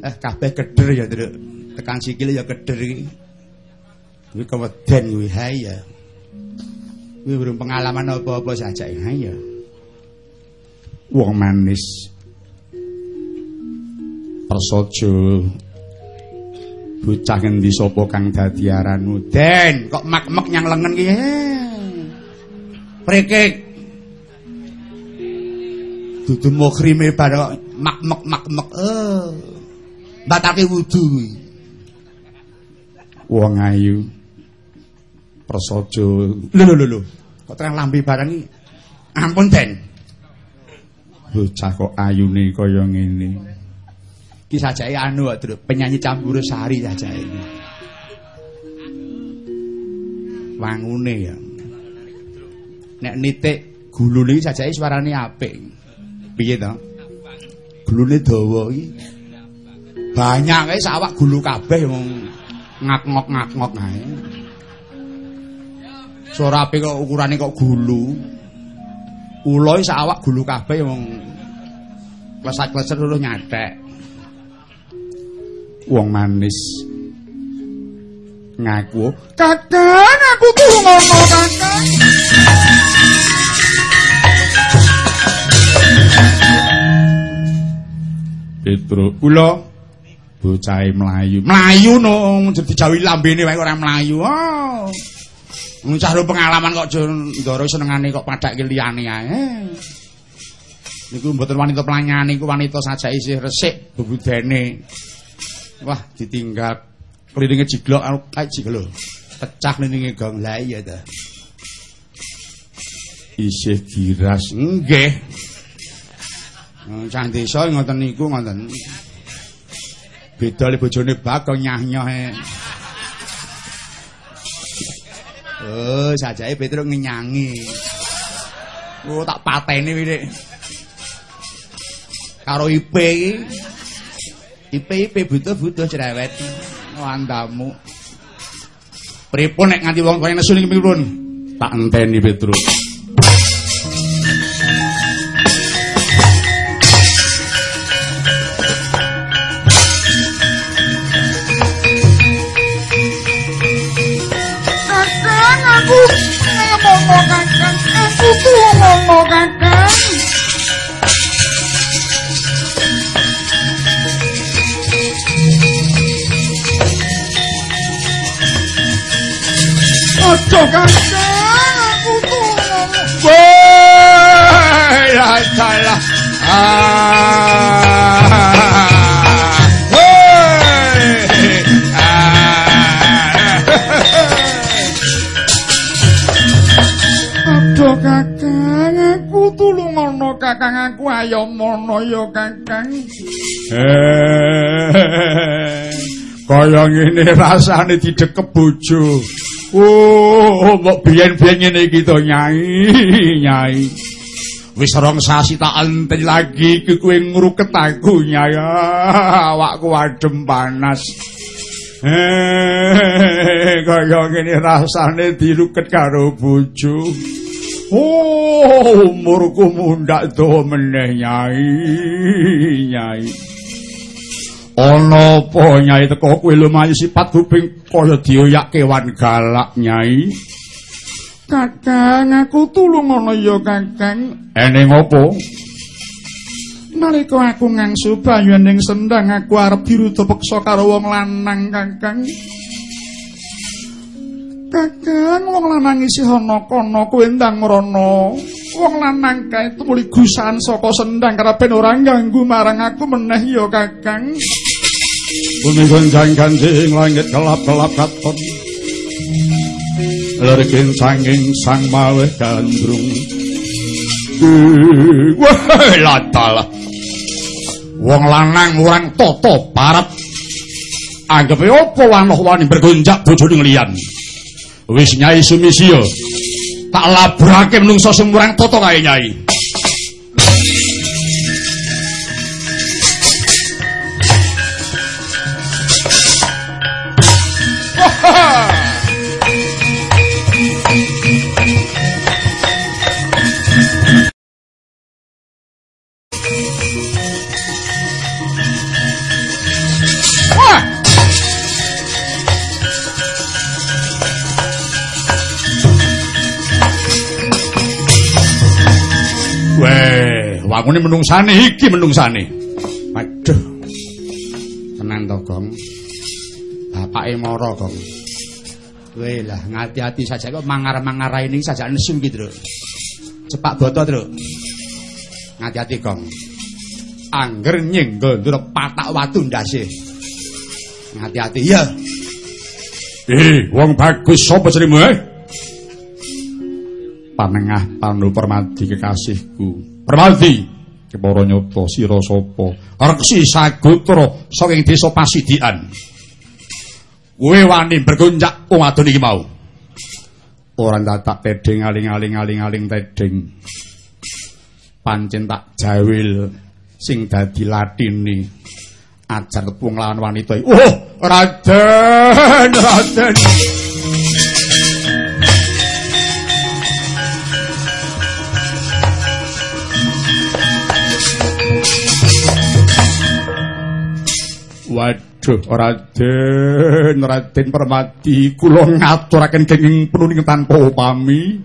Eh kabeh keder ya, Truk. Tekan sikile ya keder iki. Kuwi keweden kuwi ha ya. Kuwi pengalaman apa-apa sajake ha ya. wong manis prasaja bocah ngendi sapa kang dadi aranmu Den, kok mak-mek nyang lengen ki. Prekek. Dudu mukhrime bar mak-mek mak-mek. Eh. Batake wudu wong ayu prasaja Lho lho lho. Kok terang lambe barang iki. Ampun, Den. bocah kok ayune kaya ngene Ki sajake anu Truk, penyanyi campur sari sajake. Wangune ya. Nek nitik gulune iki sajake suarane apik. Piye to? Gulune dawa iki. Banyak ae sawak gulu kabeh wong ngak-ngok-ngak-ngok ae. Suara apik kok ukurane kok gulu. Ula iki sawak gulu kabeh wong klesak-kleset lho nyathek. Wong manis ngaku kakang aku kudu ngomong kakang Petruk. Kula bocah mlayu. Mlayu no, jadi jawi lambene wae ora mlayu. Oh. Ngucah lu pengalaman kok ndoro senengane kok padake liyane ae. Niku mboten wanita pelanyane iku wanita saja isih resik bebudene. Wah, ditinggal kliringe jiglok karo kae jiglok. Pecah kliringe gong. Lah iya ta. Isih giras nggih. Hmm, Cah desa ngoten niku ngoten. Beda le bojone bakal nyah-nyah. e. Oh, sajake Petruk ngenyangi. Oh, tak pateni. Dik. Karo IP iki. IP IP butuh-butuh cerewet. Wandamu. Pripun nek nganti wong kaya nesu niki pripun? Tak enteni Petruk. Ah. Ah. Aduh kakang aku tulung ngono kakang aku ayo mono ya kakang Eh, Kaya ngene rasane didekep bojo. Oh, mbok biyen-biyen ngene iki to, Nyai, Nyai. Wis rong sasi tak enten lagi iki kowe ngruket aku, Nyai. Awakku adem panas. Eh, kaya ngene rasane diruket karo bojo. Oh, umurku mundak do meneh, Nyai, Nyai. Ana apa nyai teko kowe lumayu sifat kuping kaya dioyak kewan galak nyai? Kakang aku tulung ngono ya kakang Eneng apa? Nalika aku ngangsu banyu ning sendang aku arep diruta peksa karo wong lanang kakang Kakang wong lanang isih ana kono kowe ndang mrono Wong lanang kae tumuli gusan saka sendang karepen ora ganggu marang aku meneh ya kakang Bumi gonjang ganjing langit gelap-gelap katon. Lerikin sanging sang maweh gandrung. Wah, latalah. Wong lanang murang toto parep. Anggepe apa wanoh wani bergonjak bojone ngelian Wis nyai sumisio. Tak labrake menungso semurang toto kae nyai Wangune menungsane iki menungsane. Aduh. Tenan to, Gong. Bapake mara, Gong. Weh lah, ngati-hati saja kok mangar-mangar ini saja nesu gitu, Truk. Cepak boto, Truk. Ngati-hati, Gong. Angger nyenggol ndura patak watu ndase. Ngati-hati ya. Eh, wong bagus sapa jenengmu, eh? Panengah Panu Permadi kekasihku. Permadi, kepara nyata sira sapa? Reksi Sagutra saking desa Pasidian. Kowe wani bergonjak wadon iki mau. Ora tak tedeng aling-aling aling-aling tedeng. Pancen tak jawil sing dadi latini. Ajar wong lawan wanita. Oh, Raden, Raden. Waduh, Raden, Raden Permati, kula ngaturaken kenging penuning tanpa upami.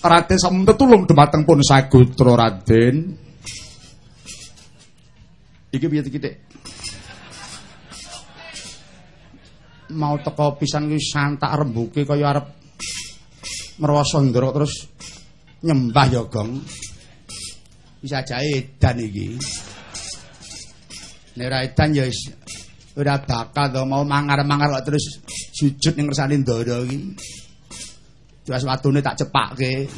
Raden sampun tulung dumateng pun Sagutra Raden. Iki piye iki, Mau teko pisan kuwi santak rembuke kaya arep merwasa ndrok terus nyembah ya, Gong. Bisa jahe edan iki. Nek ra edan ya ora bakal to mau mangar-mangar kok terus sujud ning ngersane ndara iki. Terus watune tak cepakke.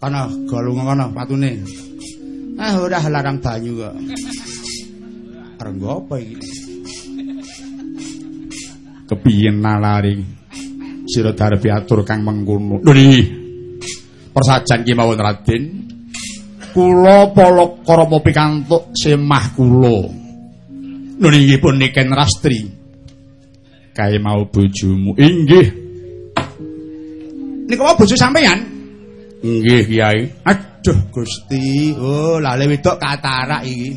Kana galung ngono watune. Ah ora larang banyu kok. Arep apa iki? Kepiyen nalari? Sira darep atur kang mengkono. Lho persajan ki mawon Raden. Kula palakrama pikantuk semah kula lho niki pun niken rastri. Kae mau bojomu. Inggih. Niku mau bojo sampeyan? Inggih kiai. Aduh Gusti. Oh lale wedok katarak iki.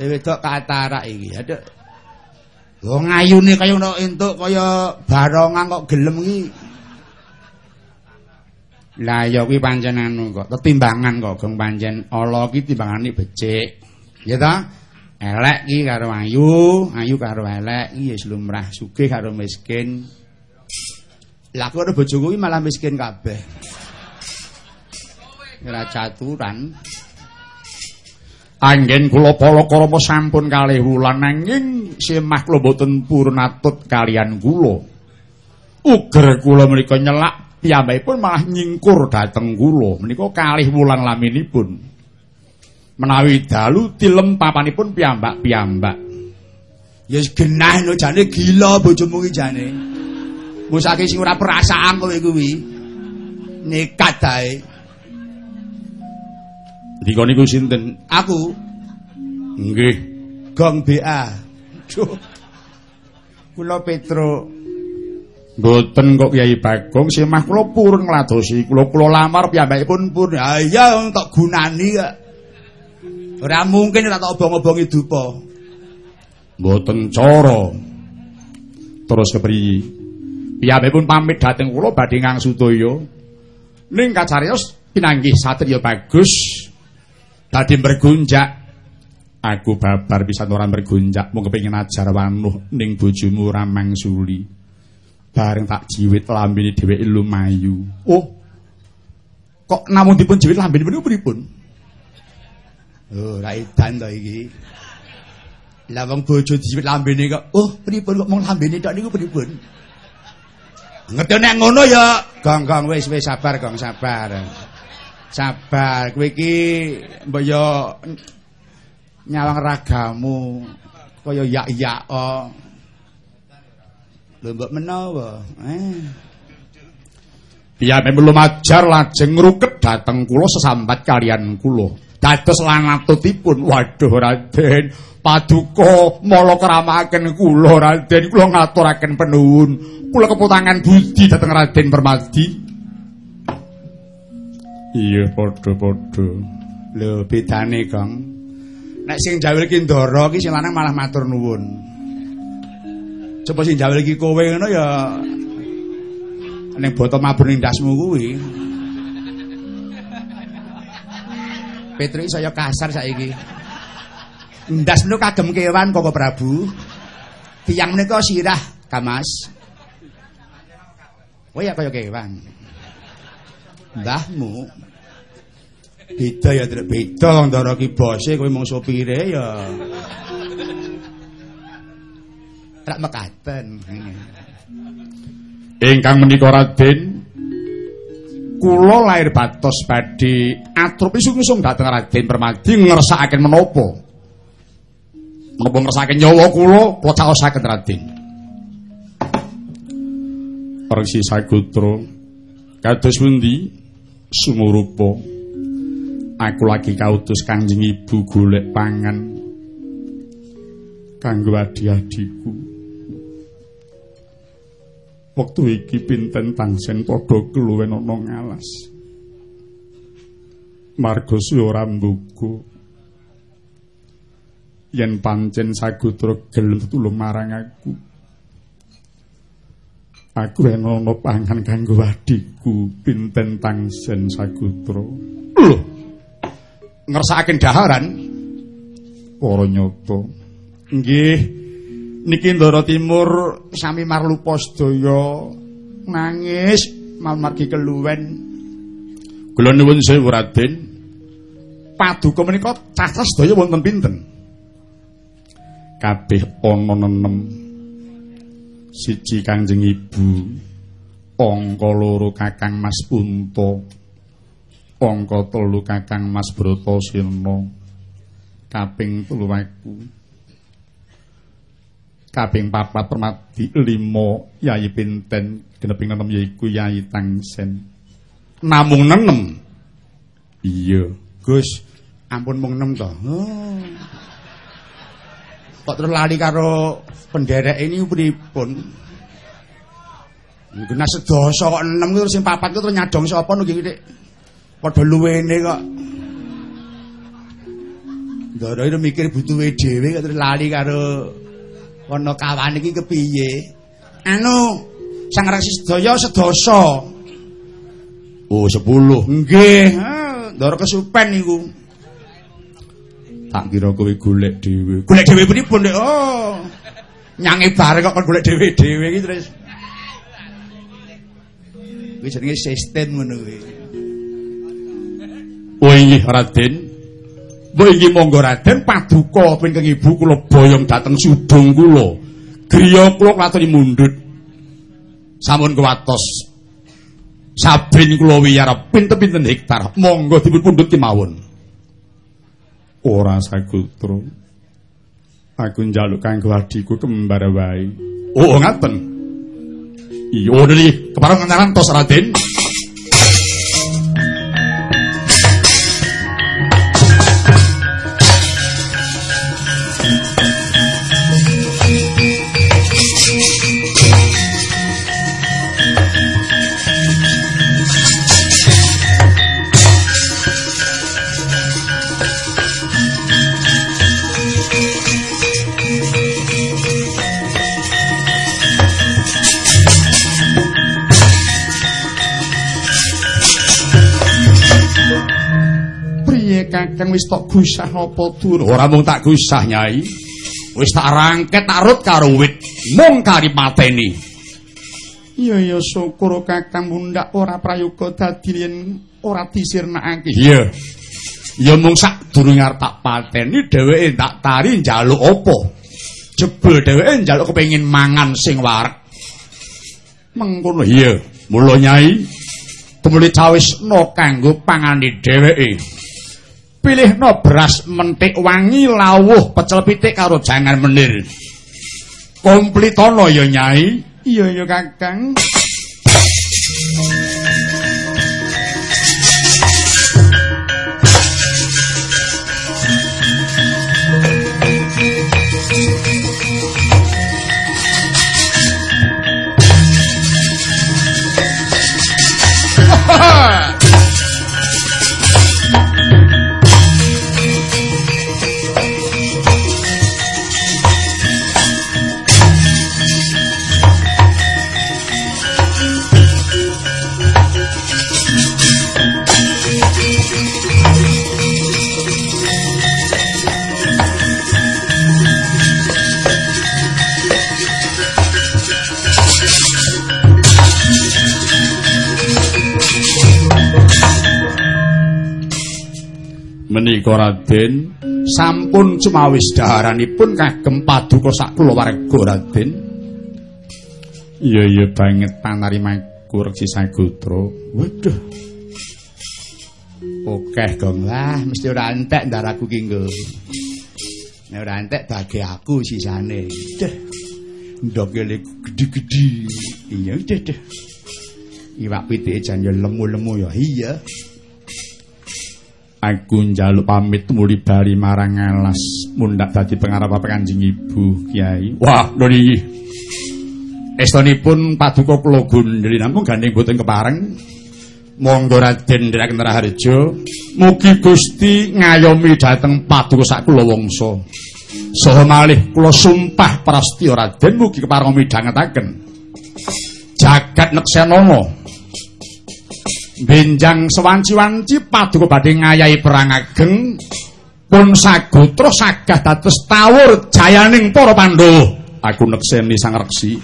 Wedok katarak iki. Aduh. Lho ngayune kaya ngono entuk kaya barongan kok gelem iki. Lah ya kuwi pancen anu kok tetimbangan kok gong pancen ala ki timbangane becik. Ya ta? Elek ki karo ayu, ayu karo elek iki ya lumrah, sugih karo miskin. Lah kok bojoku kuwi malah miskin kabeh. Ora caturan. Anggen kula palakrama sampun kalih wulan nanging semah kula boten purun atut kalian kula. Uger kula menika nyelak piyambakipun malah nyingkur dhateng kula menika kalih wulan laminipun. Menawi dalu tilem papanipun piyambak-piyambak. Ya yes, genah no jane gila bojomu iki jane. Musake sing ora perasaan kowe kuwi. Nekat dae. Dika niku sinten? Aku. Nggih. Gong BA. Duh. Kula Petro. Mboten kok Kyai Bagong, semah kula purun ngladosi, kula kula lamar piyambakipun pun. Ha iya tak gunani kok. Ora mungkin tak obong-obongi dupa. Mboten cara. Terus kepriye? Piyambakipun pamit dhateng kula badhe ngangsutaya. Ning kacarios pinanggih satriya bagus. Dadi bergunjak aku babar bisa ora bergunjak mung kepengin ajar wanuh ning bojomu Ramang Suli. Bareng tak jiwit lambene dheweke lumayu. Oh. Kok namung dipun jiwit lambene menika pripun? Oh, ra edan to iki. Lah wong bojo jiwit lambene kok, oh pripun kok mung lambene tok niku pripun? Ngerti nek ngono ya, gong-gong wis wis sabar, gong sabar. Sabar, kowe iki mbok yo nyawang ragamu kaya yak-yak kok. Lho mbok menawa? Eh. Piyambake belum ajar lajeng ngruket dhateng kula sesambat kalian kula. Dados lanatutipun, waduh Raden, paduka mala kramaken kula Raden, kula ngaturaken penuwun. Kula keputangan budi dhateng Raden Permadi. Iya padha-padha. Lho bedane, Gong. Nek sing jawil ki ndara ki sing lanang malah matur nuwun. Coba sing jawil ki kowe ngono ya ning boto mabur ning ndasmu kuwi. Petri saya kasar saiki. Ndas menika kagem kewan Koko Prabu. Tiyang menika sirah Kamas. Oh ya kaya kewan. Mbahmu beda ya tidak beda ndara ki bose kowe mung sopire ya rak mekaten ingkang menika Raden kula lair batos badhe atur pisung-pisung dhateng Raden Permadi ngersakaken menapa? Menapa ngersakaken nyawa kula? Kula caosaken Raden. Resi Sagutra kados pundi? Sumurupa. Aku lagi kautus kanjeng ibu golek pangan kanggo adi-adiku wektu iki pinten tangsen padha keluwen ana ngalas? Marga ora mbuku. Yen pancen sagutra gelem tulung marang aku. Aku ana pangan kanggo adiku pinten tangsen sagutra lho ngersakaken daharan. Para nyata. Nggih niki Ndara Timur. Sami marlupa sedaya nangis margi keluwen. Kula nuwun sewu Raden. Paduka menika cacah sedaya wonten pinten? Kabeh ana nenem. Siji Kangjeng Ibu angka loro Kakang Mas Punta angka telu Kakang Mas Bratasena kaping telu aku kaping papat permati lima Yayi Pinten geneping enam yaiku Yayi Tangsen. Namung nenem? Iya Gus. Ampun mung enam toh oh. kok terus lali karo penderek ini pripun? Guna sedoso kok enam terus yang papat terus nyadong siapa nugi gede padha luwene kok. Itu mikir butuh dhewe kok terus lali karo ana kawan iki kepiye? Anu, sang resi sedaya sedasa. Oh, 10. Nggih, ndara kesupen niku. Tak kira kowe golek dhewe. Golek dhewe pripun, Dik? Oh. Nyange bareng kok golek dhewe-dhewe iki terus. Kuwi jenenge sistem ngono kuwi. Oh inggih Raden. Mbok iki monggo Raden paduka pingkeng ibu kula boyong dhateng sudung kula. Griya kula klaturi mundhut. Sampun kuwatos. Saben kula wiyar pinten-pinten hektar, monggo dipun pundhut kemawon. Ora sagutra. Aku njaluk kanggo adiku kembar wae. Oh, ngaten. Iya, niki kepareng ngenyaran tos Raden. Wis tok gusah apa dur? Ora mung tak gusah nyai. Wis tak rangket tarut karo wit. Mung kari mateni. Iya iya syukur kakang mundak ora prayoga dadi yen ora disirnakake. Iya. Ya mung sak durung arep tak pateni dheweke tak tari njaluk apa? Jebul dheweke njaluk kepengin mangan sing wareg. Mengkono. Iya. Mulo nyai tumuli cawis no kanggo pangani dheweke pilihno beras mentik wangi lawuh pecel pitik karo jangan menir. Komplitono ya nyai. Iya ya kakang menika Raden. Sampun cumawis daharanipun kagem paduka sak kulawarga Raden. Iya iya banget panarimaku Resi Sagutra. Waduh. Oke gong lah mesti ora entek ndaraku ki nggo. Nek ora entek bagi aku sisane. Deh. Ndokele gede-gede iya deh deh. Iwak pitike jan lemu-lemu ya iya aku njaluk pamit muli bali marang alas. Mundak dadi pengarap apa kanjeng ibu kiai? Wah lho niki estunipun paduka kula gundheli namung gandeng boten kepareng. Monggo raden ndraken raharja mugi gusti ngayomi dhateng paduka sak kula wangsa. Saha malih kula sumpah prastya raden mugi kepareng midhangetaken. Jagat neksenana benjang sewanci-wanci paduka badhe ngayahi perang ageng pun sagotra sagah dados tawur jayaning para Pandhawa aku nekseni sang reksi.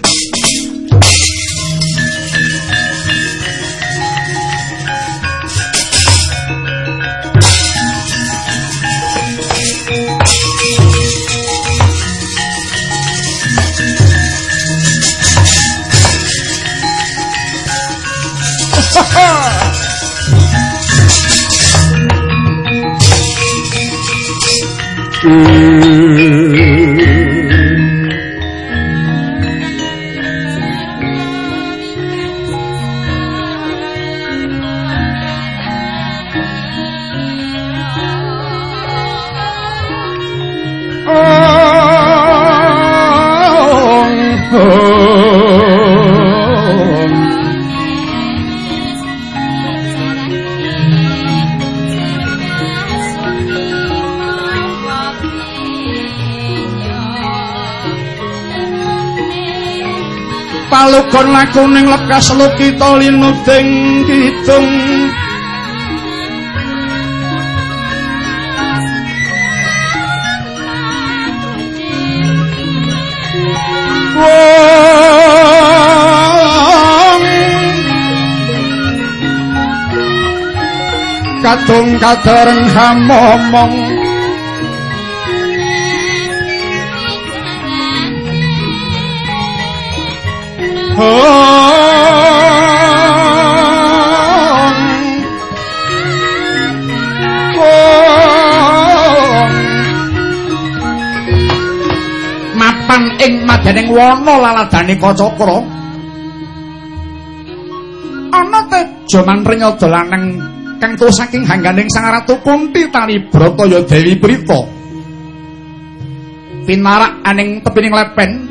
Palugon laku ning lekas lukita linuding kidung. Wong Kadung kadareng hamomong ing madaning wana laladane kacakra. Ana teja manrenya dolaneng kang tuwa saking hangganing sang ratu kunti tali brata ya dewi prita pinarak aning tepining lepen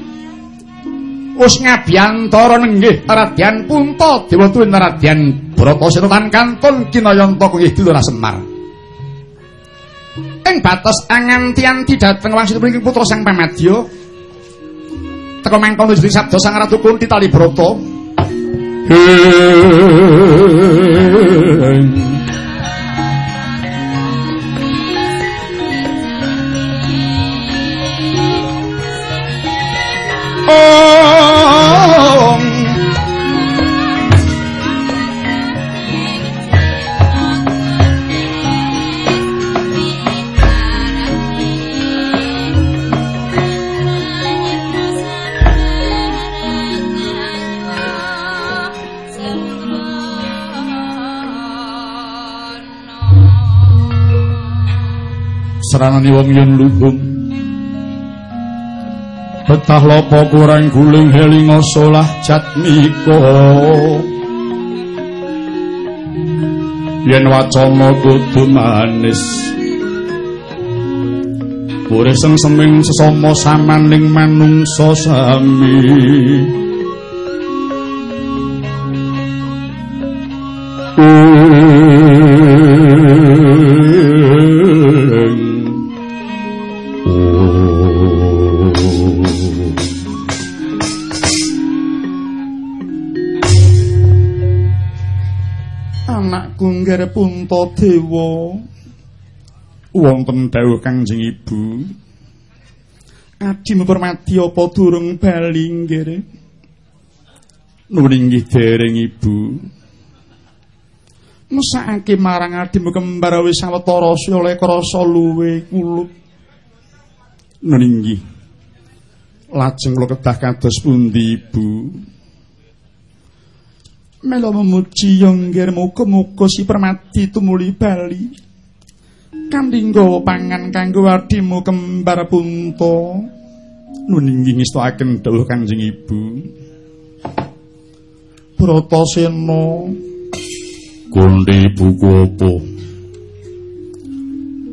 wis ngabyantara nenggih Radyan Punta Dewa Tuwin Radyan Bratasena lan kantun kinayanta kuwi dulur Semar. Ing batas anganti-anti dhateng wangsit punika putra Sang Pamadya. Teka mangkono jadi sabda Sang Ratu Kunti Tali Brata. Seranani wong yen luhung. Betah lopo kurang guling helinga solah jatmiko Yen wacana kudu manis. Pure seng seming sesama samaning manungsa sami dewa. Wonten dawuh Kangjeng Ibu. Adi permati apa durung bali ngger nuwun inggih dereng Ibu. Mesakake marang adimu kembar wis sawetara oleh krasa luwe kulub nuwun inggih. Lajeng kula kedah kados pundi Ibu melo memuji yongger muga-muga si permati tumuli bali kanthi nggawa pangan kanggo adimu kembar punta nuwun inggih ngestakaken dawuh Kanjeng Ibu Bratasena Kundi buku apa?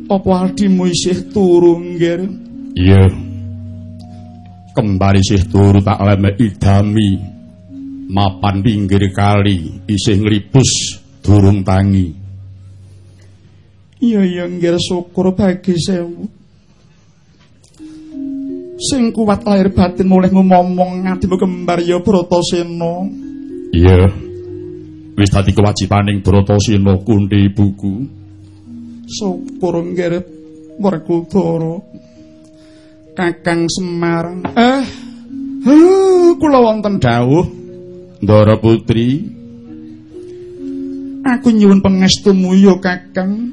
apa adimu isih turu ngger Iya. Kembali isih turu tak lemek idami. Mapan pinggir kali isih nglipus durung tangi. iya iya ngger syukur bagi sewu sing kuat lahir batin mulih ngomong adimu kembar ya Bratasena Iya. Wis dadi kewajibaning Bratasena kundi buku. syukur ngger Werkudara Kakang Semar eh Huh, kula wonten dawuh Ndara Putri. Aku nyuwun pangestumu ya Kakang.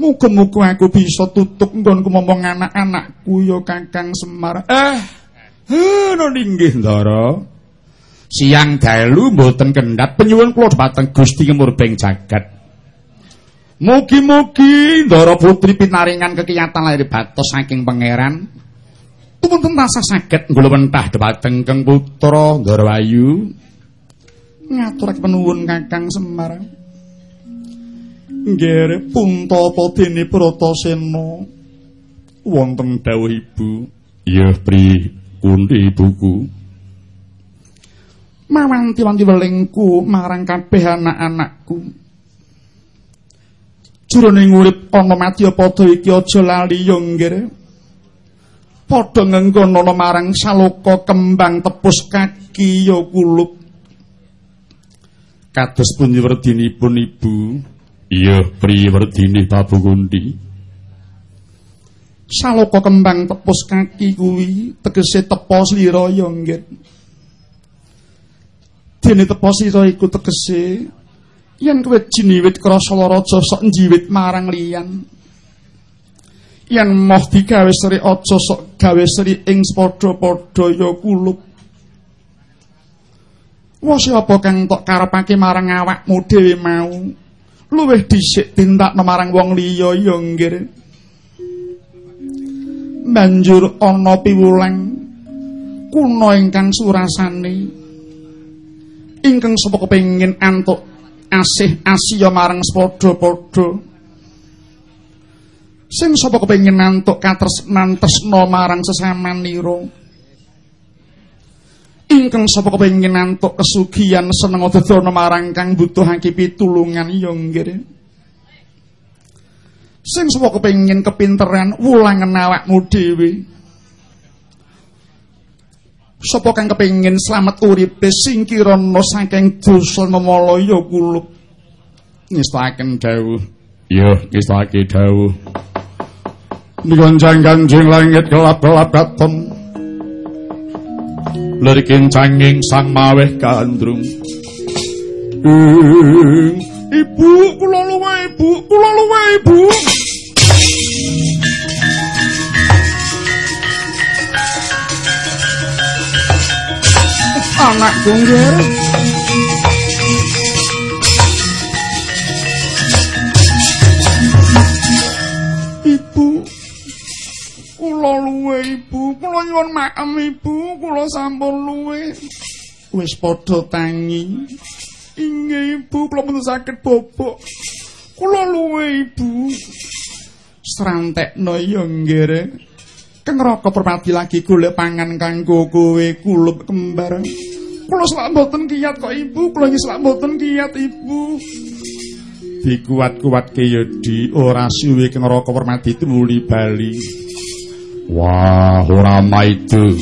Muga-muga aku bisa tutuk nggonku momong anak-anakku ya Kakang Semar. Eh, heh, nggih Ndara. Siang dalu mboten kendhat penyuwun kula dhateng Gusti Kemurbeng jagat. Mugi-mugi Ndara Putri pinaringan kekiyatan lahir batos saking pangeran. Tumunten tansah saged nggula mentah dhateng Kang Putra Ndarawayu. Ngaturaken penuwun Kakang Semar. Nggih, punta apa dene Bratasena? Wonten dawuh Ibu. Ya, Pri, pundi ibuku? Mawanti-wanti welingku marang kabeh anak-anakku. Jroning urip ana mati padha iki aja lali ya nggih. Padha ngengkono marang saloka kembang tepus kaki ya kulup. Kados pundi werdinipun Ibu? Iya, priwerdine Prabu Kunti. Saloka kembang tepus kaki kuwi tegese tepa slira ya nggih. Dene tepa slira iku tegese yen kowe jiniwit krasa lara aja sok njiwit marang liyan. Yen moh digawe sri aja sok gawe sri ing padha-padha ya kulup. Wes apa kang tok karepake marang awakmu dhewe mau? luwih dhisik tindak marang wong liya ya nggih. Banjur ana piwulang kuna ingkang surasane ingkang sapa kepengin antuk asih asiya marang padha-padha. Sing sapa kepengin antuk katresnan tresna marang sesamanira. ingkang sapa kepengin antuk kesugihan seneng dadana marang kang butuhake pitulungan ya nggih sing sapa kepengin kepinteran wulangen awakmu dhewe. Sapa kang kepengin slamet uripe singkirana saking dosa memala ya kulup ngestaken dawuh. Ya ngestake dawuh Nikonjang kanjeng langit gelap-gelap katon. Lerikin canging sang maweh kandrung. Ibu kula luwe ibu kula luwe ibu. Anak tunggal ibu kula sampun luwe wis padha tangi. Inggih ibu kula pun sakit bobok. Kula luwe ibu. Srantekno ya Kang Raka Permati lagi golek pangan kanggo kowe kulup kembar. Kula selak mboten kiyat kok Ibu, kula iki selak mboten kiyat Ibu. Dikuat-kuatke ya di ora suwe Kang Raka Permati tumuli bali. Wah, ora maidu.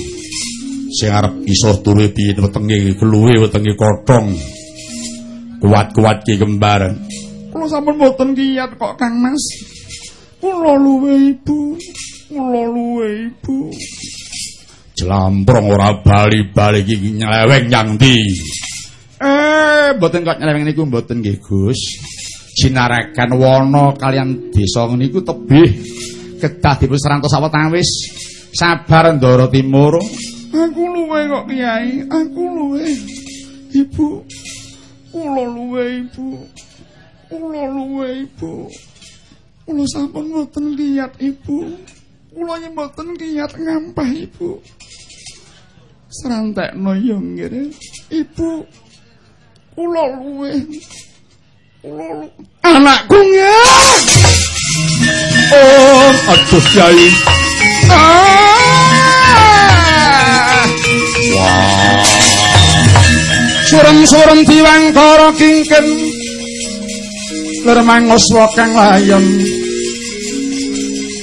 Sing arep iso turu piye wetenge keluwe wetenge kotong. Kuat-kuat ki kembar. Kula sampun mboten kiyat kok Kang Mas. Kula luwe ibu. Kula luwe ibu. Jlamprong ora bali-bali iki nyeleweng nyang ndi? Eh, mboten kok nyeleweng niku mboten nggih, Gus. Jinarakan wana kalian desa niku tebih kedah dipun serantos awetawis sabar ndara timur. Aku luwe kok kiai aku luwe. Ibu. Kula luwe ibu. Kula luwe ibu. Kula sampun mboten lihat ibu. Kula mboten kiat ngampah ibu. Serantekno yo nggih. Ibu. Kula luwe. Anakku nggih Oh, aduh Kyai. Ah. Surem-surem diwangkara kingken. Lermangos kang layon.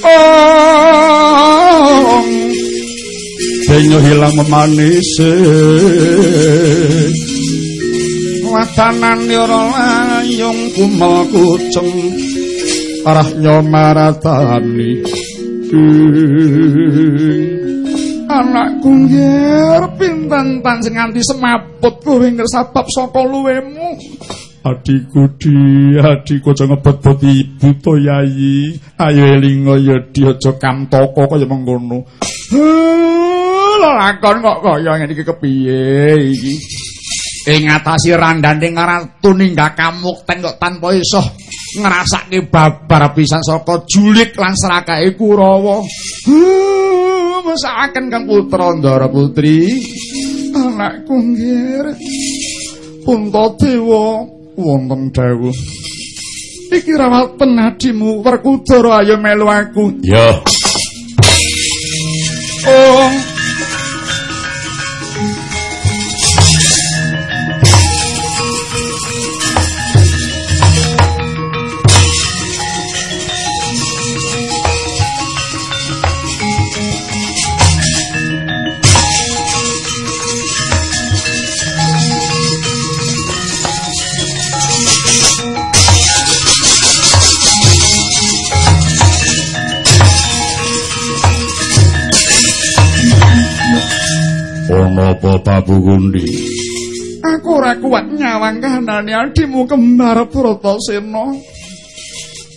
Oh. Denyo hilang memanis. Watanan ora layung kumel kuceng. Arah nyomaratani Anakku nggih pinten sing nganti semaput kowe ngersabab saka luwemu. Adiku di, adiku aja ngebot-bot ibu to yayi. Ayo elinga ya di aja kamtoko kaya mengkono. Lakon kok kaya ngene iki kepiye iki? Ing ngatasi randane ngaratu ninggak kamuk ten kok tanpa iso ngrasake babar pisan saka julik lan serakahe Kurawa. Mesakaken Kang Putra Ndara Putri. Anakku nggih. Puntadewa wonten dawuh. Iki rawaten adimu Werkudara ayo melu aku. Ya. Oh. Prabu Kundi? Aku ora kuat nyawang kahanane adimu kembar Bratasena.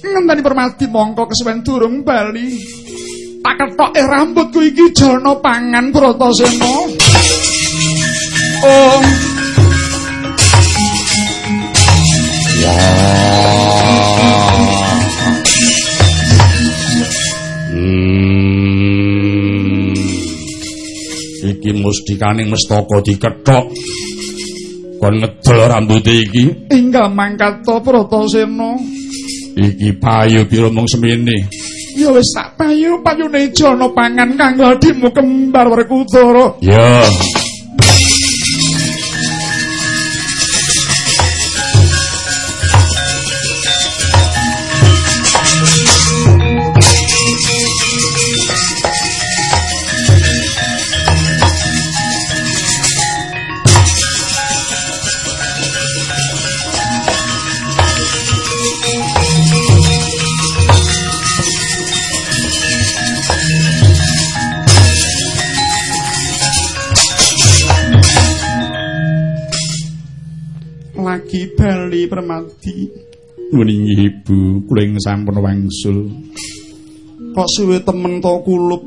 Ngenteni permati mongko kesuwen durung bali. Tak ketoke rambutku iki jana pangan Bratasena. Oh. Hmm. Iki mustikaning mestaka dikethok. Kon ngedol rambuté iki. Enggal mangkat to Bratasena. Iki payu pira mung semene. Ya wis tak payu payune jana pangan kanggo adimu kembar Werkudara. Ya. Lagi permati. Meningi ibu, kula ing sampun wangsul. Kok suwe temen to kulup.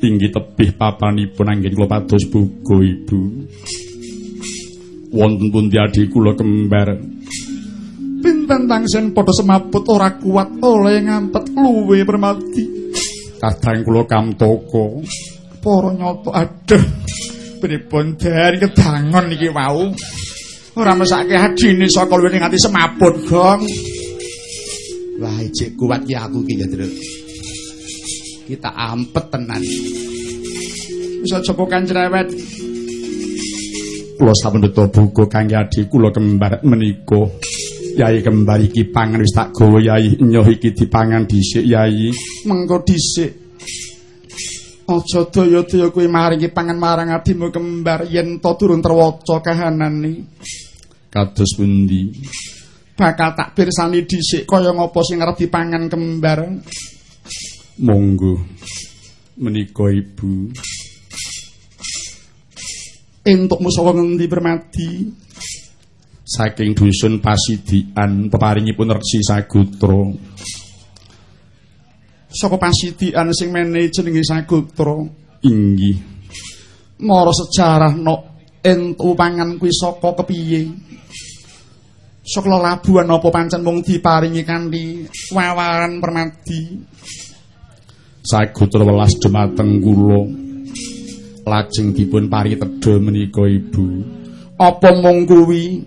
Tinggi tebih papanipun anggen kula pados buga ibu. Wonten pundi adik kula kembar. Pinten tangsen padha semaput ora kuat oleh ngampet luwe permati. Kadang kula kamtoko. Para nyoto aduh. Pripun dari kedangon iki wau. Ora mesake adine saka luwe nganti semaput, Gong. Wah, ijik kuat ki aku ki ya, Truk. Kita ampet tenan. Wis aja pokan cerewet. Kula sampun duta buka kangge adik kula kembar menika. Yai kembar iki pangan wis tak gawa Yai, nyoh iki dipangan dhisik Yai. Mengko dhisik. Aja daya-daya kowe maringi pangan marang adimu kembar yen to durung terwaca kahanane. Kados pundi? Bakal tak pirsani dhisik kaya ngapa sing arep dipangan kembar. Monggo. Menika Ibu. Entukmu saka ngendi permati? Saking dusun Pasidian peparingipun Resi Sagutra. Saka pasidian sing menehi jenenge Sagutra. Inggih. Mara sejarah no entu pangan kuwi saka kepiye? Saka lelabuhan apa pancen mung diparingi kanthi wawaran permati? Sagutra welas dumateng kula. Lajeng dipun pari tedha menika Ibu. Apa mung kuwi?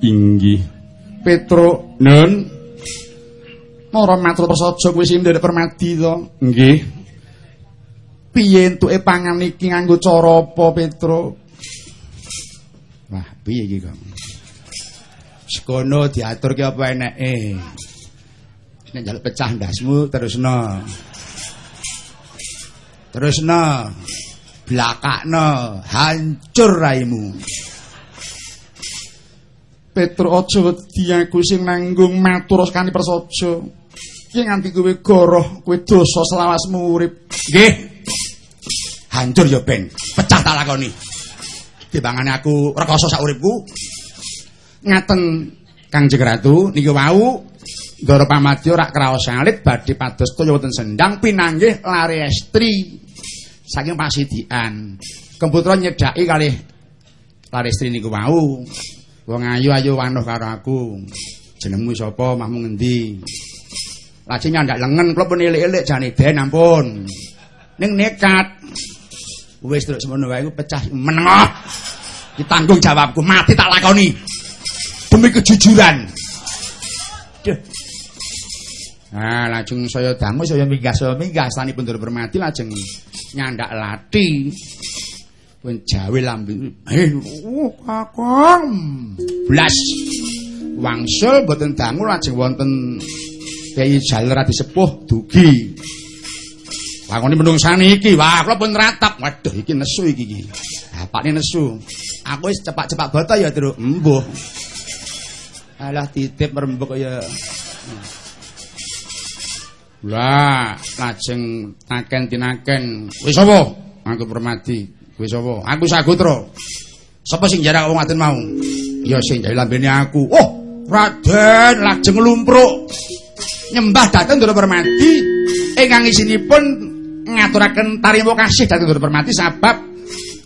Inggih. Petro Nun. Mara matur prasaja kuwi sing nderek permati to. Nggih. Piye entuke pangan iki nganggo cara apa, Petro? Wah, piye iki, Kang? Sekono diaturke apa eneke? Nek njaluk pecah ndasmu terusno. Terusno. Blakakno, hancur raimu. Petro aja wedi aku sing nanggung matur sekani prasaja. Yen nganti kowe goroh, kowe dosa selawasmu urip. Nggih. Hancur ya ben, pecah tak lakoni. Timbangane aku rekoso sak uripku. Ngaten Kangjeng Ratu niku wau Ndara Pamadya rak kraos salit badhe pados toya wonten sendang pinanggih lare estri saking pasidian. Kemputra nyedhaki kalih lare estri niku wau. Wong ayu-ayu wanuh karo aku. Jenengmu sapa? Mahmu ngendi? Lajeng nyandak lengen kula pun elik-elik jane den ampun. Ning nekat. Wis terus semono wae iku pecah menengah. Ki tanggung jawabku mati tak lakoni. Demi kejujuran. Duh. Nah, lajeng saya dangu saya minggah saya minggah sanipun dur permati lajeng nyandak lati. Pun jawe lambe. Eh, oh, kakang. Blas. Wangsul boten dangu lajeng wonten Kyai Jalur Adi Sepuh dugi. Lakoni menungsani iki, wah kula pun ratap. Waduh iki nesu iki iki. Bapakne nesu. Aku wis cepak-cepak boto ya, Tru. Embuh. Alah titip merembuk ya. Lah, lajeng taken tinaken. Wis apa? Aku Permadi. Wis apa? Aku Sagutra. Sapa sing jarak wong wadon mau? Ya sing jare lambene aku. Oh, Raden lajeng lumpruk. Nyembah dhateng Ndara Permadi ingkang isinipun ngaturaken tarima kasih dhateng Ndara Permadi sebab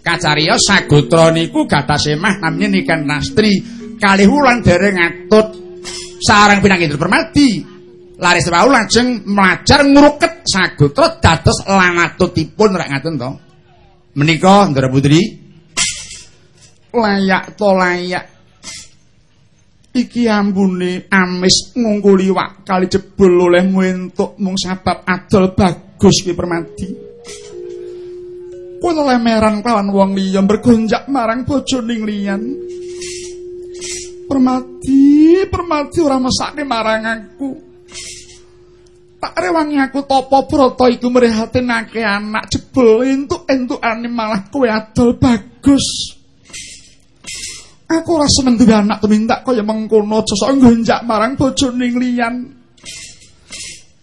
kacariyos Sagutra niku gadah semah namine Niken Nastri kalih wulan dereng ngatut sareng pinanggih Ndara Permadi. Laris wau lajeng mlajar ngruket Sagutra dados lanatutipun rek ngaten to. Menika Ndara Putri layak to layak iki ambune amis ngungkuli wak kali jebul oleh entuk mung sabab adol bagus ki permadi kowe lemeran kawan wong liya bergonjak marang bojoning liyan. Permadi permadi ora mesake marang aku. Tak rewangi aku topo broto iku mrehatinake anak jebul entuk-entukane malah kowe adol bagus. Aku ora seneng duwe anak tumindak kaya mengkono aja sok ngonjak marang bojone liyan.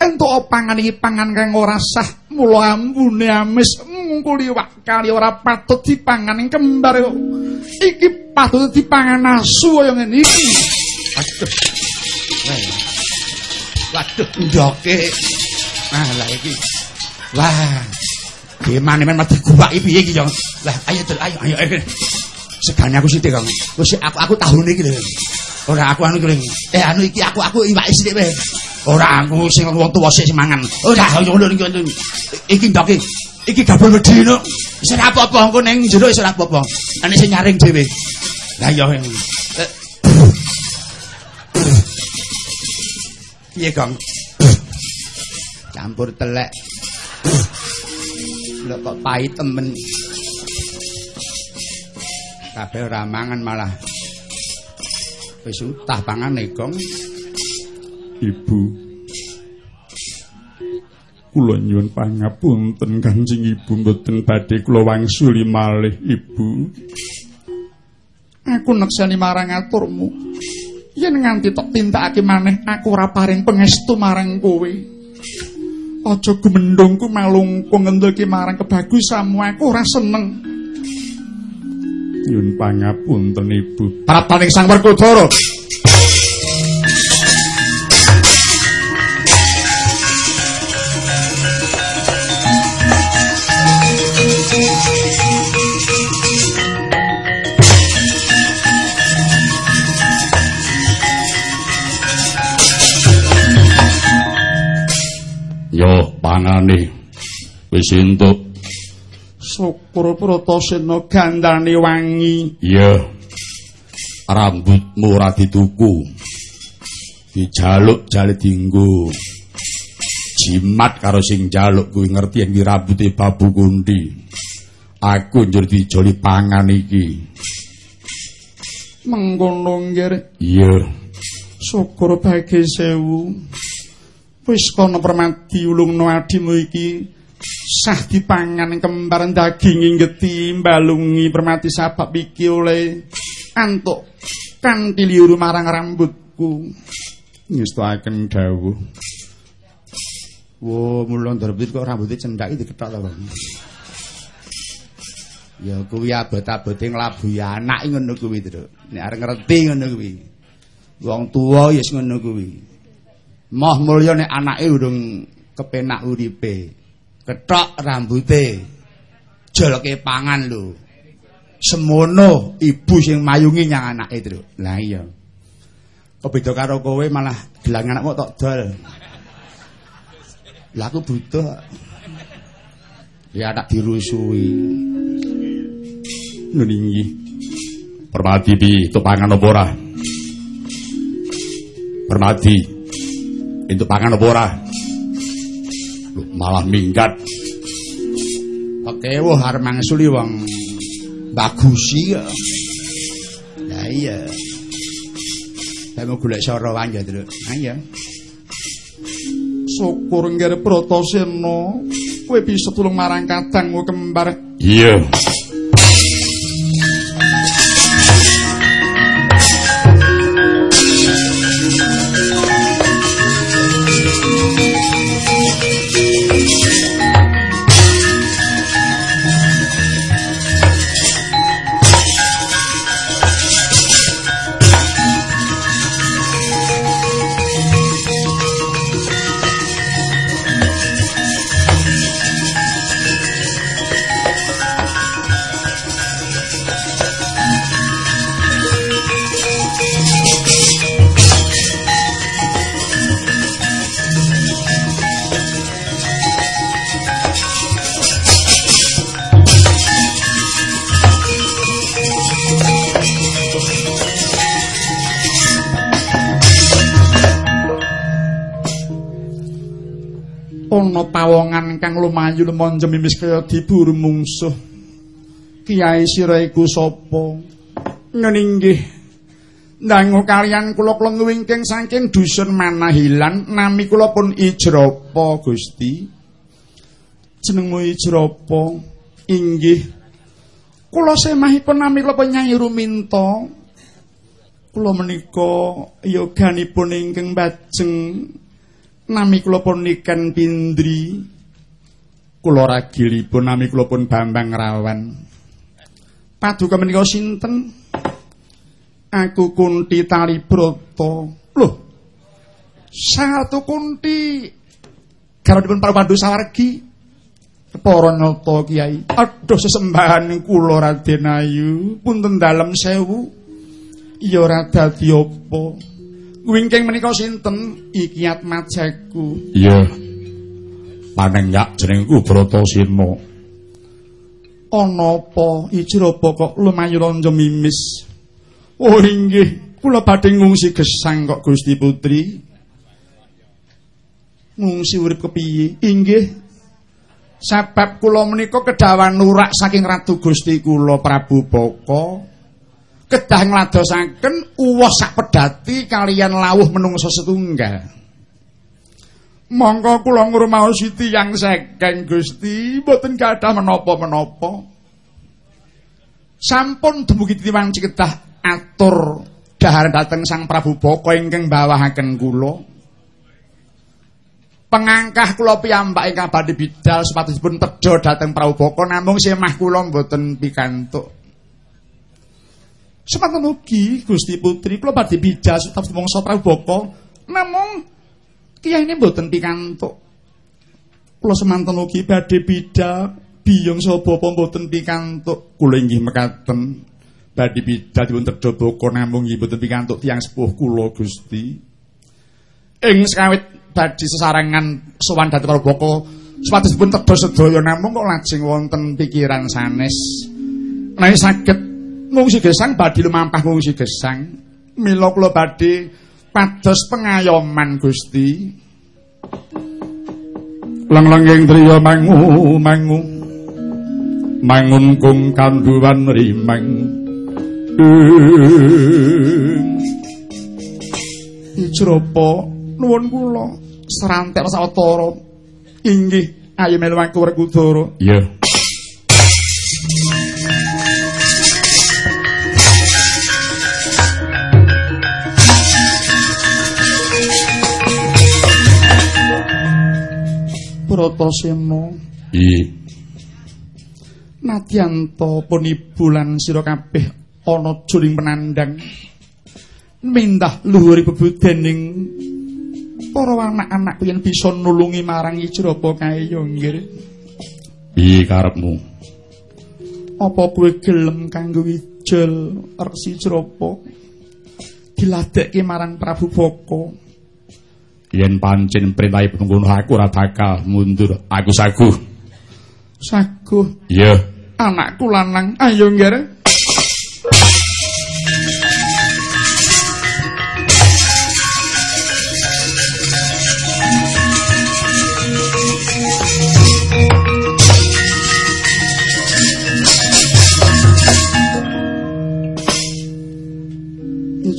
Entuk pangan iki pangan kang ora sah, mula ambune amis ngungkuli wak kali ora patut dipangan ing kembar. Iki patut dipangan asu kaya ngene iki. Aduh. Waduh, ndoke. Ah, lah iki. Wah. Gimana men mati guwaki piye iki yo? Lah, ayo ayo ayo. ayo. segane aku sithik Kang. Wis aku aku tahun iki lho. Ora aku anu kring. Eh anu iki aku aku iwake sithik wae. Ora aku sing wong tuwa sik mangan. Ora ngono iki. Iki ndok iki. Gabul wedi no. Wis ora apa-apa engko ning jero wis ora apa-apa. Ane sing nyaring dhewe. Lah iya. Piye Kang? Campur telek. Lho kok pahit temen. kabeh ora mangan malah wis utah pangan negong ibu. Kula nyuwun pangapunten kanjeng ibu mboten badhe kula wangsuli malih ibu. Aku nekseni marang aturmu. Yen nganti tok tintakake maneh aku ora paring pangestu marang kowe. Aja gumendhongku malungkung ngendheki marang kebagusanmu aku ora seneng Nyun pangapunten Ibu. Prataning Sang Werkudara. Yo pangane wis entuk Syukur Pratasena gandane wangi. Iya. Rambutmu ora dituku. Dijaluk jale dinggo. Jimat karo sing jaluk kuwi ngerti yen rambuté babu kundi. Aku njur dijoli pangan iki. Mengkono nggih. Iya. Syukur bagi sewu. Wis kono permati ulungno adimu iki. Sah dipangan kembar daging nggeti balungi permati sabab iki oleh antuk kanthi liuru marang rambutku ngestaken dawuh wo mulon darbit kok rambutnya cendak iki diketok to Ya kuwi abot-abote nglabuhi anak ngono kuwi, Tru. Nek arep ngerti ngono kuwi. Wong tuwa ya ngono kuwi. Moh mulya nek anake urung kepenak uripe. Ketok rambute. Jolke pangan lho. Semono ibu sing mayungi nyang anake, Tru. Lah iya. Kebeda karo kowe malah gelang anakmu tok dol. Lah aku butuh. Ya tak dirusui. Nuninggi. Permati pi tupangan apa ora? Permati. Itu pangan ora? Loh, malah minggat. Pakewuh arep mangsuli wong bagusi kok. Lah iya. Saya mau golek sorowan ya, Tru. Ha iya. Syukur ngger Bratasena. Kowe bisa tulung marang kadangmu kembar. Iya. ana kang lumayu lemonjem mimis kaya diburu mungsuh. Kiai sira iku sapa? Ngeninggih. Dangu kalian kula kula ngwingking saking dusun Manahilan, nami kula pun Ijrapa, Gusti. Jenengmu Ijrapa? Inggih. Kula semahipun nami kula Nyai Ruminto. Kula menika yoganipun ingkang bajeng nami kula pun Niken Pindri. Kula ragilipun nami kula pun Bambang Rawan. Paduka menika sinten? Aku Kunti Talibrata. Loh. Satu Kunti garwanipun Prapandu Sawargi. Para nyata Kiai. Aduh sesembahan kula Raden Ayu, punten dalem sewu. Ya ora dadi apa. Wingking menika sinten? Iki Atmajaku. Iya. Panenggak jenengku Bratasena. Ana apa Ijrapa kok lumayu lonjo mimis? Oh inggih, kula badhe ngungsi gesang kok Gusti Putri. Ngungsi urip kepiye? Inggih. Sebab kula menika kedawan nurak saking Ratu Gusti kula Prabu Baka. Kedah ngladosaken uwos sak pedati kalian lawuh menungso setunggal. Monggo kula ngrumaosi tiyang sekeng Gusti, mboten gadah menapa-menapa. Sampun dumugi tiwang cikedah atur dahar dateng Sang Prabu Baka ingkang bawahaken kula. Pengangkah kula piyambak ingkang badhe bidal sepatutipun tedha dhateng Prabu Baka namung semah kula mboten pikantuk. Semanten ugi Gusti Putri kula badhe bidal sepatutipun mangsa Prabu Baka namung kiyane mboten pikantuk. Kula semanten ugi badhe bidal biyong saha bapa mboten pikantuk. Kula inggih mekaten badhe bidal dipun Baka namung inggih mboten pikantuk tiyang sepuh kula Gusti. Ing sekawit badhe sesarengan sowan dhateng para baka supados pun tedha sedaya namung kok lajeng wonten pikiran sanes nek saged ngungsi gesang badhe lumampah ngungsi gesang mila kula badhe pados pengayoman Gusti. Lang-langing driya mangu mangu. Mangun kung kanduwan rimeng. Ijrapa nuwun kula serantek sawetara. Inggih ayo melu aku Iya. Bratasena Iya. Nadyanto pun ibu lan sira kabeh ana juring penandang mindah luhuri bebudening para anak-anak yen bisa nulungi marang Ijrapa kae yo nggih. Piye karepmu? Apa kowe gelem kanggo wijel Resi Ijrapa diladekke marang Prabu Boko? Yen pancen perintah penggono aku ora bakal mundur, aku saguh. Saguh. Iya. Anakku lanang, ayo nggih.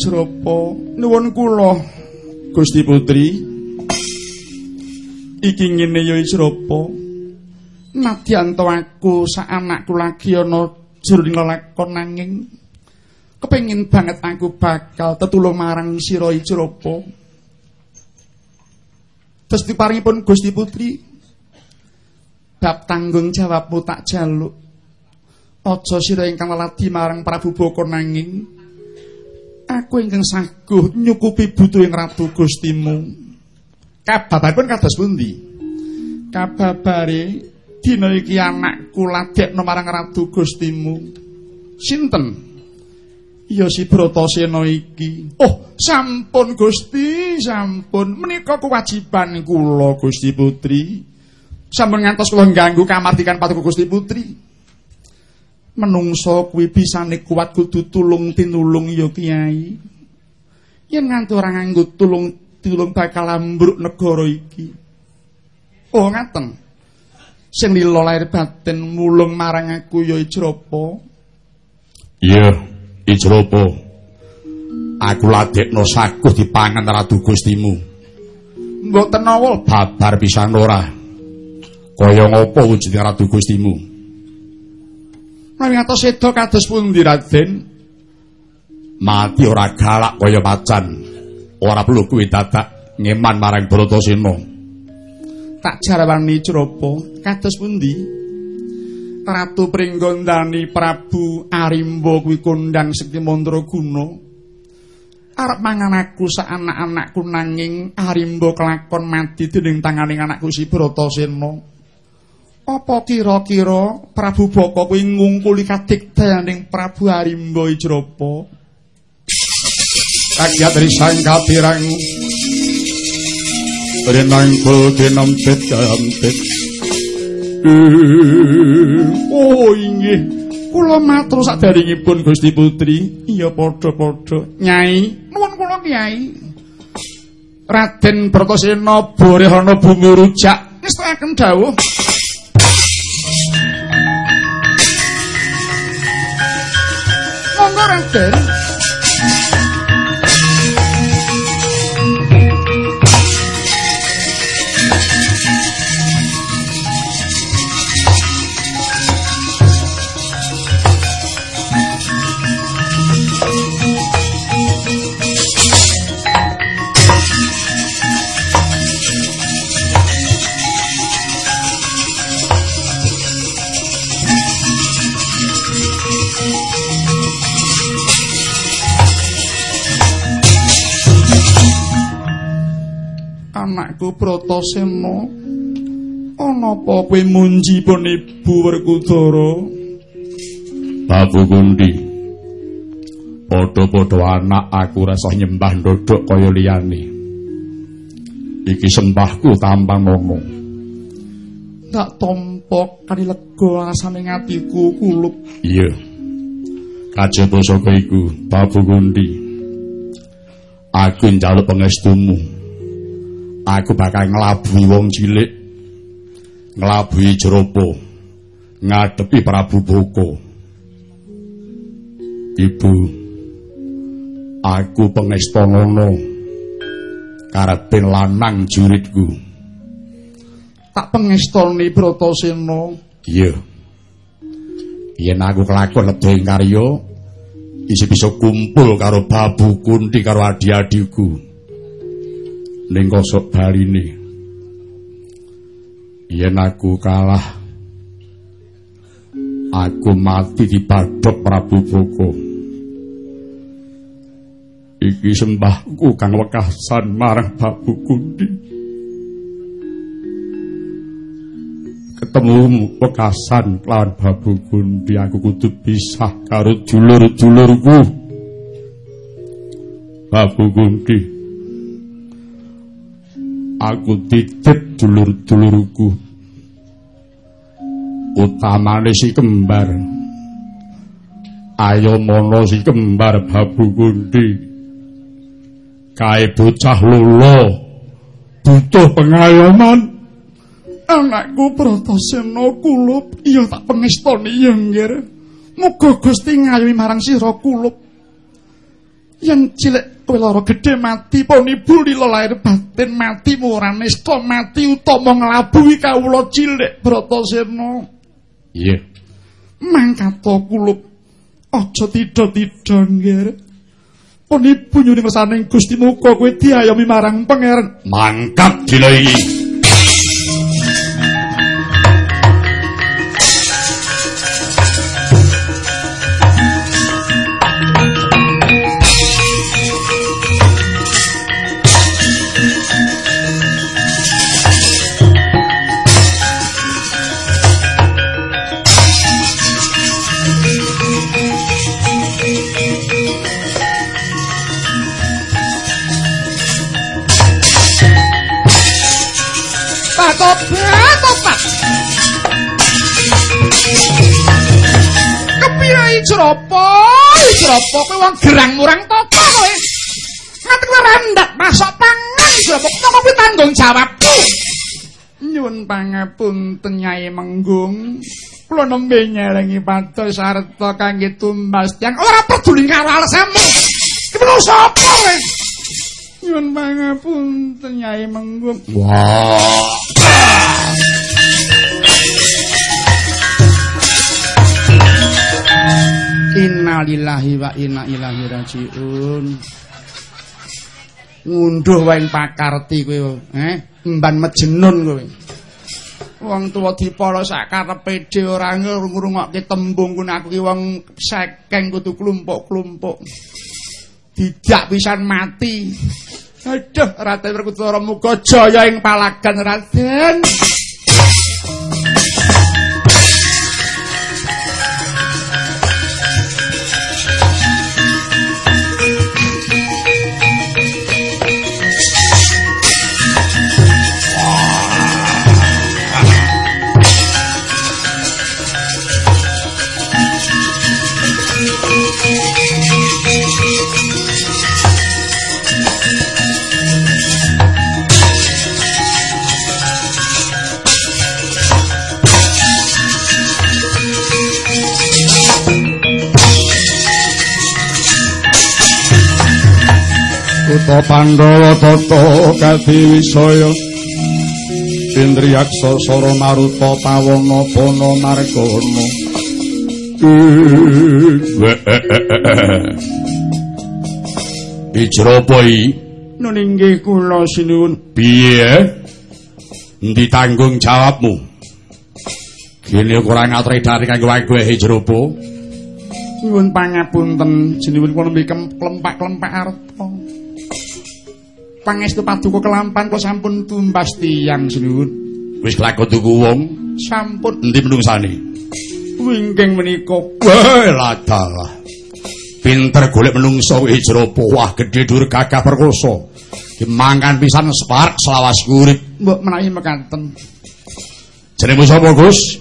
Srapa nuwun kula Gusti Putri iki ngene ya Srapa nadyan to aku sak anakku lagi ana jroning lakon nanging kepengin banget aku bakal tetulung marang sira Srapa Terus diparingipun Gusti Putri bab tanggung jawabmu tak jaluk. Aja sira ingkang leladi marang Prabu Boko nanging aku ingkang saguh nyukupi butuhing ratu Gustimu. Kababaripun kados pundi? Kababare dina iki anakku ladekno marang ratu Gustimu. Sinten? Ya si Bratasena iki. Oh, sampun Gusti, sampun. Menika kewajiban kula Gusti Putri. Sampun ngantos kula ganggu kamardikan patuku Gusti Putri. Menungso kuwi bisane kuat kudu tulung tinulung ya kiai. Yen nganti ora nganggo tulung tulung bakal ambruk negara iki. Oh ngaten. Sing lila lahir batin mulung marang aku ya ijrapa iya ijrapa aku ladekno saguh dipangan ratu gustimu. Mboten awol babar pisan ora. Kaya ngapa wujud ratu gustimu Atos sedo kados pundi Raden? Mati ora galak kaya macan. Ora perlu kuwi dadak ngeman marang Bratasena. Tak jarawani Crapa, kados pundi? Ratu Pringgondani Prabu Arimba kuwi kondang Sekti Mandraguna. Arep mangan aku sak anak-anakku nanging Arimba kelakon mati dening tanganing anakku si Bratasena. Apa kira-kira Prabu Boko kuwi ngungkuli kadikdayaning Prabu Harimba Ijrapa? Kagyat risang kapirang. Renang kul dinempit dampit Oh inggih. Kula matur sadaringipun Gusti Putri. Iya padha-padha. Nyai Nuwun kula Kyai Raden Bratasena Borehana Bumi Rujak. Ngestaken dawuh Monggo Raden. Anakku Pratasena ana apa kowe munji pun ibu Werkudara? Babu Gundi. Padha-padha anak aku rasa nyembah ndodok kaya liyane. Iki sembahku tampang ngono Tak tompo kali lega rasane ngatiku kulup. Iya. Kajaba saka iku Babu Gundi. Aku njaluk pangestumu aku bakal nglabuhi wong cilik nglabuhi jeropo ngadepi Prabu Boko. Ibu aku pengesta ngono karepe lanang juritku. Tak pengestoni Bratasena iya. Yen aku kelakon lebih karya isi bisa kumpul karo babu kunti karo adi-adiku ning kosok baline yen aku kalah aku mati di Prabu Boko. Iki sembahku kang wekasan marang Babu Kundi. Ketemu wekasan kelawan Babu Kundi aku kudu pisah karo dulur-dulurku. Babu Kundi. Aku titip dulur-dulurku. utamane si kembar. Ayo mono si kembar babu kundi kae bocah lolo. Butuh pengayoman. Anakku pratasena kulup. Iya tak pengestoni ya nggih muga Gusti ngayomi marang sira kulup yen cilik kowe lara gedhe mati pon ibu lila lahir batin mati murane mati utama nglabuhi kawula cilik bratasena Iya. Mangkato kulup aja tida-tida nggih. Pun ibu nyuwun ngersane Gusti muga kowe diayomi marang pangeran. Mangkat dina iki. Ijropo ijropo kowe wong gerang murang topo kowe. Ngerti kowe rendak masuk pangan ijropo kok kuwi tanggung jawabku? Nyuwun pangapunten nyai menggung. Kula nembe nyelengi pados sarta kangge tumbas tiyang. Ora peduli karo alasanmu. Kepiye sapa kowe? Nyuwun pangapunten nyai menggung. Wah Innalillahi wa inna ilaihi rajiun. Ngunduh wae pakarti kowe, eh? Mban mejenun kowe. Wong tuwa dipala sak karepe dhewe ora ngrungokke tembung kun aku ki wong sekeng kudu klumpuk-klumpuk. Didak pisan mati. Aduh, Raden Werkudara muga jaya ing palagan Raden. Kuto Pandhawa tata kadi wisaya. Indriyaksa Sara Maruta Pawana Bana Margana Ijropai Nuninggi kula sinuwun. Piye Endi tanggung jawabmu? Kene kurang ngatri dari kanggo wae Ijropa Nyuwun pangapunten jenengan kula nembe klempak-klempak arta pangestu paduka kelampan kok sampun tumbas tiyang sinuwun. Wis lakon tuku wong, sampun endi menungsane? Wingking menika wae ladalah. Pinter golek menungso ijropo wah gedhe dur gagah perkoso. Dimangan pisan separak selawas urip. Mbok menawi mekaten. Jenengmu sapa, Gus?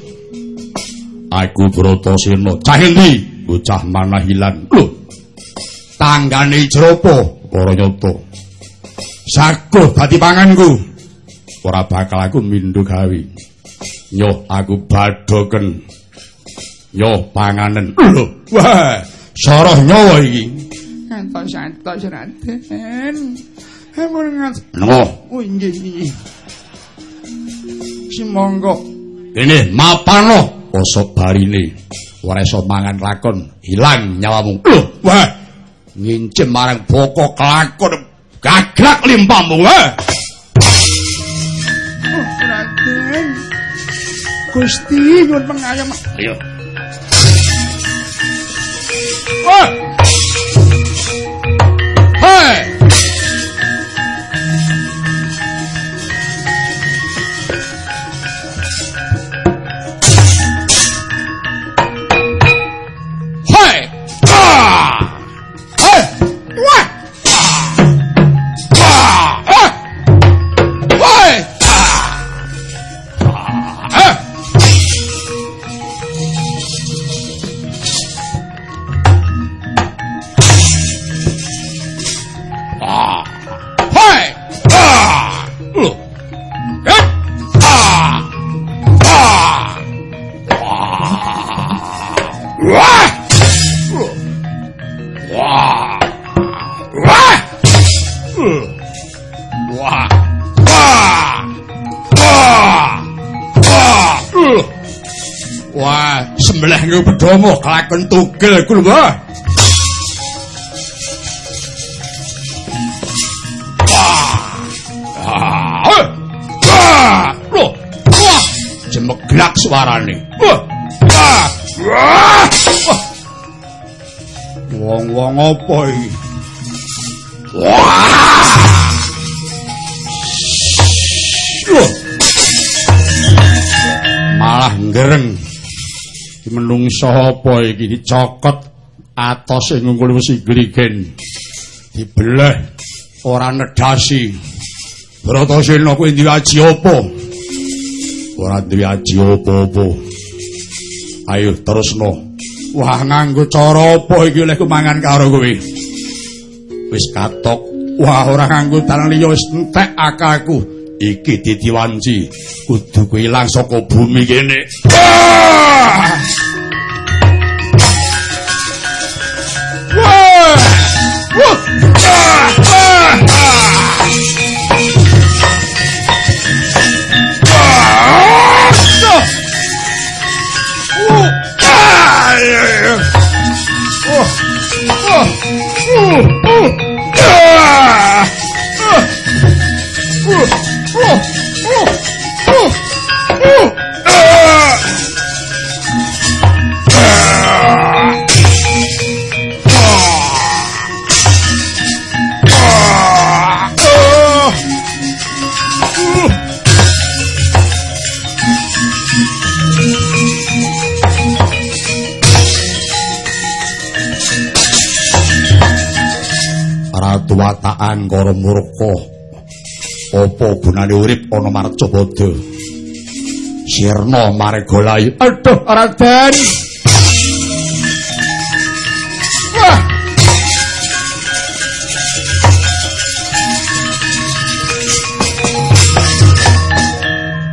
Aku Bratasena. Cah endi? Bocah manahilan. Lho. Tanggane ijropo para nyata. Saguh dadi panganku. Ora bakal aku mindho gawe. Nyoh aku badhoken nyoh panganen. Lho wah soroh nyawa iki. Santos-santos raden. Amun ngat no oh inggih inggih si monggo. Ini mapano osok barine. Ora iso mangan lakon. Ilang nyawamu. Lho wah ngincim marang boko kelakon gagrak limpamu eh oh, Gusti nyuwun pengayom. Ayo. Oh. Hei. Kelakon tugel iku lho. Jemeglak suarane. Wong-wong apa iki? Malah ngereng. Menungso apa iki? Dicokot atos ing ngungkul wesi gligen ora nedasi Bratasena kuwi duwe aji apa? Ora duwe aji apa-apa. Ayo terusno wah nganggo cara apa iki oleh kumangan karo kowe? Wis katok wah ora nganggo dalan liya wis entek akalku iki ditiwanci kudu ilang saka bumi kene ah! Wataan karo murka. Apa gunane urip ana marcapada sirna maregolayu aduh raden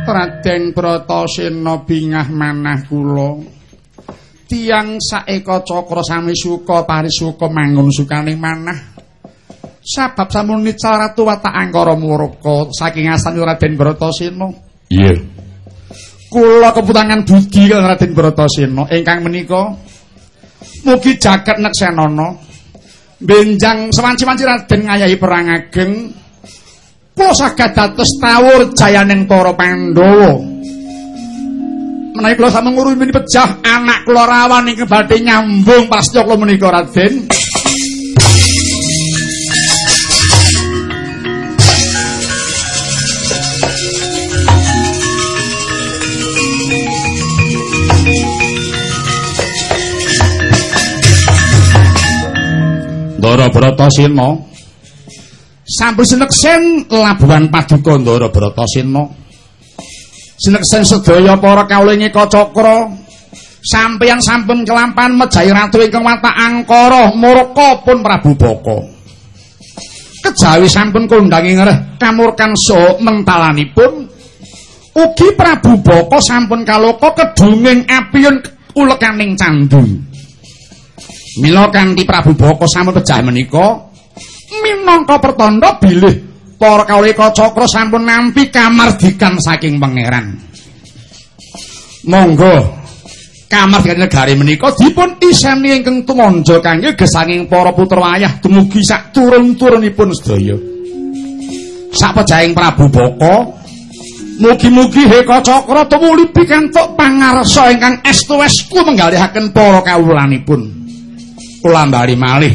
Raden Bratasena bingah manah kula. Tiang saeka cakra sami suka parisuka mangun sukane manah Sabab sampun nical ratu watak angkara murka saking asan Raden Bratasena. Iya. Kula keputangan budi kaliyan Raden Bratasena ingkang menika mugi jagat neksenana benjang sewanci-wanci Raden ngayahi perang ageng kula saged dados tawur jayaning para Pandhawa. Menawi kula sampun ngurumi pejah anak kula rawan ing badhe nyambung pasti kula menika Raden. Ndara Bratasena. Sampun sineksen labuhan paduka Ndara Bratasena. Sineksen sedaya para kawula ing Kacakra. Sampeyan sampun kelampan mejahi ratu ingkang watak angkara murka pun Prabu Baka. Kejawi sampun kondangi ngreh kamurkan so mentalanipun. Ugi Prabu Baka sampun kaloka kedunging apiyun ulekaning candung. Mila kanthi Prabu Baka sampun pejah menika minangka pertanda bilih para kawula cakra sampun nampi kamardikan saking pangeran. Monggo kamardikan negari menika dipun iseni ingkang tumanja kangge gesanging para putra wayah dumugi sak turun-turunipun sedaya. Sapejahing Prabu Baka Mugi-mugi Heka Cakra tumuli pikantuk pangarsa ingkang estu-estu menggalihaken para kawulanipun. Kula bali malih.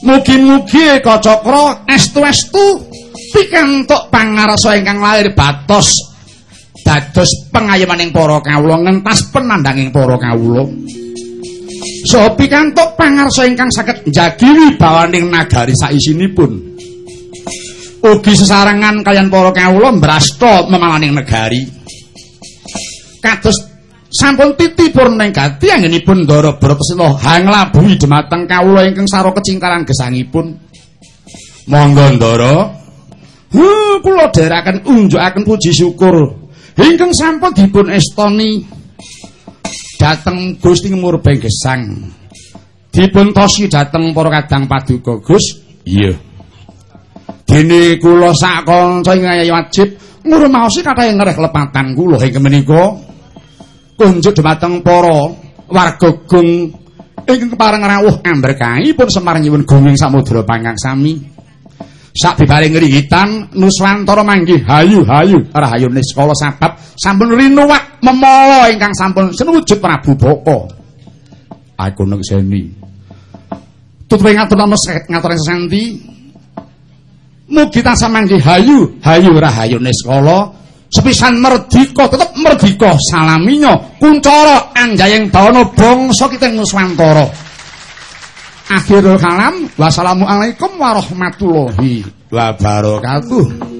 Mugi-mugi Eka Cakra estu-estu pikantuk pangarsa ingkang lair batos dados pengayemaning para kawula ngentas penandanging para kawula. Saha pikantuk pangarsa ingkang saged njagi wibawaning nagari saisinipun. Ugi sesarengan kalian para kawula mbrasta memalaning negari. Kados sampun titipun ning gati anggenipun Ndara Bratasena hanglabuhi dhumateng kawula ingkang saro kecingkaran gesangipun. Monggo Ndara. Huh, kula dherekaken unjukaken puji syukur ingkang sampun dipun estoni dhateng Gusti Murbeng Gesang. Dipun tosi dhateng para kadang paduka Gus. Iya. Dene kula sak kanca ingkang wajib ngurmaosi kathah ngereh lepatan kula ing menika. Kunjuk dhumateng para warga gung. Ing pareng rawuh amberkahi pun Semar nyuwun gunging samudra pangkang sami. Sak bibaring ngrihitan nuswantara manggih hayu-hayu. Rahayune sekolah sabab sampun rinuwak memala ingkang sampun senuwujud Prabu Boko. Aku nek seni tutup ngatur nama ngatur sesanti. Mugi tansah manggih hayu hayu rahayune sekolah sepisan merdika tetep merdika. Salaminya kuncara anjayeng dana bangsa kita nuswantara. Akhirul kalam wassalamualaikum warahmatullahi wabarakatuh